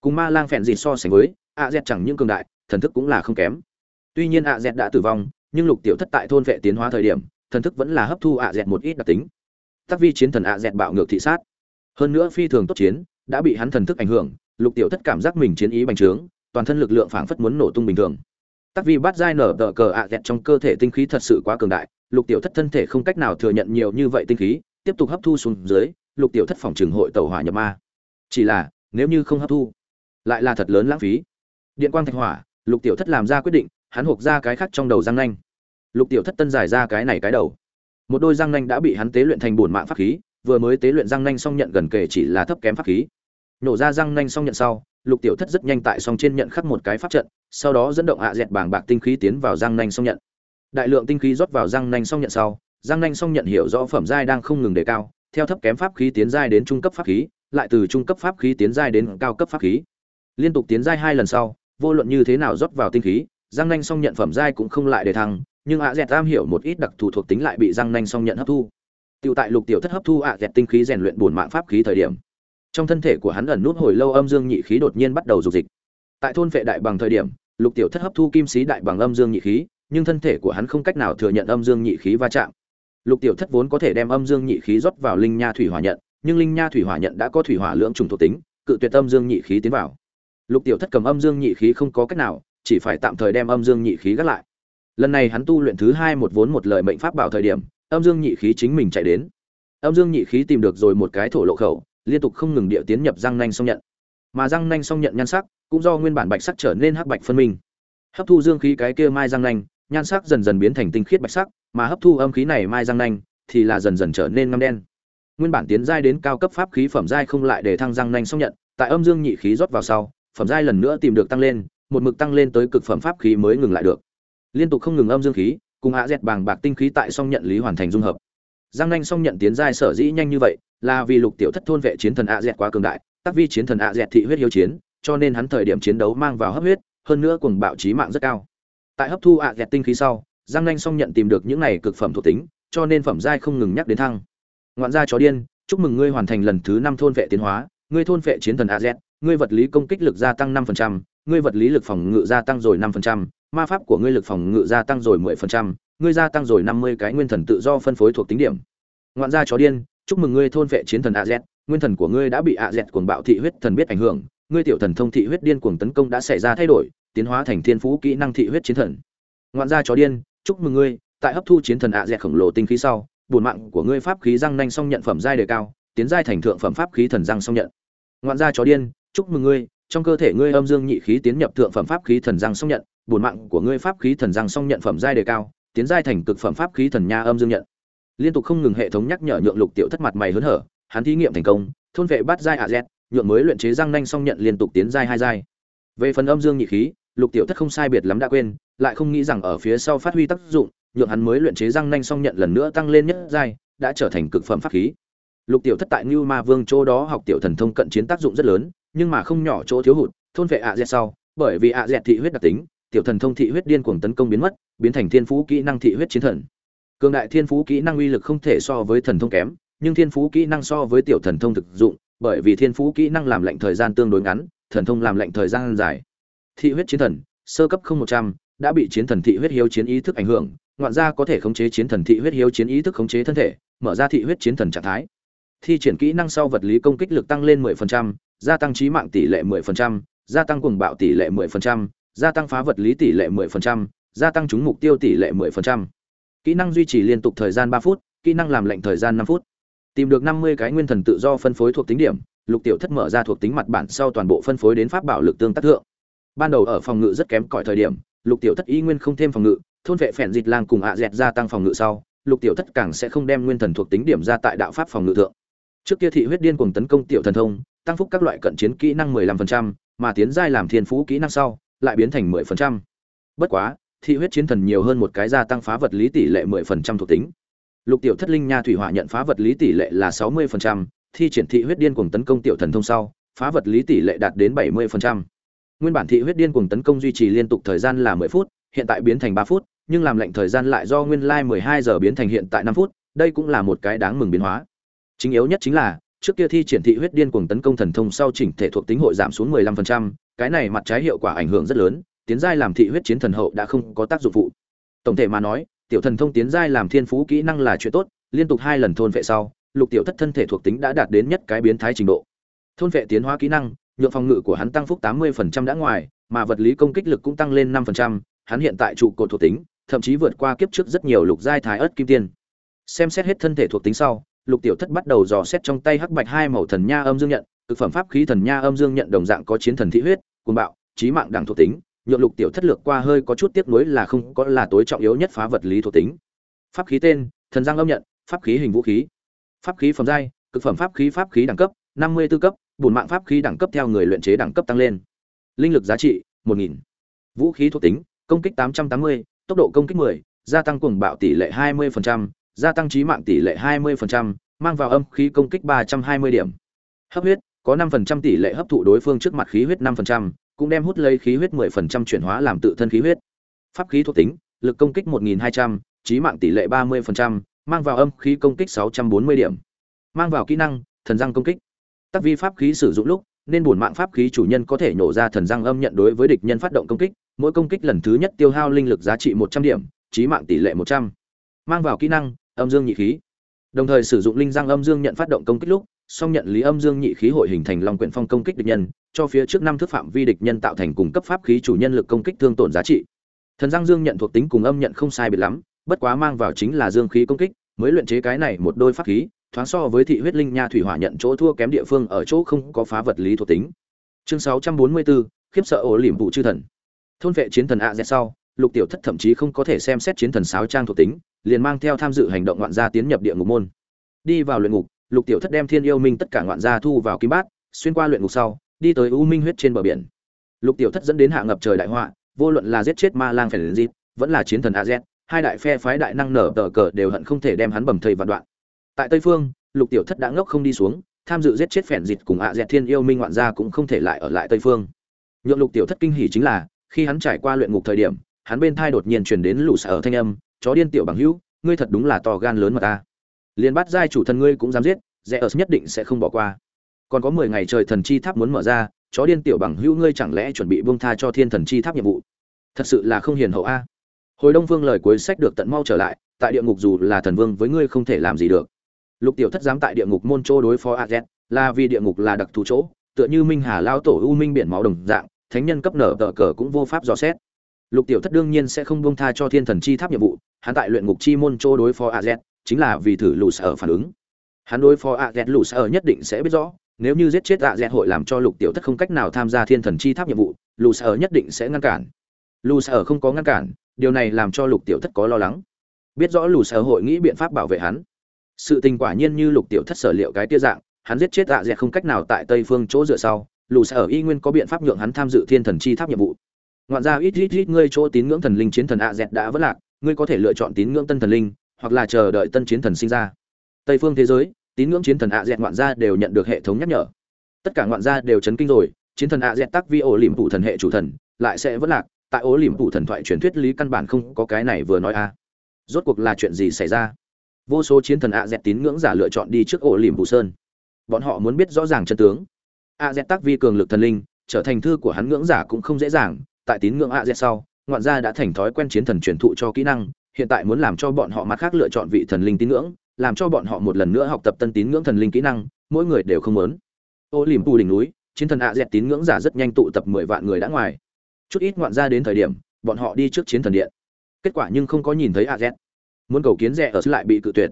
Cùng ma lang phèn gì so sánh với a z chẳng những cường đại, thần thức cũng là không kém. Tuy nhiên a z đã tử vong nhưng lục tiểu thất tại thôn vệ tiến hóa thời điểm, thần thức vẫn là hấp thu ạ dẹt một ít đặc tính. Tắc vi chiến thần ạ dẹt bạo ngược thị sát. Hơn nữa phi thường tốt chiến, đã bị hắn thần thức ảnh hưởng, lục tiểu thất cảm giác mình chiến ý bành trướng, toàn thân lực lượng phảng phất muốn nổ tung bình thường. Tắc vi bắt dai nở tờ cờ ạ dẹt trong cơ thể tinh khí thật sự quá cường đại, lục tiểu thất thân thể không cách nào thừa nhận nhiều như vậy tinh khí, tiếp tục hấp thu xuống dưới, lục tiểu thất phòng trường hội tàu hỏa nhập ma. Chỉ là, nếu như không hấp thu, lại là thật lớn lãng phí. Điện quang thạch hỏa, lục tiểu thất làm ra quyết định hắn hộc ra cái khác trong đầu răng nanh. Lục tiểu thất tân giải ra cái này cái đầu. Một đôi răng nanh đã bị hắn tế luyện thành bổn mạng pháp khí, vừa mới tế luyện răng nanh xong nhận gần kề chỉ là thấp kém pháp khí. Nổ ra răng nanh xong nhận sau, lục tiểu thất rất nhanh tại song trên nhận khắc một cái pháp trận, sau đó dẫn động hạ dẹt bảng bạc tinh khí tiến vào răng nanh xong nhận. Đại lượng tinh khí rót vào răng nanh xong nhận sau, răng nanh xong nhận hiểu rõ phẩm giai đang không ngừng đề cao, theo thấp kém pháp khí tiến giai đến trung cấp pháp khí, lại từ trung cấp pháp khí tiến giai đến cao cấp pháp khí. Liên tục tiến giai hai lần sau, vô luận như thế nào rót vào tinh khí răng nanh Song nhận phẩm giai cũng không lại để thăng, nhưng ạ dẹt Tam hiểu một ít đặc thù thuộc tính lại bị răng nanh Song nhận hấp thu. Tiểu tại lục tiểu thất hấp thu ạ dẹt tinh khí rèn luyện bổn mạng pháp khí thời điểm. Trong thân thể của hắn ẩn nút hồi lâu âm dương nhị khí đột nhiên bắt đầu dục dịch. Tại thôn vệ đại bằng thời điểm, lục tiểu thất hấp thu kim sĩ đại bằng âm dương nhị khí, nhưng thân thể của hắn không cách nào thừa nhận âm dương nhị khí va chạm. Lục tiểu thất vốn có thể đem âm dương nhị khí rót vào linh nha thủy hỏa nhận, nhưng linh nha thủy hỏa nhận đã có thủy hỏa lưỡng trùng thuộc tính, cự tuyệt âm dương nhị khí tiến vào. Lục tiểu thất cầm âm dương nhị khí không có cách nào chỉ phải tạm thời đem âm dương nhị khí gác lại. Lần này hắn tu luyện thứ hai một vốn một lời mệnh pháp bảo thời điểm, âm dương nhị khí chính mình chạy đến. Âm dương nhị khí tìm được rồi một cái thổ lộ khẩu, liên tục không ngừng địa tiến nhập răng nanh song nhận. Mà răng nanh song nhận nhan sắc cũng do nguyên bản bạch sắc trở nên hắc bạch phân minh. Hấp thu dương khí cái kia mai răng nanh, nhan sắc dần dần biến thành tinh khiết bạch sắc, mà hấp thu âm khí này mai răng nanh thì là dần dần trở nên ngăm đen. Nguyên bản tiến giai đến cao cấp pháp khí phẩm giai không lại để thăng răng nanh song nhận, tại âm dương nhị khí rót vào sau, phẩm giai lần nữa tìm được tăng lên một mực tăng lên tới cực phẩm pháp khí mới ngừng lại được. Liên tục không ngừng âm dương khí cùng hạ dẹt bàng bạc tinh khí tại song nhận lý hoàn thành dung hợp. Giang nanh song nhận tiến giai sở dĩ nhanh như vậy là vì lục tiểu thất thôn vệ chiến thần hạ dẹt quá cường đại tác vi chiến thần ạ dẹt thị huyết hiếu chiến cho nên hắn thời điểm chiến đấu mang vào hấp huyết hơn nữa cuồng bạo chí mạng rất cao. Tại hấp thu ạ dẹt tinh khí sau giang nanh song nhận tìm được những này cực phẩm thuộc tính cho nên phẩm giai không ngừng nhắc đến thăng. Ngoạn gia chó điên chúc mừng ngươi hoàn thành lần thứ năm thôn vệ tiến hóa ngươi thôn vệ chiến thần a z ngươi vật lý công kích lực gia tăng 5%, ngươi vật lý lực phòng ngự gia tăng rồi 5%, ma pháp của ngươi lực phòng ngự gia tăng rồi 10%, ngươi gia tăng rồi 50 cái nguyên thần tự do phân phối thuộc tính điểm. Ngoạn gia chó điên, chúc mừng ngươi thôn vệ chiến thần AZ, nguyên thần của ngươi đã bị AZ cuồng bạo thị huyết thần biết ảnh hưởng, ngươi tiểu thần thông thị huyết điên cuồng tấn công đã xảy ra thay đổi, tiến hóa thành thiên phú kỹ năng thị huyết chiến thần. Ngoạn gia chó điên, chúc mừng ngươi, tại hấp thu chiến thần AZ khổng lồ tinh khí sau, buồn mạng của ngươi pháp khí răng nanh song nhận phẩm giai đề cao, tiến giai thành thượng phẩm pháp khí thần răng song nhận. Ngoạn gia chó điên, chúc mừng ngươi, trong cơ thể ngươi âm dương nhị khí tiến nhập thượng phẩm pháp khí thần răng song nhận, bổn mạng của ngươi pháp khí thần răng song nhận phẩm giai đề cao, tiến giai thành cực phẩm pháp khí thần nha âm dương nhận. Liên tục không ngừng hệ thống nhắc nhở nhượng Lục Tiểu Thất mặt mày hớn hở, hắn thí nghiệm thành công, thôn vệ bắt giai AZ, nhượng mới luyện chế răng nanh song nhận liên tục tiến giai hai giai. Về phần âm dương nhị khí, Lục Tiểu Thất không sai biệt lắm đã quên, lại không nghĩ rằng ở phía sau phát huy tác dụng, nhượng hắn mới luyện chế răng nanh song nhận lần nữa tăng lên nhất giai, đã trở thành cực phẩm pháp khí. Lục Tiểu Thất tại Nưu Ma Vương chỗ đó học tiểu thần thông cận chiến tác dụng rất lớn, nhưng mà không nhỏ chỗ thiếu hụt, thôn vệ ạ dẹt sau, bởi vì ạ dẹt thị huyết đặc tính, tiểu thần thông thị huyết điên cuồng tấn công biến mất, biến thành thiên phú kỹ năng thị huyết chiến thần. Cường đại thiên phú kỹ năng uy lực không thể so với thần thông kém, nhưng thiên phú kỹ năng so với tiểu thần thông thực dụng, bởi vì thiên phú kỹ năng làm lệnh thời gian tương đối ngắn, thần thông làm lệnh thời gian dài. Thị huyết chiến thần, sơ cấp không một trăm đã bị chiến thần thị huyết hiếu chiến ý thức ảnh hưởng, ngoạn gia có thể khống chế chiến thần thị huyết hiếu chiến ý thức khống chế thân thể, mở ra thị huyết chiến thần trạng thái. Thi triển kỹ năng sau vật lý công kích lực tăng lên 10%, gia tăng trí mạng tỷ lệ 10%, gia tăng cuồng bạo tỷ lệ 10%, gia tăng phá vật lý tỷ lệ 10%, gia tăng trúng mục tiêu tỷ lệ 10%. Kỹ năng duy trì liên tục thời gian 3 phút, kỹ năng làm lệnh thời gian 5 phút. Tìm được 50 cái nguyên thần tự do phân phối thuộc tính điểm, Lục Tiểu Thất mở ra thuộc tính mặt bản sau toàn bộ phân phối đến pháp bảo lực tương tác thượng. Ban đầu ở phòng ngự rất kém cỏi thời điểm, Lục Tiểu Thất y nguyên không thêm phòng ngự, thôn vệ phèn dịch lang cùng ạ dẹt gia tăng phòng ngự sau, Lục Tiểu Thất càng sẽ không đem nguyên thần thuộc tính điểm ra tại đạo pháp phòng ngự thượng. Trước kia thị huyết điên cuồng tấn công tiểu thần thông, tăng phúc các loại cận chiến kỹ năng 15%, mà tiến giai làm thiên phú kỹ năng sau, lại biến thành 10%. Bất quá, thị huyết chiến thần nhiều hơn một cái gia tăng phá vật lý tỷ lệ 10% thuộc tính. Lục tiểu thất linh nha thủy hỏa nhận phá vật lý tỷ lệ là 60%, thi triển thị huyết điên cuồng tấn công tiểu thần thông sau, phá vật lý tỷ lệ đạt đến 70%. Nguyên bản thị huyết điên cuồng tấn công duy trì liên tục thời gian là 10 phút, hiện tại biến thành 3 phút, nhưng làm lệnh thời gian lại do nguyên lai like 12 giờ biến thành hiện tại 5 phút, đây cũng là một cái đáng mừng biến hóa. Chính yếu nhất chính là, trước kia thi triển thị huyết điên cuồng tấn công thần thông sau chỉnh thể thuộc tính hội giảm xuống 15%, cái này mặt trái hiệu quả ảnh hưởng rất lớn, tiến giai làm thị huyết chiến thần hậu đã không có tác dụng phụ. Tổng thể mà nói, tiểu thần thông tiến giai làm thiên phú kỹ năng là chuyện tốt, liên tục hai lần thôn vệ sau, lục tiểu thất thân thể thuộc tính đã đạt đến nhất cái biến thái trình độ. Thôn vệ tiến hóa kỹ năng, nhượng phòng ngự của hắn tăng phúc 80% đã ngoài, mà vật lý công kích lực cũng tăng lên 5%, hắn hiện tại trụ cột thuộc tính, thậm chí vượt qua kiếp trước rất nhiều lục giai thái ớt kim tiên. Xem xét hết thân thể thuộc tính sau, lục tiểu thất bắt đầu dò xét trong tay hắc bạch hai màu thần nha âm dương nhận thực phẩm pháp khí thần nha âm dương nhận đồng dạng có chiến thần thị huyết cuồng bạo trí mạng đẳng thuộc tính nhượng lục tiểu thất lược qua hơi có chút tiếc nuối là không có là tối trọng yếu nhất phá vật lý thuộc tính. Pháp khí tên thần giang âm nhận pháp khí hình vũ khí. Pháp khí phẩm giai cực phẩm pháp khí pháp khí đẳng cấp năm mươi 54 cấp bổn mạng pháp khí đẳng cấp theo người luyện chế đẳng cấp tăng lên. Linh lực giá trị một nghìn. Vũ khí thuộc tính công kích tám trăm tám mươi tốc độ công kích 10, gia tăng cuồng bạo tỷ lệ 20%, gia tăng trí mạng tỷ lệ 20%, mang vào âm khí công kích 320 điểm. Hấp huyết, có 5% tỷ lệ hấp thụ đối phương trước mặt khí huyết 5%, cũng đem hút lấy khí huyết 10% chuyển hóa làm tự thân khí huyết. Pháp khí thuộc tính, lực công kích 1200, trí mạng tỷ lệ 30%, mang vào âm khí công kích 640 điểm. Mang vào kỹ năng, thần răng công kích. Tác vi pháp khí sử dụng lúc, nên bổn mạng pháp khí chủ nhân có thể nổ ra thần răng âm nhận đối với địch nhân phát động công kích, mỗi công kích lần thứ nhất tiêu hao linh lực giá trị 100 điểm, trí mạng tỷ lệ 100. Mang vào kỹ năng, âm dương nhị khí. Đồng thời sử dụng linh giang âm dương nhận phát động công kích lúc song nhận lý âm dương nhị khí hội hình thành long quyển phong công kích địch nhân cho phía trước năm thước phạm vi địch nhân tạo thành cung cấp pháp khí chủ nhân lực công kích thương tổn giá trị. Thần giang dương nhận thuộc tính cùng âm nhận không sai biệt lắm bất quá mang vào chính là dương khí công kích mới luyện chế cái này một đôi pháp khí thoáng so với thị huyết linh nha thủy hỏa nhận chỗ thua kém địa phương ở chỗ không có phá vật lý thuộc tính. Chương 644, khiếp sợ ổ liềm vụ chư thần. Thôn vệ chiến thần a z sau lục tiểu thất thậm chí không có thể xem xét chiến thần sáo trang thuộc tính, liền mang theo tham dự hành động ngoạn gia tiến nhập địa ngục môn. Đi vào luyện ngục, lục tiểu thất đem thiên yêu minh tất cả ngoạn gia thu vào kim bát, xuyên qua luyện ngục sau, đi tới u minh huyết trên bờ biển. Lục tiểu thất dẫn đến hạ ngập trời đại họa, vô luận là giết chết ma lang phải đến dịp, vẫn là chiến thần a z, hai đại phe phái đại năng nở tờ cờ đều hận không thể đem hắn bầm thây vạn đoạn. Tại tây phương, lục tiểu thất đã ngốc không đi xuống, tham dự giết chết phèn dịch cùng ạ dẹt thiên yêu minh ngoạn gia cũng không thể lại ở lại tây phương. Nhượng lục tiểu thất kinh hỉ chính là, khi hắn trải qua luyện ngục thời điểm hắn bên thai đột nhiên truyền đến lũ sở thanh âm chó điên tiểu bằng hữu ngươi thật đúng là to gan lớn mà ta Liên bắt giai chủ thần ngươi cũng dám giết Zeus nhất định sẽ không bỏ qua. Còn có mười ngày trời thần chi tháp muốn mở ra chó điên tiểu bằng hữu ngươi chẳng lẽ chuẩn bị buông tha cho thiên thần chi tháp nhiệm vụ? Thật sự là không hiền hậu a. Hồi đông Vương lời cuối sách được tận mau trở lại tại địa ngục dù là thần vương với ngươi không thể làm gì được. Lục tiểu thất dám tại địa ngục môn châu đối phó Azet, là vì địa ngục là đặc thù chỗ tựa như minh hà lao tổ u minh biển máu đồng dạng thánh nhân cấp nở tở cờ cũng vô pháp dò xét lục tiểu thất đương nhiên sẽ không buông tha cho thiên thần chi tháp nhiệm vụ, hắn tại luyện ngục chi môn châu đối phó a chính là vì thử lũ sở phản ứng. Hắn đối phó a lũ sở nhất định sẽ biết rõ, nếu như giết chết a hội làm cho lục tiểu thất không cách nào tham gia thiên thần chi tháp nhiệm vụ, lũ sở nhất định sẽ ngăn cản. Lũ sở không có ngăn cản, điều này làm cho lục tiểu thất có lo lắng. Biết rõ lũ sở hội nghĩ biện pháp bảo vệ hắn. Sự tình quả nhiên như lục tiểu thất sở liệu cái tia dạng, hắn giết chết a không cách nào tại tây phương chỗ dựa sau, lũ sở y nguyên có biện pháp nhượng hắn tham dự thiên thần chi tháp nhiệm vụ ngoạn ra ít ít ít ngươi chỗ tín ngưỡng thần linh chiến thần a z đã vất lạc, ngươi có thể lựa chọn tín ngưỡng tân thần linh, hoặc là chờ đợi tân chiến thần sinh ra. Tây phương thế giới, tín ngưỡng chiến thần ạ dẹt ngoạn Ra đều nhận được hệ thống nhắc nhở. Tất cả ngoạn Ra đều chấn kinh rồi, chiến thần ạ dẹt tắc vi ổ liềm phụ thần hệ chủ thần, lại sẽ vất lạc, tại ổ liềm phụ thần thoại truyền thuyết lý căn bản không có cái này vừa nói a. Rốt cuộc là chuyện gì xảy ra? Vô số chiến thần ạ dẹt tín ngưỡng giả lựa chọn đi trước ổ liềm phụ sơn. Bọn họ muốn biết rõ ràng chân tướng. Ạ dẹt tắc vi cường lực thần linh, trở thành thư của hắn ngưỡng giả cũng không dễ dàng tại tín ngưỡng ạ dẹt sau, ngoạn gia đã thành thói quen chiến thần truyền thụ cho kỹ năng, hiện tại muốn làm cho bọn họ mặt khác lựa chọn vị thần linh tín ngưỡng, làm cho bọn họ một lần nữa học tập tân tín ngưỡng thần linh kỹ năng, mỗi người đều không muốn. Ô liềm pù đỉnh núi, chiến thần ạ dẹt tín ngưỡng giả rất nhanh tụ tập mười vạn người đã ngoài. Chút ít ngoạn Gia đến thời điểm, bọn họ đi trước chiến thần điện. Kết quả nhưng không có nhìn thấy ạ dẹt muốn cầu kiến rẻ ở lại bị cự tuyệt.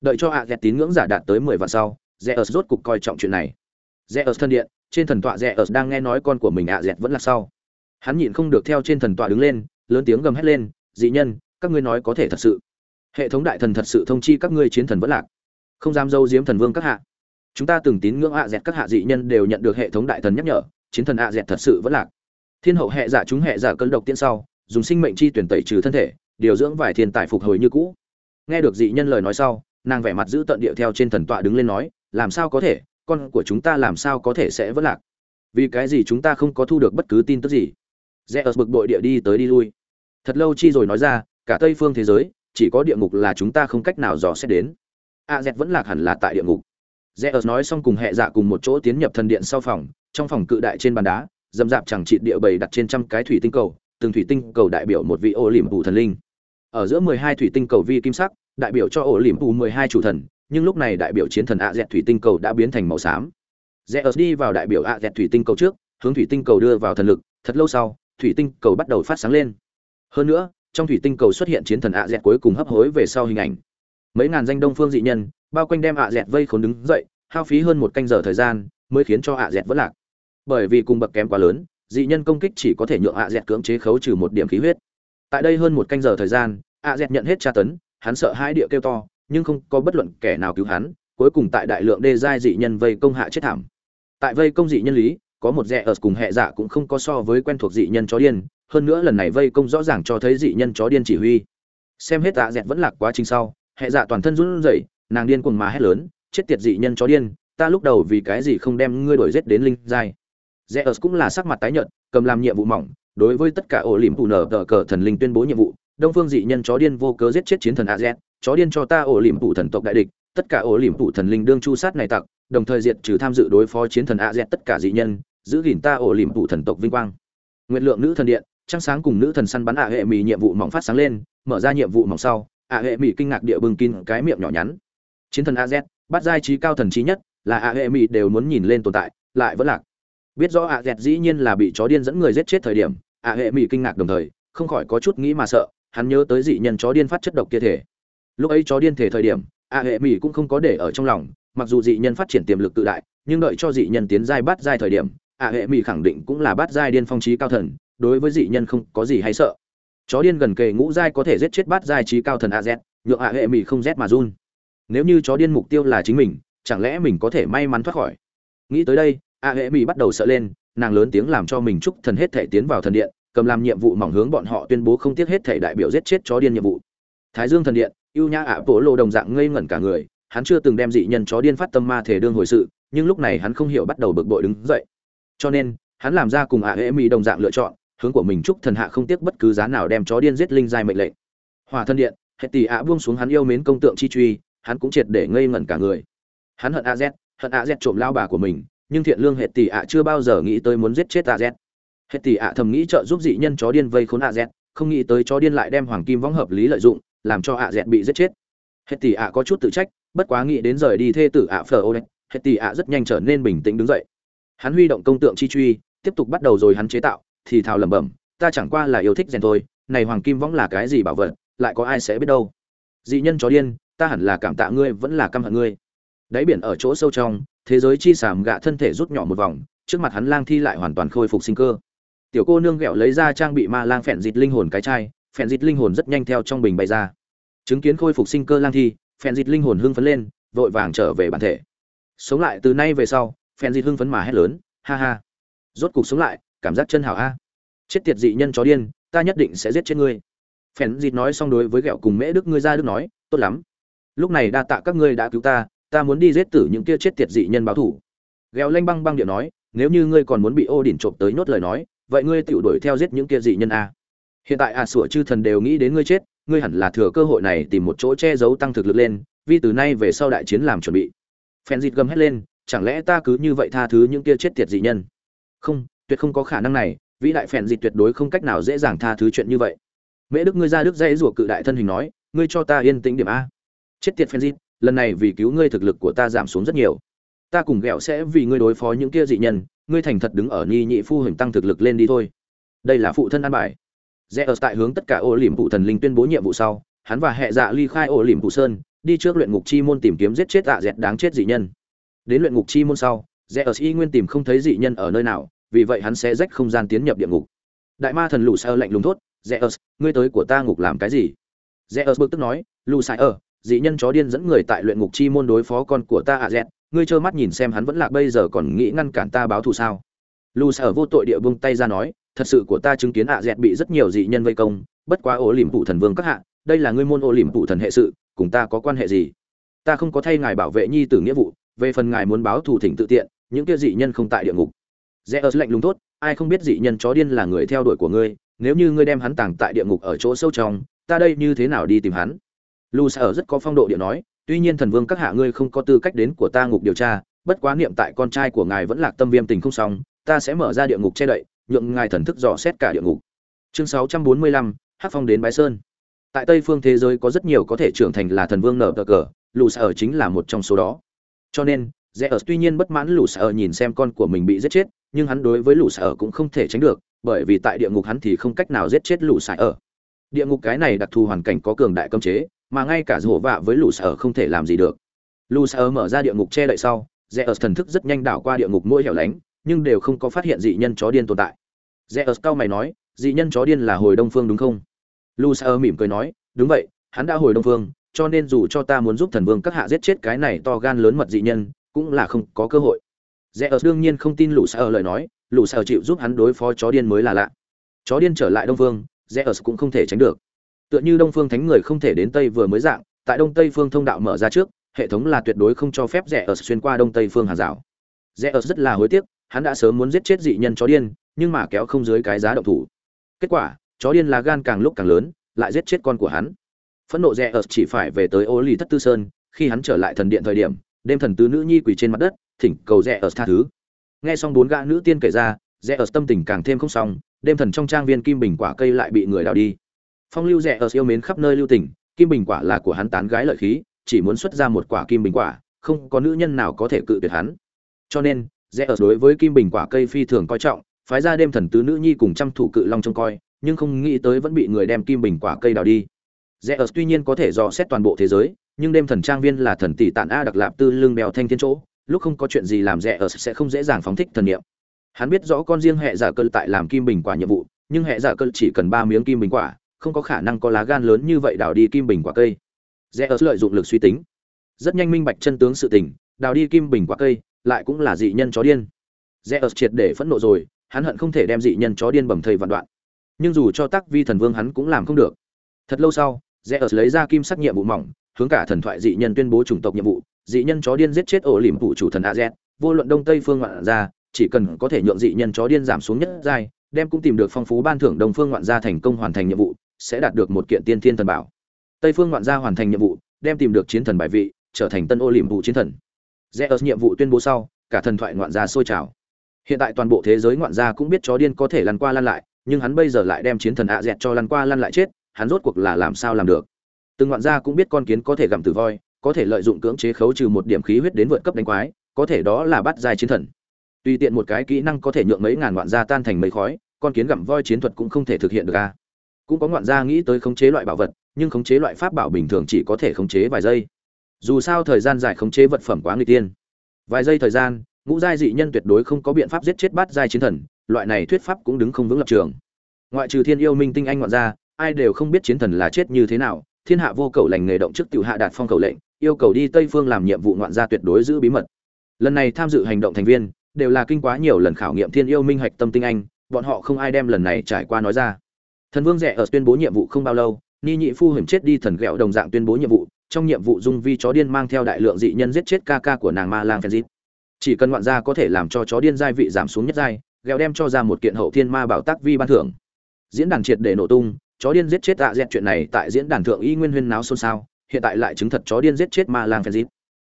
Đợi cho ạ dẹt tín ngưỡng giả đạt tới mười vạn sau rẻ ở rốt cục coi trọng chuyện này. Rẻ ở thân điện, trên thần tọa rẻ ở đang nghe nói con của mình ạ dẹt vẫn là sau hắn nhịn không được theo trên thần tọa đứng lên, lớn tiếng gầm hét lên, dị nhân, các ngươi nói có thể thật sự. Hệ thống đại thần thật sự thông chi các ngươi chiến thần vẫn lạc. Không dám dâu diếm thần vương các hạ. Chúng ta từng tín ngưỡng ạ dẹt các hạ dị nhân đều nhận được hệ thống đại thần nhắc nhở, chiến thần ạ dẹt thật sự vẫn lạc. Thiên hậu hệ giả chúng hệ giả cân độc tiên sau, dùng sinh mệnh chi tuyển tẩy trừ thân thể, điều dưỡng vài thiên tài phục hồi như cũ. Nghe được dị nhân lời nói sau, nàng vẻ mặt giữ tận điệu theo trên thần tọa đứng lên nói, làm sao có thể? Con của chúng ta làm sao có thể sẽ vẫn lạc? Vì cái gì chúng ta không có thu được bất cứ tin tức gì? Rẽ ở bực bội địa đi tới đi lui. Thật lâu chi rồi nói ra, cả tây phương thế giới, chỉ có địa ngục là chúng ta không cách nào dò xét đến. A z vẫn lạc hẳn là tại địa ngục. Rẽ nói xong cùng hệ dạ cùng một chỗ tiến nhập thần điện sau phòng, trong phòng cự đại trên bàn đá, dầm dạp chẳng trị địa bầy đặt trên trăm cái thủy tinh cầu, từng thủy tinh cầu đại biểu một vị ô liềm phủ thần linh. Ở giữa mười hai thủy tinh cầu vi kim sắc, đại biểu cho ổ liềm phủ mười hai chủ thần, nhưng lúc này đại biểu chiến thần a z thủy tinh cầu đã biến thành màu xám. Rẽ đi vào đại biểu a z thủy tinh cầu trước, hướng thủy tinh cầu đưa vào thần lực, thật lâu sau thủy tinh cầu bắt đầu phát sáng lên. Hơn nữa, trong thủy tinh cầu xuất hiện chiến thần ạ dẹt cuối cùng hấp hối về sau hình ảnh. Mấy ngàn danh đông phương dị nhân, bao quanh đem ạ dẹt vây khốn đứng dậy, hao phí hơn một canh giờ thời gian mới khiến cho ạ dẹt vỡ lạc. Bởi vì cùng bậc kém quá lớn, dị nhân công kích chỉ có thể nhượng ạ dẹt cưỡng chế khấu trừ một điểm khí huyết. Tại đây hơn một canh giờ thời gian, ạ dẹt nhận hết tra tấn, hắn sợ hai địa kêu to, nhưng không có bất luận kẻ nào cứu hắn, cuối cùng tại đại lượng đê giai dị nhân vây công hạ chết thảm. Tại vây công dị nhân lý có một rẻ ở cùng hệ dạ cũng không có so với quen thuộc dị nhân chó điên, hơn nữa lần này vây công rõ ràng cho thấy dị nhân chó điên chỉ huy. Xem hết tạ dẹt vẫn lạc quá trình sau, hệ dạ toàn thân run rẩy, nàng điên cuồng mà hét lớn, chết tiệt dị nhân chó điên, ta lúc đầu vì cái gì không đem ngươi đổi giết đến linh giai? Rẽ cũng là sắc mặt tái nhợt, cầm làm nhiệm vụ mỏng, đối với tất cả ổ liềm phụ nở tờ cờ thần linh tuyên bố nhiệm vụ, đông phương dị nhân chó điên vô cớ giết chết chiến thần a z chó điên cho ta ổ liềm phụ thần tộc đại địch tất cả ổ liềm phụ thần linh đương chu sát này tặc, đồng thời diệt trừ tham dự đối phó chiến thần a z tất cả dị nhân, giữ gìn ta ổ liềm phụ thần tộc vinh quang. Nguyện lượng nữ thần điện, trăng sáng cùng nữ thần săn bắn ạ hệ mỹ nhiệm vụ mỏng phát sáng lên, mở ra nhiệm vụ mỏng sau ạ hệ mỹ kinh ngạc địa bưng kín cái miệng nhỏ nhắn. Chiến thần a z, bắt giai trí cao thần trí nhất, là ạ hệ mỹ đều muốn nhìn lên tồn tại, lại vẫn lạc. Biết rõ ạ z dĩ nhiên là bị chó điên dẫn người giết chết thời điểm ạ hệ mỹ kinh ngạc đồng thời, không khỏi có chút nghĩ mà sợ, hắn nhớ tới dị nhân chó điên phát chất độc kia thể. Lúc ấy chó điên thể thời điểm A hệ mỹ cũng không có để ở trong lòng, mặc dù dị nhân phát triển tiềm lực tự đại, nhưng đợi cho dị nhân tiến giai bắt giai thời điểm, A hệ mỹ khẳng định cũng là bắt giai điên phong trí cao thần, đối với dị nhân không có gì hay sợ. Chó điên gần kề ngũ giai có thể giết chết bát giai trí cao thần a z, nhượng A hệ mỹ không z mà run. Nếu như chó điên mục tiêu là chính mình, chẳng lẽ mình có thể may mắn thoát khỏi? Nghĩ tới đây, a hệ mỹ bắt đầu sợ lên, nàng lớn tiếng làm cho mình chúc thần hết thể tiến vào thần điện, cầm làm nhiệm vụ mỏng hướng bọn họ tuyên bố không tiếc hết thể đại biểu giết chết chó điên nhiệm vụ. Thái dương thần điện ưu nhã ạ bố lộ đồng dạng ngây ngẩn cả người, hắn chưa từng đem dị nhân chó điên phát tâm ma thể đương hồi sự, nhưng lúc này hắn không hiểu bắt đầu bực bội đứng dậy. Cho nên, hắn làm ra cùng ạ hệ mỹ đồng dạng lựa chọn, hướng của mình chúc thần hạ không tiếc bất cứ giá nào đem chó điên giết linh giai mệnh lệnh. Hòa thân điện hệ tỷ ạ buông xuống hắn yêu mến công tượng chi truy, hắn cũng triệt để ngây ngẩn cả người. Hắn hận a z, hận a z trộm lao bà của mình, nhưng thiện lương hệ tỷ ạ chưa bao giờ nghĩ tới muốn giết chết a z. Hệ tỷ ạ thầm nghĩ trợ giúp dị nhân chó điên vây khốn a z, không nghĩ tới chó điên lại đem hoàng kim võng hợp lý lợi dụng làm cho a z bị giết chết. Hết tỷ ạ có chút tự trách, bất quá nghĩ đến rời đi thê tử ạ phờ ô đấy hết tỷ ạ rất nhanh trở nên bình tĩnh đứng dậy. Hắn huy động công tượng chi truy, tiếp tục bắt đầu rồi hắn chế tạo, thì thào lẩm bẩm, ta chẳng qua là yêu thích rèn thôi, này hoàng kim võng là cái gì bảo vật, lại có ai sẽ biết đâu? Dị nhân chó điên, ta hẳn là cảm tạ ngươi, vẫn là căm hận ngươi. Đáy biển ở chỗ sâu trong, thế giới chi sàm gạ thân thể rút nhỏ một vòng, trước mặt hắn lang thi lại hoàn toàn khôi phục sinh cơ. Tiểu cô nương ghẹo lấy ra trang bị ma lang phèn dịt linh hồn cái chai, phèn dịt linh hồn rất nhanh theo trong bình bay ra chứng kiến khôi phục sinh cơ lang thi, phèn dịt linh hồn hưng phấn lên, vội vàng trở về bản thể. Sống lại từ nay về sau, phèn dịt hưng phấn mà hét lớn, ha ha, rốt cục sống lại, cảm giác chân hảo a. Chết tiệt dị nhân chó điên, ta nhất định sẽ giết chết ngươi. Phèn dịt nói xong đối với ghẹo cùng mễ đức ngươi ra đức nói, tốt lắm. Lúc này đa tạ các ngươi đã cứu ta ta muốn đi giết tử những kia chết tiệt dị nhân báo thủ. Ghẹo lanh băng băng điện nói, nếu như ngươi còn muốn bị ô đỉnh trộm tới nhốt lời nói, vậy ngươi tự đuổi theo giết những kia dị nhân a hiện tại a sủa chư thần đều nghĩ đến ngươi chết, ngươi hẳn là thừa cơ hội này tìm một chỗ che giấu tăng thực lực lên, vì từ nay về sau đại chiến làm chuẩn bị. Phen dịt gầm hét lên, chẳng lẽ ta cứ như vậy tha thứ những kia chết tiệt dị nhân? Không, tuyệt không có khả năng này, vĩ đại phèn dịt tuyệt đối không cách nào dễ dàng tha thứ chuyện như vậy. Mễ đức ngươi ra đức dãy rủa cự đại thân hình nói, ngươi cho ta yên tĩnh điểm a. Chết tiệt phèn dịt, lần này vì cứu ngươi thực lực của ta giảm xuống rất nhiều. Ta cùng ghẹo sẽ vì ngươi đối phó những kia dị nhân, ngươi thành thật đứng ở nhi nhị phu hình tăng thực lực lên đi thôi. Đây là phụ thân an bài rẽ ở tại hướng tất cả ô liềm phụ thần linh tuyên bố nhiệm vụ sau, hắn và hệ dạ ly khai ô liềm phụ sơn, đi trước luyện ngục chi môn tìm kiếm giết chết dạ dẹt đáng chết dị nhân. Đến luyện ngục chi môn sau, rẽ ở y nguyên tìm không thấy dị nhân ở nơi nào, vì vậy hắn sẽ rách không gian tiến nhập địa ngục. Đại ma thần lù sơ lạnh lùng thốt, rẽ ở, ngươi tới của ta ngục làm cái gì? Rẽ ở bực tức nói lù sai ở, dị nhân chó điên dẫn người tại luyện ngục chi môn đối phó con của ta ạ dẹt, ngươi trơ mắt nhìn xem hắn vẫn lạc bây giờ còn nghĩ ngăn cản ta báo thù sao? Lù sai vô tội địa buông tay ra nói thật sự của ta chứng kiến ạ dẹt bị rất nhiều dị nhân vây công, bất quá ổ liềm phụ thần vương các hạ, đây là ngươi môn ổ liềm phụ thần hệ sự, cùng ta có quan hệ gì? Ta không có thay ngài bảo vệ nhi tử nghĩa vụ, về phần ngài muốn báo thù thỉnh tự tiện, những kia dị nhân không tại địa ngục. Rẽ ớt lạnh lùng tốt ai không biết dị nhân chó điên là người theo đuổi của ngươi, nếu như ngươi đem hắn tàng tại địa ngục ở chỗ sâu trong, ta đây như thế nào đi tìm hắn? Lu sa ở rất có phong độ địa nói, tuy nhiên thần vương các hạ ngươi không có tư cách đến của ta ngục điều tra, bất quá niệm tại con trai của ngài vẫn lạc tâm viêm tình không xong, ta sẽ mở ra địa ngục che đậy nhượng ngài thần thức dò xét cả địa ngục. Chương 645, hắc phong đến bái sơn. Tại tây phương thế giới có rất nhiều có thể trưởng thành là thần vương nở cờ lù sở ở chính là một trong số đó. Cho nên rẽ ở tuy nhiên bất mãn lù sở ở nhìn xem con của mình bị giết chết nhưng hắn đối với lù sở ở cũng không thể tránh được bởi vì tại địa ngục hắn thì không cách nào giết chết lù sở. ở. Địa ngục cái này đặc thù hoàn cảnh có cường đại cấm chế mà ngay cả rổ vạ với lù sở ở không thể làm gì được. Lù sở ở mở ra địa ngục che đậy sau rẽ ở thần thức rất nhanh đảo qua địa ngục mỗi hẻo lánh nhưng đều không có phát hiện dị nhân chó điên tồn tại. Zeus cao mày nói, dị nhân chó điên là hồi đông phương đúng không? Lusa mỉm cười nói, đúng vậy, hắn đã hồi đông phương, cho nên dù cho ta muốn giúp thần vương các hạ giết chết cái này to gan lớn mật dị nhân, cũng là không có cơ hội. Zeus đương nhiên không tin lusa lời nói lusa chịu giúp hắn đối phó chó điên mới là lạ. Chó điên trở lại đông phương, zeus cũng không thể tránh được. Tựa như đông phương thánh người không thể đến tây vừa mới dạng, tại đông tây phương thông đạo mở ra trước, hệ thống là tuyệt đối không cho phép rẽ ở xuyên qua đông tây phương hàng rào rẽ ở rất là hối tiếc hắn đã sớm muốn giết chết dị nhân chó điên, nhưng mà kéo không dưới cái giá động thủ. Kết quả, chó điên là gan càng lúc càng lớn, lại giết chết con của hắn. Phẫn nộ rẽ ở chỉ phải về tới ô lì thất tư sơn, khi hắn trở lại thần điện thời điểm, đêm thần tứ nữ nhi quỳ trên mặt đất, thỉnh cầu rẽ ở tha thứ. Nghe xong bốn gã nữ tiên kể ra rẽ ở tâm tình càng thêm không xong, đêm thần trong trang viên kim bình quả cây lại bị người đào đi. Phong lưu rẽ ở yêu mến khắp nơi lưu tình, kim bình quả là của hắn tán gái lợi khí, chỉ muốn xuất ra một quả kim bình quả, không có nữ nhân nào có thể cự tuyệt hắn. Cho nên rẽ ở đối với kim bình quả cây phi thường coi trọng, phái ra đêm thần tứ nữ nhi cùng trăm thủ cự long trông coi, nhưng không nghĩ tới vẫn bị người đem kim bình quả cây đào đi. Rẽ ở tuy nhiên có thể dò xét toàn bộ thế giới, nhưng đêm thần trang viên là thần tỷ tản a đặc lạp tư lương bèo thanh thiên chỗ, lúc không có chuyện gì làm rẽ ở sẽ không dễ dàng phóng thích thần niệm. Hắn biết rõ con riêng hệ giả cơn tại làm kim bình quả nhiệm vụ, nhưng hệ giả cơn chỉ cần ba miếng kim bình quả, không có khả năng có lá gan lớn như vậy đào đi kim bình quả cây. Rẽ ở lợi dụng lực suy tính. Rất nhanh minh bạch chân tướng sự tình, đào đi kim bình quả cây lại cũng là dị nhân chó điên. Rẽ ở triệt để phẫn nộ rồi, hắn hận không thể đem dị nhân chó điên bầm thây vạn đoạn. Nhưng dù cho tắc vi thần vương hắn cũng làm không được. Thật lâu sau rẽ lấy ra kim sắc nhiệm vụ mỏng, hướng cả thần thoại dị nhân tuyên bố chủng tộc nhiệm vụ, dị nhân chó điên giết chết ổ liềm phụ chủ thần a z, vô luận đông tây phương ngoạn ra, chỉ cần có thể nhượng dị nhân chó điên giảm xuống nhất giai, đem cũng tìm được phong phú ban thưởng đông phương ngoạn gia thành công hoàn thành nhiệm vụ, sẽ đạt được một kiện tiên thiên thần bảo. Tây phương ngoạn gia hoàn thành nhiệm vụ, đem tìm được chiến thần bài vị, trở thành tân ô liềm vụ chiến thần rẽ nhiệm vụ tuyên bố sau, cả thần thoại ngoạn gia sôi trào. Hiện tại toàn bộ thế giới ngoạn gia cũng biết chó điên có thể lăn qua lăn lại, nhưng hắn bây giờ lại đem chiến thần ạ dẹt cho lăn qua lăn lại chết, hắn rốt cuộc là làm sao làm được? Từng ngoạn gia cũng biết con kiến có thể gặm tử voi, có thể lợi dụng cưỡng chế khấu trừ một điểm khí huyết đến vượt cấp đánh quái, có thể đó là bắt giai chiến thần. Tùy tiện một cái kỹ năng có thể nhượng mấy ngàn ngoạn gia tan thành mấy khói, con kiến gặm voi chiến thuật cũng không thể thực hiện được a. Cũng có ngoạn gia nghĩ tới khống chế loại bảo vật, nhưng khống chế loại pháp bảo bình thường chỉ có thể khống chế vài giây dù sao thời gian dài khống chế vật phẩm quá người tiên. Vài giây thời gian ngũ giai dị nhân tuyệt đối không có biện pháp giết chết bát giai chiến thần loại này thuyết pháp cũng đứng không vững lập trường. Ngoại trừ thiên yêu minh tinh anh ngoạn ra, ai đều không biết chiến thần là chết như thế nào thiên hạ vô cầu lành nghề động trước tiểu hạ đạt phong cầu lệnh yêu cầu đi tây phương làm nhiệm vụ ngoạn gia tuyệt đối giữ bí mật. Lần này tham dự hành động thành viên đều là kinh quá nhiều lần khảo nghiệm thiên yêu minh hạch tâm tinh anh bọn họ không ai đem lần này trải qua nói ra. Thần vương rẻ ở tuyên bố nhiệm vụ không bao lâu ni nhị phu hiểm chết đi thần ghẹo đồng dạng tuyên bố nhiệm vụ trong nhiệm vụ dung vi chó điên mang theo đại lượng dị nhân giết chết ca ca của nàng ma lang phen chỉ cần ngoạn gia có thể làm cho chó điên giai vị giảm xuống nhất giai gheo đem cho ra một kiện hậu thiên ma bảo tác vi ban thưởng. Diễn đàn triệt để nổ tung, chó điên giết chết tạ dẹt chuyện này tại diễn đàn thượng y nguyên huyên náo xôn xao, hiện tại lại chứng thật chó điên giết chết ma lang phèn dít.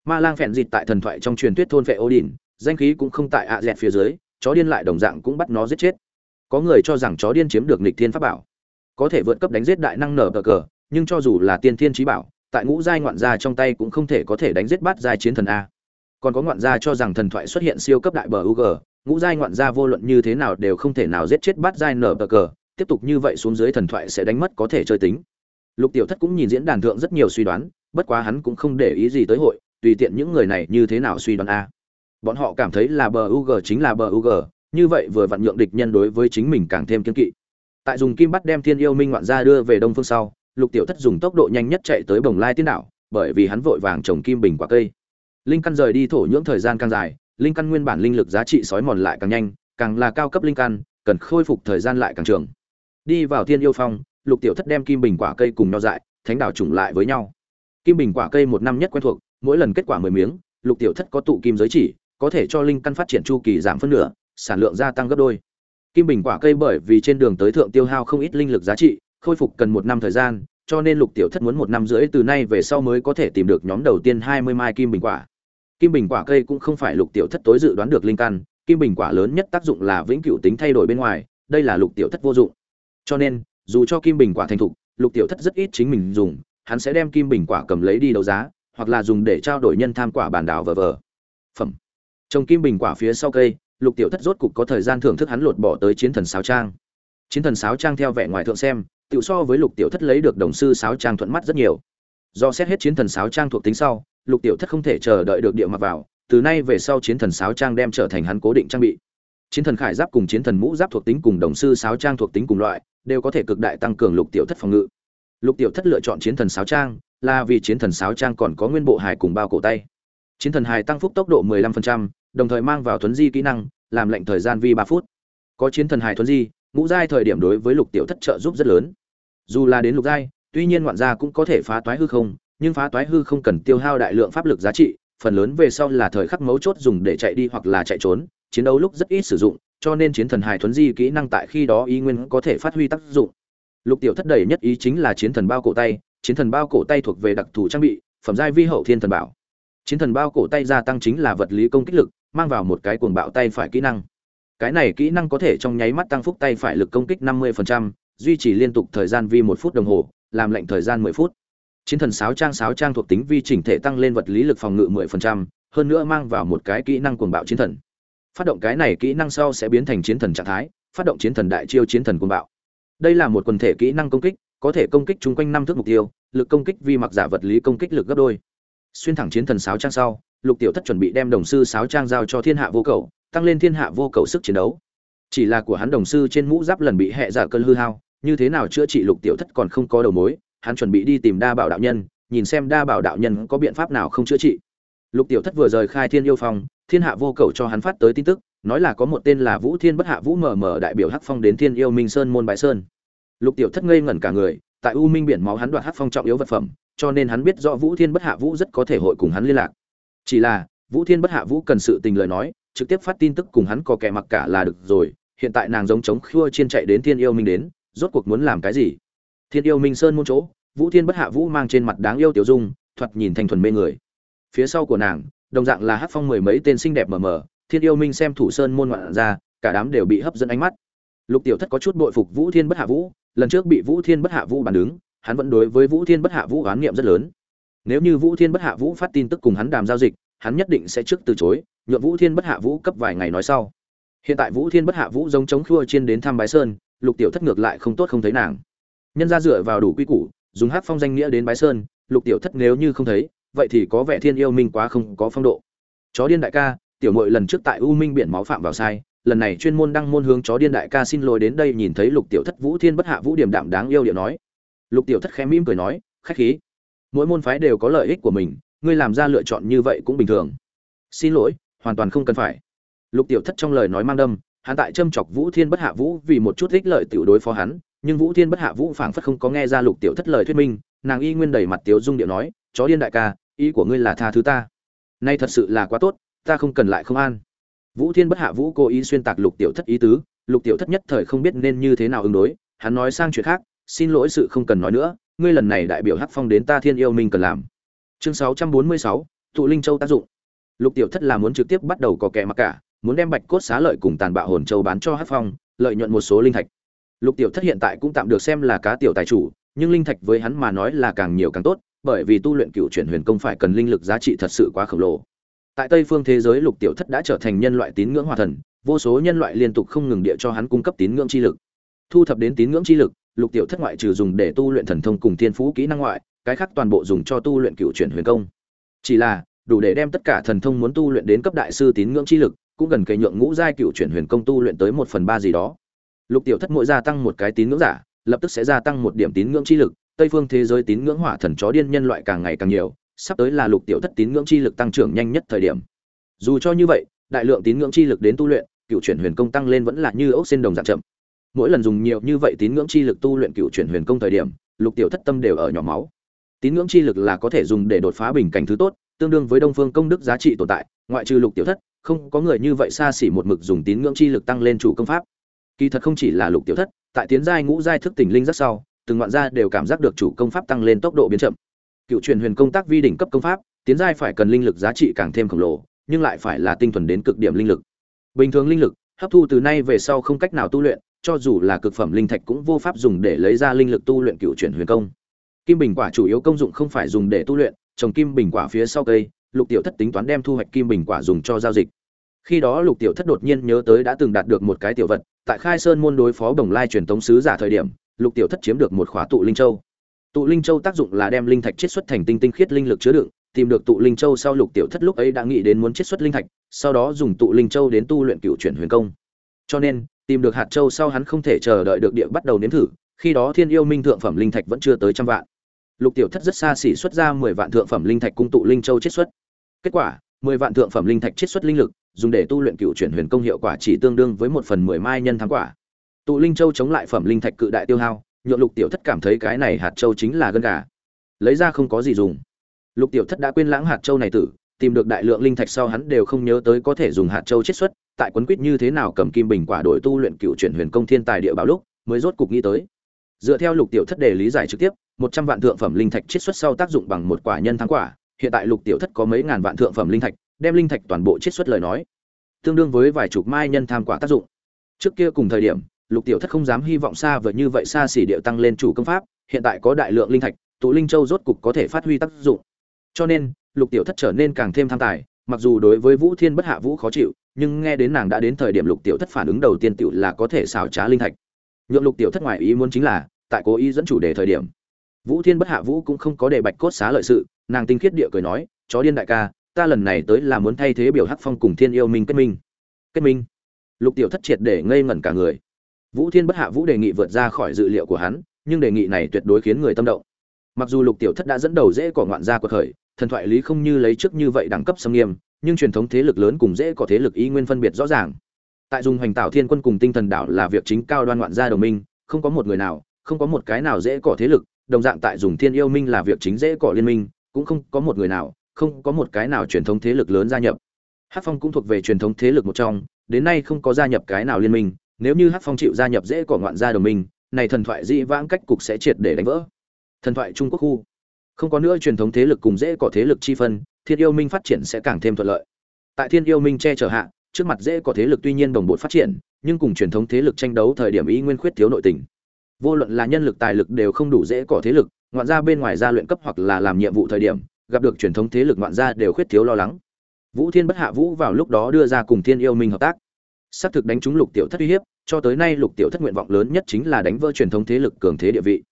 Ma lang phèn dít tại thần thoại trong truyền thuyết thôn vệ ô đình danh khí cũng không tại ạ dẹt phía dưới, chó điên lại đồng dạng cũng bắt nó giết chết. Có người cho rằng chó điên chiếm được nịch thiên pháp bảo, có thể vượt cấp đánh giết đại năng nở cờ cờ, nhưng cho dù là tiên thiên trí bảo tại ngũ giai ngoạn gia trong tay cũng không thể có thể đánh giết bát giai chiến thần a. Còn có ngoạn gia cho rằng thần thoại xuất hiện siêu cấp đại bờ u ngũ giai ngoạn gia vô luận như thế nào đều không thể nào giết chết bát giai nở cờ cờ. Tiếp tục như vậy xuống dưới thần thoại sẽ đánh mất có thể chơi tính. Lục tiểu thất cũng nhìn diễn đàn thượng rất nhiều suy đoán, bất quá hắn cũng không để ý gì tới hội, tùy tiện những người này như thế nào suy đoán a. Bọn họ cảm thấy là bờ ug chính là bờ ug như vậy vừa vặn nhượng địch nhân đối với chính mình càng thêm kiên kỵ. Tại dùng kim bắt đem thiên yêu minh ngoạn gia đưa về đông phương sau lục tiểu thất dùng tốc độ nhanh nhất chạy tới bồng lai tiên đảo, bởi vì hắn vội vàng trồng kim bình quả cây. Linh căn rời đi thổ nhưỡng thời gian càng dài, linh căn nguyên bản linh lực giá trị sói mòn lại càng nhanh, càng là cao cấp linh căn, cần khôi phục thời gian lại càng trường. Đi vào thiên yêu phong, lục tiểu thất đem kim bình quả cây cùng nho dại, thánh đảo trùng lại với nhau. Kim bình quả cây một năm nhất quen thuộc, mỗi lần kết quả mười miếng, lục tiểu thất có tụ kim giới chỉ, có thể cho linh căn phát triển chu kỳ giảm phân nửa, sản lượng gia tăng gấp đôi. Kim bình quả cây bởi vì trên đường tới thượng tiêu hao không ít linh lực giá trị khôi phục cần một năm thời gian, cho nên lục tiểu thất muốn một năm rưỡi từ nay về sau mới có thể tìm được nhóm đầu tiên hai mươi mai kim bình quả. Kim bình quả cây cũng không phải lục tiểu thất tối dự đoán được linh căn, kim bình quả lớn nhất tác dụng là vĩnh cửu tính thay đổi bên ngoài, đây là lục tiểu thất vô dụng. Cho nên, dù cho kim bình quả thành thục, lục tiểu thất rất ít chính mình dùng, hắn sẽ đem kim bình quả cầm lấy đi đấu giá, hoặc là dùng để trao đổi nhân tham quả bản đảo vờ vờ. Phẩm. Trồng kim bình quả phía sau cây, lục tiểu thất rốt cục có thời gian thưởng thức hắn lột bỏ tới chiến thần sáo trang. Chiến thần sáo trang theo vẻ ngoài thượng xem tự so với lục tiểu thất lấy được đồng sư sáo trang thuận mắt rất nhiều. Do xét hết chiến thần sáo trang thuộc tính sau lục tiểu thất không thể chờ đợi được địa mặc vào từ nay về sau chiến thần sáo trang đem trở thành hắn cố định trang bị. Chiến thần khải giáp cùng chiến thần mũ giáp thuộc tính cùng đồng sư sáo trang thuộc tính cùng loại đều có thể cực đại tăng cường lục tiểu thất phòng ngự. Lục tiểu thất lựa chọn chiến thần sáo trang là vì chiến thần sáo trang còn có nguyên bộ hài cùng bao cổ tay. Chiến thần hài tăng phúc tốc độ 15%, đồng thời mang vào thuấn di kỹ năng làm lệnh thời gian vi ba phút. Có chiến thần hài thuấn di ngũ giai thời điểm đối với lục tiểu thất trợ giúp rất lớn dù là đến lục giai tuy nhiên ngoạn gia cũng có thể phá toái hư không nhưng phá toái hư không cần tiêu hao đại lượng pháp lực giá trị phần lớn về sau là thời khắc mấu chốt dùng để chạy đi hoặc là chạy trốn chiến đấu lúc rất ít sử dụng cho nên chiến thần hài thuấn di kỹ năng tại khi đó y nguyên có thể phát huy tác dụng. Lục tiểu thất đầy nhất ý chính là chiến thần bao cổ tay chiến thần bao cổ tay thuộc về đặc thù trang bị phẩm giai vi hậu thiên thần bảo. Chiến thần bao cổ tay gia tăng chính là vật lý công kích lực mang vào một cái cuồng bạo tay phải kỹ năng. Cái này kỹ năng có thể trong nháy mắt tăng phúc tay phải lực công kích 50%, duy trì liên tục thời gian vi một phút đồng hồ làm lệnh thời gian 10 phút. Chiến thần sáo trang sáo trang thuộc tính vi chỉnh thể tăng lên vật lý lực phòng ngự 10%, hơn nữa mang vào một cái kỹ năng cuồng bạo chiến thần. Phát động cái này kỹ năng sau sẽ biến thành chiến thần trạng thái phát động chiến thần đại chiêu chiến thần cuồng bạo. Đây là một quần thể kỹ năng công kích có thể công kích chung quanh năm thước mục tiêu lực công kích vi mặc giả vật lý công kích lực gấp đôi. Xuyên thẳng chiến thần sáo trang sau lục tiểu thất chuẩn bị đem đồng sư sáo trang giao cho thiên hạ vô cầu tăng lên thiên hạ vô cầu sức chiến đấu. Chỉ là của hắn đồng sư trên mũ giáp lần bị hệ giả cơn hư hao như thế nào chữa trị lục tiểu thất còn không có đầu mối, hắn chuẩn bị đi tìm đa bảo đạo nhân, nhìn xem đa bảo đạo nhân có biện pháp nào không chữa trị. Lục tiểu thất vừa rời khai thiên yêu phong, thiên hạ vô cầu cho hắn phát tới tin tức, nói là có một tên là vũ thiên bất hạ vũ mờ mờ đại biểu hắc phong đến thiên yêu minh sơn môn bãi sơn. Lục tiểu thất ngây ngẩn cả người, tại u minh biển máu hắn đoạt hắc phong trọng yếu vật phẩm, cho nên hắn biết rõ vũ thiên bất hạ vũ rất có thể hội cùng hắn liên lạc. Chỉ là, vũ thiên bất hạ vũ cần sự tình lời nói, trực tiếp phát tin tức cùng hắn có kẻ mặc cả là được rồi, hiện tại nàng giống chống khua chiên chạy đến thiên yêu minh đến rốt cuộc muốn làm cái gì? Thiên yêu minh sơn môn chỗ, vũ thiên bất hạ vũ mang trên mặt đáng yêu tiểu dung, thoạt nhìn thanh thuần mê người. Phía sau của nàng, đồng dạng là hát phong mười mấy tên xinh đẹp mờ mờ, thiên yêu minh xem thủ sơn môn ngoạn ra, cả đám đều bị hấp dẫn ánh mắt. Lục tiểu thất có chút bội phục vũ thiên bất hạ vũ, lần trước bị vũ thiên bất hạ vũ bàn đứng, hắn vẫn đối với vũ thiên bất hạ vũ oán niệm rất lớn. Nếu như vũ thiên bất hạ vũ phát tin tức cùng hắn đàm giao dịch, hắn nhất định sẽ trước từ chối nhuộm vũ thiên bất hạ vũ cấp vài ngày nói sau. Hiện tại vũ thiên bất hạ vũ giống chống khua chiên đến thăm bái sơn lục tiểu thất ngược lại không tốt không thấy nàng. Nhân ra dựa vào đủ quy củ, dùng hát phong danh nghĩa đến bái sơn, lục tiểu thất nếu như không thấy, vậy thì có vẻ thiên yêu minh quá không có phong độ. Chó điên đại ca, tiểu mội lần trước tại u minh biển máu phạm vào sai, lần này chuyên môn đăng môn hướng chó điên đại ca xin lỗi đến đây nhìn thấy lục tiểu thất vũ thiên bất hạ vũ điểm đạm đáng yêu điệu nói. Lục tiểu thất khẽ mỉm cười nói, khách khí. Mỗi môn phái đều có lợi ích của mình, ngươi làm ra lựa chọn như vậy cũng bình thường. Xin lỗi, hoàn toàn không cần phải. Lục tiểu thất trong lời nói mang đâm hắn tại châm chọc vũ thiên bất hạ vũ vì một chút ích lợi tiểu đối phó hắn, nhưng vũ thiên bất hạ vũ phảng phất không có nghe ra lục tiểu thất lời thuyết minh, nàng y nguyên đầy mặt tiếu dung điệu nói, chó điên đại ca, ý của ngươi là tha thứ ta. Nay thật sự là quá tốt, ta không cần lại không an. Vũ thiên bất hạ vũ cố ý xuyên tạc lục tiểu thất ý tứ, lục tiểu thất nhất thời không biết nên như thế nào ứng đối, hắn nói sang chuyện khác, xin lỗi sự không cần nói nữa, ngươi lần này đại biểu hắc phong đến ta thiên yêu minh cần làm. Chương sáu trăm bốn mươi sáu tụ linh châu tác dụng. Lục tiểu thất là muốn trực tiếp bắt đầu có kẻ mặc cả muốn đem bạch cốt xá lợi cùng tàn bạo hồn châu bán cho hắc phong, lợi nhuận một số linh thạch. Lục tiểu thất hiện tại cũng tạm được xem là cá tiểu tài chủ, nhưng linh thạch với hắn mà nói là càng nhiều càng tốt, bởi vì tu luyện cựu chuyển huyền công phải cần linh lực giá trị thật sự quá khổng lồ. Tại tây phương thế giới, lục tiểu thất đã trở thành nhân loại tín ngưỡng hòa thần, vô số nhân loại liên tục không ngừng địa cho hắn cung cấp tín ngưỡng chi lực. Thu thập đến tín ngưỡng chi lực, lục tiểu thất ngoại trừ dùng để tu luyện thần thông cùng thiên phú kỹ năng ngoại, cái khác toàn bộ dùng cho tu luyện cựu chuyển huyền công. Chỉ là, đủ để đem tất cả thần thông muốn tu luyện đến cấp đại sư tín ngưỡng chi lực cũng gần cây nhượng ngũ giai cựu chuyển huyền công tu luyện tới một phần ba gì đó. Lục tiểu thất mỗi gia tăng một cái tín ngưỡng giả, lập tức sẽ gia tăng một điểm tín ngưỡng chi lực, tây phương thế giới tín ngưỡng hỏa thần chó điên nhân loại càng ngày càng nhiều, sắp tới là lục tiểu thất tín ngưỡng chi lực tăng trưởng nhanh nhất thời điểm. Dù cho như vậy, đại lượng tín ngưỡng chi lực đến tu luyện, cựu chuyển huyền công tăng lên vẫn là như ốc xin đồng dạng chậm. Mỗi lần dùng nhiều như vậy tín ngưỡng chi lực tu luyện cựu chuyển huyền công thời điểm, lục tiểu thất tâm đều ở nhỏ máu. Tín ngưỡng chi lực là có thể dùng để đột phá bình cảnh thứ tốt, tương đương với đông phương công đức giá trị tồn tại, ngoại trừ lục tiểu thất không có người như vậy xa xỉ một mực dùng tín ngưỡng chi lực tăng lên chủ công pháp. Kỳ thật không chỉ là lục tiểu thất, tại tiến giai ngũ giai thức tỉnh linh rất sau, từng ngoạn gia đều cảm giác được chủ công pháp tăng lên tốc độ biến chậm. Cựu truyền huyền công tác vi đỉnh cấp công pháp, tiến giai phải cần linh lực giá trị càng thêm khổng lồ, nhưng lại phải là tinh thuần đến cực điểm linh lực. Bình thường linh lực, hấp thu từ nay về sau không cách nào tu luyện, cho dù là cực phẩm linh thạch cũng vô pháp dùng để lấy ra linh lực tu luyện cựu chuyển huyền công. Kim bình quả chủ yếu công dụng không phải dùng để tu luyện, trồng kim bình quả phía sau cây lục tiểu thất tính toán đem thu hoạch kim bình quả dùng cho giao dịch. Khi đó lục tiểu thất đột nhiên nhớ tới đã từng đạt được một cái tiểu vật, tại khai sơn môn đối phó đồng lai truyền tống sứ giả thời điểm, lục tiểu thất chiếm được một khóa tụ linh châu. Tụ linh châu tác dụng là đem linh thạch chiết xuất thành tinh tinh khiết linh lực chứa đựng, tìm được tụ linh châu sau lục tiểu thất lúc ấy đã nghĩ đến muốn chiết xuất linh thạch, sau đó dùng tụ linh châu đến tu luyện cựu chuyển huyền công. Cho nên, tìm được hạt châu sau hắn không thể chờ đợi được địa bắt đầu nếm thử, khi đó thiên yêu minh thượng phẩm linh thạch vẫn chưa tới trăm vạn. Lục tiểu thất rất xa xỉ xuất ra mười vạn thượng phẩm linh thạch cung tụ linh châu chiết xuất kết quả, mười vạn thượng phẩm linh thạch chiết xuất linh lực, dùng để tu luyện cựu chuyển huyền công hiệu quả chỉ tương đương với một phần mười mai nhân thắng quả. Tụ linh châu chống lại phẩm linh thạch cự đại tiêu hao, nhượng lục tiểu thất cảm thấy cái này hạt châu chính là gân gà. Lấy ra không có gì dùng. Lục tiểu thất đã quên lãng hạt châu này tử, tìm được đại lượng linh thạch sau hắn đều không nhớ tới có thể dùng hạt châu chiết xuất, tại quấn quýt như thế nào cầm kim bình quả đổi tu luyện cựu chuyển huyền công thiên tài địa bảo lúc, mới rốt cục nghĩ tới. Dựa theo lục tiểu thất đề lý giải trực tiếp, một trăm vạn thượng phẩm linh thạch chiết xuất sau tác dụng bằng một quả nhân thắng quả hiện tại lục tiểu thất có mấy ngàn vạn thượng phẩm linh thạch, đem linh thạch toàn bộ chiết xuất lời nói. Tương đương với vài chục mai nhân tham quả tác dụng. Trước kia cùng thời điểm, lục tiểu thất không dám hy vọng xa vời như vậy xa xỉ điệu tăng lên chủ công pháp, hiện tại có đại lượng linh thạch, tụ linh châu rốt cục có thể phát huy tác dụng. Cho nên, lục tiểu thất trở nên càng thêm tham tài, mặc dù đối với vũ thiên bất hạ vũ khó chịu, nhưng nghe đến nàng đã đến thời điểm lục tiểu thất phản ứng đầu tiên tiểu là có thể xào trá linh thạch. Nhượng lục tiểu thất ngoại ý muốn chính là, tại cố ý dẫn chủ đề thời điểm, vũ thiên bất hạ vũ cũng không có đề bạch cốt xá lợi sự nàng tinh khiết địa cười nói, chó điên đại ca, ta lần này tới là muốn thay thế biểu hắc phong cùng thiên yêu minh kết minh. Kết minh? Lục tiểu thất triệt để ngây ngẩn cả người. Vũ thiên bất hạ vũ đề nghị vượt ra khỏi dự liệu của hắn, nhưng đề nghị này tuyệt đối khiến người tâm động. Mặc dù lục tiểu thất đã dẫn đầu dễ cỏ ngoạn gia của khởi, thần thoại lý không như lấy trước như vậy đẳng cấp xâm nghiêm, nhưng truyền thống thế lực lớn cùng dễ có thế lực ý nguyên phân biệt rõ ràng. Tại dùng hoành tạo thiên quân cùng tinh thần đảo là việc chính cao đoan ngoạn gia đồng minh, không có một người nào, không có một cái nào dễ có thế lực, đồng dạng tại dùng thiên yêu minh là việc chính dễ cỏ liên minh cũng không có một người nào, không có một cái nào truyền thống thế lực lớn gia nhập. Hát phong cũng thuộc về truyền thống thế lực một trong, đến nay không có gia nhập cái nào liên minh, nếu như hát phong chịu gia nhập dễ cỏ ngoạn gia đồng minh, này thần thoại dị vãng cách cục sẽ triệt để đánh vỡ. Thần thoại trung quốc khu. Không có nữa truyền thống thế lực cùng dễ cỏ thế lực chi phân, thiên yêu minh phát triển sẽ càng thêm thuận lợi. Tại thiên yêu minh che chở hạ, trước mặt dễ có thế lực tuy nhiên đồng bộ phát triển, nhưng cùng truyền thống thế lực tranh đấu thời điểm ý nguyên khuyết thiếu nội tình vô luận là nhân lực tài lực đều không đủ dễ cỏ thế lực, ngoạn gia bên ngoài gia luyện cấp hoặc là làm nhiệm vụ thời điểm, gặp được truyền thống thế lực ngoạn gia đều khuyết thiếu lo lắng. Vũ thiên bất hạ vũ vào lúc đó đưa ra cùng thiên yêu minh hợp tác. Xác thực đánh trúng lục tiểu thất uy hiếp, cho tới nay lục tiểu thất nguyện vọng lớn nhất chính là đánh vỡ truyền thống thế lực cường thế địa vị.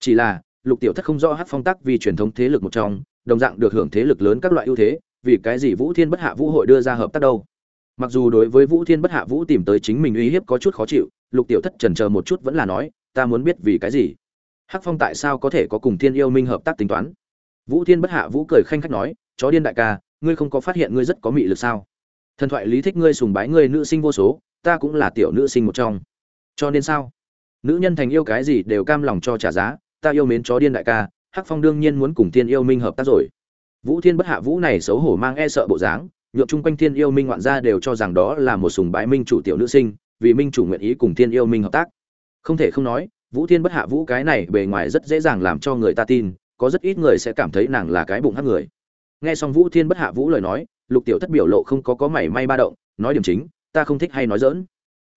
Chỉ là, lục tiểu thất không rõ hát phong tác vì truyền thống thế lực một trong, đồng dạng được hưởng thế lực lớn các loại ưu thế, vì cái gì vũ thiên bất hạ vũ hội đưa ra hợp tác đâu? Mặc dù đối với vũ thiên bất hạ vũ tìm tới chính mình uy hiếp có chút khó chịu, lục tiểu thất trần chờ một chút vẫn là nói ta muốn biết vì cái gì? Hắc phong tại sao có thể có cùng thiên yêu minh hợp tác tính toán? Vũ thiên bất hạ vũ cười khanh khách nói, chó điên đại ca, ngươi không có phát hiện ngươi rất có mị lực sao? Thần thoại lý thích ngươi sùng bái ngươi nữ sinh vô số, ta cũng là tiểu nữ sinh một trong. Cho nên sao? Nữ nhân thành yêu cái gì đều cam lòng cho trả giá, ta yêu mến chó điên đại ca, hắc phong đương nhiên muốn cùng thiên yêu minh hợp tác rồi. Vũ thiên bất hạ vũ này xấu hổ mang e sợ bộ dáng, nhượng chung quanh thiên yêu minh ngoạn gia đều cho rằng đó là một sùng bái minh chủ tiểu nữ sinh, vì minh chủ nguyện ý cùng thiên yêu minh hợp tác không thể không nói, vũ thiên bất hạ vũ cái này bề ngoài rất dễ dàng làm cho người ta tin, có rất ít người sẽ cảm thấy nàng là cái bụng hắc người. Nghe xong vũ thiên bất hạ vũ lời nói, lục tiểu thất biểu lộ không có có mảy may ba động, nói điểm chính, ta không thích hay nói dỡn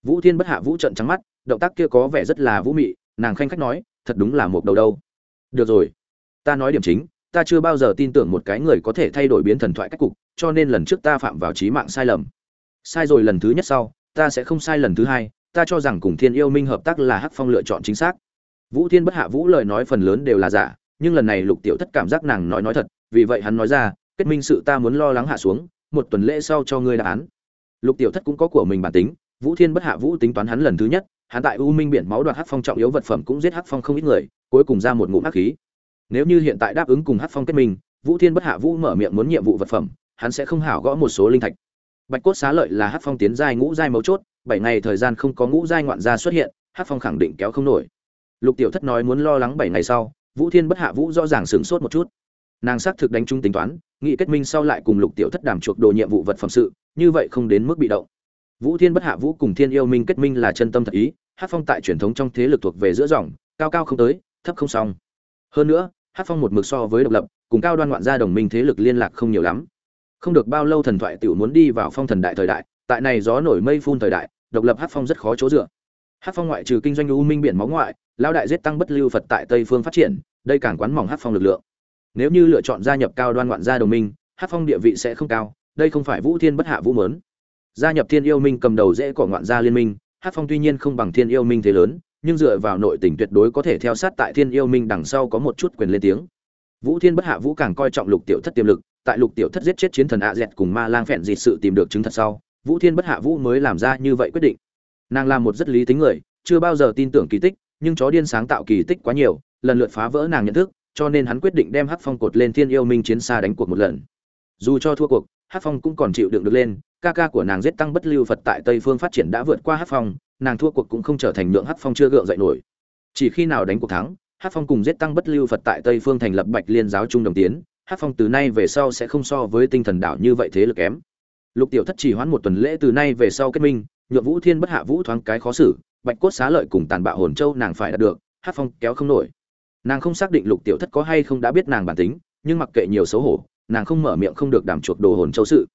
vũ thiên bất hạ vũ trận trắng mắt, động tác kia có vẻ rất là vũ mị, nàng khanh khách nói, thật đúng là một đầu đâu. Được rồi, ta nói điểm chính, ta chưa bao giờ tin tưởng một cái người có thể thay đổi biến thần thoại cách cục, cho nên lần trước ta phạm vào trí mạng sai lầm. Sai rồi lần thứ nhất sau, ta sẽ không sai lần thứ hai ta cho rằng cùng thiên yêu minh hợp tác là hắc phong lựa chọn chính xác. Vũ thiên bất hạ vũ lời nói phần lớn đều là giả, nhưng lần này lục tiểu thất cảm giác nàng nói nói thật, vì vậy hắn nói ra, kết minh sự ta muốn lo lắng hạ xuống, một tuần lễ sau cho ngươi đáp án. Lục tiểu thất cũng có của mình bản tính, vũ thiên bất hạ vũ tính toán hắn lần thứ nhất, hắn tại u minh biển máu đoạt hắc phong trọng yếu vật phẩm cũng giết hắc phong không ít người, cuối cùng ra một ngụm hắc khí. Nếu như hiện tại đáp ứng cùng hắc phong kết minh, vũ thiên bất hạ vũ mở miệng muốn nhiệm vụ vật phẩm, hắn sẽ không hảo gõ một số linh thạch. Bạch cốt xá lợi là hắc phong tiến giai ngũ giai mấu chốt bảy ngày thời gian không có ngũ giai ngoạn gia xuất hiện, hắc phong khẳng định kéo không nổi. Lục tiểu thất nói muốn lo lắng bảy ngày sau, vũ thiên bất hạ vũ rõ ràng sửng sốt một chút. Nàng xác thực đánh chung tính toán nghị kết minh sau lại cùng lục tiểu thất đàm chuộc đồ nhiệm vụ vật phẩm sự, như vậy không đến mức bị động. Vũ thiên bất hạ vũ cùng thiên yêu minh kết minh là chân tâm thật ý hát phong tại truyền thống trong thế lực thuộc về giữa dòng, cao cao không tới, thấp không xong hơn nữa hát phong một mực so với độc lập, cùng cao đoan ngoạn gia đồng minh thế lực liên lạc không nhiều lắm. Không được bao lâu thần thoại tiểu muốn đi vào phong thần đại thời đại, tại này gió nổi mây phun thời đại độc lập hát phong rất khó chỗ dựa. Hát phong ngoại trừ kinh doanh u minh biển máu ngoại lao đại giết tăng bất lưu phật tại tây phương phát triển, đây càng quán mỏng hát phong lực lượng. Nếu như lựa chọn gia nhập cao đoan ngoạn gia đồng minh hát phong địa vị sẽ không cao, đây không phải vũ thiên bất hạ vũ mớn. Gia nhập thiên yêu minh cầm đầu dễ cỏ ngoạn gia liên minh hát phong tuy nhiên không bằng thiên yêu minh thế lớn, nhưng dựa vào nội tình tuyệt đối có thể theo sát tại thiên yêu minh đằng sau có một chút quyền lên tiếng. Vũ thiên bất hạ vũ càng coi trọng lục tiểu thất tiềm lực, tại lục tiểu thất giết chết chiến thần ạ dẹt cùng ma lang phẹn dịt sự tìm được chứng thật sau vũ thiên bất hạ vũ mới làm ra như vậy quyết định. Nàng là một rất lý tính người, chưa bao giờ tin tưởng kỳ tích, nhưng chó điên sáng tạo kỳ tích quá nhiều, lần lượt phá vỡ nàng nhận thức, cho nên hắn quyết định đem hắc phong cột lên thiên yêu minh chiến xa đánh cuộc một lần. Dù cho thua cuộc, hắc phong cũng còn chịu đựng được lên, ca ca của nàng giết tăng bất lưu phật tại tây phương phát triển đã vượt qua hắc phong, nàng thua cuộc cũng không trở thành nhượng hắc phong chưa gượng dậy nổi. Chỉ khi nào đánh cuộc thắng, hắc phong cùng giết tăng bất lưu phật tại tây phương thành lập bạch liên giáo trung đồng tiến, hắc phong từ nay về sau sẽ không so với tinh thần đảo như vậy thế lực kém lục tiểu thất chỉ hoãn một tuần lễ từ nay về sau kết minh, nhượng vũ thiên bất hạ vũ thoáng cái khó xử, bạch cốt xá lợi cùng tàn bạo hồn châu nàng phải đạt được, Hát phong kéo không nổi. Nàng không xác định lục tiểu thất có hay không đã biết nàng bản tính, nhưng mặc kệ nhiều xấu hổ, nàng không mở miệng không được đảm chuộc đồ hồn châu sự.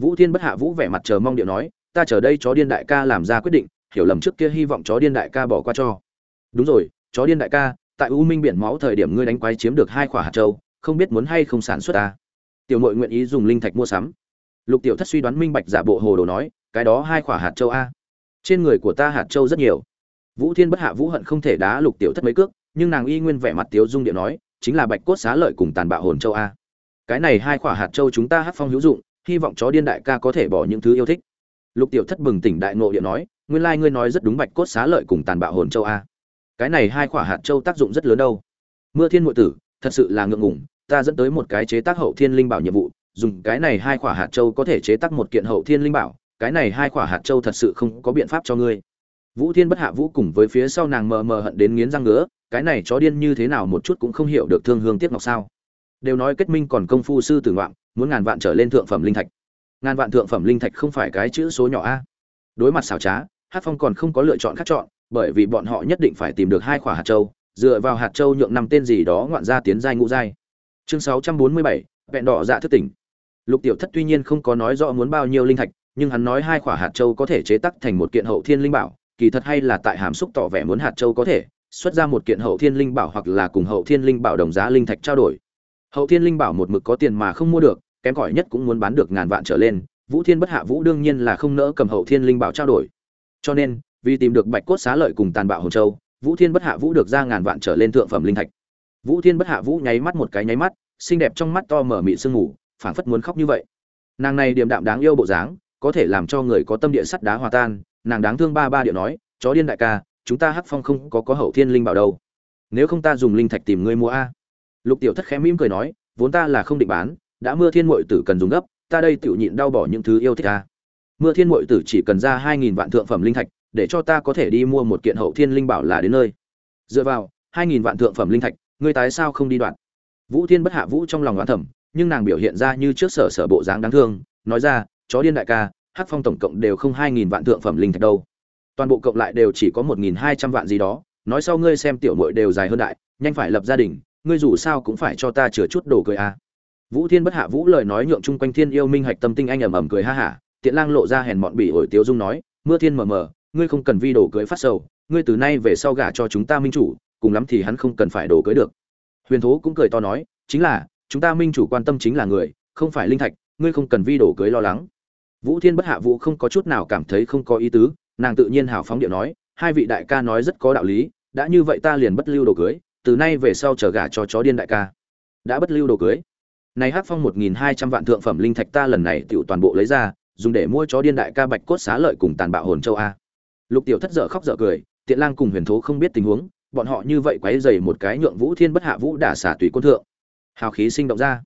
Vũ thiên bất hạ vũ vẻ mặt chờ mong điệu nói, ta chờ đây chó điên đại ca làm ra quyết định, hiểu lầm trước kia hy vọng chó điên đại ca bỏ qua cho. Đúng rồi, chó điên đại ca, tại u minh biển máu thời điểm ngươi đánh quái chiếm được hai quả hạt châu, không biết muốn hay không sản xuất ta. Tiểu mội nguyện ý dùng linh thạch mua sắm lục tiểu thất suy đoán minh bạch giả bộ hồ đồ nói, cái đó hai khỏa hạt châu a. Trên người của ta hạt châu rất nhiều. Vũ thiên bất hạ vũ hận không thể đá lục tiểu thất mấy cước, nhưng nàng y nguyên vẻ mặt tiếu dung điện nói, chính là bạch cốt xá lợi cùng tàn bạo hồn châu a. Cái này hai khỏa hạt châu chúng ta hát phong hữu dụng, hy vọng chó điên đại ca có thể bỏ những thứ yêu thích. Lục tiểu thất bừng tỉnh đại ngộ điện nói, nguyên lai ngươi nói rất đúng bạch cốt xá lợi cùng tàn bạo hồn châu a. Cái này hai khỏa hạt châu tác dụng rất lớn đâu. Mưa thiên ngụy tử, thật sự là ngượng ngùng, ta dẫn tới một cái chế tác hậu thiên linh bảo nhiệm vụ dùng cái này hai quả hạt châu có thể chế tác một kiện hậu thiên linh bảo, cái này hai quả hạt châu thật sự không có biện pháp cho ngươi. Vũ thiên bất hạ vũ cùng với phía sau nàng mờ mờ hận đến nghiến răng ngứa, cái này chó điên như thế nào một chút cũng không hiểu được thương hương tiếc ngọc sao. Đều nói kết minh còn công phu sư tử ngoạn, muốn ngàn vạn trở lên thượng phẩm linh thạch. Ngàn vạn thượng phẩm linh thạch không phải cái chữ số nhỏ a. Đối mặt xảo trá hát phong còn không có lựa chọn khác chọn, bởi vì bọn họ nhất định phải tìm được hai quả hạt châu, dựa vào hạt châu nhượng năm tên gì đó ngoạn ra tiến giai ngũ giai. Chương sáu trăm bốn mươi bảy vẹn đỏ dạ thức tỉnh lục tiểu thất tuy nhiên không có nói rõ muốn bao nhiêu linh thạch, nhưng hắn nói hai quả hạt châu có thể chế tác thành một kiện hậu thiên linh bảo, kỳ thật hay là tại hàm xúc tỏ vẻ muốn hạt châu có thể, xuất ra một kiện hậu thiên linh bảo hoặc là cùng hậu thiên linh bảo đồng giá linh thạch trao đổi. Hậu thiên linh bảo một mực có tiền mà không mua được, kém cỏi nhất cũng muốn bán được ngàn vạn trở lên, vũ thiên bất hạ vũ đương nhiên là không nỡ cầm hậu thiên linh bảo trao đổi. Cho nên, vì tìm được bạch cốt xá lợi cùng tàn bạo hồn châu, vũ thiên bất hạ vũ được ra ngàn vạn trở lên thượng phẩm linh thạch. Vũ thiên bất hạ vũ nháy mắt một cái nháy mắt, xinh đẹp trong mắt to mở mị sương ngủ phảng phất muốn khóc như vậy. Nàng này điềm đạm đáng yêu bộ dáng, có thể làm cho người có tâm địa sắt đá hòa tan. Nàng đáng thương ba ba điệu nói, chó điên đại ca, chúng ta hắc phong không có có hậu thiên linh bảo đâu. Nếu không ta dùng linh thạch tìm ngươi mua a. Lục tiểu thất khẽ mỉm cười nói, vốn ta là không định bán, đã mưa thiên muội tử cần dùng gấp, ta đây tiểu nhịn đau bỏ những thứ yêu thích ta mưa thiên muội tử chỉ cần ra hai nghìn vạn thượng phẩm linh thạch, để cho ta có thể đi mua một kiện hậu thiên linh bảo là đến nơi. Dựa vào, hai nghìn vạn thượng phẩm linh thạch, ngươi tái sao không đi đoạn? Vũ thiên bất hạ vũ trong lòng đoán thầm nhưng nàng biểu hiện ra như trước sở sở bộ dáng đáng thương, nói ra, chó điên đại ca, hắc phong tổng cộng đều không hai nghìn vạn thượng phẩm linh thạch đâu toàn bộ cộng lại đều chỉ có một nghìn hai trăm vạn gì đó, nói sau ngươi xem tiểu muội đều dài hơn đại, nhanh phải lập gia đình, ngươi dù sao cũng phải cho ta chừa chút đồ cười a à. vũ thiên bất hạ vũ lời nói nhượng chung quanh thiên yêu minh hạch tâm tinh anh ầm ầm cười ha hả tiện lang lộ ra hèn mọn bỉ ổi tiếu dung nói, mưa thiên mờ mờ, ngươi không cần vi đồ cưới phát sầu, ngươi từ nay về sau gả cho chúng ta minh chủ, cùng lắm thì hắn không cần phải đồ cưới được huyền thố cũng cười to nói, chính là chúng ta minh chủ quan tâm chính là người, không phải linh thạch, ngươi không cần vi đồ cưới lo lắng. Vũ thiên bất hạ vũ không có chút nào cảm thấy không có ý tứ, nàng tự nhiên hào phóng điệu nói, hai vị đại ca nói rất có đạo lý, đã như vậy ta liền bất lưu đồ cưới, từ nay về sau chờ gả cho chó điên đại ca. Đã bất lưu đồ cưới. Này hát phong một nghìn hai trăm vạn thượng phẩm linh thạch ta lần này tựu toàn bộ lấy ra, dùng để mua chó điên đại ca bạch cốt xá lợi cùng tàn bạo hồn châu a. Lục tiểu thất dở khóc dở cười, tiện lang cùng huyền thố không biết tình huống, bọn họ như vậy quấy dày một cái nhượng vũ thiên bất hạ vũ đả xả tùy quân thượng hào khí sinh động ra.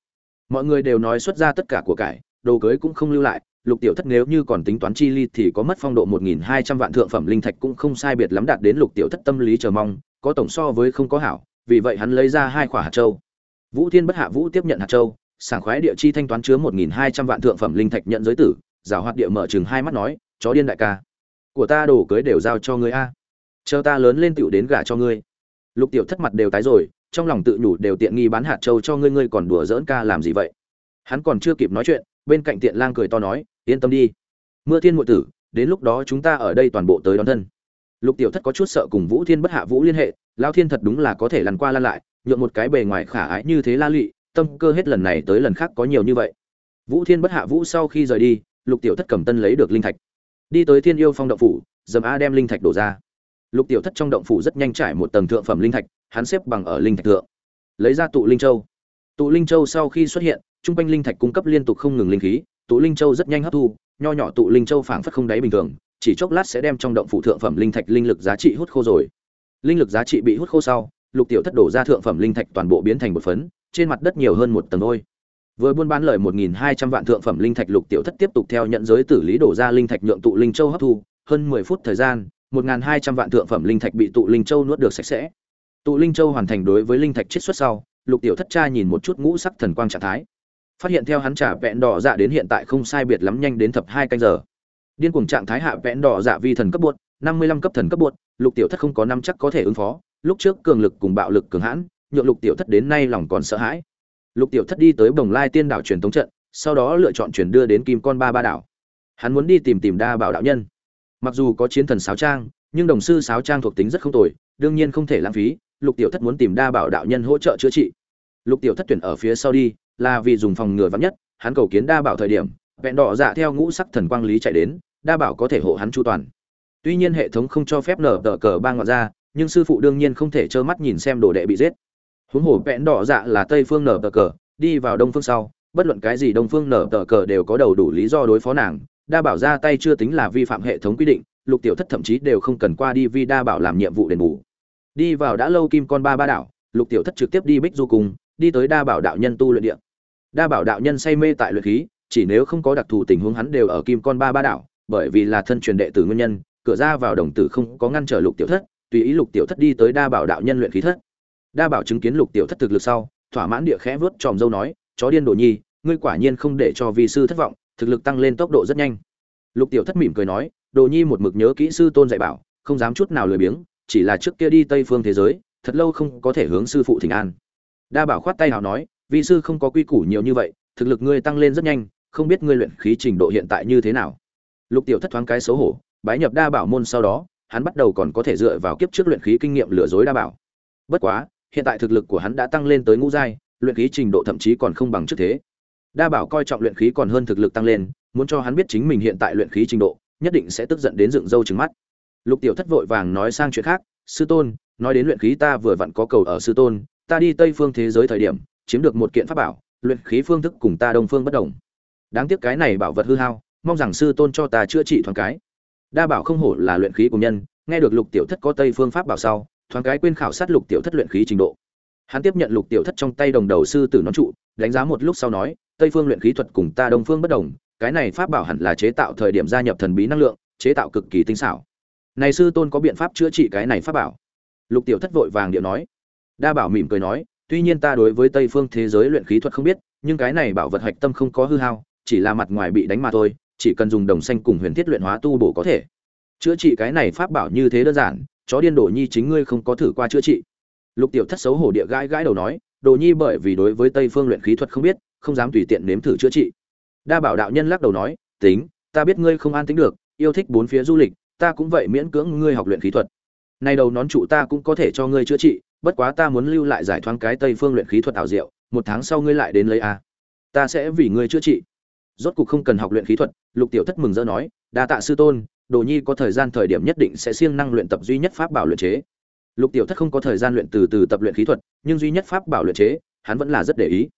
Mọi người đều nói xuất ra tất cả của cải, đồ cưới cũng không lưu lại, lục tiểu thất nếu như còn tính toán chi ly thì có mất phong độ một nghìn hai trăm vạn thượng phẩm linh thạch cũng không sai biệt lắm đạt đến lục tiểu thất tâm lý chờ mong, có tổng so với không có hảo, vì vậy hắn lấy ra hai quả hạt châu. Vũ thiên bất hạ vũ tiếp nhận hạt châu, sảng khoái địa chi thanh toán chứa một nghìn hai trăm vạn thượng phẩm linh thạch nhận giới tử, giảo hoạt địa mở chừng hai mắt nói, chó điên đại ca, của ta đồ cưới đều giao cho ngươi a. Chờ ta lớn lên tựu đến gả cho ngươi. Lục tiểu thất mặt đều tái rồi trong lòng tự nhủ đều tiện nghi bán hạt châu cho ngươi ngươi còn đùa giỡn ca làm gì vậy? Hắn còn chưa kịp nói chuyện, bên cạnh tiện lang cười to nói, yên tâm đi. Mưa thiên muội tử, đến lúc đó chúng ta ở đây toàn bộ tới đón thân. Lục tiểu thất có chút sợ cùng vũ thiên bất hạ vũ liên hệ, lao thiên thật đúng là có thể lăn qua lăn lại, nhượng một cái bề ngoài khả ái như thế la lụy, tâm cơ hết lần này tới lần khác có nhiều như vậy. Vũ thiên bất hạ vũ sau khi rời đi, lục tiểu thất cầm tân lấy được linh thạch. Đi tới thiên yêu phong động phủ, dầm a đem linh thạch đổ ra. Lục tiểu thất trong động phủ rất nhanh trải một tầng thượng phẩm linh thạch hắn xếp bằng ở linh thạch thượng, lấy ra tụ linh châu. Tụ linh châu sau khi xuất hiện, trung quanh linh thạch cung cấp liên tục không ngừng linh khí, tụ linh châu rất nhanh hấp thu, nho nhỏ tụ linh châu phảng phất không đáy bình thường, chỉ chốc lát sẽ đem trong động phủ thượng phẩm linh thạch linh lực giá trị hút khô rồi. Linh lực giá trị bị hút khô sau, lục tiểu thất đổ ra thượng phẩm linh thạch toàn bộ biến thành một phấn, trên mặt đất nhiều hơn một tầng ôi. vừa buôn bán lời một nghìn hai trăm vạn thượng phẩm linh thạch, lục tiểu thất tiếp tục theo nhận giới tử lý đổ ra linh thạch nhượng tụ linh châu hấp thu, hơn mười phút thời gian, một nghìn hai trăm vạn thượng phẩm linh thạch bị tụ linh châu nuốt được sạch sẽ tụ linh châu hoàn thành đối với linh thạch chiết xuất sau, lục tiểu thất tra nhìn một chút ngũ sắc thần quang trạng thái. Phát hiện theo hắn trả vẹn đỏ dạ đến hiện tại không sai biệt lắm nhanh đến thập hai canh giờ. Điên cuồng trạng thái hạ vẹn đỏ dạ vi thần cấp buột, năm mươi lăm cấp thần cấp buột, lục tiểu thất không có năm chắc có thể ứng phó. Lúc trước cường lực cùng bạo lực cường hãn, nhượng lục tiểu thất đến nay lòng còn sợ hãi. Lục tiểu thất đi tới bồng lai tiên đảo truyền tống trận, sau đó lựa chọn chuyển đưa đến kim con ba ba đảo. Hắn muốn đi tìm tìm đa bảo đạo nhân. Mặc dù có chiến thần sáo trang, nhưng đồng sư sáo trang thuộc tính rất không tồi, đương nhiên không thể lãng phí lục tiểu thất muốn tìm đa bảo đạo nhân hỗ trợ chữa trị. Lục tiểu thất tuyển ở phía sau đi, là vì dùng phòng ngừa vắn nhất, hắn cầu kiến đa bảo thời điểm, vẹn đỏ dạ theo ngũ sắc thần quang lý chạy đến, đa bảo có thể hộ hắn chu toàn. Tuy nhiên hệ thống không cho phép nở tờ cờ ba ngọn ra, nhưng sư phụ đương nhiên không thể trơ mắt nhìn xem đồ đệ bị giết. Huống hồ vẹn đỏ dạ là tây phương nở tờ cờ, đi vào đông phương sau, bất luận cái gì đông phương nở tờ cờ đều có đầu đủ lý do đối phó nàng, đa bảo ra tay chưa tính là vi phạm hệ thống quy định, lục tiểu thất thậm chí đều không cần qua đi vì đa bảo làm nhiệm vụ đền bù đi vào đã lâu kim con ba ba đảo, lục tiểu thất trực tiếp đi bích du cùng đi tới đa bảo đạo nhân tu luyện địa. Đa bảo đạo nhân say mê tại luyện khí, chỉ nếu không có đặc thù tình huống hắn đều ở kim con ba ba đảo, bởi vì là thân truyền đệ tử nguyên nhân, cửa ra vào đồng tử không có ngăn trở lục tiểu thất, tùy ý lục tiểu thất đi tới đa bảo đạo nhân luyện khí thất. Đa bảo chứng kiến lục tiểu thất thực lực sau, thỏa mãn địa khẽ vớt tròm dâu nói, chó điên đồ nhi, ngươi quả nhiên không để cho vi sư thất vọng, thực lực tăng lên tốc độ rất nhanh. Lục tiểu thất mỉm cười nói, đồ nhi một mực nhớ kỹ sư tôn dạy bảo, không dám chút nào lười biếng chỉ là trước kia đi tây phương thế giới, thật lâu không có thể hướng sư phụ thỉnh an. Đa bảo khoát tay hào nói vị sư không có quy củ nhiều như vậy, thực lực ngươi tăng lên rất nhanh, không biết ngươi luyện khí trình độ hiện tại như thế nào? Lục tiểu thất thoáng cái xấu hổ, bái nhập đa bảo môn sau đó, hắn bắt đầu còn có thể dựa vào kiếp trước luyện khí kinh nghiệm lừa dối đa bảo. Bất quá, hiện tại thực lực của hắn đã tăng lên tới ngũ giai, luyện khí trình độ thậm chí còn không bằng trước thế. Đa bảo coi trọng luyện khí còn hơn thực lực tăng lên, muốn cho hắn biết chính mình hiện tại luyện khí trình độ, nhất định sẽ tức giận đến dựng râu trừng mắt lục tiểu thất vội vàng nói sang chuyện khác, sư tôn, nói đến luyện khí ta vừa vặn có cầu ở sư tôn, ta đi tây phương thế giới thời điểm, chiếm được một kiện pháp bảo, luyện khí phương thức cùng ta đông phương bất đồng. Đáng tiếc cái này bảo vật hư hao, mong rằng sư tôn cho ta chữa trị thoáng cái. Đa bảo không hổ là luyện khí của nhân, nghe được lục tiểu thất có tây phương pháp bảo sau, thoáng cái quên khảo sát lục tiểu thất luyện khí trình độ. Hắn tiếp nhận lục tiểu thất trong tay đồng đầu sư tử nón trụ, đánh giá một lúc sau nói, tây phương luyện khí thuật cùng ta đông phương bất đồng, cái này pháp bảo hẳn là chế tạo thời điểm gia nhập thần bí năng lượng, chế tạo cực kỳ tinh xảo này sư tôn có biện pháp chữa trị cái này pháp bảo. Lục tiểu thất vội vàng điệu nói. Đa bảo mỉm cười nói, tuy nhiên ta đối với tây phương thế giới luyện khí thuật không biết, nhưng cái này bảo vật hạch tâm không có hư hao, chỉ là mặt ngoài bị đánh mà thôi, chỉ cần dùng đồng xanh cùng huyền thiết luyện hóa tu bổ có thể. Chữa trị cái này pháp bảo như thế đơn giản, chó điên đồ nhi chính ngươi không có thử qua chữa trị. Lục tiểu thất xấu hổ địa gãi gãi đầu nói, đồ nhi bởi vì đối với tây phương luyện khí thuật không biết, không dám tùy tiện nếm thử chữa trị. Đa bảo đạo nhân lắc đầu nói, tính, ta biết ngươi không an tính được, yêu thích bốn phía du lịch ta cũng vậy miễn cưỡng ngươi học luyện khí thuật. Nay đầu nón trụ ta cũng có thể cho ngươi chữa trị, bất quá ta muốn lưu lại giải thoáng cái tây phương luyện khí thuật ảo diệu, một tháng sau ngươi lại đến lấy a. Ta sẽ vì ngươi chữa trị. Rốt cục không cần học luyện khí thuật, lục tiểu thất mừng rỡ nói, đa tạ sư tôn, đồ nhi có thời gian thời điểm nhất định sẽ siêng năng luyện tập duy nhất pháp bảo luyện chế. Lục tiểu thất không có thời gian luyện từ từ tập luyện khí thuật, nhưng duy nhất pháp bảo luyện chế, hắn vẫn là rất để ý.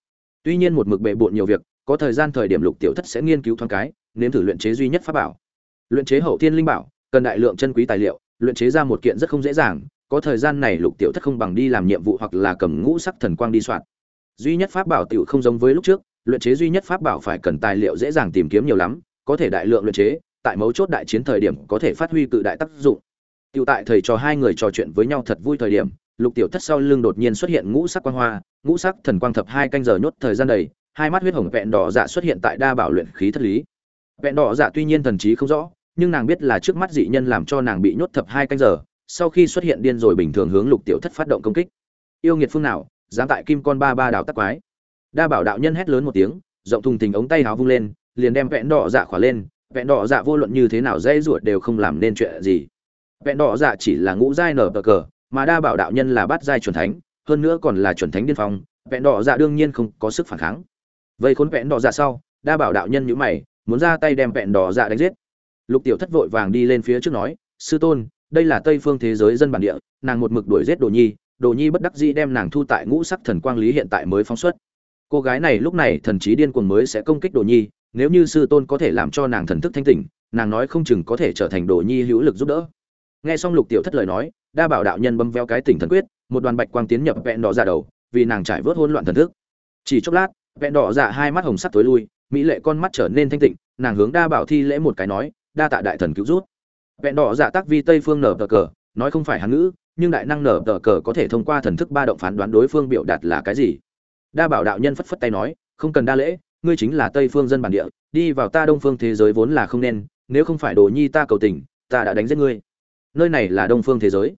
Tuy nhiên một mực bệ bộn nhiều việc, có thời gian thời điểm lục tiểu thất sẽ nghiên cứu thoáng cái, nếm thử luyện chế duy nhất pháp bảo. Luyện chế hậu thiên linh bảo cần đại lượng chân quý tài liệu, luyện chế ra một kiện rất không dễ dàng, có thời gian này lục tiểu thất không bằng đi làm nhiệm vụ hoặc là cầm ngũ sắc thần quang đi soạn. Duy nhất pháp bảo tiểu không giống với lúc trước, luyện chế duy nhất pháp bảo phải cần tài liệu dễ dàng tìm kiếm nhiều lắm, có thể đại lượng luyện chế, tại mấu chốt đại chiến thời điểm có thể phát huy cự đại tác dụng. Tiểu tại thầy trò hai người trò chuyện với nhau thật vui thời điểm, lục tiểu thất sau lưng đột nhiên xuất hiện ngũ sắc quang hoa, ngũ sắc thần quang thập hai canh giờ nhốt thời gian đầy, hai mắt huyết hồng vẹn đỏ dạ xuất hiện tại đa bảo luyện khí thất lý. Vẹn đỏ dạ tuy nhiên thần trí không rõ nhưng nàng biết là trước mắt dị nhân làm cho nàng bị nhốt thập hai canh giờ, sau khi xuất hiện điên rồi bình thường hướng lục tiểu thất phát động công kích. Yêu nghiệt phương nào, dám tại kim con ba ba đào tắc quái. Đa bảo đạo nhân hét lớn một tiếng, rộng thùng thình ống tay háo vung lên, liền đem vẹn đỏ dạ khỏa lên, vẹn đỏ dạ vô luận như thế nào dễ ruột đều không làm nên chuyện gì. Vẹn đỏ dạ chỉ là ngũ giai nở bờ cờ, mà đa bảo đạo nhân là bát giai chuẩn thánh, hơn nữa còn là chuẩn thánh điên phong, vẹn đỏ dạ đương nhiên không có sức phản kháng. Vây khốn vẹn đỏ dạ sau, đa bảo đạo nhân nhữ mày, muốn ra tay đem vẹn đỏ dạ đánh giết lục tiểu thất vội vàng đi lên phía trước nói, sư tôn, đây là tây phương thế giới dân bản địa, nàng một mực đuổi giết đồ nhi đồ nhi bất đắc dĩ đem nàng thu tại ngũ sắc thần quang lý hiện tại mới phóng xuất. Cô gái này lúc này thần trí điên cuồng mới sẽ công kích đồ nhi, nếu như sư tôn có thể làm cho nàng thần thức thanh tỉnh, nàng nói không chừng có thể trở thành đồ nhi hữu lực giúp đỡ. Nghe xong lục tiểu thất lời nói, đa bảo đạo nhân bấm veo cái tỉnh thần quyết, một đoàn bạch quang tiến nhập vẹn đỏ dạ đầu, vì nàng trải vớt hỗn loạn thần thức. Chỉ chốc lát, vẹn đỏ dạ hai mắt hồng sắc tối lui, mỹ lệ con mắt trở nên thanh tịnh, nàng hướng đa bảo thi lễ một cái nói đa tạ đại thần cứu rút vẹn đỏ dạ tác vi tây phương nở tờ cờ nói không phải hán ngữ nhưng đại năng nở tờ cờ có thể thông qua thần thức ba động phán đoán đối phương biểu đạt là cái gì. Đa bảo đạo nhân phất phất tay nói không cần đa lễ ngươi chính là tây phương dân bản địa đi vào ta đông phương thế giới vốn là không nên nếu không phải đồ nhi ta cầu tình ta đã đánh giết ngươi. Nơi này là đông phương thế giới.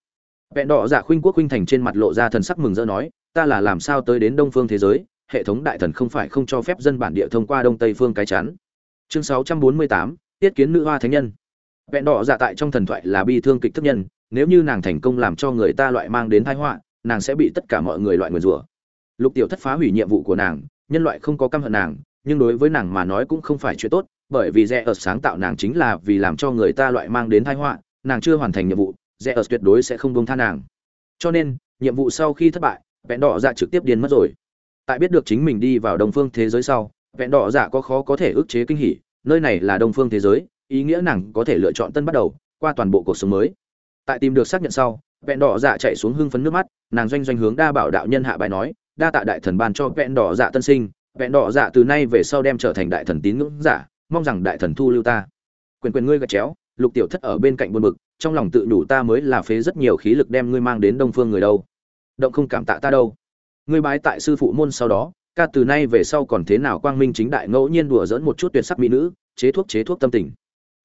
Vẹn đỏ dạ khuynh quốc khuynh thành trên mặt lộ ra thần sắc mừng rỡ nói ta là làm sao tới đến đông phương thế giới hệ thống đại thần không phải không cho phép dân bản địa thông qua đông tây phương cái chắn. Chương 648, tiết kiến nữ hoa thánh nhân. Vẹn đỏ dạ tại trong thần thoại là bi thương kịch thức nhân, nếu như nàng thành công làm cho người ta loại mang đến tai họa, nàng sẽ bị tất cả mọi người loại nguyền rủa. Lục tiểu thất phá hủy nhiệm vụ của nàng, nhân loại không có căm hận nàng, nhưng đối với nàng mà nói cũng không phải chuyện tốt, bởi vì rẽ ở sáng tạo nàng chính là vì làm cho người ta loại mang đến tai họa, nàng chưa hoàn thành nhiệm vụ rẽ ở tuyệt đối sẽ không buông tha nàng. Cho nên, nhiệm vụ sau khi thất bại, vẹn đỏ dạ trực tiếp điên mất rồi. Tại biết được chính mình đi vào đồng phương thế giới sau, vẹn đỏ dạ có khó có thể ức chế kinh hỉ nơi này là đông phương thế giới, ý nghĩa nàng có thể lựa chọn tân bắt đầu, qua toàn bộ cuộc sống mới. Tại tìm được xác nhận sau, vẹn đỏ dạ chạy xuống hưng phấn nước mắt, nàng doanh doanh hướng đa bảo đạo nhân hạ bài nói, đa tạ đại thần ban cho vẹn đỏ dạ tân sinh, vẹn đỏ dạ từ nay về sau đem trở thành đại thần tín ngưỡng giả, mong rằng đại thần thu lưu ta. Quyền quyền ngươi gật chéo, lục tiểu thất ở bên cạnh buồn bực, trong lòng tự đủ ta mới là phế rất nhiều khí lực đem ngươi mang đến đông phương người đâu. Động không cảm tạ ta đâu. Ngươi bái tại sư phụ môn sau đó ca từ nay về sau còn thế nào quang minh chính đại ngẫu nhiên đùa dỡn một chút tuyệt sắc mỹ nữ, chế thuốc chế thuốc tâm tình.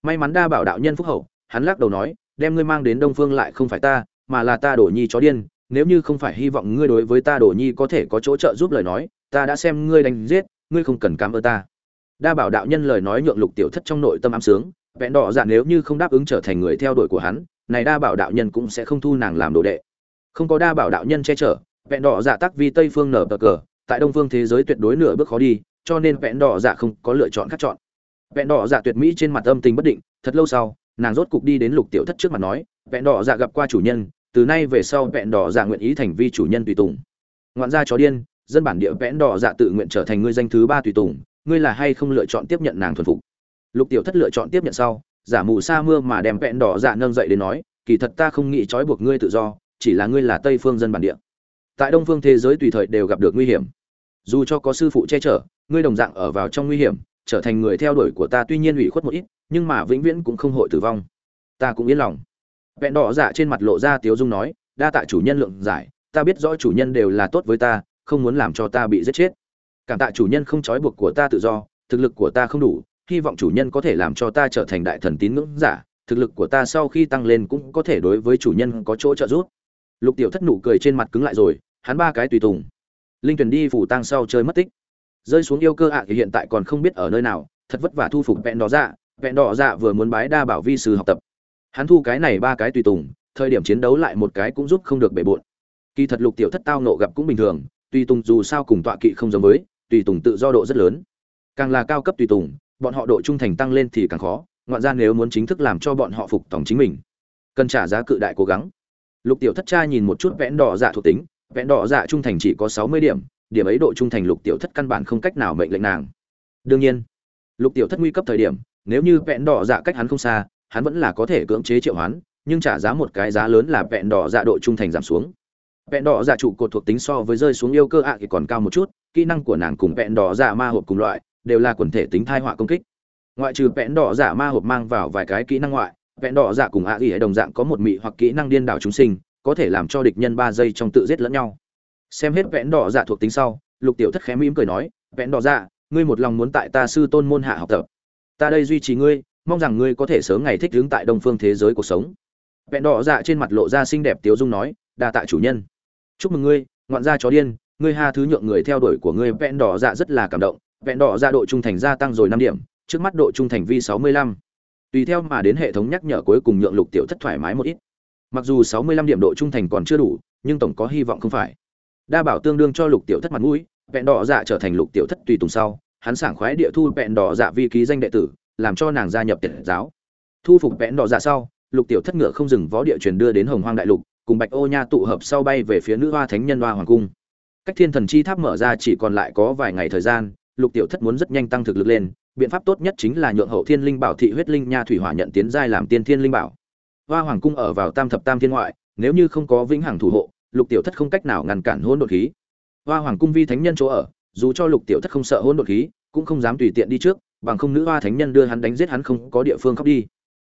May mắn đa bảo đạo nhân phúc hậu, hắn lắc đầu nói, đem ngươi mang đến đông phương lại không phải ta, mà là ta đổ nhi chó điên, nếu như không phải hy vọng ngươi đối với ta đổ nhi có thể có chỗ trợ giúp lời nói, ta đã xem ngươi đánh giết, ngươi không cần cảm ơn ta. Đa bảo đạo nhân lời nói nhượng lục tiểu thất trong nội tâm ám sướng, vẹn đỏ dạ nếu như không đáp ứng trở thành người theo đuổi của hắn, này đa bảo đạo nhân cũng sẽ không thu nàng làm đồ đệ. Không có đa bảo đạo nhân che chở, vẹn đỏ dạ tắc vi tây phương nở bờ cờ tại đông phương thế giới tuyệt đối nửa bước khó đi, cho nên vẹn đỏ dạ không có lựa chọn khác chọn. Vẹn đỏ dạ tuyệt mỹ trên mặt âm tình bất định, thật lâu sau, nàng rốt cục đi đến lục tiểu thất trước mặt nói, vẹn đỏ dạ gặp qua chủ nhân, từ nay về sau vẹn đỏ dạ nguyện ý thành vi chủ nhân tùy tùng. Ngoạn gia chó điên, dân bản địa vẽn đỏ dạ tự nguyện trở thành ngươi danh thứ ba tùy tùng, ngươi là hay không lựa chọn tiếp nhận nàng thuần phục? Lục tiểu thất lựa chọn tiếp nhận sau, giả mù sa mưa mà đem vẹn đỏ dạ nâng dậy đến nói, kỳ thật ta không nghĩ trói buộc ngươi tự do, chỉ là ngươi là tây phương dân bản địa. Tại đông phương thế giới tùy thời đều gặp được nguy hiểm dù cho có sư phụ che chở, ngươi đồng dạng ở vào trong nguy hiểm, trở thành người theo đuổi của ta tuy nhiên ủy khuất một ít, nhưng mà vĩnh viễn cũng không hội tử vong. Ta cũng yên lòng. Vẹn đỏ dạ trên mặt lộ ra tiếu dung nói, đa tạ chủ nhân lượng giải, ta biết rõ chủ nhân đều là tốt với ta, không muốn làm cho ta bị giết chết. Cảm tạ chủ nhân không trói buộc của ta tự do, thực lực của ta không đủ, hy vọng chủ nhân có thể làm cho ta trở thành đại thần tín ngưỡng giả, thực lực của ta sau khi tăng lên cũng có thể đối với chủ nhân có chỗ trợ giúp. Lục tiểu thất nụ cười trên mặt cứng lại rồi, hắn ba cái tùy tùng linh tuyển đi phủ tang sau chơi mất tích. Rơi xuống yêu cơ ạ thì hiện tại còn không biết ở nơi nào, thật vất vả thu phục vẹn đỏ dạ. Vẹn đỏ dạ vừa muốn bái đa bảo vi sư học tập. Hắn thu cái này ba cái tùy tùng, thời điểm chiến đấu lại một cái cũng giúp không được bể bộn. Kỳ thật lục tiểu thất tao nộ gặp cũng bình thường, tùy tùng dù sao cùng tọa kỵ không giống với, tùy tùng tự do độ rất lớn. Càng là cao cấp tùy tùng, bọn họ độ trung thành tăng lên thì càng khó, ngoạn ra nếu muốn chính thức làm cho bọn họ phục tòng chính mình. Cần trả giá cự đại cố gắng. Lục tiểu thất cha nhìn một chút vẽn đỏ dạ thuộc tính Vẹn đỏ dạ trung thành chỉ có sáu mươi điểm điểm ấy độ trung thành lục tiểu thất căn bản không cách nào mệnh lệnh nàng. Đương nhiên, lục tiểu thất nguy cấp thời điểm, nếu như Vẹn đỏ dạ cách hắn không xa, hắn vẫn là có thể cưỡng chế triệu hoán, nhưng trả giá một cái giá lớn là vẹn đỏ dạ độ trung thành giảm xuống. Vẹn đỏ dạ trụ cột thuộc tính so với rơi xuống yêu cơ ạ thì còn cao một chút, kỹ năng của nàng cùng vẹn đỏ dạ ma hộp cùng loại, đều là quần thể tính thai họa công kích. Ngoại trừ vẹn đỏ dạ ma hộp mang vào vài cái kỹ năng ngoại, vẹn đỏ dạ cùng ạ ỉ đồng dạng có một mị hoặc kỹ năng điên đảo chúng sinh có thể làm cho địch nhân ba giây trong tự giết lẫn nhau. Xem hết vẹn đỏ dạ thuộc tính sau, lục tiểu thất khẽ mỉm cười nói, vẹn đỏ dạ ngươi một lòng muốn tại ta sư tôn môn hạ học tập. Ta đây duy trì ngươi, mong rằng ngươi có thể sớm ngày thích ứng tại đông phương thế giới cuộc sống. Vẹn đỏ dạ trên mặt lộ ra xinh đẹp tiếu dung nói, đa tạ chủ nhân. Chúc mừng ngươi, ngoạn gia chó điên, ngươi ha thứ nhượng người theo đuổi của ngươi. Vẹn đỏ dạ rất là cảm động. Vẹn đỏ dạ độ trung thành gia tăng rồi năm điểm, trước mắt độ trung thành vi sáu mươi lăm. Tùy theo mà đến hệ thống nhắc nhở cuối cùng nhượng lục tiểu thất thoải mái một ít mặc dù sáu mươi lăm điểm độ trung thành còn chưa đủ, nhưng tổng có hy vọng không phải. Đa bảo tương đương cho lục tiểu thất mặt mũi, vẹn đỏ dạ trở thành lục tiểu thất tùy tùng sau, hắn sảng khoái địa thu vẹn đỏ dạ vi ký danh đệ tử, làm cho nàng gia nhập tiệt giáo. Thu phục vẹn đỏ dạ sau, lục tiểu thất ngựa không dừng võ địa truyền đưa đến hồng hoang đại lục, cùng bạch ô nha tụ hợp sau bay về phía nữ hoa thánh nhân hoa hoàng cung. Cách thiên thần chi tháp mở ra chỉ còn lại có vài ngày thời gian, lục tiểu thất muốn rất nhanh tăng thực lực lên, biện pháp tốt nhất chính là nhượng hậu thiên linh bảo thị huyết linh nha thủy hỏa nhận tiến giai làm tiên thiên linh bảo hoa hoàng cung ở vào tam thập tam thiên ngoại, nếu như không có vĩnh hằng thủ hộ, lục tiểu thất không cách nào ngăn cản hỗn độn khí. Hoa hoàng cung vi thánh nhân chỗ ở, dù cho lục tiểu thất không sợ hỗn độn khí, cũng không dám tùy tiện đi trước, bằng không nữ hoa thánh nhân đưa hắn đánh giết hắn không có địa phương khóc đi.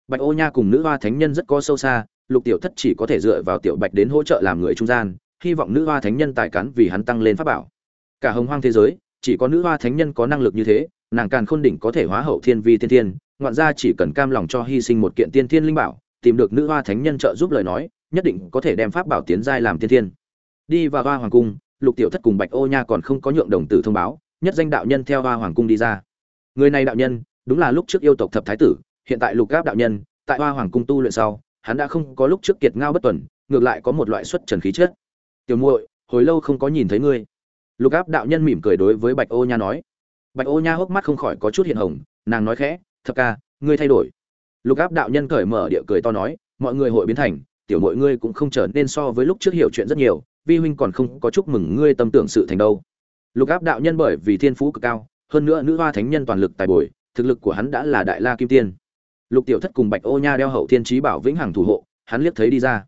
Bạch ô nha cùng nữ hoa thánh nhân rất có sâu xa, lục tiểu thất chỉ có thể dựa vào tiểu bạch đến hỗ trợ làm người trung gian, hy vọng nữ hoa thánh nhân tài cán vì hắn tăng lên pháp bảo. Cả hồng hoang thế giới, chỉ có nữ hoa thánh nhân có năng lực như thế, nàng càn khôn đỉnh có thể hóa hậu thiên vi tiên thiên, ngoạn ra chỉ cần cam lòng cho hy sinh một kiện tiên thiên linh bảo tìm được nữ hoa thánh nhân trợ giúp lời nói, nhất định có thể đem pháp bảo tiến giai làm tiên thiên. Đi vào hoa hoàng cung, lục tiểu thất cùng bạch ô nha còn không có nhượng đồng tử thông báo, nhất danh đạo nhân theo hoa hoàng cung đi ra. Người này đạo nhân, đúng là lúc trước yêu tộc thập thái tử, hiện tại lục gáp đạo nhân, tại hoa hoàng cung tu luyện sau, hắn đã không có lúc trước kiệt ngao bất tuần, ngược lại có một loại xuất trần khí chất. Tiểu muội, hồi lâu không có nhìn thấy ngươi. Lục áp đạo nhân mỉm cười đối với bạch ô nha nói. Bạch ô nha hốc mắt không khỏi có chút hiện hồng, nàng nói khẽ, thập ca, ngươi thay đổi lục áp đạo nhân cởi mở địa cười to nói, mọi người hội biến thành, tiểu muội ngươi cũng không trở nên so với lúc trước hiểu chuyện rất nhiều, vi huynh còn không có chúc mừng ngươi tâm tưởng sự thành đâu. Lục áp đạo nhân bởi vì thiên phú cực cao, hơn nữa nữ hoa thánh nhân toàn lực tài bồi, thực lực của hắn đã là đại la kim tiên. Lục tiểu thất cùng bạch ô nha đeo hậu thiên trí bảo vĩnh hằng thủ hộ, hắn liếc thấy đi ra.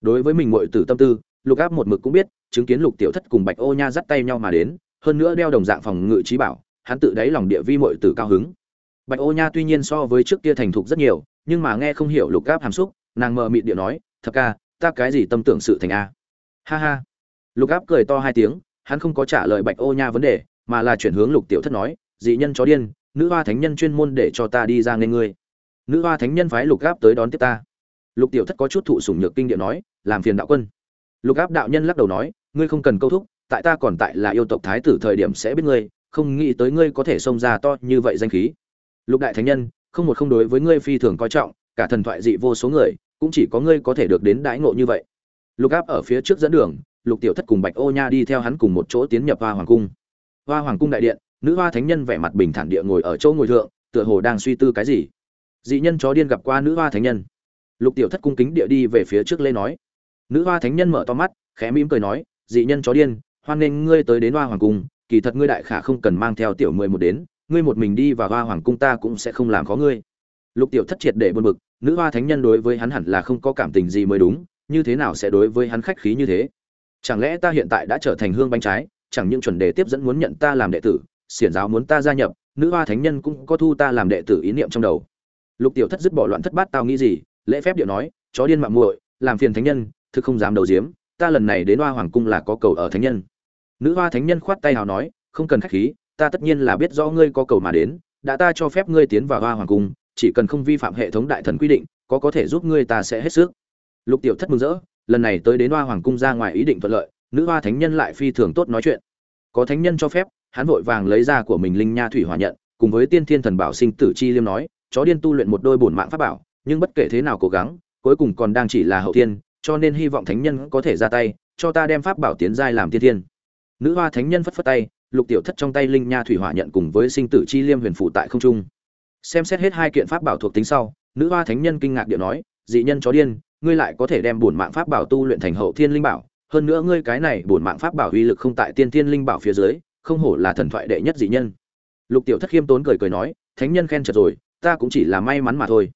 Đối với mình muội tử tâm tư, lục áp một mực cũng biết, chứng kiến lục tiểu thất cùng bạch ô nha dắt tay nhau mà đến, hơn nữa đeo đồng dạng phòng ngự trí bảo, hắn tự đáy lòng địa vi muội tử cao hứng bạch ô nha tuy nhiên so với trước kia thành thục rất nhiều, nhưng mà nghe không hiểu lục áp hàm xúc, nàng mờ mịt điệu nói, thật ca, ta cái gì tâm tưởng sự thành a? Ha ha. Lục áp cười to hai tiếng, hắn không có trả lời bạch ô nha vấn đề, mà là chuyển hướng lục tiểu thất nói, dị nhân chó điên, nữ hoa thánh nhân chuyên môn để cho ta đi ra nên ngươi. Nữ hoa thánh nhân phái lục áp tới đón tiếp ta. Lục tiểu thất có chút thụ sủng nhược kinh điệu nói, làm phiền đạo quân. Lục áp đạo nhân lắc đầu nói, ngươi không cần câu thúc, tại ta còn tại là yêu tộc thái tử thời điểm sẽ biết ngươi, không nghĩ tới ngươi có thể xông ra to như vậy danh khí lục đại thánh nhân, không một không đối với ngươi phi thường coi trọng, cả thần thoại dị vô số người, cũng chỉ có ngươi có thể được đến đãi ngộ như vậy. Lục áp ở phía trước dẫn đường, lục tiểu thất cùng bạch ô nha đi theo hắn cùng một chỗ tiến nhập hoa hoàng cung. Hoa hoàng cung đại điện, nữ hoa thánh nhân vẻ mặt bình thản địa ngồi ở chỗ ngồi thượng, tựa hồ đang suy tư cái gì. Dị nhân chó điên gặp qua nữ hoa thánh nhân. Lục tiểu thất cung kính địa đi về phía trước lê nói. Nữ hoa thánh nhân mở to mắt, khẽ mỉm cười nói, dị nhân chó điên, hoan nghênh ngươi tới đến hoa hoàng cung, kỳ thật ngươi đại khả không cần mang theo tiểu mười một đến ngươi một mình đi và hoa hoàng cung ta cũng sẽ không làm khó ngươi. Lục tiểu thất triệt để buồn bực, nữ hoa thánh nhân đối với hắn hẳn là không có cảm tình gì mới đúng, như thế nào sẽ đối với hắn khách khí như thế? Chẳng lẽ ta hiện tại đã trở thành hương bánh trái, chẳng những chuẩn đề tiếp dẫn muốn nhận ta làm đệ tử, xiển giáo muốn ta gia nhập, nữ hoa thánh nhân cũng có thu ta làm đệ tử ý niệm trong đầu. Lục tiểu thất dứt bỏ loạn thất bát tao nghĩ gì, lễ phép điệu nói, chó điên mạng muội, làm phiền thánh nhân, thực không dám đầu diếm ta lần này đến hoa hoàng cung là có cầu ở thánh nhân. Nữ hoa thánh nhân khoát tay hào nói, không cần khách khí ta tất nhiên là biết rõ ngươi có cầu mà đến, đã ta cho phép ngươi tiến vào hoa hoàng cung, chỉ cần không vi phạm hệ thống đại thần quy định, có có thể giúp ngươi ta sẽ hết sức. Lục tiểu thất mừng rỡ, lần này tới đến hoa hoàng cung ra ngoài ý định thuận lợi, nữ hoa thánh nhân lại phi thường tốt nói chuyện. Có thánh nhân cho phép, hắn vội vàng lấy ra của mình linh nha thủy hỏa nhận, cùng với tiên thiên thần bảo sinh tử chi liêm nói, chó điên tu luyện một đôi bổn mạng pháp bảo, nhưng bất kể thế nào cố gắng, cuối cùng còn đang chỉ là hậu thiên, cho nên hy vọng thánh nhân có thể ra tay, cho ta đem pháp bảo tiến giai làm tiên thiên. Nữ hoa thánh nhân phất phất tay lục tiểu thất trong tay linh nha thủy hỏa nhận cùng với sinh tử chi liêm huyền phụ tại không trung. Xem xét hết hai kiện pháp bảo thuộc tính sau, nữ hoa thánh nhân kinh ngạc điệu nói, dị nhân chó điên, ngươi lại có thể đem bổn mạng pháp bảo tu luyện thành hậu thiên linh bảo. Hơn nữa ngươi cái này bổn mạng pháp bảo uy lực không tại tiên thiên linh bảo phía dưới, không hổ là thần thoại đệ nhất dị nhân. Lục tiểu thất khiêm tốn cười cười nói, thánh nhân khen chật rồi, ta cũng chỉ là may mắn mà thôi.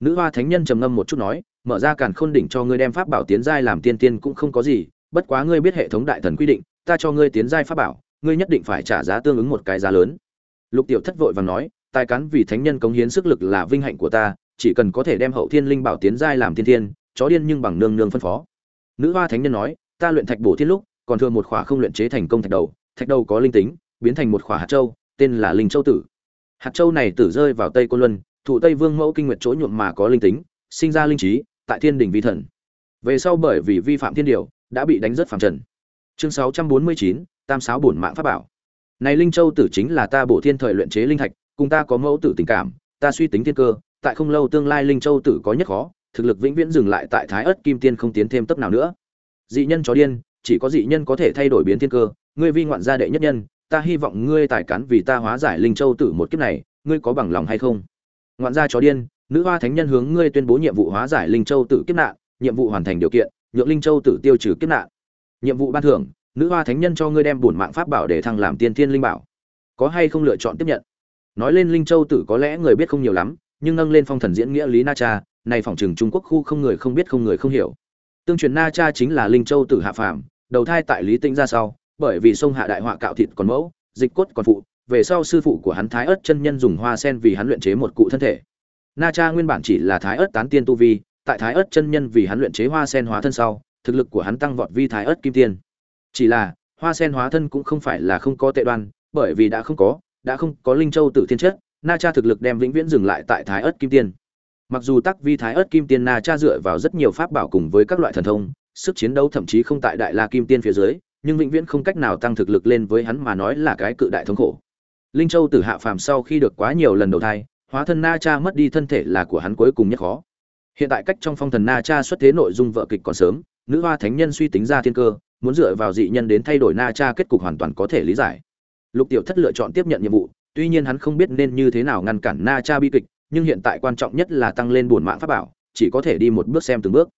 Nữ hoa thánh nhân trầm ngâm một chút nói, mở ra càn khôn đỉnh cho ngươi đem pháp bảo tiến giai làm tiên tiên cũng không có gì, bất quá ngươi biết hệ thống đại thần quy định, ta cho ngươi tiến giai pháp bảo ngươi nhất định phải trả giá tương ứng một cái giá lớn. Lục tiểu thất vội và nói tài cán vì thánh nhân cống hiến sức lực là vinh hạnh của ta chỉ cần có thể đem hậu thiên linh bảo tiến giai làm thiên thiên chó điên nhưng bằng nương nương phân phó. Nữ hoa thánh nhân nói ta luyện thạch bổ thiên lúc còn thường một khỏa không luyện chế thành công thạch đầu thạch đầu có linh tính biến thành một khỏa hạt châu tên là linh châu tử. Hạt châu này tử rơi vào tây côn luân thụ tây vương mẫu kinh nguyệt chỗ nhuộm mà có linh tính sinh ra linh trí tại thiên đình vi thần. Về sau bởi vì vi phạm thiên điều đã bị đánh rất phàm trần. Chương 649, tam sáu bổn mạng pháp bảo. Này linh châu tử chính là ta bổ thiên thời luyện chế linh thạch, cùng ta có mẫu tử tình cảm, ta suy tính thiên cơ, tại không lâu tương lai linh châu tử có nhất khó, thực lực vĩnh viễn dừng lại tại thái ớt kim tiên không tiến thêm tấp nào nữa. Dị nhân chó điên, chỉ có dị nhân có thể thay đổi biến thiên cơ, ngươi vi ngoạn gia đệ nhất nhân, ta hy vọng ngươi tài cán vì ta hóa giải linh châu tử một kiếp này, ngươi có bằng lòng hay không? Ngoạn gia chó điên, nữ hoa thánh nhân hướng ngươi tuyên bố nhiệm vụ hóa giải linh châu tử kiếp nạn, nhiệm vụ hoàn thành điều kiện, nhượng linh châu tử tiêu trừ kiếp nạn. Nhiệm vụ ban thưởng nữ hoa thánh nhân cho ngươi đem bổn mạng pháp bảo để thăng làm tiên thiên linh bảo. Có hay không lựa chọn tiếp nhận? Nói lên linh châu tử có lẽ người biết không nhiều lắm, nhưng nâng lên phong thần diễn nghĩa lý na cha này phòng chừng trung quốc khu không người không biết không người không hiểu. Tương truyền na cha chính là linh châu tử hạ phàm, đầu thai tại lý tĩnh ra sau, bởi vì sông hạ đại họa cạo thịt còn mẫu, dịch cốt còn phụ, về sau sư phụ của hắn thái ớt chân nhân dùng hoa sen vì hắn luyện chế một cụ thân thể. Na cha nguyên bản chỉ là thái ớt tán tiên tu vi, tại thái ớt chân nhân vì hắn luyện chế hoa sen hóa thân sau, thực lực của hắn tăng vọt vi thái ớt kim tiên chỉ là, hoa sen hóa thân cũng không phải là không có tệ đoan, bởi vì đã không có, đã không có linh châu tử thiên chất, na cha thực lực đem vĩnh viễn dừng lại tại thái ớt kim tiên. Mặc dù tắc vi thái ớt kim tiên na cha dựa vào rất nhiều pháp bảo cùng với các loại thần thông, sức chiến đấu thậm chí không tại đại la kim tiên phía dưới, nhưng vĩnh viễn không cách nào tăng thực lực lên với hắn mà nói là cái cự đại thống khổ. Linh châu tử hạ phàm sau khi được quá nhiều lần đầu thai, hóa thân na cha mất đi thân thể là của hắn cuối cùng nhất khó. Hiện tại cách trong phong thần na cha xuất thế nội dung vợ kịch còn sớm, nữ hoa thánh nhân suy tính ra thiên cơ muốn dựa vào dị nhân đến thay đổi na cha kết cục hoàn toàn có thể lý giải. Lục tiểu thất lựa chọn tiếp nhận nhiệm vụ, tuy nhiên hắn không biết nên như thế nào ngăn cản na cha bi kịch, nhưng hiện tại quan trọng nhất là tăng lên buồn mạng pháp bảo, chỉ có thể đi một bước xem từng bước.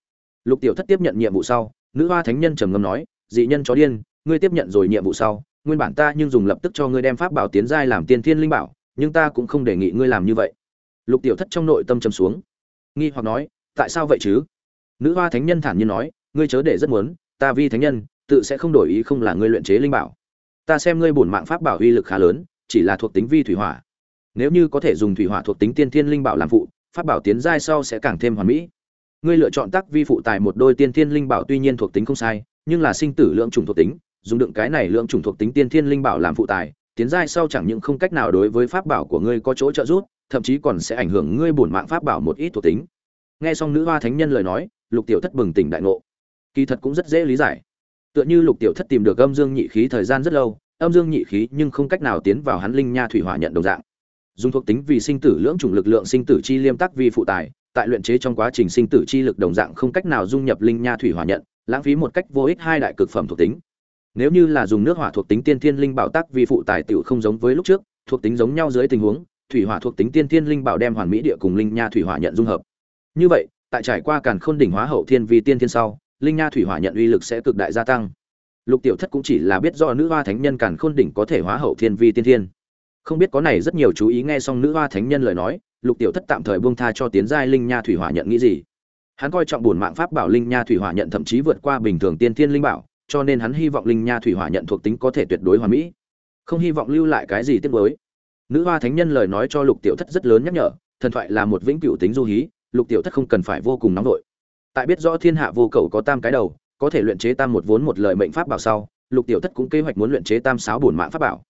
Lục tiểu thất tiếp nhận nhiệm vụ sau, nữ hoa thánh nhân trầm ngâm nói, dị nhân chó điên, ngươi tiếp nhận rồi nhiệm vụ sau, nguyên bản ta nhưng dùng lập tức cho ngươi đem pháp bảo tiến giai làm tiên thiên linh bảo, nhưng ta cũng không đề nghị ngươi làm như vậy. Lục tiểu thất trong nội tâm trầm xuống, nghi hoặc nói, tại sao vậy chứ? Nữ hoa thánh nhân thản nhiên nói, ngươi chớ để rất muốn ta vi thánh nhân, tự sẽ không đổi ý không là ngươi luyện chế linh bảo. Ta xem ngươi bổn mạng pháp bảo uy lực khá lớn, chỉ là thuộc tính vi thủy hỏa. Nếu như có thể dùng thủy hỏa thuộc tính tiên thiên linh bảo làm phụ, pháp bảo tiến giai sau sẽ càng thêm hoàn mỹ. Ngươi lựa chọn tác vi phụ tài một đôi tiên thiên linh bảo tuy nhiên thuộc tính không sai, nhưng là sinh tử lượng trùng thuộc tính, dùng đựng cái này lượng trùng thuộc tính tiên thiên linh bảo làm phụ tài, tiến giai sau chẳng những không cách nào đối với pháp bảo của ngươi có chỗ trợ giúp, thậm chí còn sẽ ảnh hưởng ngươi bổn mạng pháp bảo một ít thuộc tính. Nghe xong nữ hoa thánh nhân lời nói, lục tiểu thất bừng tỉnh đại ngộ kỳ thật cũng rất dễ lý giải. Tựa như lục tiểu thất tìm được âm dương nhị khí thời gian rất lâu, âm dương nhị khí nhưng không cách nào tiến vào hắn linh nha thủy hỏa nhận đồng dạng. Dùng thuộc tính vì sinh tử lưỡng chủng lực lượng sinh tử chi liêm tắc vi phụ tài, tại luyện chế trong quá trình sinh tử chi lực đồng dạng không cách nào dung nhập linh nha thủy hỏa nhận, lãng phí một cách vô ích hai đại cực phẩm thuộc tính. Nếu như là dùng nước hỏa thuộc tính tiên thiên linh bảo tác vi phụ tài tiểu không giống với lúc trước, thuộc tính giống nhau dưới tình huống, thủy hỏa thuộc tính tiên thiên linh bảo đem hoàn mỹ địa cùng linh nha thủy hỏa nhận dung hợp. Như vậy, tại trải qua càn khôn đỉnh hóa hậu thiên vi tiên thiên sau linh nha thủy hỏa nhận uy lực sẽ cực đại gia tăng. Lục tiểu thất cũng chỉ là biết do nữ hoa thánh nhân càn khôn đỉnh có thể hóa hậu thiên vi tiên thiên. Không biết có này rất nhiều chú ý nghe xong nữ hoa thánh nhân lời nói, lục tiểu thất tạm thời buông tha cho tiến giai linh nha thủy hỏa nhận nghĩ gì. Hắn coi trọng bổn mạng pháp bảo linh nha thủy hỏa nhận thậm chí vượt qua bình thường tiên thiên linh bảo, cho nên hắn hy vọng linh nha thủy hỏa nhận thuộc tính có thể tuyệt đối hoàn mỹ. Không hy vọng lưu lại cái gì tiếc nuối. Nữ hoa thánh nhân lời nói cho lục tiểu thất rất lớn nhắc nhở, thần thoại là một vĩnh cửu tính du hí, lục tiểu thất không cần phải vô cùng nóng vội tại biết rõ thiên hạ vô cầu có tam cái đầu, có thể luyện chế tam một vốn một lời mệnh pháp bảo sau, lục tiểu thất cũng kế hoạch muốn luyện chế tam sáu bổn mạng pháp bảo.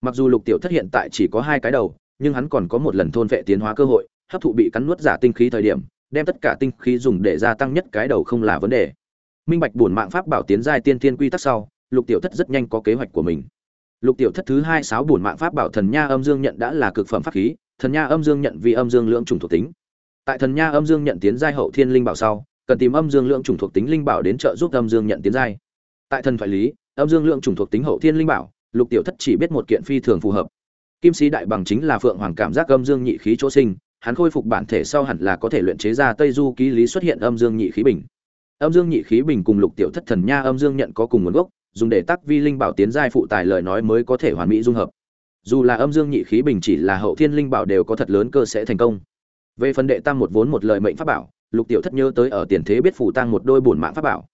Mặc dù lục tiểu thất hiện tại chỉ có hai cái đầu, nhưng hắn còn có một lần thôn vệ tiến hóa cơ hội, hấp thụ bị cắn nuốt giả tinh khí thời điểm, đem tất cả tinh khí dùng để gia tăng nhất cái đầu không là vấn đề. Minh bạch bổn mạng pháp bảo tiến giai tiên tiên quy tắc sau, lục tiểu thất rất nhanh có kế hoạch của mình. Lục tiểu thất thứ hai sáu bổn mạng pháp bảo thần nha âm dương nhận đã là cực phẩm pháp khí, thần nha âm dương nhận vì âm dương lượng trùng thuộc tính. Tại thần nha âm dương nhận tiến giai hậu thiên linh bảo sau cần tìm âm dương lượng trùng thuộc tính linh bảo đến trợ giúp âm dương nhận tiến giai. Tại thần thoại lý, âm dương lượng trùng thuộc tính hậu thiên linh bảo, lục tiểu thất chỉ biết một kiện phi thường phù hợp. Kim sĩ đại bằng chính là phượng hoàng cảm giác âm dương nhị khí chỗ sinh, hắn khôi phục bản thể sau hẳn là có thể luyện chế ra tây du ký lý xuất hiện âm dương nhị khí bình. Âm dương nhị khí bình cùng lục tiểu thất thần nha âm dương nhận có cùng nguồn gốc, dùng để tác vi linh bảo tiến giai phụ tài lời nói mới có thể hoàn mỹ dung hợp. Dù là âm dương nhị khí bình chỉ là hậu thiên linh bảo đều có thật lớn cơ sẽ thành công. Về phần đệ tam một vốn một lời mệnh pháp bảo lục tiểu thất nhớ tới ở tiền thế biết phù tăng một đôi bổn mạng pháp bảo.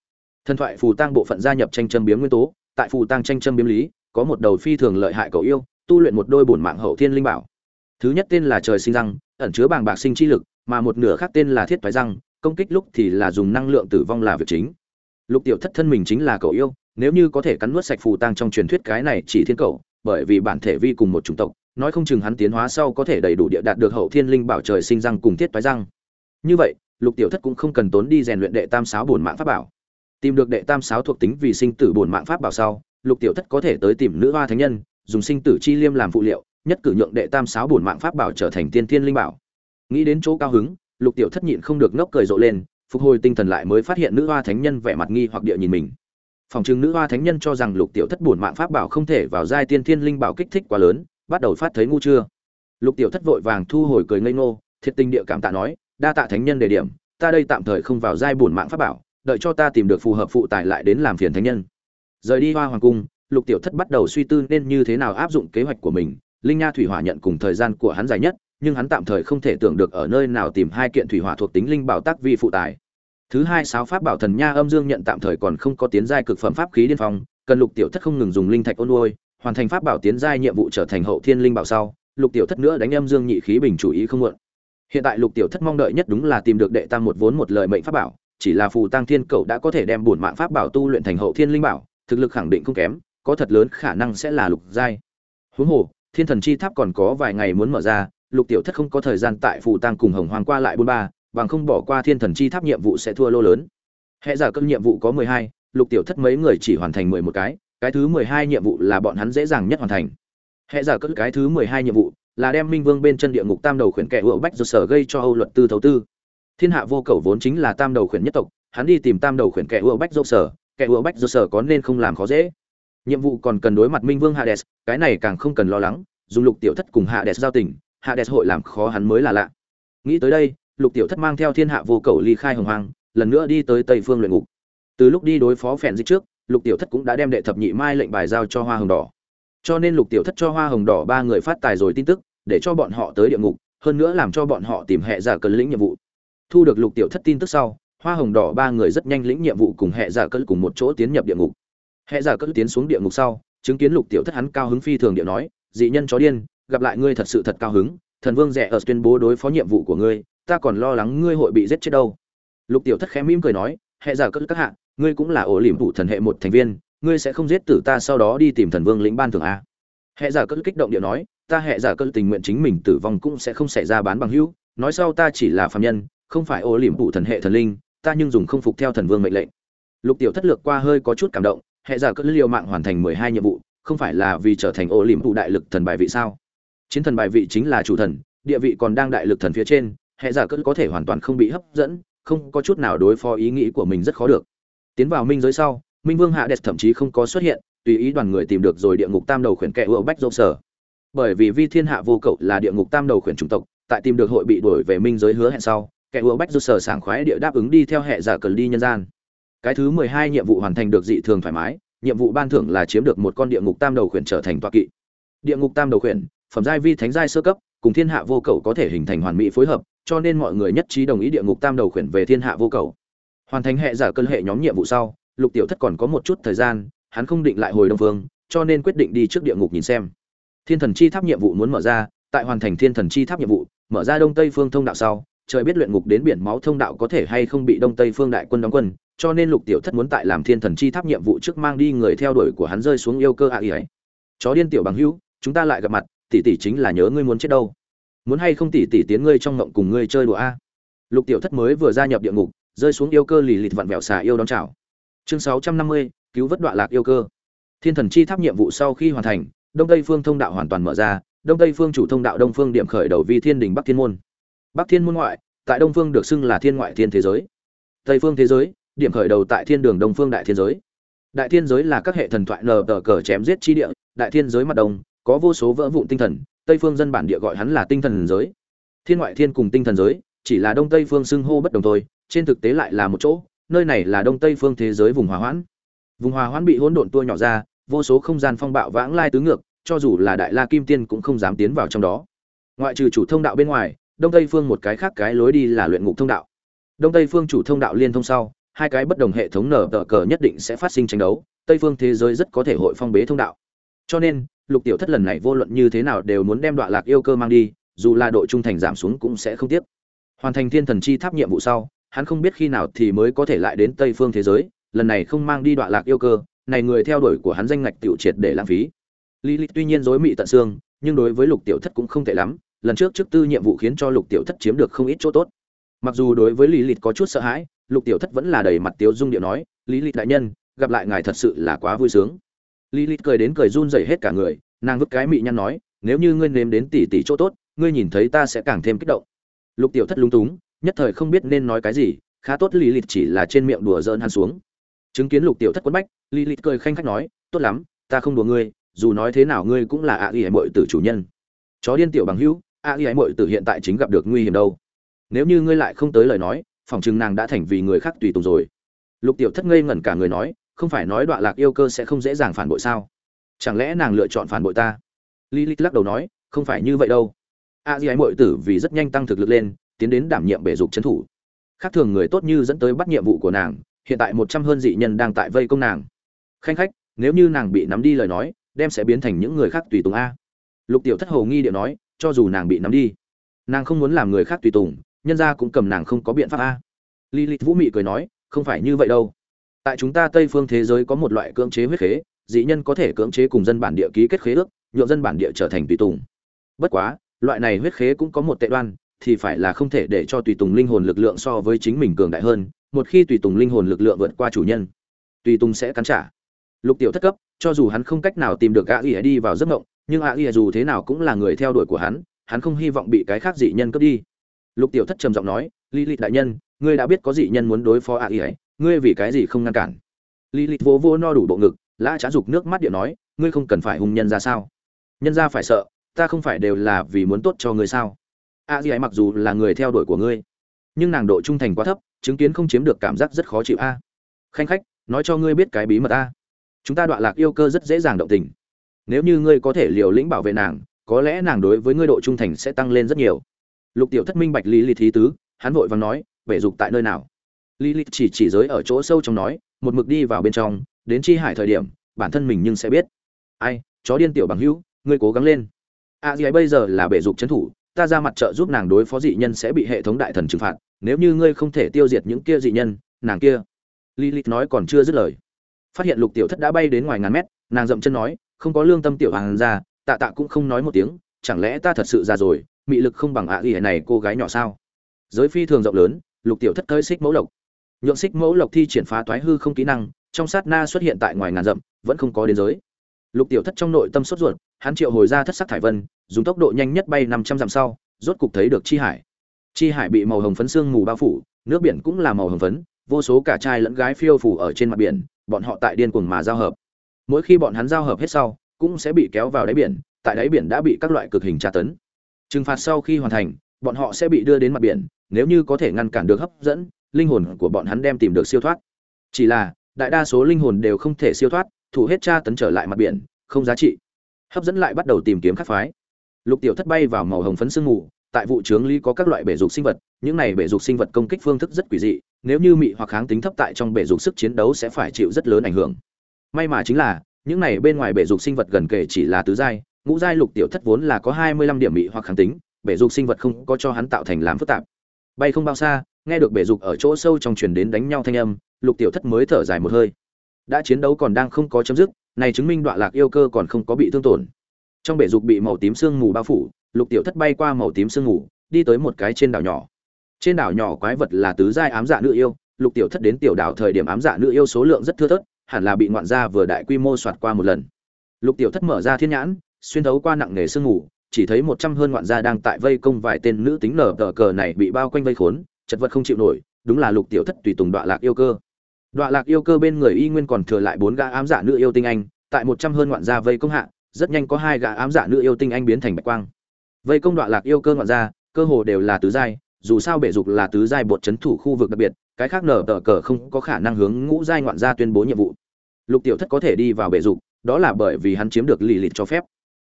Thần thoại phù tăng bộ phận gia nhập tranh châm biếm nguyên tố, tại phù tăng tranh châm biếm lý, có một đầu phi thường lợi hại cầu yêu, tu luyện một đôi bổn mạng hậu thiên linh bảo. Thứ nhất tên là trời sinh răng, ẩn chứa bàng bạc sinh chi lực, mà một nửa khác tên là thiết thoái răng, công kích lúc thì là dùng năng lượng tử vong là việc chính. Lục tiểu thất thân mình chính là cầu yêu, nếu như có thể cắn nuốt sạch phù tăng trong truyền thuyết cái này chỉ thiên cầu bởi vì bản thể vi cùng một chủng tộc, nói không chừng hắn tiến hóa sau có thể đầy đủ địa đạt được hậu thiên linh bảo trời sinh răng cùng thiết thoái răng. Như vậy lục tiểu thất cũng không cần tốn đi rèn luyện đệ tam sáu bổn mạng pháp bảo. Tìm được đệ tam sáu thuộc tính vì sinh tử bổn mạng pháp bảo sau, lục tiểu thất có thể tới tìm nữ hoa thánh nhân, dùng sinh tử chi liêm làm phụ liệu, nhất cử nhượng đệ tam sáu bổn mạng pháp bảo trở thành tiên thiên linh bảo. Nghĩ đến chỗ cao hứng, lục tiểu thất nhịn không được ngốc cười rộ lên, phục hồi tinh thần lại mới phát hiện nữ hoa thánh nhân vẻ mặt nghi hoặc địa nhìn mình. Phòng chứng nữ hoa thánh nhân cho rằng lục tiểu thất bổn mạng pháp bảo không thể vào giai tiên thiên linh bảo kích thích quá lớn, bắt đầu phát thấy ngu chưa. Lục tiểu thất vội vàng thu hồi cười ngây ngô, thiệt tình địa cảm tạ nói đa tạ thánh nhân đề điểm, ta đây tạm thời không vào giai bổn mạng pháp bảo, đợi cho ta tìm được phù hợp phụ tài lại đến làm phiền thánh nhân. Rời đi hoa hoàng cung, lục tiểu thất bắt đầu suy tư nên như thế nào áp dụng kế hoạch của mình. Linh nha thủy hỏa nhận cùng thời gian của hắn dài nhất, nhưng hắn tạm thời không thể tưởng được ở nơi nào tìm hai kiện thủy hỏa thuộc tính linh bảo tác vi phụ tài thứ hai, sáu pháp bảo thần nha âm dương nhận tạm thời còn không có tiến giai cực phẩm pháp khí điên phong, cần lục tiểu thất không ngừng dùng linh thạch ôn nuôi hoàn thành pháp bảo tiến giai nhiệm vụ trở thành hậu thiên linh bảo sau, lục tiểu thất nữa đánh âm dương nhị khí bình chủ ý không muộn hiện tại lục tiểu thất mong đợi nhất đúng là tìm được đệ tam một vốn một lời mệnh pháp bảo, chỉ là phù tăng thiên cậu đã có thể đem bổn mạng pháp bảo tu luyện thành hậu thiên linh bảo, thực lực khẳng định không kém, có thật lớn khả năng sẽ là lục giai. Huống hồ, thiên thần chi tháp còn có vài ngày muốn mở ra, lục tiểu thất không có thời gian tại phù tăng cùng hồng hoàng qua lại bốn ba, bằng không bỏ qua thiên thần chi tháp nhiệm vụ sẽ thua lô lớn. Hệ giả cân nhiệm vụ có mười hai, lục tiểu thất mấy người chỉ hoàn thành mười một cái cái thứ mười hai nhiệm vụ là bọn hắn dễ dàng nhất hoàn thành. Hệ giả cất cái thứ mười hai nhiệm vụ là đem minh vương bên chân địa ngục tam đầu khuyển kẻ ựa bách do sở gây cho âu luật tư thấu tư. Thiên hạ vô cầu vốn chính là tam đầu khuyển nhất tộc, hắn đi tìm tam đầu khuyển kẻ ựa bách do sở, kẻ ựa bách do sở có nên không làm khó dễ. Nhiệm vụ còn cần đối mặt minh vương hades, cái này càng không cần lo lắng dùng lục tiểu thất cùng hades giao tình, hades hội làm khó hắn mới là lạ. Nghĩ tới đây, lục tiểu thất mang theo thiên hạ vô cầu ly khai hồng hoang, lần nữa đi tới tây phương luyện ngục. Từ lúc đi đối phó phèn dịch trước, lục tiểu thất cũng đã đem đệ thập nhị mai lệnh bài giao cho hoa hồng đỏ. Cho nên lục tiểu thất cho hoa hồng đỏ ba người phát tài rồi tin tức để cho bọn họ tới địa ngục, hơn nữa làm cho bọn họ tìm hệ giả cân lĩnh nhiệm vụ. Thu được lục tiểu thất tin tức sau, hoa hồng đỏ ba người rất nhanh lĩnh nhiệm vụ cùng hệ giả cân cùng một chỗ tiến nhập địa ngục. Hệ giả cân tiến xuống địa ngục sau, chứng kiến lục tiểu thất hắn cao hứng phi thường địa nói, dị nhân chó điên, gặp lại ngươi thật sự thật cao hứng, thần vương rẻ ở tuyên bố đối phó nhiệm vụ của ngươi, ta còn lo lắng ngươi hội bị giết chết đâu. Lục tiểu thất khẽ mỉm cười nói, hệ giả cất các hạ, ngươi cũng là ổ liềm thủ thần hệ một thành viên, ngươi sẽ không giết tử ta sau đó đi tìm thần vương lĩnh ban thường a. Hệ giả cất kích động điệu nói ta hệ giả cất tình nguyện chính mình tử vong cũng sẽ không xảy ra bán bằng hữu, nói sau ta chỉ là phạm nhân, không phải ô liềm thủ thần hệ thần linh, ta nhưng dùng không phục theo thần vương mệnh lệnh. Lục tiểu thất lược qua hơi có chút cảm động hệ giả cất liều mạng hoàn thành mười hai nhiệm vụ, không phải là vì trở thành ô liềm thủ đại lực thần bài vị sao? Chiến thần bài vị chính là chủ thần, địa vị còn đang đại lực thần phía trên hệ giả cất có thể hoàn toàn không bị hấp dẫn, không có chút nào đối phó ý nghĩ của mình rất khó được. Tiến vào minh giới sau, minh vương hạ đẹp thậm chí không có xuất hiện, tùy ý đoàn người tìm được rồi địa ngục tam đầu khuyển kẻ ưa bách dâu sở bởi vì vi thiên hạ vô cậu là địa ngục tam đầu khuyển chủng tộc, tại tìm được hội bị đuổi về minh giới hứa hẹn sau, kẻ ưa bách rút sở sảng khoái địa đáp ứng đi theo hệ giả cần đi nhân gian. Cái thứ mười hai nhiệm vụ hoàn thành được dị thường thoải mái, nhiệm vụ ban thưởng là chiếm được một con địa ngục tam đầu khuyển trở thành toa kỵ. Địa ngục tam đầu khuyển, phẩm giai vi thánh giai sơ cấp, cùng thiên hạ vô cầu có thể hình thành hoàn mỹ phối hợp, cho nên mọi người nhất trí đồng ý địa ngục tam đầu khuyển về thiên hạ vô cầu hoàn thành hệ giả cân hệ nhóm nhiệm vụ sau, lục tiểu thất còn có một chút thời gian, hắn không định lại hồi đông phương, cho nên quyết định đi trước địa ngục nhìn xem thiên thần chi tháp nhiệm vụ muốn mở ra, tại hoàn thành thiên thần chi tháp nhiệm vụ, mở ra đông tây phương thông đạo sau, trời biết luyện ngục đến biển máu thông đạo có thể hay không bị đông tây phương đại quân đóng quân, cho nên lục tiểu thất muốn tại làm thiên thần chi tháp nhiệm vụ trước mang đi người theo đuổi của hắn rơi xuống yêu cơ ạ à ấy chó điên tiểu bằng hữu, chúng ta lại gặp mặt, tỷ tỷ chính là nhớ ngươi muốn chết đâu. Muốn hay không tỷ tỷ tiến ngươi trong ngộng cùng ngươi chơi đùa a? Lục tiểu thất mới vừa gia nhập địa ngục, rơi xuống yêu cơ lì lịt vặn vẹo xà yêu đón chào. Chương sáu trăm năm mươi, cứu vớt đoạn lạc yêu cơ. Thiên thần chi tháp nhiệm vụ sau khi hoàn thành đông tây phương thông đạo hoàn toàn mở ra, đông tây phương chủ thông đạo đông phương điểm khởi đầu vi thiên đình bắc thiên môn. Bắc thiên môn ngoại, tại đông phương được xưng là thiên ngoại thiên thế giới. Tây phương thế giới, điểm khởi đầu tại thiên đường đông phương đại thiên giới. Đại thiên giới là các hệ thần thoại nờ tờ cờ chém giết chi địa, đại thiên giới mặt đông, có vô số vỡ vụn tinh thần, tây phương dân bản địa gọi hắn là tinh thần giới. Thiên ngoại thiên cùng tinh thần giới, chỉ là đông tây phương xưng hô bất đồng thôi, trên thực tế lại là một chỗ, nơi này là đông tây phương thế giới vùng hòa hoãn. Vùng hòa hoãn bị hỗn độn tua nhỏ ra vô số không gian phong bạo vãng lai tứ ngược, cho dù là đại la kim tiên cũng không dám tiến vào trong đó. Ngoại trừ chủ thông đạo bên ngoài, đông tây phương một cái khác cái lối đi là luyện ngục thông đạo. Đông tây phương chủ thông đạo liên thông sau, hai cái bất đồng hệ thống nở tờ cờ nhất định sẽ phát sinh tranh đấu, tây phương thế giới rất có thể hội phong bế thông đạo. Cho nên, lục tiểu thất lần này vô luận như thế nào đều muốn đem đoạn lạc yêu cơ mang đi, dù là độ trung thành giảm xuống cũng sẽ không tiếp hoàn thành thiên thần chi tháp nhiệm vụ sau, hắn không biết khi nào thì mới có thể lại đến tây phương thế giới, lần này không mang đi đoạn lạc yêu cơ này người theo đuổi của hắn danh ngạch tiểu triệt để lãng phí. Lý lịch tuy nhiên rối mị tận xương, nhưng đối với lục tiểu thất cũng không tệ lắm, lần trước trước tư nhiệm vụ khiến cho lục tiểu thất chiếm được không ít chỗ tốt. Mặc dù đối với lý lịch có chút sợ hãi, lục tiểu thất vẫn là đầy mặt tiếu dung điệu nói, lý lịch đại nhân, gặp lại ngài thật sự là quá vui sướng. Lý lịch cười đến cười run rẩy hết cả người, nàng vứt cái mị nhăn nói, nếu như ngươi nếm đến tỷ tỷ chỗ tốt, ngươi nhìn thấy ta sẽ càng thêm kích động. Lục tiểu thất lúng túng, nhất thời không biết nên nói cái gì, khá tốt lý lịch chỉ là trên miệng đùa giỡn hắn xuống chứng kiến lục tiểu thất quấn bách lý li cười khanh khách nói, tốt lắm, ta không đùa ngươi, dù nói thế nào ngươi cũng là ạ ghi hải mội tử chủ nhân. Chó điên tiểu bằng hữu, ạ ghi hải mội tử hiện tại chính gặp được nguy hiểm đâu. Nếu như ngươi lại không tới lời nói, phòng chừng nàng đã thành vì người khác tùy tùng rồi. Lục tiểu thất ngây ngẩn cả người nói, không phải nói đoạn lạc yêu cơ sẽ không dễ dàng phản bội sao? Chẳng lẽ nàng lựa chọn phản bội ta? Lilith lắc đầu nói, không phải như vậy đâu. A di ái mội tử vì rất nhanh tăng thực lực lên, tiến đến đảm nhiệm bể dục trấn thủ. Khác thường người tốt như dẫn tới bắt nhiệm vụ của nàng hiện tại một trăm hơn dị nhân đang tại vây công nàng. Khanh khách, nếu như nàng bị nắm đi lời nói, đem sẽ biến thành những người khác tùy tùng a. Lục tiểu thất hồ nghi điệu nói, cho dù nàng bị nắm đi, nàng không muốn làm người khác tùy tùng, nhân ra cũng cầm nàng không có biện pháp a. Lilith vũ mị cười nói, không phải như vậy đâu. Tại chúng ta tây phương thế giới có một loại cưỡng chế huyết khế, dị nhân có thể cưỡng chế cùng dân bản địa ký kết khế ước, nhượng dân bản địa trở thành tùy tùng. Bất quá, loại này huyết khế cũng có một tệ đoan thì phải là không thể để cho tùy tùng linh hồn lực lượng so với chính mình cường đại hơn, một khi tùy tùng linh hồn lực lượng vượt qua chủ nhân, tùy tùng sẽ cắn trả. Lục tiểu thất cấp, cho dù hắn không cách nào tìm được a ỉa đi vào giấc mộng, nhưng a ỉa dù thế nào cũng là người theo đuổi của hắn hắn không hy vọng bị cái khác dị nhân cướp đi. Lục tiểu thất trầm giọng nói li lịch đại nhân, ngươi đã biết có dị nhân muốn đối phó a ỉa ngươi vì cái gì không ngăn cản? Li lịch vô vô no đủ bộ ngực, lã trá dục nước mắt điện nói, ngươi không cần phải hung nhân ra sao? Nhân ra phải sợ, ta không phải đều là vì muốn tốt cho ngươi sao? A di ấy mặc dù là người theo đuổi của ngươi nhưng nàng độ trung thành quá thấp chứng kiến không chiếm được cảm giác rất khó chịu a. Khanh khách nói cho ngươi biết cái bí mật a. Chúng ta đoạn lạc yêu cơ rất dễ dàng động tình. Nếu như ngươi có thể liều lĩnh bảo vệ nàng có lẽ nàng đối với ngươi độ trung thành sẽ tăng lên rất nhiều. Lục tiểu thất minh bạch lý lý thí tứ hắn vội vàng nói vệ dục tại nơi nào? Lý lý chỉ chỉ giới ở chỗ sâu trong nói một mực đi vào bên trong đến chi hải thời điểm bản thân mình nhưng sẽ biết. Ai chó điên tiểu bằng hữu ngươi cố gắng lên. A à, gì ấy bây giờ là bể dục trấn thủ ta ra mặt trợ giúp nàng đối phó dị nhân sẽ bị hệ thống đại thần trừng phạt nếu như ngươi không thể tiêu diệt những kia dị nhân nàng kia. Lilith nói còn chưa dứt lời. Phát hiện lục tiểu thất đã bay đến ngoài ngàn mét nàng dậm chân nói không có lương tâm tiểu hoàng ra tạ tạ cũng không nói một tiếng chẳng lẽ ta thật sự già rồi mị lực không bằng ạ à ghi này cô gái nhỏ sao? Giới phi thường rộng lớn lục tiểu thất cơi xích mẫu lộc. Nhượng xích mẫu lộc thi triển phá toái hư không kỹ năng trong sát na xuất hiện tại ngoài ngàn rậm, vẫn không có đến giới. Lục tiểu thất trong nội tâm sốt ruột hắn triệu hồi ra thất sắc thải vân, dùng tốc độ nhanh nhất bay năm trăm dặm sau, rốt cục thấy được chi hải. Chi hải bị màu hồng phấn sương mù bao phủ, nước biển cũng là màu hồng phấn, vô số cả trai lẫn gái phiêu phủ ở trên mặt biển, bọn họ tại điên cuồng mà giao hợp. Mỗi khi bọn hắn giao hợp hết sau, cũng sẽ bị kéo vào đáy biển, tại đáy biển đã bị các loại cực hình tra tấn. Trừng phạt sau khi hoàn thành, bọn họ sẽ bị đưa đến mặt biển, nếu như có thể ngăn cản được hấp dẫn, linh hồn của bọn hắn đem tìm được siêu thoát. Chỉ là, đại đa số linh hồn đều không thể siêu thoát thủ hết tra tấn trở lại mặt biển, không giá trị hấp dẫn lại bắt đầu tìm kiếm khắc phái. Lục tiểu thất bay vào màu hồng phấn sương mù, tại vụ trướng ly có các loại bể dục sinh vật, những này bể dục sinh vật công kích phương thức rất quỷ dị, nếu như mị hoặc kháng tính thấp tại trong bể dục sức chiến đấu sẽ phải chịu rất lớn ảnh hưởng. May mà chính là, những này bên ngoài bể dục sinh vật gần kể chỉ là tứ giai, ngũ giai lục tiểu thất vốn là có hai mươi lăm điểm mị hoặc kháng tính, bể dục sinh vật không có cho hắn tạo thành làm phức tạp. Bay không bao xa, nghe được bể dục ở chỗ sâu trong truyền đến đánh nhau thanh âm, lục tiểu thất mới thở dài một hơi. Đã chiến đấu còn đang không có chấm dứt này chứng minh đoạn lạc yêu cơ còn không có bị thương tổn. Trong bể dục bị màu tím sương mù bao phủ, lục tiểu thất bay qua màu tím sương mù, đi tới một cái trên đảo nhỏ. Trên đảo nhỏ quái vật là tứ giai ám dạ nữ yêu, lục tiểu thất đến tiểu đảo thời điểm ám dạ nữ yêu số lượng rất thưa thớt, hẳn là bị ngoạn gia vừa đại quy mô soạt qua một lần. Lục tiểu thất mở ra thiên nhãn, xuyên thấu qua nặng nghề sương mù, chỉ thấy một trăm hơn ngoạn gia đang tại vây công vài tên nữ tính nở tờ cờ này bị bao quanh vây khốn, chật vật không chịu nổi, đúng là lục tiểu thất tùy tùng đoạn lạc yêu cơ đoạn lạc yêu cơ bên người y nguyên còn thừa lại bốn gã ám dạ nữ yêu tinh anh, tại một trăm hơn ngoạn gia vây công hạ, rất nhanh có hai gã ám dạ nữ yêu tinh anh biến thành bạch quang. Vây công đoạn lạc yêu cơ ngoạn gia, cơ hồ đều là tứ giai, dù sao bể dục là tứ giai bột chấn thủ khu vực đặc biệt, cái khác nở tờ cờ không có khả năng hướng ngũ giai ngoạn gia tuyên bố nhiệm vụ. Lục tiểu thất có thể đi vào bể dục, đó là bởi vì hắn chiếm được lì lịt cho phép.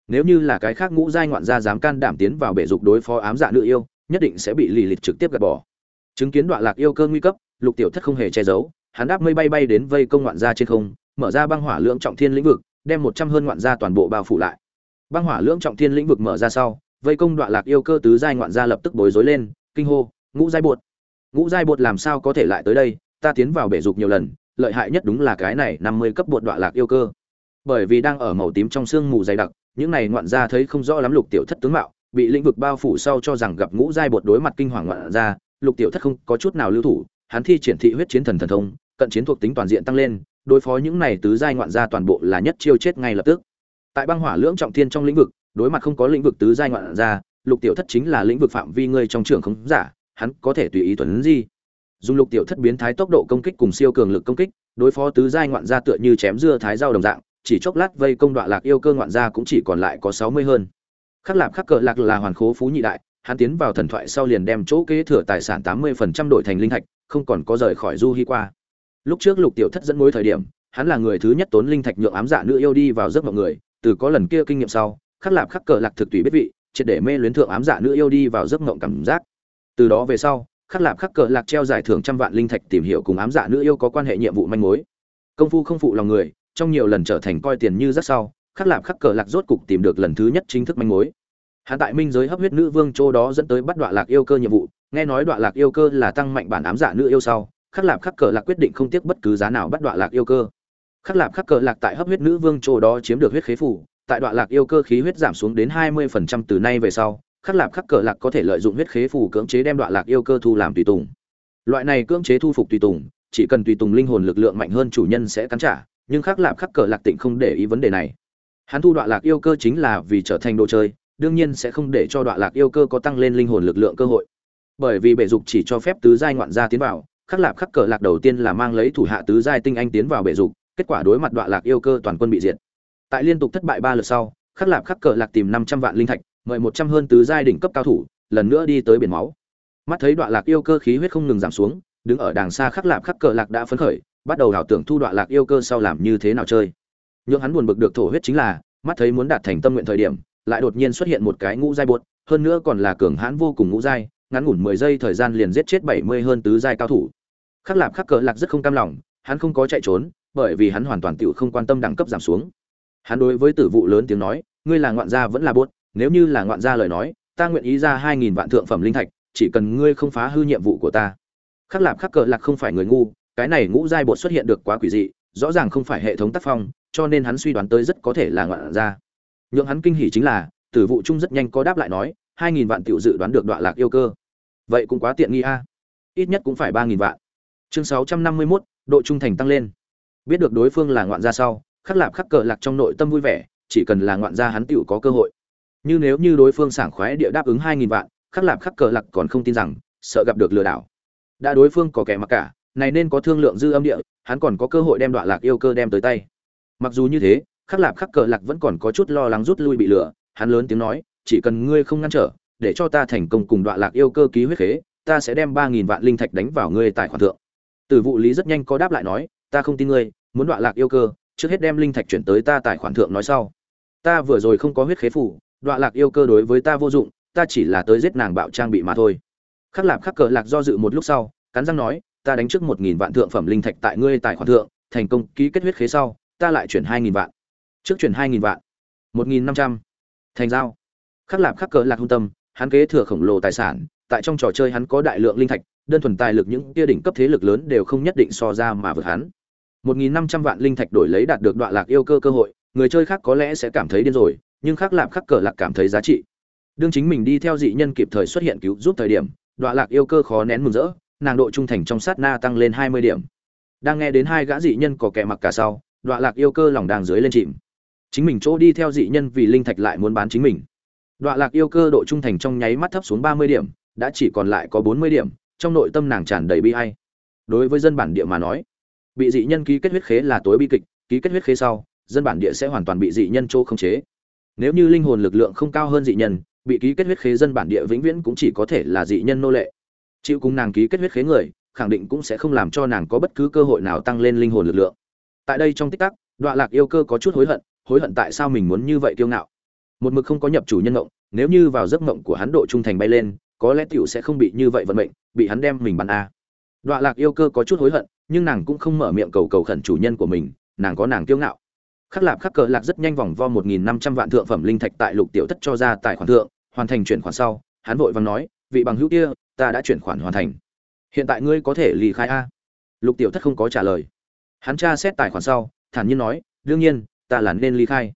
Nếu như là cái khác ngũ giai ngoạn gia dám can đảm tiến vào bể dục đối phó ám dạ nữ yêu, nhất định sẽ bị lì lịt trực tiếp gạt bỏ. Chứng kiến đoạn lạc yêu cơ nguy cấp, lục tiểu thất không hề che giấu hắn đáp mây bay bay đến vây công ngoạn gia trên không, mở ra băng hỏa lưỡng trọng thiên lĩnh vực, đem một trăm hơn ngoạn gia toàn bộ bao phủ lại. Băng hỏa lưỡng trọng thiên lĩnh vực mở ra sau, vây công đoạn lạc yêu cơ tứ giai ngoạn gia lập tức bối rối lên, kinh hô, ngũ giai bột! Ngũ giai bột làm sao có thể lại tới đây? Ta tiến vào bể dục nhiều lần, lợi hại nhất đúng là cái này năm mươi cấp bột đoạn lạc yêu cơ. Bởi vì đang ở màu tím trong sương mù dày đặc, những này ngoạn gia thấy không rõ lắm lục tiểu thất tướng mạo, bị lĩnh vực bao phủ sau cho rằng gặp ngũ giai bột đối mặt kinh hoàng ngoạn gia, lục tiểu thất không có chút nào lưu thủ, hắn thi triển thị huyết chiến thần thần thông cận chiến thuộc tính toàn diện tăng lên, đối phó những này tứ giai ngoạn gia toàn bộ là nhất chiêu chết ngay lập tức. Tại băng hỏa lưỡng trọng thiên trong lĩnh vực, đối mặt không có lĩnh vực tứ giai ngoạn gia, lục tiểu thất chính là lĩnh vực phạm vi ngươi trong trường không giả, hắn có thể tùy ý tuấn gì dùng lục tiểu thất biến thái tốc độ công kích cùng siêu cường lực công kích, đối phó tứ giai ngoạn gia tựa như chém dưa thái dao đồng dạng, chỉ chốc lát vây công đoạn lạc yêu cơ ngoạn gia cũng chỉ còn lại có sáu mươi hơn. Khắc lạp khắc cờ lạc là hoàn khố phú nhị đại, hắn tiến vào thần thoại sau liền đem chỗ kế thừa tài sản tám mươi phần trăm đổi thành linh thạch, không còn có rời khỏi du hi qua lúc trước lục tiểu thất dẫn mối thời điểm, hắn là người thứ nhất tốn linh thạch nhượng ám dạ nữ yêu đi vào giấc mọi người, từ có lần kia kinh nghiệm sau, khắc lạp khắc cờ lạc thực tùy biết vị, triệt để mê luyến thượng ám dạ nữ yêu đi vào giấc mộng cảm giác. Từ đó về sau, khắc lạp khắc cờ lạc treo giải thưởng trăm vạn linh thạch tìm hiểu cùng ám dạ nữ yêu có quan hệ nhiệm vụ manh mối. Công phu không phụ lòng người, trong nhiều lần trở thành coi tiền như rất sau, khắc lạp khắc cờ lạc rốt cục tìm được lần thứ nhất chính thức manh mối. Hắn tại minh giới hấp huyết nữ vương châu đó dẫn tới bắt đoạn lạc yêu cơ nhiệm vụ, nghe nói đoạn lạc yêu cơ là tăng mạnh bản ám dạ nữ yêu sau khắc lạp khắc cờ lạc quyết định không tiếc bất cứ giá nào bắt đoạn lạc yêu cơ. Khắc lạp khắc cờ lạc tại hấp huyết nữ vương chỗ đó chiếm được huyết khế phủ, tại đoạn lạc yêu cơ khí huyết giảm xuống đến hai mươi phần trăm từ nay về sau, khắc lạp khắc cờ lạc có thể lợi dụng huyết khế phủ cưỡng chế đem đoạn lạc yêu cơ thu làm tùy tùng. Loại này cưỡng chế thu phục tùy tùng, chỉ cần tùy tùng linh hồn lực lượng mạnh hơn chủ nhân sẽ cắn trả, nhưng khắc lạp khắc cờ lạc tịnh không để ý vấn đề này. Hắn thu đoạn lạc yêu cơ chính là vì trở thành đồ chơi, đương nhiên sẽ không để cho đoạn lạc yêu cơ có tăng lên linh hồn lực lượng cơ hội. Bởi vì bệ dục chỉ cho phép tứ giai ngoạn gia tiến vào khắc lạp khắc cờ lạc đầu tiên là mang lấy thủ hạ tứ giai tinh anh tiến vào bệ dục kết quả đối mặt đoạn lạc yêu cơ toàn quân bị diệt. Tại liên tục thất bại ba lượt sau khắc lạp khắc cờ lạc tìm năm trăm vạn linh thạch mời một trăm hơn tứ giai đỉnh cấp cao thủ lần nữa đi tới biển máu. Mắt thấy đoạn lạc yêu cơ khí huyết không ngừng giảm xuống đứng ở đàng xa khắc lạp khắc cờ lạc đã phấn khởi bắt đầu ảo tưởng thu đoạn lạc yêu cơ sau làm như thế nào chơi. Nhưng hắn buồn bực được thổ huyết chính là mắt thấy muốn đạt thành tâm nguyện thời điểm lại đột nhiên xuất hiện một cái ngũ giai buốt, hơn nữa còn là cường hãn vô cùng ngũ giai, ngắn ngủn 10 giây thời gian liền giết chết 70 hơn tứ giai cao thủ. Khắc Lạp Khắc Cờ Lạc rất không cam lòng, hắn không có chạy trốn, bởi vì hắn hoàn toàn tự không quan tâm đẳng cấp giảm xuống. Hắn đối với tử vụ lớn tiếng nói, ngươi là ngoạn gia vẫn là bốt nếu như là ngoạn gia lời nói, ta nguyện ý ra hai nghìn vạn thượng phẩm linh thạch chỉ cần ngươi không phá hư nhiệm vụ của ta khắc lạp khắc cờ lạc không phải người ngu cái này ngũ giai bột xuất hiện được quá quỷ dị rõ ràng không phải hệ thống tác phong cho nên hắn suy đoán tới rất có thể là ngoạn Gia. nhượng hắn kinh hỉ chính là tử vụ chung rất nhanh có đáp lại nói hai nghìn vạn tiểu dự đoán được đoạn lạc yêu cơ vậy cũng quá tiện nghi a ít nhất cũng phải ba nghìn vạn chương sáu trăm năm mươi 651, độ trung thành tăng lên. Biết được đối phương là ngoạn gia sau khắc lạp khắc cờ lạc trong nội tâm vui vẻ chỉ cần là ngoạn gia hắn tựu có cơ hội. Như nếu như đối phương sảng khoái địa đáp ứng hai nghìn vạn khắc lạp khắc cờ lạc còn không tin rằng sợ gặp được lừa đảo. Đã đối phương có kẻ mặc cả này nên có thương lượng dư âm địa hắn còn có cơ hội đem đoạn lạc yêu cơ đem tới tay. Mặc dù như thế khắc lạp khắc cờ lạc vẫn còn có chút lo lắng rút lui bị lừa hắn lớn tiếng nói chỉ cần ngươi không ngăn trở để cho ta thành công cùng đoạn lạc yêu cơ ký huyết khế ta sẽ đem ba nghìn vạn linh thạch đánh vào ngươi tài khoản thượng tử vụ lý rất nhanh có đáp lại nói, ta không tin ngươi, muốn đoạn lạc yêu cơ, trước hết đem linh thạch chuyển tới ta tài khoản thượng nói sau. Ta vừa rồi không có huyết khế phủ đoạn lạc yêu cơ đối với ta vô dụng, ta chỉ là tới giết nàng bạo trang bị mà thôi. Khắc lạp khắc cờ lạc do dự một lúc sau, cắn răng nói, ta đánh trước một nghìn vạn thượng phẩm linh thạch tại ngươi tài khoản thượng, thành công ký kết huyết khế sau, ta lại chuyển hai nghìn vạn. Trước chuyển hai nghìn vạn, một nghìn năm trăm. Thành giao. Khắc lạp khắc cờ lạc hung tâm, hắn kế thừa khổng lồ tài sản, tại trong trò chơi hắn có đại lượng linh thạch đơn thuần tài lực những kia đỉnh cấp thế lực lớn đều không nhất định so ra mà vượt hắn. Một nghìn năm trăm vạn linh thạch đổi lấy đạt được đoạn lạc yêu cơ cơ hội, người chơi khác có lẽ sẽ cảm thấy điên rồi, nhưng khác lạm khắc cờ lạc cảm thấy giá trị. Đương chính mình đi theo dị nhân kịp thời xuất hiện cứu giúp thời điểm, đoạn lạc yêu cơ khó nén mừng rỡ, nàng độ trung thành trong sát na tăng lên hai mươi điểm. Đang nghe đến hai gã dị nhân có kẻ mặc cả sau, đoạn lạc yêu cơ lòng đang dưới lên chìm. Chính mình chỗ đi theo dị nhân vì linh thạch lại muốn bán chính mình. Đoạn lạc yêu cơ độ trung thành trong nháy mắt thấp xuống ba mươi điểm, đã chỉ còn lại có bốn mươi điểm trong nội tâm nàng tràn đầy bi hay đối với dân bản địa mà nói, bị dị nhân ký kết huyết khế là tối bi kịch, ký kết huyết khế sau, dân bản địa sẽ hoàn toàn bị dị nhân chỗ khống chế. Nếu như linh hồn lực lượng không cao hơn dị nhân, bị ký kết huyết khế dân bản địa vĩnh viễn cũng chỉ có thể là dị nhân nô lệ. Chịu cùng nàng ký kết huyết khế người, khẳng định cũng sẽ không làm cho nàng có bất cứ cơ hội nào tăng lên linh hồn lực lượng. Tại đây trong tích tắc đoạn lạc yêu cơ có chút hối hận hối hận tại sao mình muốn như vậy kiêu ngạo. Một mực không có nhập chủ nhân ngộng, nếu như vào giấc ngộng của hắn độ trung thành bay lên có lẽ tiểu sẽ không bị như vậy vận mệnh, bị hắn đem mình bắn a. Đoạ lạc yêu cơ có chút hối hận, nhưng nàng cũng không mở miệng cầu cầu khẩn chủ nhân của mình, nàng có nàng kiêu ngạo. Khắc lạp khắc cờ lạc rất nhanh vòng vo một nghìn năm trăm vạn thượng phẩm linh thạch tại lục tiểu thất cho ra tài khoản thượng, hoàn thành chuyển khoản sau, hắn vội vàng nói, vị bằng hữu kia, ta đã chuyển khoản hoàn thành. Hiện tại ngươi có thể lì khai a. Lục tiểu thất không có trả lời. Hắn tra xét tài khoản sau, thản nhiên nói, đương nhiên, ta là nên ly khai.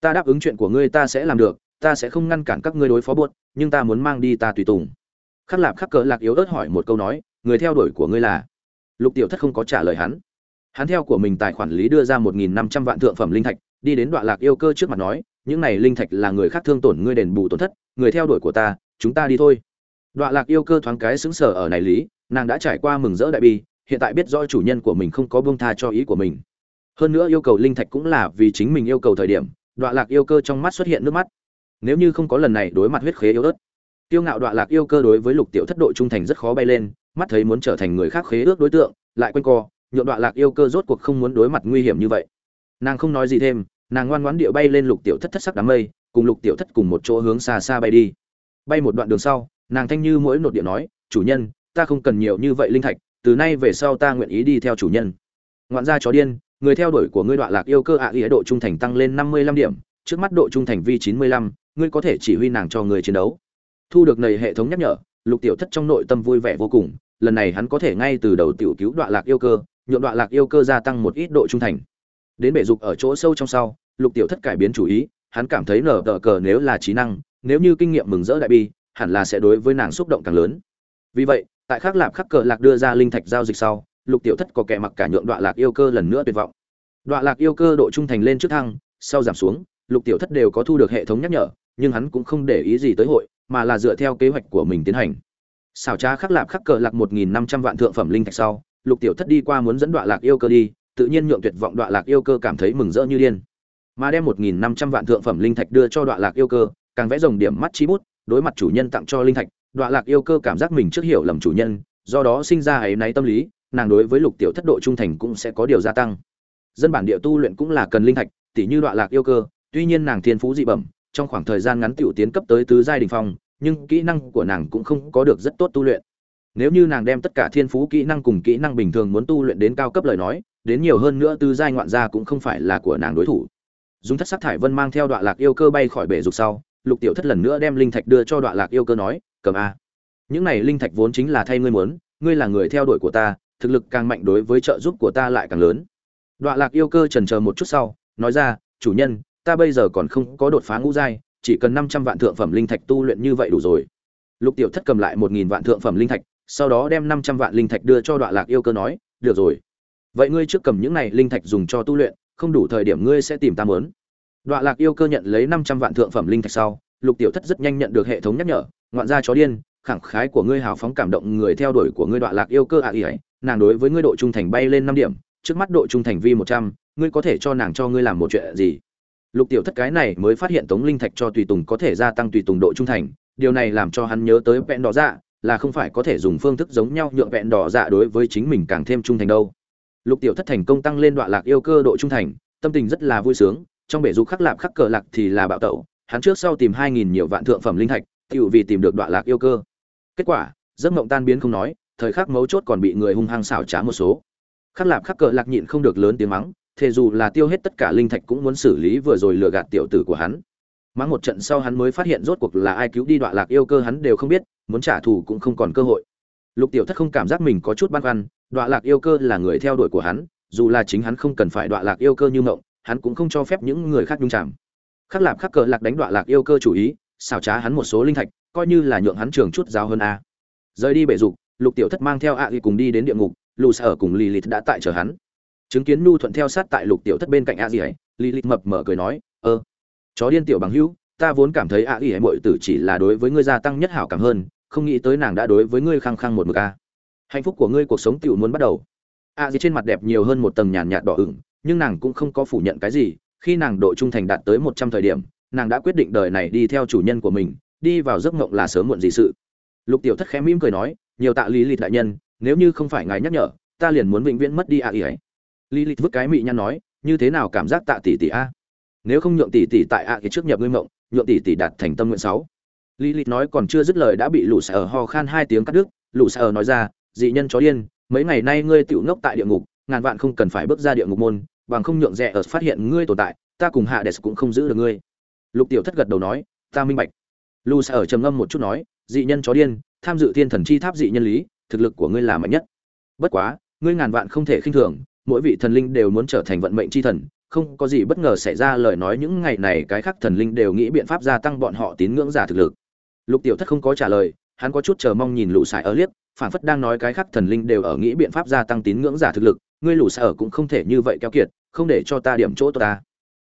Ta đáp ứng chuyện của ngươi ta sẽ làm được ta sẽ không ngăn cản các ngươi đối phó buốt, nhưng ta muốn mang đi ta tùy tùng. Khắc lạp khắc cỡ lạc yếu ớt hỏi một câu nói, người theo đuổi của ngươi là? Lục tiểu thất không có trả lời hắn. Hắn theo của mình tài khoản lý đưa ra một nghìn năm trăm vạn thượng phẩm linh thạch, đi đến đoạn lạc yêu cơ trước mặt nói, những này linh thạch là người khác thương tổn ngươi đền bù tổn thất, người theo đuổi của ta, chúng ta đi thôi. Đoạn lạc yêu cơ thoáng cái xứng sở ở này lý, nàng đã trải qua mừng rỡ đại bi, hiện tại biết rõ chủ nhân của mình không có buông tha cho ý của mình. Hơn nữa yêu cầu linh thạch cũng là vì chính mình yêu cầu thời điểm, đoạn lạc yêu cơ trong mắt xuất hiện nước mắt nếu như không có lần này đối mặt huyết khế yếu ớt. Tiêu ngạo đoạn lạc yêu cơ đối với lục tiểu thất độ trung thành rất khó bay lên, mắt thấy muốn trở thành người khác khế ước đối tượng, lại quanh co, nhượng đoạn lạc yêu cơ rốt cuộc không muốn đối mặt nguy hiểm như vậy. Nàng không nói gì thêm, nàng ngoan ngoãn địa bay lên lục tiểu thất thất sắc đám mây, cùng lục tiểu thất cùng một chỗ hướng xa xa bay đi. Bay một đoạn đường sau, nàng thanh như mỗi nột địa nói, chủ nhân, ta không cần nhiều như vậy linh thạch, từ nay về sau ta nguyện ý đi theo chủ nhân. Ngoạn gia chó điên, người theo đuổi của ngươi đoạn lạc yêu cơ ạ, ý độ trung thành tăng lên năm mươi lăm điểm trước mắt độ trung thành vi chín mươi lăm, ngươi có thể chỉ huy nàng cho người chiến đấu. Thu được nầy hệ thống nhắc nhở, lục tiểu thất trong nội tâm vui vẻ vô cùng, lần này hắn có thể ngay từ đầu tiểu cứu đoạn lạc yêu cơ, nhượng đoạn lạc yêu cơ gia tăng một ít độ trung thành. Đến bể dục ở chỗ sâu trong sau, lục tiểu thất cải biến chủ ý, hắn cảm thấy nở tờ cờ nếu là trí năng, nếu như kinh nghiệm mừng rỡ đại bi, hẳn là sẽ đối với nàng xúc động càng lớn. Vì vậy, tại khắc lạp khắc cờ lạc đưa ra linh thạch giao dịch sau, lục tiểu thất có kẻ mặc cả nhượng đoạn lạc yêu cơ lần nữa tuyệt vọng. Đoạn lạc yêu cơ độ trung thành lên trước thăng, sau giảm xuống lục tiểu thất đều có thu được hệ thống nhắc nhở, nhưng hắn cũng không để ý gì tới hội, mà là dựa theo kế hoạch của mình tiến hành. Xảo trá khắc lạp khắc cờ lạc một nghìn năm trăm vạn thượng phẩm linh thạch sau, lục tiểu thất đi qua muốn dẫn đoạn lạc yêu cơ đi, tự nhiên nhượng tuyệt vọng đoạn lạc yêu cơ cảm thấy mừng rỡ như điên. Mà đem một nghìn năm trăm vạn thượng phẩm linh thạch đưa cho đoạn lạc yêu cơ, càng vẽ rồng điểm mắt chi bút, đối mặt chủ nhân tặng cho linh thạch đoạn lạc yêu cơ cảm giác mình trước hiểu lầm chủ nhân, do đó sinh ra ấy náy tâm lý, nàng đối với lục tiểu thất độ trung thành cũng sẽ có điều gia tăng. Dân bản địa tu luyện cũng là cần linh thạch tỷ như đoạn lạc yêu cơ tuy nhiên nàng thiên phú dị bẩm, trong khoảng thời gian ngắn tiểu tiến cấp tới tứ giai đình phong, nhưng kỹ năng của nàng cũng không có được rất tốt tu luyện. Nếu như nàng đem tất cả thiên phú kỹ năng cùng kỹ năng bình thường muốn tu luyện đến cao cấp lời nói, đến nhiều hơn nữa tứ giai ngoạn gia cũng không phải là của nàng đối thủ. Dùng thất sắc thải vân mang theo đoạn lạc yêu cơ bay khỏi bể dục sau, lục tiểu thất lần nữa đem linh thạch đưa cho đoạn lạc yêu cơ nói, cầm a. Những này linh thạch vốn chính là thay ngươi muốn, ngươi là người theo đuổi của ta, thực lực càng mạnh đối với trợ giúp của ta lại càng lớn. Đoạn lạc yêu cơ trần chờ một chút sau, nói ra, chủ nhân ta bây giờ còn không có đột phá ngũ giai, chỉ cần năm trăm vạn thượng phẩm linh thạch tu luyện như vậy đủ rồi. Lục tiểu thất cầm lại một nghìn vạn thượng phẩm linh thạch, sau đó đem năm trăm vạn linh thạch đưa cho đoạn lạc yêu cơ nói, được rồi. Vậy ngươi trước cầm những này linh thạch dùng cho tu luyện, không đủ thời điểm ngươi sẽ tìm ta muốn. đoạn lạc yêu cơ nhận lấy năm trăm vạn thượng phẩm linh thạch sau, lục tiểu thất rất nhanh nhận được hệ thống nhắc nhở, ngoạn gia chó điên, khẳng khái của ngươi hào phóng cảm động người theo đuổi của ngươi đoạn lạc yêu cơ ạ à ý ấy, nàng đối với ngươi độ trung thành bay lên năm điểm, trước mắt độ trung thành vi một trăm, ngươi có thể cho nàng cho ngươi làm một chuyện gì? Lục tiểu thất cái này mới phát hiện tống linh thạch cho tùy tùng có thể gia tăng tùy tùng độ trung thành, điều này làm cho hắn nhớ tới vẹn đỏ dạ là không phải có thể dùng phương thức giống nhau nhượng vẹn đỏ dạ đối với chính mình càng thêm trung thành đâu. Lục tiểu thất thành công tăng lên đoạn lạc yêu cơ độ trung thành, tâm tình rất là vui sướng, trong bể dục khắc lạp khắc cờ lạc thì là bạo tẩu, hắn trước sau tìm hai nghìn nhiều vạn thượng phẩm linh thạch tựu vì tìm được đoạn lạc yêu cơ. Kết quả, giấc mộng tan biến không nói, thời khắc mấu chốt còn bị người hung hăng xảo trá một số. Khắc lạp khắc cờ lạc nhịn không được lớn tiếng mắng thề dù là tiêu hết tất cả linh thạch cũng muốn xử lý vừa rồi lừa gạt tiểu tử của hắn. Mắng một trận sau hắn mới phát hiện rốt cuộc là ai cứu đi đoạn lạc yêu cơ hắn đều không biết, muốn trả thù cũng không còn cơ hội. Lục tiểu thất không cảm giác mình có chút băn khoăn, đoạn lạc yêu cơ là người theo đuổi của hắn, dù là chính hắn không cần phải đoạn lạc yêu cơ như mộng, hắn cũng không cho phép những người khác nhung chạm khắc lạp khắc cờ lạc đánh đoạn lạc yêu cơ chủ ý, xảo trá hắn một số linh thạch, coi như là nhượng hắn trường chút giáo hơn a. Rời đi bể dục, lục tiểu thất mang theo ạ à cùng đi đến địa ngục, lù sở cùng lì lìt đã tại chờ hắn chứng kiến nu thuận theo sát tại lục tiểu thất bên cạnh a dì ấy lì lì mập mở cười nói ơ chó điên tiểu bằng hữu, ta vốn cảm thấy a dì ấy mọi tử chỉ là đối với ngươi gia tăng nhất hảo cảm hơn, không nghĩ tới nàng đã đối với ngươi khăng khăng một mực a. Hạnh phúc của ngươi cuộc sống tiểu muốn bắt đầu. A dì trên mặt đẹp nhiều hơn một tầng nhàn nhạt đỏ ửng, nhưng nàng cũng không có phủ nhận cái gì, khi nàng độ trung thành đạt tới một trăm thời điểm, nàng đã quyết định đời này đi theo chủ nhân của mình, đi vào giấc mộng là sớm muộn gì sự. Lục tiểu thất khẽ mỉm cười nói, nhiều tạ lý lịch đại nhân, nếu như không phải ngài nhắc nhở, ta liền muốn vĩnh viễn mất đi a ý ấy lý lịch vứt cái mị nhăn nói, như thế nào cảm giác tạ tỷ tỷ a? Nếu không nhượng tỷ tỷ tại a cái trước nhập ngươi mộng, nhượng tỷ tỷ đạt thành tâm nguyện sáu. Lý lịch nói còn chưa dứt lời đã bị lũ sở ho khan hai tiếng cắt đứt. Lũ sở nói ra, dị nhân chó điên, mấy ngày nay ngươi tiểu ngốc tại địa ngục, ngàn vạn không cần phải bước ra địa ngục môn, bằng không nhượng rẻ ở phát hiện ngươi tồn tại, ta cùng hạ đệ cũng không giữ được ngươi. Lục tiểu thất gật đầu nói, ta minh bạch. Lũ sở trầm ngâm một chút nói, dị nhân chó điên, tham dự thiên thần chi tháp dị nhân lý, thực lực của ngươi là mạnh nhất. Bất quá, ngươi ngàn vạn không thể khinh thường mỗi vị thần linh đều muốn trở thành vận mệnh chi thần, không có gì bất ngờ xảy ra, lời nói những ngày này cái khác thần linh đều nghĩ biện pháp gia tăng bọn họ tín ngưỡng giả thực lực. Lục tiểu thất không có trả lời, hắn có chút chờ mong nhìn lũ sải ở liếc, phản phất đang nói cái khác thần linh đều ở nghĩ biện pháp gia tăng tín ngưỡng giả thực lực, ngươi lũ sở cũng không thể như vậy keo kiệt, không để cho ta điểm chỗ tốt ta.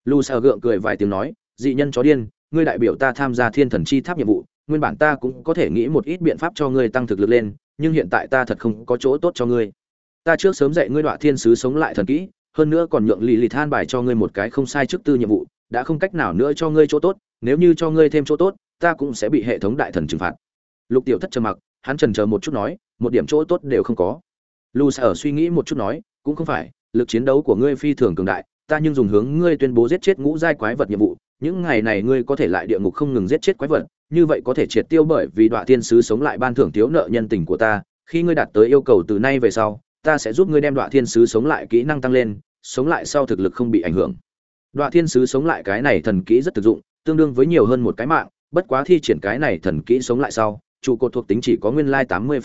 Lũ sở gượng cười vài tiếng nói, dị nhân chó điên, ngươi đại biểu ta tham gia thiên thần chi tháp nhiệm vụ, nguyên bản ta cũng có thể nghĩ một ít biện pháp cho ngươi tăng thực lực lên, nhưng hiện tại ta thật không có chỗ tốt cho ngươi ta trước sớm dạy ngươi đoạn thiên sứ sống lại thần kỹ, hơn nữa còn nhượng lì lì than bài cho ngươi một cái không sai trước tư nhiệm vụ, đã không cách nào nữa cho ngươi chỗ tốt, nếu như cho ngươi thêm chỗ tốt, ta cũng sẽ bị hệ thống đại thần trừng phạt. Lục tiểu thất trầm mặc, hắn trần chờ một chút nói, một điểm chỗ tốt đều không có. Lu sở suy nghĩ một chút nói, cũng không phải, lực chiến đấu của ngươi phi thường cường đại, ta nhưng dùng hướng ngươi tuyên bố giết chết ngũ giai quái vật nhiệm vụ, những ngày này ngươi có thể lại địa ngục không ngừng giết chết quái vật, như vậy có thể triệt tiêu bởi vì đoạn thiên sứ sống lại ban thưởng thiếu nợ nhân tình của ta, khi ngươi đạt tới yêu cầu từ nay về sau ta sẽ giúp ngươi đem đoạn thiên sứ sống lại kỹ năng tăng lên, sống lại sau thực lực không bị ảnh hưởng. Đoạn thiên sứ sống lại cái này thần kỹ rất thực dụng, tương đương với nhiều hơn một cái mạng, bất quá thi triển cái này thần kỹ sống lại sau, trụ cột thuộc tính chỉ có nguyên lai tám mươi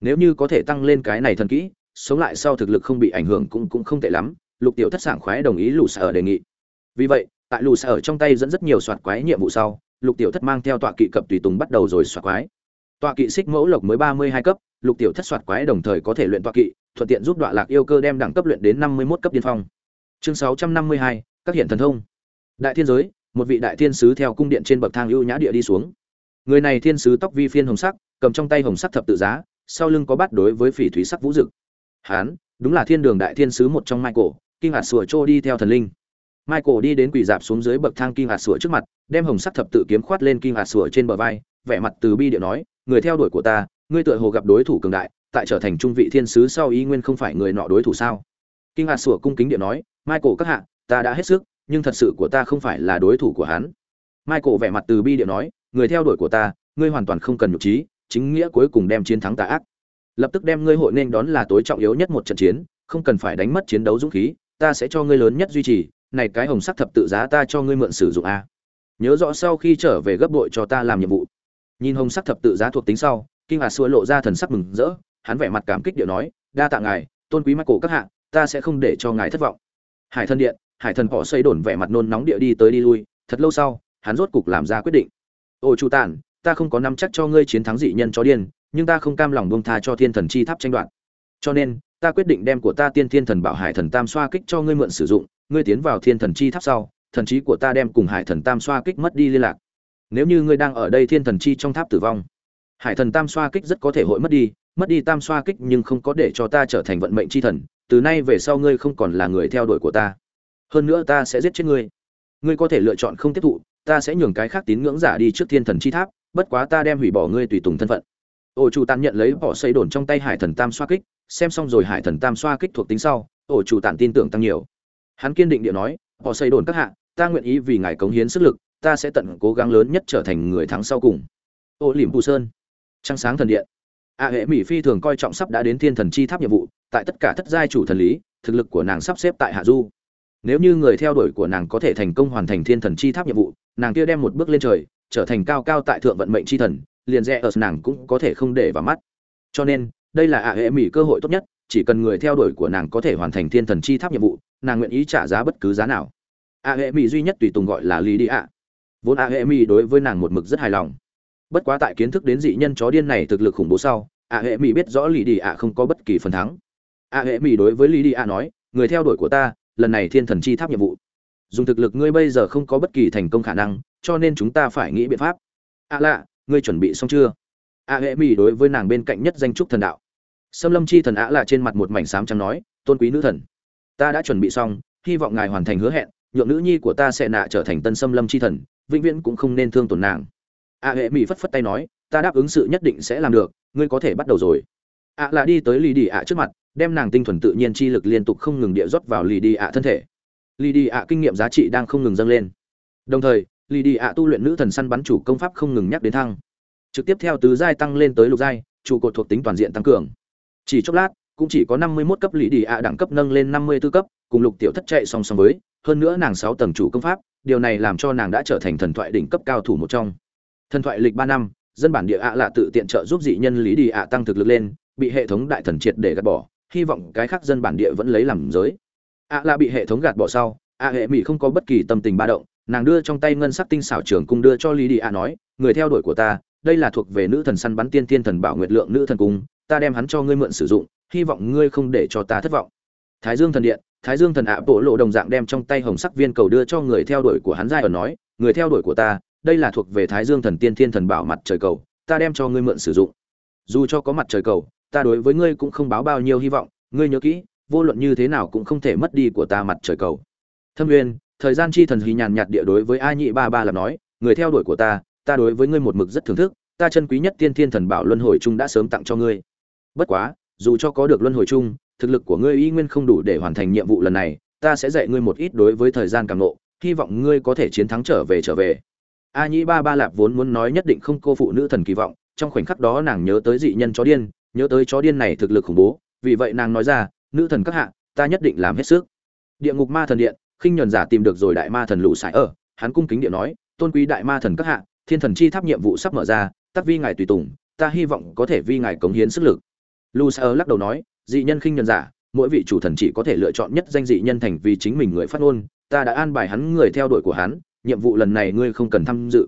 nếu như có thể tăng lên cái này thần kỹ, sống lại sau thực lực không bị ảnh hưởng cũng cũng không tệ lắm, lục tiểu thất sảng khoái đồng ý lù sở đề nghị. Vì vậy, tại lù sở trong tay dẫn rất nhiều soạt quái nhiệm vụ sau, lục tiểu thất mang theo tọa kỵ cập tùy tùng bắt đầu rồi soạt quái tọa kỵ xích mẫu lộc mới ba mươi hai cấp, lục tiểu thất soạt quái đồng thời có thể luyện tọa kỵ, thuận tiện giúp đoạn lạc yêu cơ đem đẳng cấp luyện đến năm mươi mốt cấp điên phong. Chương sáu trăm năm mươi hai, các hiện thần thông. Đại thiên giới, một vị đại thiên sứ theo cung điện trên bậc thang ưu nhã địa đi xuống. Người này thiên sứ tóc vi phiên hồng sắc, cầm trong tay hồng sắc thập tự giá, sau lưng có bắt đối với phỉ thúy sắc vũ dực. Hán, đúng là thiên đường đại thiên sứ một trong michael, kinh hạt sủa trô đi theo thần linh. Michael đi đến quỳ dạp xuống dưới bậc thang kinh hạt sủa trước mặt, đem hồng sắc thập tự kiếm khoát lên kinh hạt sủa trên bờ vai, vẻ mặt từ bi địa nói người theo đuổi của ta, ngươi tựa hồ gặp đối thủ cường đại, tại trở thành trung vị thiên sứ sau ý nguyên không phải người nọ đối thủ sao? Kinh hạt sủa cung kính địa nói, michael các hạ, ta đã hết sức, nhưng thật sự của ta không phải là đối thủ của hắn. Michael vẻ mặt từ bi địa nói, người theo đuổi của ta, ngươi hoàn toàn không cần nhục trí, chính nghĩa cuối cùng đem chiến thắng tà ác. Lập tức đem ngươi hội nên đón là tối trọng yếu nhất một trận chiến, không cần phải đánh mất chiến đấu dũng khí, ta sẽ cho ngươi lớn nhất duy trì, này cái hồng sắc thập tự giá ta cho ngươi mượn sử dụng a. Nhớ rõ sau khi trở về gấp đội cho ta làm nhiệm vụ nhìn hồng sắc thập tự giá thuộc tính sau, kinh hà xua lộ ra thần sắc mừng rỡ, hắn vẻ mặt cảm kích điệu nói, đa tạ ngài, tôn quý mắt cổ các hạ, ta sẽ không để cho ngài thất vọng. Hải thần điện, hải thần họ xây đồn vẻ mặt nôn nóng địa đi tới đi lui, thật lâu sau, hắn rốt cục làm ra quyết định. Ô chu tản, ta không có nắm chắc cho ngươi chiến thắng dị nhân chó điên, nhưng ta không cam lòng buông tha cho thiên thần chi tháp tranh đoạt. Cho nên, ta quyết định đem của ta tiên thiên thần bảo hải thần tam xoa kích cho ngươi mượn sử dụng, ngươi tiến vào thiên thần chi tháp sau, thần trí của ta đem cùng hải thần tam xoa kích mất đi liên lạc nếu như ngươi đang ở đây thiên thần chi trong tháp tử vong, hải thần tam xoa kích rất có thể hội mất đi mất đi tam xoa kích nhưng không có để cho ta trở thành vận mệnh chi thần, từ nay về sau ngươi không còn là người theo đuổi của ta. Hơn nữa ta sẽ giết chết ngươi. Ngươi có thể lựa chọn không tiếp thụ, ta sẽ nhường cái khác tín ngưỡng giả đi trước thiên thần chi tháp, bất quá ta đem hủy bỏ ngươi tùy tùng thân phận. Ổ chủ tàn nhận lấy bỏ xây đồn trong tay hải thần tam xoa kích, xem xong rồi hải thần tam xoa kích thuộc tính sau, ổ chủ tàn tin tưởng tăng nhiều. Hắn kiên định địa nói, bỏ xây đồn các hạ, ta nguyện ý vì ngài cống hiến sức lực ta sẽ tận cố gắng lớn nhất trở thành người thắng sau cùng. Ô liễm phù sơn. Trăng sáng thần điện. A hệ mỹ phi thường coi trọng sắp đã đến thiên thần chi tháp nhiệm vụ, tại tất cả thất giai chủ thần lý, thực lực của nàng sắp xếp tại hạ du. Nếu như người theo đuổi của nàng có thể thành công hoàn thành thiên thần chi tháp nhiệm vụ, nàng kia đem một bước lên trời, trở thành cao cao tại thượng vận mệnh chi thần, liền rẽ ở nàng cũng có thể không để vào mắt. Cho nên, đây là ạ hệ mỹ cơ hội tốt nhất, chỉ cần người theo đuổi của nàng có thể hoàn thành thiên thần chi tháp nhiệm vụ, nàng nguyện ý trả giá bất cứ giá nào. Ạ hệ mỹ duy nhất tùy tùng gọi là lý đi ạ vốn a hệ mi đối với nàng một mực rất hài lòng. Bất quá tại kiến thức đến dị nhân chó điên này thực lực khủng bố sau, a hệ mi biết rõ lì đi ạ không có bất kỳ phần thắng. A hệ mi đối với lì đi ạ nói, người theo đuổi của ta, lần này thiên thần chi tháp nhiệm vụ. Dùng thực lực ngươi bây giờ không có bất kỳ thành công khả năng, cho nên chúng ta phải nghĩ biện pháp. À lạ, ngươi chuẩn bị xong chưa? A hệ mi đối với nàng bên cạnh nhất danh trúc thần đạo. Xâm lâm chi thần ạ lạ trên mặt một mảnh xám trắng nói, tôn quý nữ thần, ta đã chuẩn bị xong, hy vọng ngài hoàn thành hứa hẹn nhượng nữ nhi của ta sẽ nạ trở thành tân xâm lâm chi thần, vĩnh viễn cũng không nên thương tổn nàng. Ạ hệ mỹ phất phất tay nói, ta đáp ứng sự nhất định sẽ làm được, ngươi có thể bắt đầu rồi. Ạ là đi tới lì đi ạ trước mặt, đem nàng tinh thuần tự nhiên chi lực liên tục không ngừng địa rót vào lì đi ạ thân thể. Lì đi ạ kinh nghiệm giá trị đang không ngừng dâng lên. Đồng thời, lì đi ạ tu luyện nữ thần săn bắn chủ công pháp không ngừng nhắc đến thăng. Trực tiếp theo tứ giai tăng lên tới lục giai, trụ cột thuộc tính toàn diện tăng cường. Chỉ chốc lát, cũng chỉ có năm mươi 51 cấp lì đi ạ đẳng cấp nâng lên năm mươi 54 cấp, cùng lục tiểu thất chạy song song với hơn nữa nàng sáu tầng chủ công pháp, điều này làm cho nàng đã trở thành thần thoại đỉnh cấp cao thủ một trong. Thần thoại lịch ba năm, dân bản địa ạ lạ tự tiện trợ giúp dị nhân lý đi ạ tăng thực lực lên, bị hệ thống đại thần triệt để gạt bỏ, hy vọng cái khác dân bản địa vẫn lấy làm giới. Ạ lạ bị hệ thống gạt bỏ sau, ạ hệ mỹ không có bất kỳ tâm tình ba động, nàng đưa trong tay ngân sắc tinh xảo trường cung đưa cho lý đi ạ nói, người theo đuổi của ta, đây là thuộc về nữ thần săn bắn tiên tiên thần bảo nguyệt lượng nữ thần cung, ta đem hắn cho ngươi mượn sử dụng, hy vọng ngươi không để cho ta thất vọng. Thái dương thần điện thái dương thần ạ bộ lộ đồng dạng đem trong tay hồng sắc viên cầu đưa cho người theo đuổi của hắn giai ở nói, người theo đuổi của ta, đây là thuộc về thái dương thần tiên thiên thần bảo mặt trời cầu, ta đem cho ngươi mượn sử dụng. Dù cho có mặt trời cầu, ta đối với ngươi cũng không báo bao nhiêu hy vọng, ngươi nhớ kỹ, vô luận như thế nào cũng không thể mất đi của ta mặt trời cầu. Thâm nguyên, thời gian chi thần hí nhàn nhạt địa đối với a nhị ba ba là nói, người theo đuổi của ta ta đối với ngươi một mực rất thưởng thức, ta chân quý nhất tiên thiên thần bảo luân hồi chung đã sớm tặng cho ngươi. Bất quá, dù cho có được luân hồi chung thực lực của ngươi y nguyên không đủ để hoàn thành nhiệm vụ lần này, ta sẽ dạy ngươi một ít đối với thời gian càng nộ, hy vọng ngươi có thể chiến thắng trở về trở về. A nhĩ ba ba lạp vốn muốn nói nhất định không cô phụ nữ thần kỳ vọng, trong khoảnh khắc đó nàng nhớ tới dị nhân chó điên, nhớ tới chó điên này thực lực khủng bố, vì vậy nàng nói ra, nữ thần các hạ, ta nhất định làm hết sức. Địa ngục ma thần điện, khinh nhuần giả tìm được rồi đại ma thần lũ sải ở, hắn cung kính điện nói, tôn quý đại ma thần các hạ, thiên thần chi tháp nhiệm vụ sắp mở ra, tắc vi ngài tùy tùng, ta hy vọng có thể vi ngài cống hiến sức lực. Lũ sải ở lắc đầu nói dị nhân khinh nhân giả, mỗi vị chủ thần chỉ có thể lựa chọn nhất danh dị nhân thành vì chính mình người phát ngôn, ta đã an bài hắn người theo đuổi của hắn, nhiệm vụ lần này ngươi không cần tham dự.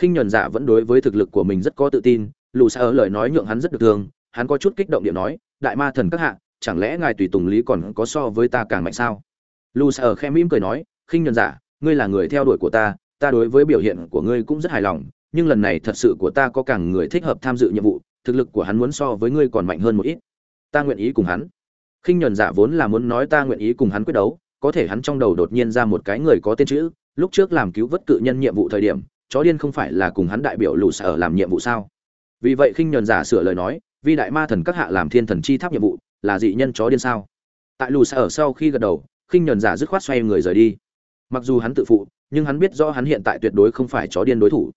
Khinh nhuần giả vẫn đối với thực lực của mình rất có tự tin, lù xa ở lời nói nhượng hắn rất được thương, hắn có chút kích động điện nói, đại ma thần các hạ, chẳng lẽ ngài tùy tùng lý còn có so với ta càng mạnh sao? Lù xa ở khe mỉm cười nói, khinh nhuần giả, ngươi là người theo đuổi của ta ta đối với biểu hiện của ngươi cũng rất hài lòng, nhưng lần này thật sự của ta có càng người thích hợp tham dự nhiệm vụ, thực lực của hắn muốn so với ngươi còn mạnh hơn một ít ta nguyện ý cùng hắn. Khinh nhuần giả vốn là muốn nói ta nguyện ý cùng hắn quyết đấu, có thể hắn trong đầu đột nhiên ra một cái người có tên chữ, lúc trước làm cứu vớt cự nhân nhiệm vụ thời điểm, chó điên không phải là cùng hắn đại biểu lù sở làm nhiệm vụ sao? Vì vậy khinh nhuần giả sửa lời nói vì đại ma thần các hạ làm thiên thần chi tháp nhiệm vụ, là dị nhân chó điên sao? Tại lù sở sau khi gật đầu, khinh nhuần giả dứt khoát xoay người rời đi. Mặc dù hắn tự phụ, nhưng hắn biết rõ hắn hiện tại tuyệt đối không phải chó điên đối thủ.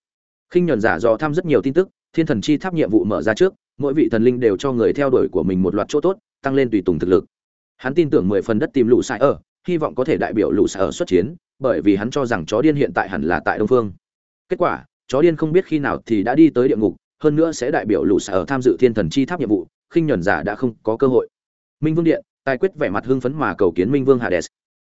Khinh nhuần giả dò thăm rất nhiều tin tức, thiên thần chi tháp nhiệm vụ mở ra trước mỗi vị thần linh đều cho người theo đuổi của mình một loạt chỗ tốt, tăng lên tùy tùng thực lực. Hắn tin tưởng mười phần đất tìm lũ sai ở, hy vọng có thể đại biểu lũ sai ở xuất chiến, bởi vì hắn cho rằng chó điên hiện tại hẳn là tại đông phương. Kết quả, chó điên không biết khi nào thì đã đi tới địa ngục, hơn nữa sẽ đại biểu lũ sở tham dự thiên thần chi tháp nhiệm vụ, khinh nhuần giả đã không có cơ hội. Minh vương điện, tài quyết vẻ mặt hưng phấn mà cầu kiến minh vương hades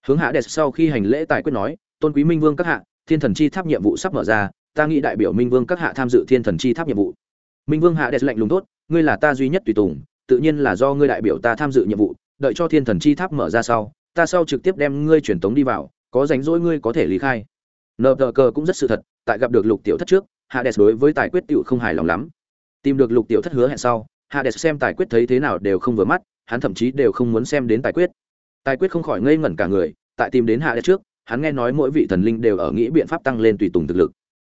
hướng hades sau khi hành lễ tài quyết nói, tôn quý minh vương các hạ, thiên thần chi tháp nhiệm vụ sắp mở ra, ta nghĩ đại biểu minh vương các hạ tham dự thiên thần chi tháp nhiệm vụ minh vương hades lạnh lùng tốt ngươi là ta duy nhất tùy tùng, tự nhiên là do ngươi đại biểu ta tham dự nhiệm vụ, đợi cho thiên thần chi tháp mở ra sau, ta sau trực tiếp đem ngươi truyền tống đi vào, có rảnh rỗi ngươi có thể lý khai. Nợ tờ cờ cũng rất sự thật, tại gặp được lục tiểu thất trước hades đối với tài quyết tiểu không hài lòng lắm. Tìm được lục tiểu thất hứa hẹn sau hades xem tài quyết thấy thế nào đều không vừa mắt, hắn thậm chí đều không muốn xem đến tài quyết. Tài quyết không khỏi ngây ngẩn cả người, tại tìm đến hades trước, hắn nghe nói mỗi vị thần linh đều ở nghĩ biện pháp tăng lên tùy tùng thực lực.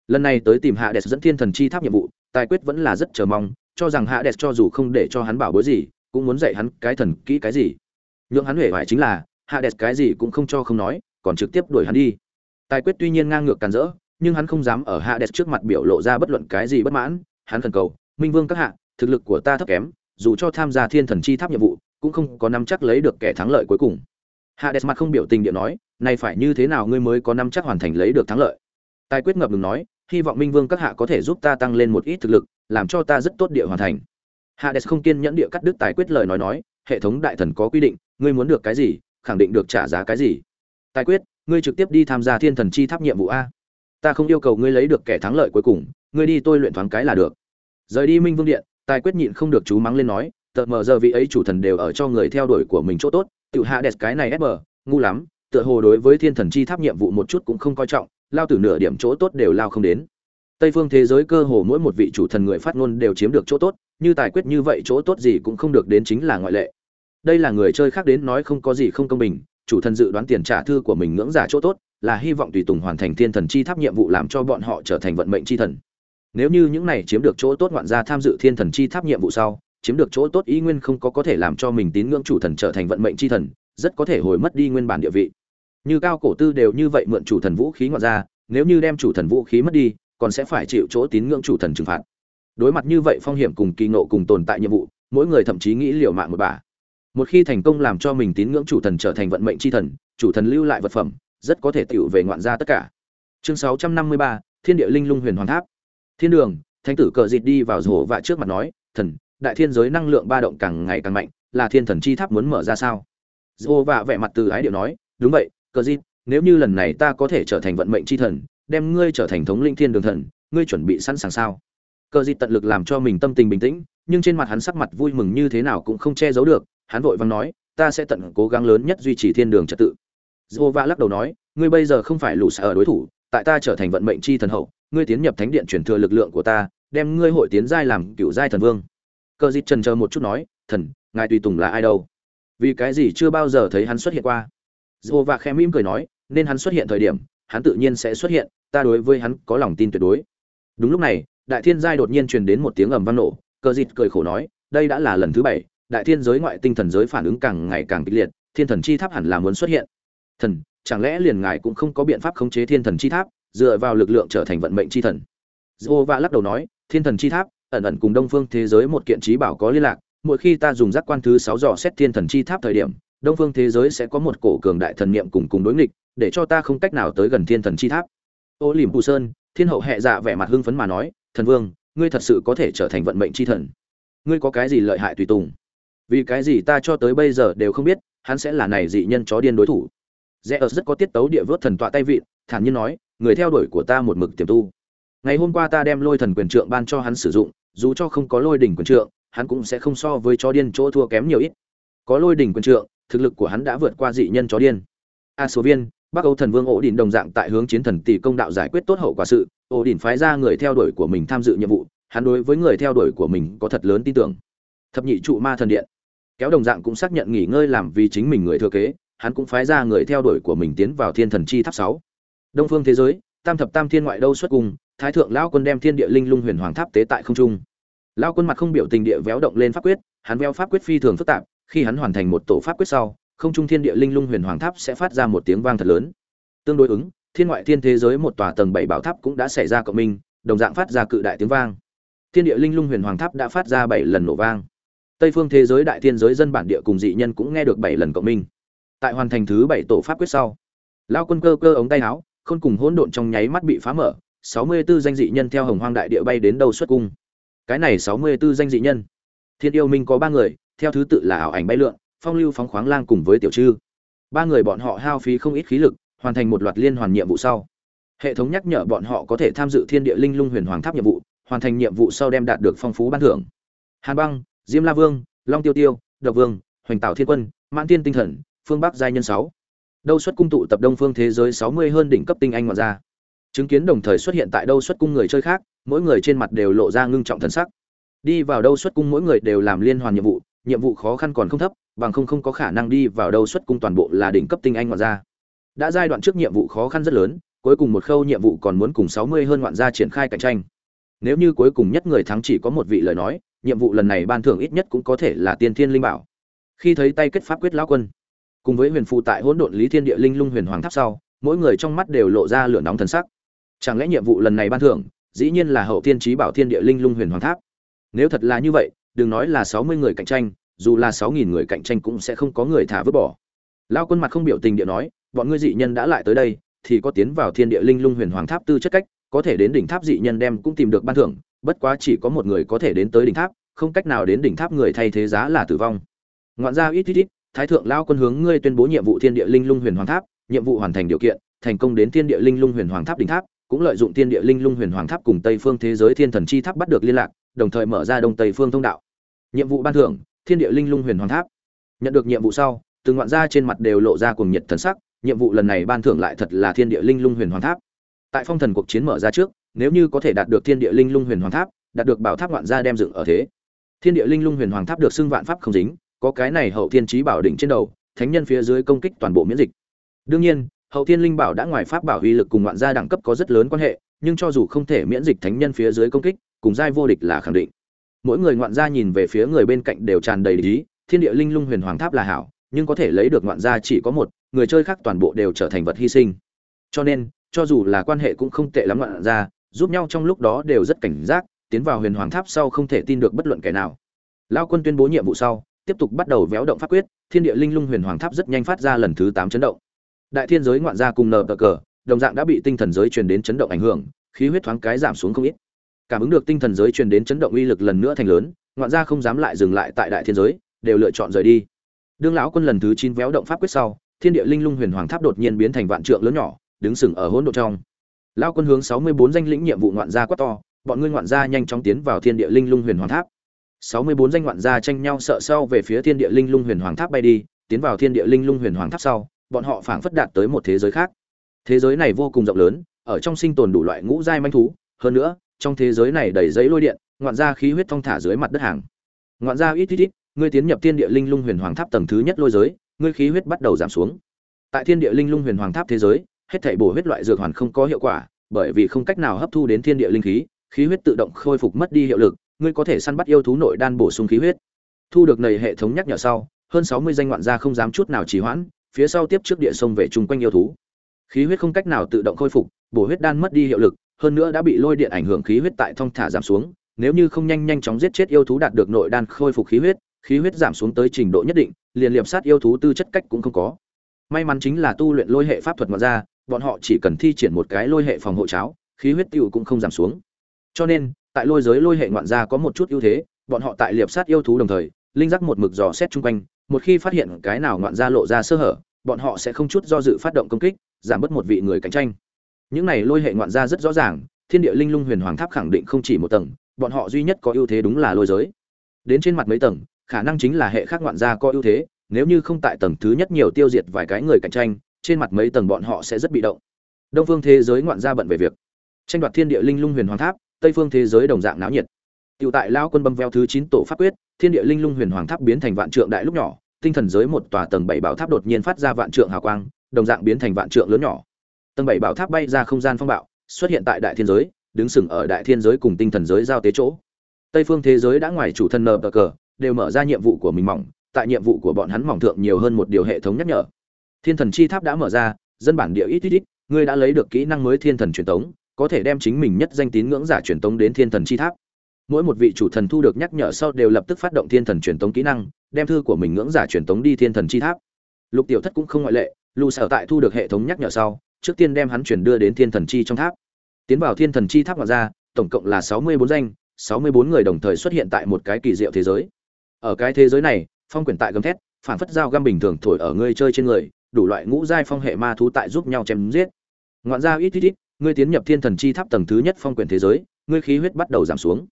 Lần này tới tìm hades dẫn thiên thần chi tháp nhiệm vụ tài quyết vẫn là rất chờ mong, cho rằng hạ đẹp cho dù không để cho hắn bảo bối gì, cũng muốn dạy hắn cái thần kỹ cái gì. Nhượng hắn huệ vải chính là, hạ đẹp cái gì cũng không cho không nói, còn trực tiếp đuổi hắn đi. Tài quyết tuy nhiên ngang ngược càn rỡ, nhưng hắn không dám ở hạ đẹp trước mặt biểu lộ ra bất luận cái gì bất mãn. Hắn khẩn cầu, minh vương các hạ, thực lực của ta thấp kém, dù cho tham gia thiên thần chi tháp nhiệm vụ, cũng không có nắm chắc lấy được kẻ thắng lợi cuối cùng. Hạ đẹp mặt không biểu tình điện nói, này phải như thế nào ngươi mới có nắm chắc hoàn thành lấy được thắng lợi? Tài quyết ngập ngừng nói hy vọng minh vương các hạ có thể giúp ta tăng lên một ít thực lực, làm cho ta rất tốt địa hoàn thành. Hades không kiên nhẫn địa cắt đứt tài quyết lời nói nói, hệ thống đại thần có quy định, ngươi muốn được cái gì, khẳng định được trả giá cái gì. Tài quyết, ngươi trực tiếp đi tham gia thiên thần chi tháp nhiệm vụ a. Ta không yêu cầu ngươi lấy được kẻ thắng lợi cuối cùng, ngươi đi tôi luyện thoáng cái là được. Rời đi minh vương điện, tài quyết nhịn không được chú mắng lên nói tờ mờ giờ vị ấy chủ thần đều ở cho người theo đuổi của mình chỗ tốt, tự hạ đẹp cái này ép mờ ngu lắm, tựa hồ đối với thiên thần chi tháp nhiệm vụ một chút cũng không coi trọng lao từ nửa điểm chỗ tốt đều lao không đến. Tây phương thế giới cơ hồ mỗi một vị chủ thần người phát ngôn đều chiếm được chỗ tốt, như tài quyết như vậy chỗ tốt gì cũng không được đến chính là ngoại lệ. Đây là người chơi khác đến nói không có gì không công bình, chủ thần dự đoán tiền trả thư của mình ngưỡng giả chỗ tốt, là hy vọng tùy tùng hoàn thành thiên thần chi tháp nhiệm vụ làm cho bọn họ trở thành vận mệnh chi thần. Nếu như những này chiếm được chỗ tốt ngoạn gia tham dự thiên thần chi tháp nhiệm vụ sau, chiếm được chỗ tốt ý nguyên không có có thể làm cho mình tín ngưỡng chủ thần trở thành vận mệnh chi thần, rất có thể hồi mất đi nguyên bản địa vị như cao cổ tư đều như vậy mượn chủ thần vũ khí ngoạn ra nếu như đem chủ thần vũ khí mất đi còn sẽ phải chịu chỗ tín ngưỡng chủ thần trừng phạt. Đối mặt như vậy phong hiểm cùng kỳ nộ cùng tồn tại nhiệm vụ mỗi người thậm chí nghĩ liều mạng một bà. Một khi thành công làm cho mình tín ngưỡng chủ thần trở thành vận mệnh chi thần chủ thần lưu lại vật phẩm rất có thể tựu về ngoạn ra tất cả. Chương 653, thiên địa linh lung huyền hoàng tháp. Thiên đường thánh tử cờ dịt đi vào rổ vạ trước mặt nói thần đại thiên giới năng lượng ba động càng ngày càng mạnh là thiên thần chi tháp muốn mở ra sao? Rổ vạ vẻ mặt từ ái điệu nói đúng vậy cờ dịt nếu như lần này ta có thể trở thành vận mệnh chi thần đem ngươi trở thành thống linh thiên đường thần ngươi chuẩn bị sẵn sàng sao cờ dịt tận lực làm cho mình tâm tình bình tĩnh nhưng trên mặt hắn sắc mặt vui mừng như thế nào cũng không che giấu được hắn vội vàng nói ta sẽ tận cố gắng lớn nhất duy trì thiên đường trật tự Jehovah lắc đầu nói, ngươi bây giờ không phải lũ ở đối thủ, tại ta trở thành vận mệnh chi thần hậu, ngươi tiến nhập thánh điện truyền thừa lực lượng của ta, đem ngươi hội tiến giai làm cựu giai thần vương. Cơ Dịch trần chờ một chút nói, thần, ngài tùy tùng là ai đâu? Vì cái gì chưa bao giờ thấy hắn xuất hiện qua? Jehovah khẽ mỉm cười nói, nên hắn xuất hiện thời điểm, hắn tự nhiên sẽ xuất hiện, ta đối với hắn có lòng tin tuyệt đối. Đúng lúc này, đại thiên giai đột nhiên truyền đến một tiếng ầm vang nổ, Cờ Dịt cười khổ nói, đây đã là lần thứ bảy, đại thiên giới ngoại tinh thần giới phản ứng càng ngày càng kịch liệt, thiên thần chi tháp hẳn là muốn xuất hiện thần chẳng lẽ liền ngài cũng không có biện pháp khống chế thiên thần chi tháp dựa vào lực lượng trở thành vận mệnh chi thần dô và lắc đầu nói thiên thần chi tháp ẩn ẩn cùng đông phương thế giới một kiện trí bảo có liên lạc mỗi khi ta dùng giác quan thứ sáu dò xét thiên thần chi tháp thời điểm đông phương thế giới sẽ có một cổ cường đại thần niệm cùng cùng đối nghịch, để cho ta không cách nào tới gần thiên thần chi tháp. Ô liềm phù sơn, thiên hậu hệ dạ vẻ mặt hưng phấn mà nói, thần vương, ngươi thật sự có thể trở thành vận mệnh chi thần. Ngươi có cái gì lợi hại tùy tùng? Vì cái gì ta cho tới bây giờ đều không biết, hắn sẽ là này dị nhân chó điên đối thủ. Rẽ ở rất có tiết tấu địa vớt thần tọa tay vị thản nhiên nói, người theo đuổi của ta một mực tiềm tu. Ngày hôm qua ta đem lôi thần quyền trượng ban cho hắn sử dụng, dù cho không có lôi đỉnh quyền trượng, hắn cũng sẽ không so với chó điên chỗ thua kém nhiều ít. Có lôi đỉnh quyền trượng thực lực của hắn đã vượt qua dị nhân chó điên. A số viên, bắc âu thần vương ổ đỉnh đồng dạng tại hướng chiến thần tỷ công đạo giải quyết tốt hậu quả sự, ổ đỉnh phái ra người theo đuổi của mình tham dự nhiệm vụ, hắn đối với người theo đuổi của mình có thật lớn tin tưởng. Thập nhị trụ ma thần điện. Kéo đồng dạng cũng xác nhận nghỉ ngơi làm vì chính mình người thừa kế, hắn cũng phái ra người theo đuổi của mình tiến vào thiên thần chi tháp sáu. Đông phương thế giới, tam thập tam thiên ngoại đâu xuất cùng, thái thượng lão quân đem thiên địa linh lung huyền hoàng tháp tế tại không trung. Lão quân mặt không biểu tình địa véo động lên pháp quyết, hắn véo pháp quyết phi thường phức tạp khi hắn hoàn thành một tổ pháp quyết sau không trung thiên địa linh lung huyền hoàng tháp sẽ phát ra một tiếng vang thật lớn tương đối ứng thiên ngoại thiên thế giới một tòa tầng bảy bảo tháp cũng đã xảy ra cộng minh đồng dạng phát ra cự đại tiếng vang thiên địa linh lung huyền hoàng tháp đã phát ra bảy lần nổ vang tây phương thế giới đại thiên giới dân bản địa cùng dị nhân cũng nghe được bảy lần cộng minh tại hoàn thành thứ bảy tổ pháp quyết sau lao quân cơ cơ ống tay áo khôn cùng hỗn độn trong nháy mắt bị phá mở 64 danh dị nhân theo Hồng Hoang đại địa bay đến đâu xuất cung. Cái này 64 danh dị nhân. Thiên yêu minh có ba người, theo thứ tự là ảo ảnh bay lượn, phong lưu phóng khoáng lang cùng với tiểu trư. Ba người bọn họ hao phí không ít khí lực, hoàn thành một loạt liên hoàn nhiệm vụ sau. Hệ thống nhắc nhở bọn họ có thể tham dự Thiên địa linh lung huyền hoàng tháp nhiệm vụ, hoàn thành nhiệm vụ sau đem đạt được phong phú ban thưởng. Hàn Băng, Diêm La Vương, Long Tiêu Tiêu, Độc Vương, Hoành Tạo Thiên Quân, Mãn Tiên Tinh Thần, Phương Bắc giai nhân 6. Đâu xuất cung tụ tập đông phương thế giới 60 hơn đỉnh cấp tinh anh ngoại ra. Chứng kiến đồng thời xuất hiện tại đâu xuất cung người chơi khác, mỗi người trên mặt đều lộ ra ngưng trọng thần sắc. Đi vào đâu xuất cung mỗi người đều làm liên hoàn nhiệm vụ, nhiệm vụ khó khăn còn không thấp, bằng không không có khả năng đi vào đâu xuất cung toàn bộ là đỉnh cấp tinh anh ngoạn ra. Đã giai đoạn trước nhiệm vụ khó khăn rất lớn, cuối cùng một khâu nhiệm vụ còn muốn cùng 60 hơn ngoạn gia triển khai cạnh tranh. Nếu như cuối cùng nhất người thắng chỉ có một vị lời nói, nhiệm vụ lần này ban thưởng ít nhất cũng có thể là tiên thiên linh bảo. Khi thấy tay kết pháp quyết lão quân, cùng với huyền phù tại hỗn độn lý thiên địa linh lung huyền hoàng tháp sau, mỗi người trong mắt đều lộ ra lửa nóng thần sắc. Chẳng lẽ nhiệm vụ lần này ban thưởng, dĩ nhiên là hậu thiên chí bảo thiên địa linh lung huyền hoàng tháp? Nếu thật là như vậy, đừng nói là 60 người cạnh tranh, dù là 6000 người cạnh tranh cũng sẽ không có người thả vứt bỏ. Lão quân mặt không biểu tình địa nói, bọn ngươi dị nhân đã lại tới đây, thì có tiến vào thiên địa linh lung huyền hoàng tháp tư chất cách, có thể đến đỉnh tháp dị nhân đem cũng tìm được ban thưởng, bất quá chỉ có một người có thể đến tới đỉnh tháp, không cách nào đến đỉnh tháp người thay thế giá là tử vong. Ngoạn ra ít ít ít, thái thượng lão quân hướng ngươi tuyên bố nhiệm vụ thiên địa linh lung huyền hoàng tháp, nhiệm vụ hoàn thành điều kiện, thành công đến thiên địa linh lung huyền hoàng tháp đỉnh tháp, cũng lợi dụng thiên địa linh lung huyền hoàng tháp cùng tây phương thế giới thiên thần chi tháp bắt được liên lạc, đồng thời mở ra đông tây phương thông đạo. Nhiệm vụ ban thưởng, thiên địa linh lung huyền hoàng tháp. Nhận được nhiệm vụ sau, từng ngoạn gia trên mặt đều lộ ra cuồng nhiệt thần sắc, nhiệm vụ lần này ban thưởng lại thật là thiên địa linh lung huyền hoàng tháp. Tại phong thần cuộc chiến mở ra trước nếu như có thể đạt được thiên địa linh lung huyền hoàng tháp đạt được bảo tháp ngoạn gia đem dựng ở thế. Thiên địa linh lung huyền hoàng tháp được xưng vạn pháp không dính có cái này hậu thiên trí bảo đỉnh trên đầu thánh nhân phía dưới công kích toàn bộ miễn dịch. Đương nhiên hậu thiên linh bảo đã ngoài pháp bảo uy lực cùng ngoạn gia đẳng cấp có rất lớn quan hệ nhưng cho dù không thể miễn dịch thánh nhân phía dưới công kích cùng giai vô địch là khẳng định mỗi người ngoạn gia nhìn về phía người bên cạnh đều tràn đầy lý thiên địa linh lung huyền hoàng tháp là hảo, nhưng có thể lấy được ngoạn gia chỉ có một, người chơi khác toàn bộ đều trở thành vật hy sinh. Cho nên, cho dù là quan hệ cũng không tệ lắm ngoạn gia, giúp nhau trong lúc đó đều rất cảnh giác, tiến vào huyền hoàng tháp sau không thể tin được bất luận kẻ nào. Lao quân tuyên bố nhiệm vụ sau, tiếp tục bắt đầu véo động pháp quyết, thiên địa linh lung huyền hoàng tháp rất nhanh phát ra lần thứ tám chấn động. Đại thiên giới ngoạn gia cùng nờ cờ cờ, đồng dạng đã bị tinh thần giới truyền đến chấn động ảnh hưởng, khí huyết thoáng cái giảm xuống không ít cảm ứng được tinh thần giới truyền đến chấn động uy lực lần nữa thành lớn, ngoạn gia không dám lại dừng lại tại đại thiên giới, đều lựa chọn rời đi. Đương lão quân lần thứ chín véo động pháp quyết sau, thiên địa linh lung huyền hoàng tháp đột nhiên biến thành vạn trượng lớn nhỏ, đứng sừng ở hỗn độ trong. Lão quân hướng sáu mươi bốn danh lĩnh nhiệm vụ ngoạn gia quát to, bọn ngươi ngoạn gia nhanh chóng tiến vào thiên địa linh lung huyền hoàng tháp. sáu mươi bốn danh ngoạn gia tranh nhau sợ sau về phía thiên địa linh lung huyền hoàng tháp bay đi, tiến vào thiên địa linh lung huyền hoàng tháp sau, bọn họ phảng phất đạt tới một thế giới khác. Thế giới này vô cùng rộng lớn, ở trong sinh tồn đủ loại ngũ giai manh thú, hơn nữa trong thế giới này đầy giấy lôi điện, ngoạn gia khí huyết thong thả dưới mặt đất hàng. Ngoạn gia ít ít ít, ngươi tiến nhập thiên địa linh lung huyền hoàng tháp tầng thứ nhất lôi giới, ngươi khí huyết bắt đầu giảm xuống. Tại thiên địa linh lung huyền hoàng tháp thế giới, hết thảy bổ huyết loại dược hoàn không có hiệu quả, bởi vì không cách nào hấp thu đến thiên địa linh khí khí huyết tự động khôi phục mất đi hiệu lực, ngươi có thể săn bắt yêu thú nội đan bổ sung khí huyết. Thu được nầy hệ thống nhắc nhở sau, hơn sáu mươi danh ngoạn gia không dám chút nào trì hoãn, phía sau tiếp trước địa sông về chung quanh yêu thú. Khí huyết không cách nào tự động khôi phục, bổ huyết đan mất đi hiệu lực hơn nữa đã bị lôi điện ảnh hưởng khí huyết tại thong thả giảm xuống nếu như không nhanh nhanh chóng giết chết yêu thú đạt được nội đan khôi phục khí huyết khí huyết giảm xuống tới trình độ nhất định, liền liệp sát yêu thú tư chất cách cũng không có. May mắn chính là tu luyện lôi hệ pháp thuật mà ra, bọn họ chỉ cần thi triển một cái lôi hệ phòng hộ cháo, khí huyết tiêu cũng không giảm xuống. Cho nên, tại lôi giới lôi hệ ngoạn gia có một chút ưu thế, bọn họ tại liệp sát yêu thú đồng thời, linh giác một mực dò xét chung quanh, một khi phát hiện cái nào ngoạn gia lộ ra sơ hở, bọn họ sẽ không chút do dự phát động công kích, giảm bớt một vị người cạnh tranh. Những này lôi hệ ngoạn gia rất rõ ràng, Thiên địa linh lung huyền hoàng tháp khẳng định không chỉ một tầng, bọn họ duy nhất có ưu thế đúng là lôi giới. Đến trên mặt mấy tầng, khả năng chính là hệ khác ngoạn gia có ưu thế nếu như không tại tầng thứ nhất nhiều tiêu diệt vài cái người cạnh tranh trên mặt mấy tầng bọn họ sẽ rất bị động đông phương thế giới ngoạn gia bận về việc tranh đoạt thiên địa linh lung huyền hoàng tháp tây phương thế giới đồng dạng náo nhiệt Tiểu tại lao quân bâm veo thứ chín tổ pháp quyết, Thiên địa linh lung huyền hoàng tháp biến thành vạn trượng đại lúc nhỏ, tinh thần giới một tòa tầng bảy bảo tháp đột nhiên phát ra vạn trượng hào quang, đồng dạng biến thành vạn trượng lớn nhỏ. Tầng bảy bảo tháp bay ra không gian phong bạo, xuất hiện tại đại thiên giới, đứng sừng ở đại thiên giới cùng tinh thần giới giao tế chỗ. Tây phương thế giới đã ngoài chủ thân nờ cờ, đều mở ra nhiệm vụ của mình mỏng tại nhiệm vụ của bọn hắn mỏng thượng nhiều hơn một điều hệ thống nhắc nhở. Thiên thần chi tháp đã mở ra dân bản địa ít ít ít ngươi đã lấy được kỹ năng mới thiên thần truyền tống có thể đem chính mình nhất danh tín ngưỡng giả truyền tống đến thiên thần chi tháp. Mỗi một vị chủ thần thu được nhắc nhở sau đều lập tức phát động thiên thần truyền tống kỹ năng đem thư của mình ngưỡng giả truyền tống đi thiên thần chi tháp. Lục tiểu thất cũng không ngoại lệ lù sở tại thu được hệ thống nhắc nhở sau trước tiên đem hắn chuyển đưa đến thiên thần chi trong tháp. Tiến vào thiên thần chi tháp ngoạn ra, tổng cộng là sáu mươi bốn danh, sáu mươi bốn người đồng thời xuất hiện tại một cái kỳ diệu thế giới. Ở cái thế giới này, phong quyển tại gầm thét, phản phất dao găm bình thường thổi ở ngươi chơi trên người, đủ loại ngũ giai phong hệ ma thú tại giúp nhau chém giết. Ngoạn ra ít ít ít, ngươi tiến nhập thiên thần chi tháp tầng thứ nhất phong quyển thế giới, ngươi khí huyết bắt đầu giảm xuống.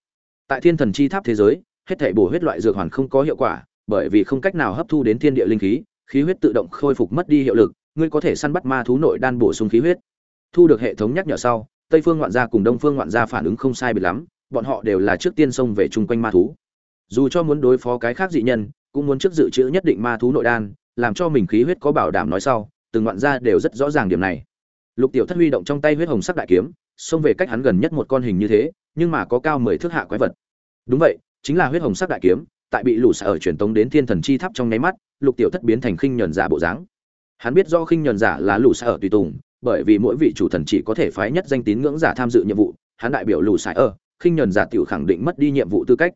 Tại thiên thần chi tháp thế giới, hết thảy bổ huyết loại dược hoàn không có hiệu quả, bởi vì không cách nào hấp thu đến thiên địa linh khí khí huyết tự động khôi phục mất đi hiệu lực ngươi có thể săn bắt ma thú nội đan bổ sung khí huyết. Thu được hệ thống nhắc nhở sau, tây phương ngoạn gia cùng đông phương ngoạn gia phản ứng không sai biệt lắm, bọn họ đều là trước tiên xông về chung quanh ma thú. Dù cho muốn đối phó cái khác dị nhân, cũng muốn trước dự trữ nhất định ma thú nội đan, làm cho mình khí huyết có bảo đảm nói sau, từng ngoạn gia đều rất rõ ràng điểm này. Lục tiểu thất huy động trong tay huyết hồng sắc đại kiếm, xông về cách hắn gần nhất một con hình như thế, nhưng mà có cao mười thước hạ quái vật. Đúng vậy, chính là huyết hồng sắc đại kiếm, tại bị lũ xả ở truyền tống đến thiên thần chi tháp trong nháy mắt, lục tiểu thất biến thành khinh nhẫn giả bộ dáng hắn biết do khinh nhuần giả là lũ xả ở tùy tùng bởi vì mỗi vị chủ thần chỉ có thể phái nhất danh tín ngưỡng giả tham dự nhiệm vụ hắn đại biểu lũ xả ở khinh nhuần giả tiểu khẳng định mất đi nhiệm vụ tư cách.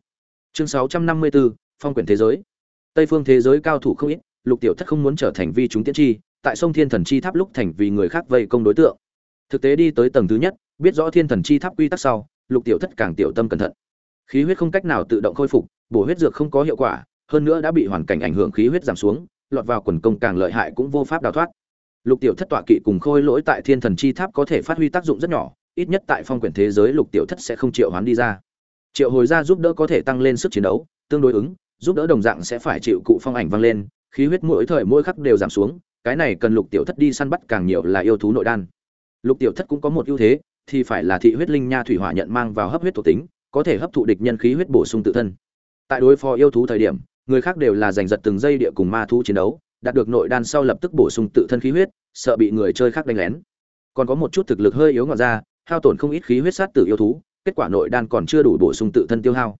Chương 654, phong quyển thế giới. Tây phương thế giới cao thủ không ít lục tiểu thất không muốn trở thành vi chúng tiễn chi tại sông thiên thần chi tháp lúc thành vì người khác vây công đối tượng. Thực tế đi tới tầng thứ nhất biết rõ thiên thần chi tháp quy tắc sau lục tiểu thất càng tiểu tâm cẩn thận. Khí huyết không cách nào tự động khôi phục bổ huyết dược không có hiệu quả hơn nữa đã bị hoàn cảnh ảnh hưởng khí huyết giảm xuống lọt vào quần công càng lợi hại cũng vô pháp đào thoát. Lục tiểu thất tọa kỵ cùng khôi lỗi tại thiên thần chi tháp có thể phát huy tác dụng rất nhỏ, ít nhất tại phong quyển thế giới lục tiểu thất sẽ không triệu hoán đi ra. Triệu hồi ra giúp đỡ có thể tăng lên sức chiến đấu, tương đối ứng, giúp đỡ đồng dạng sẽ phải chịu cụ phong ảnh vang lên, khí huyết mỗi thời mỗi khắc đều giảm xuống, cái này cần lục tiểu thất đi săn bắt càng nhiều là yêu thú nội đan. Lục tiểu thất cũng có một ưu thế, thì phải là thị huyết linh nha thủy hỏa nhận mang vào hấp huyết thuộc tính, có thể hấp thụ địch nhân khí huyết bổ sung tự thân. Tại đối phó yêu thú thời điểm người khác đều là giành giật từng giây địa cùng ma thú chiến đấu, đạt được nội đan sau lập tức bổ sung tự thân khí huyết, sợ bị người chơi khác đánh lén. Còn có một chút thực lực hơi yếu ngọt ra, hao tổn không ít khí huyết sát tử yêu thú, kết quả nội đan còn chưa đủ bổ sung tự thân tiêu hao.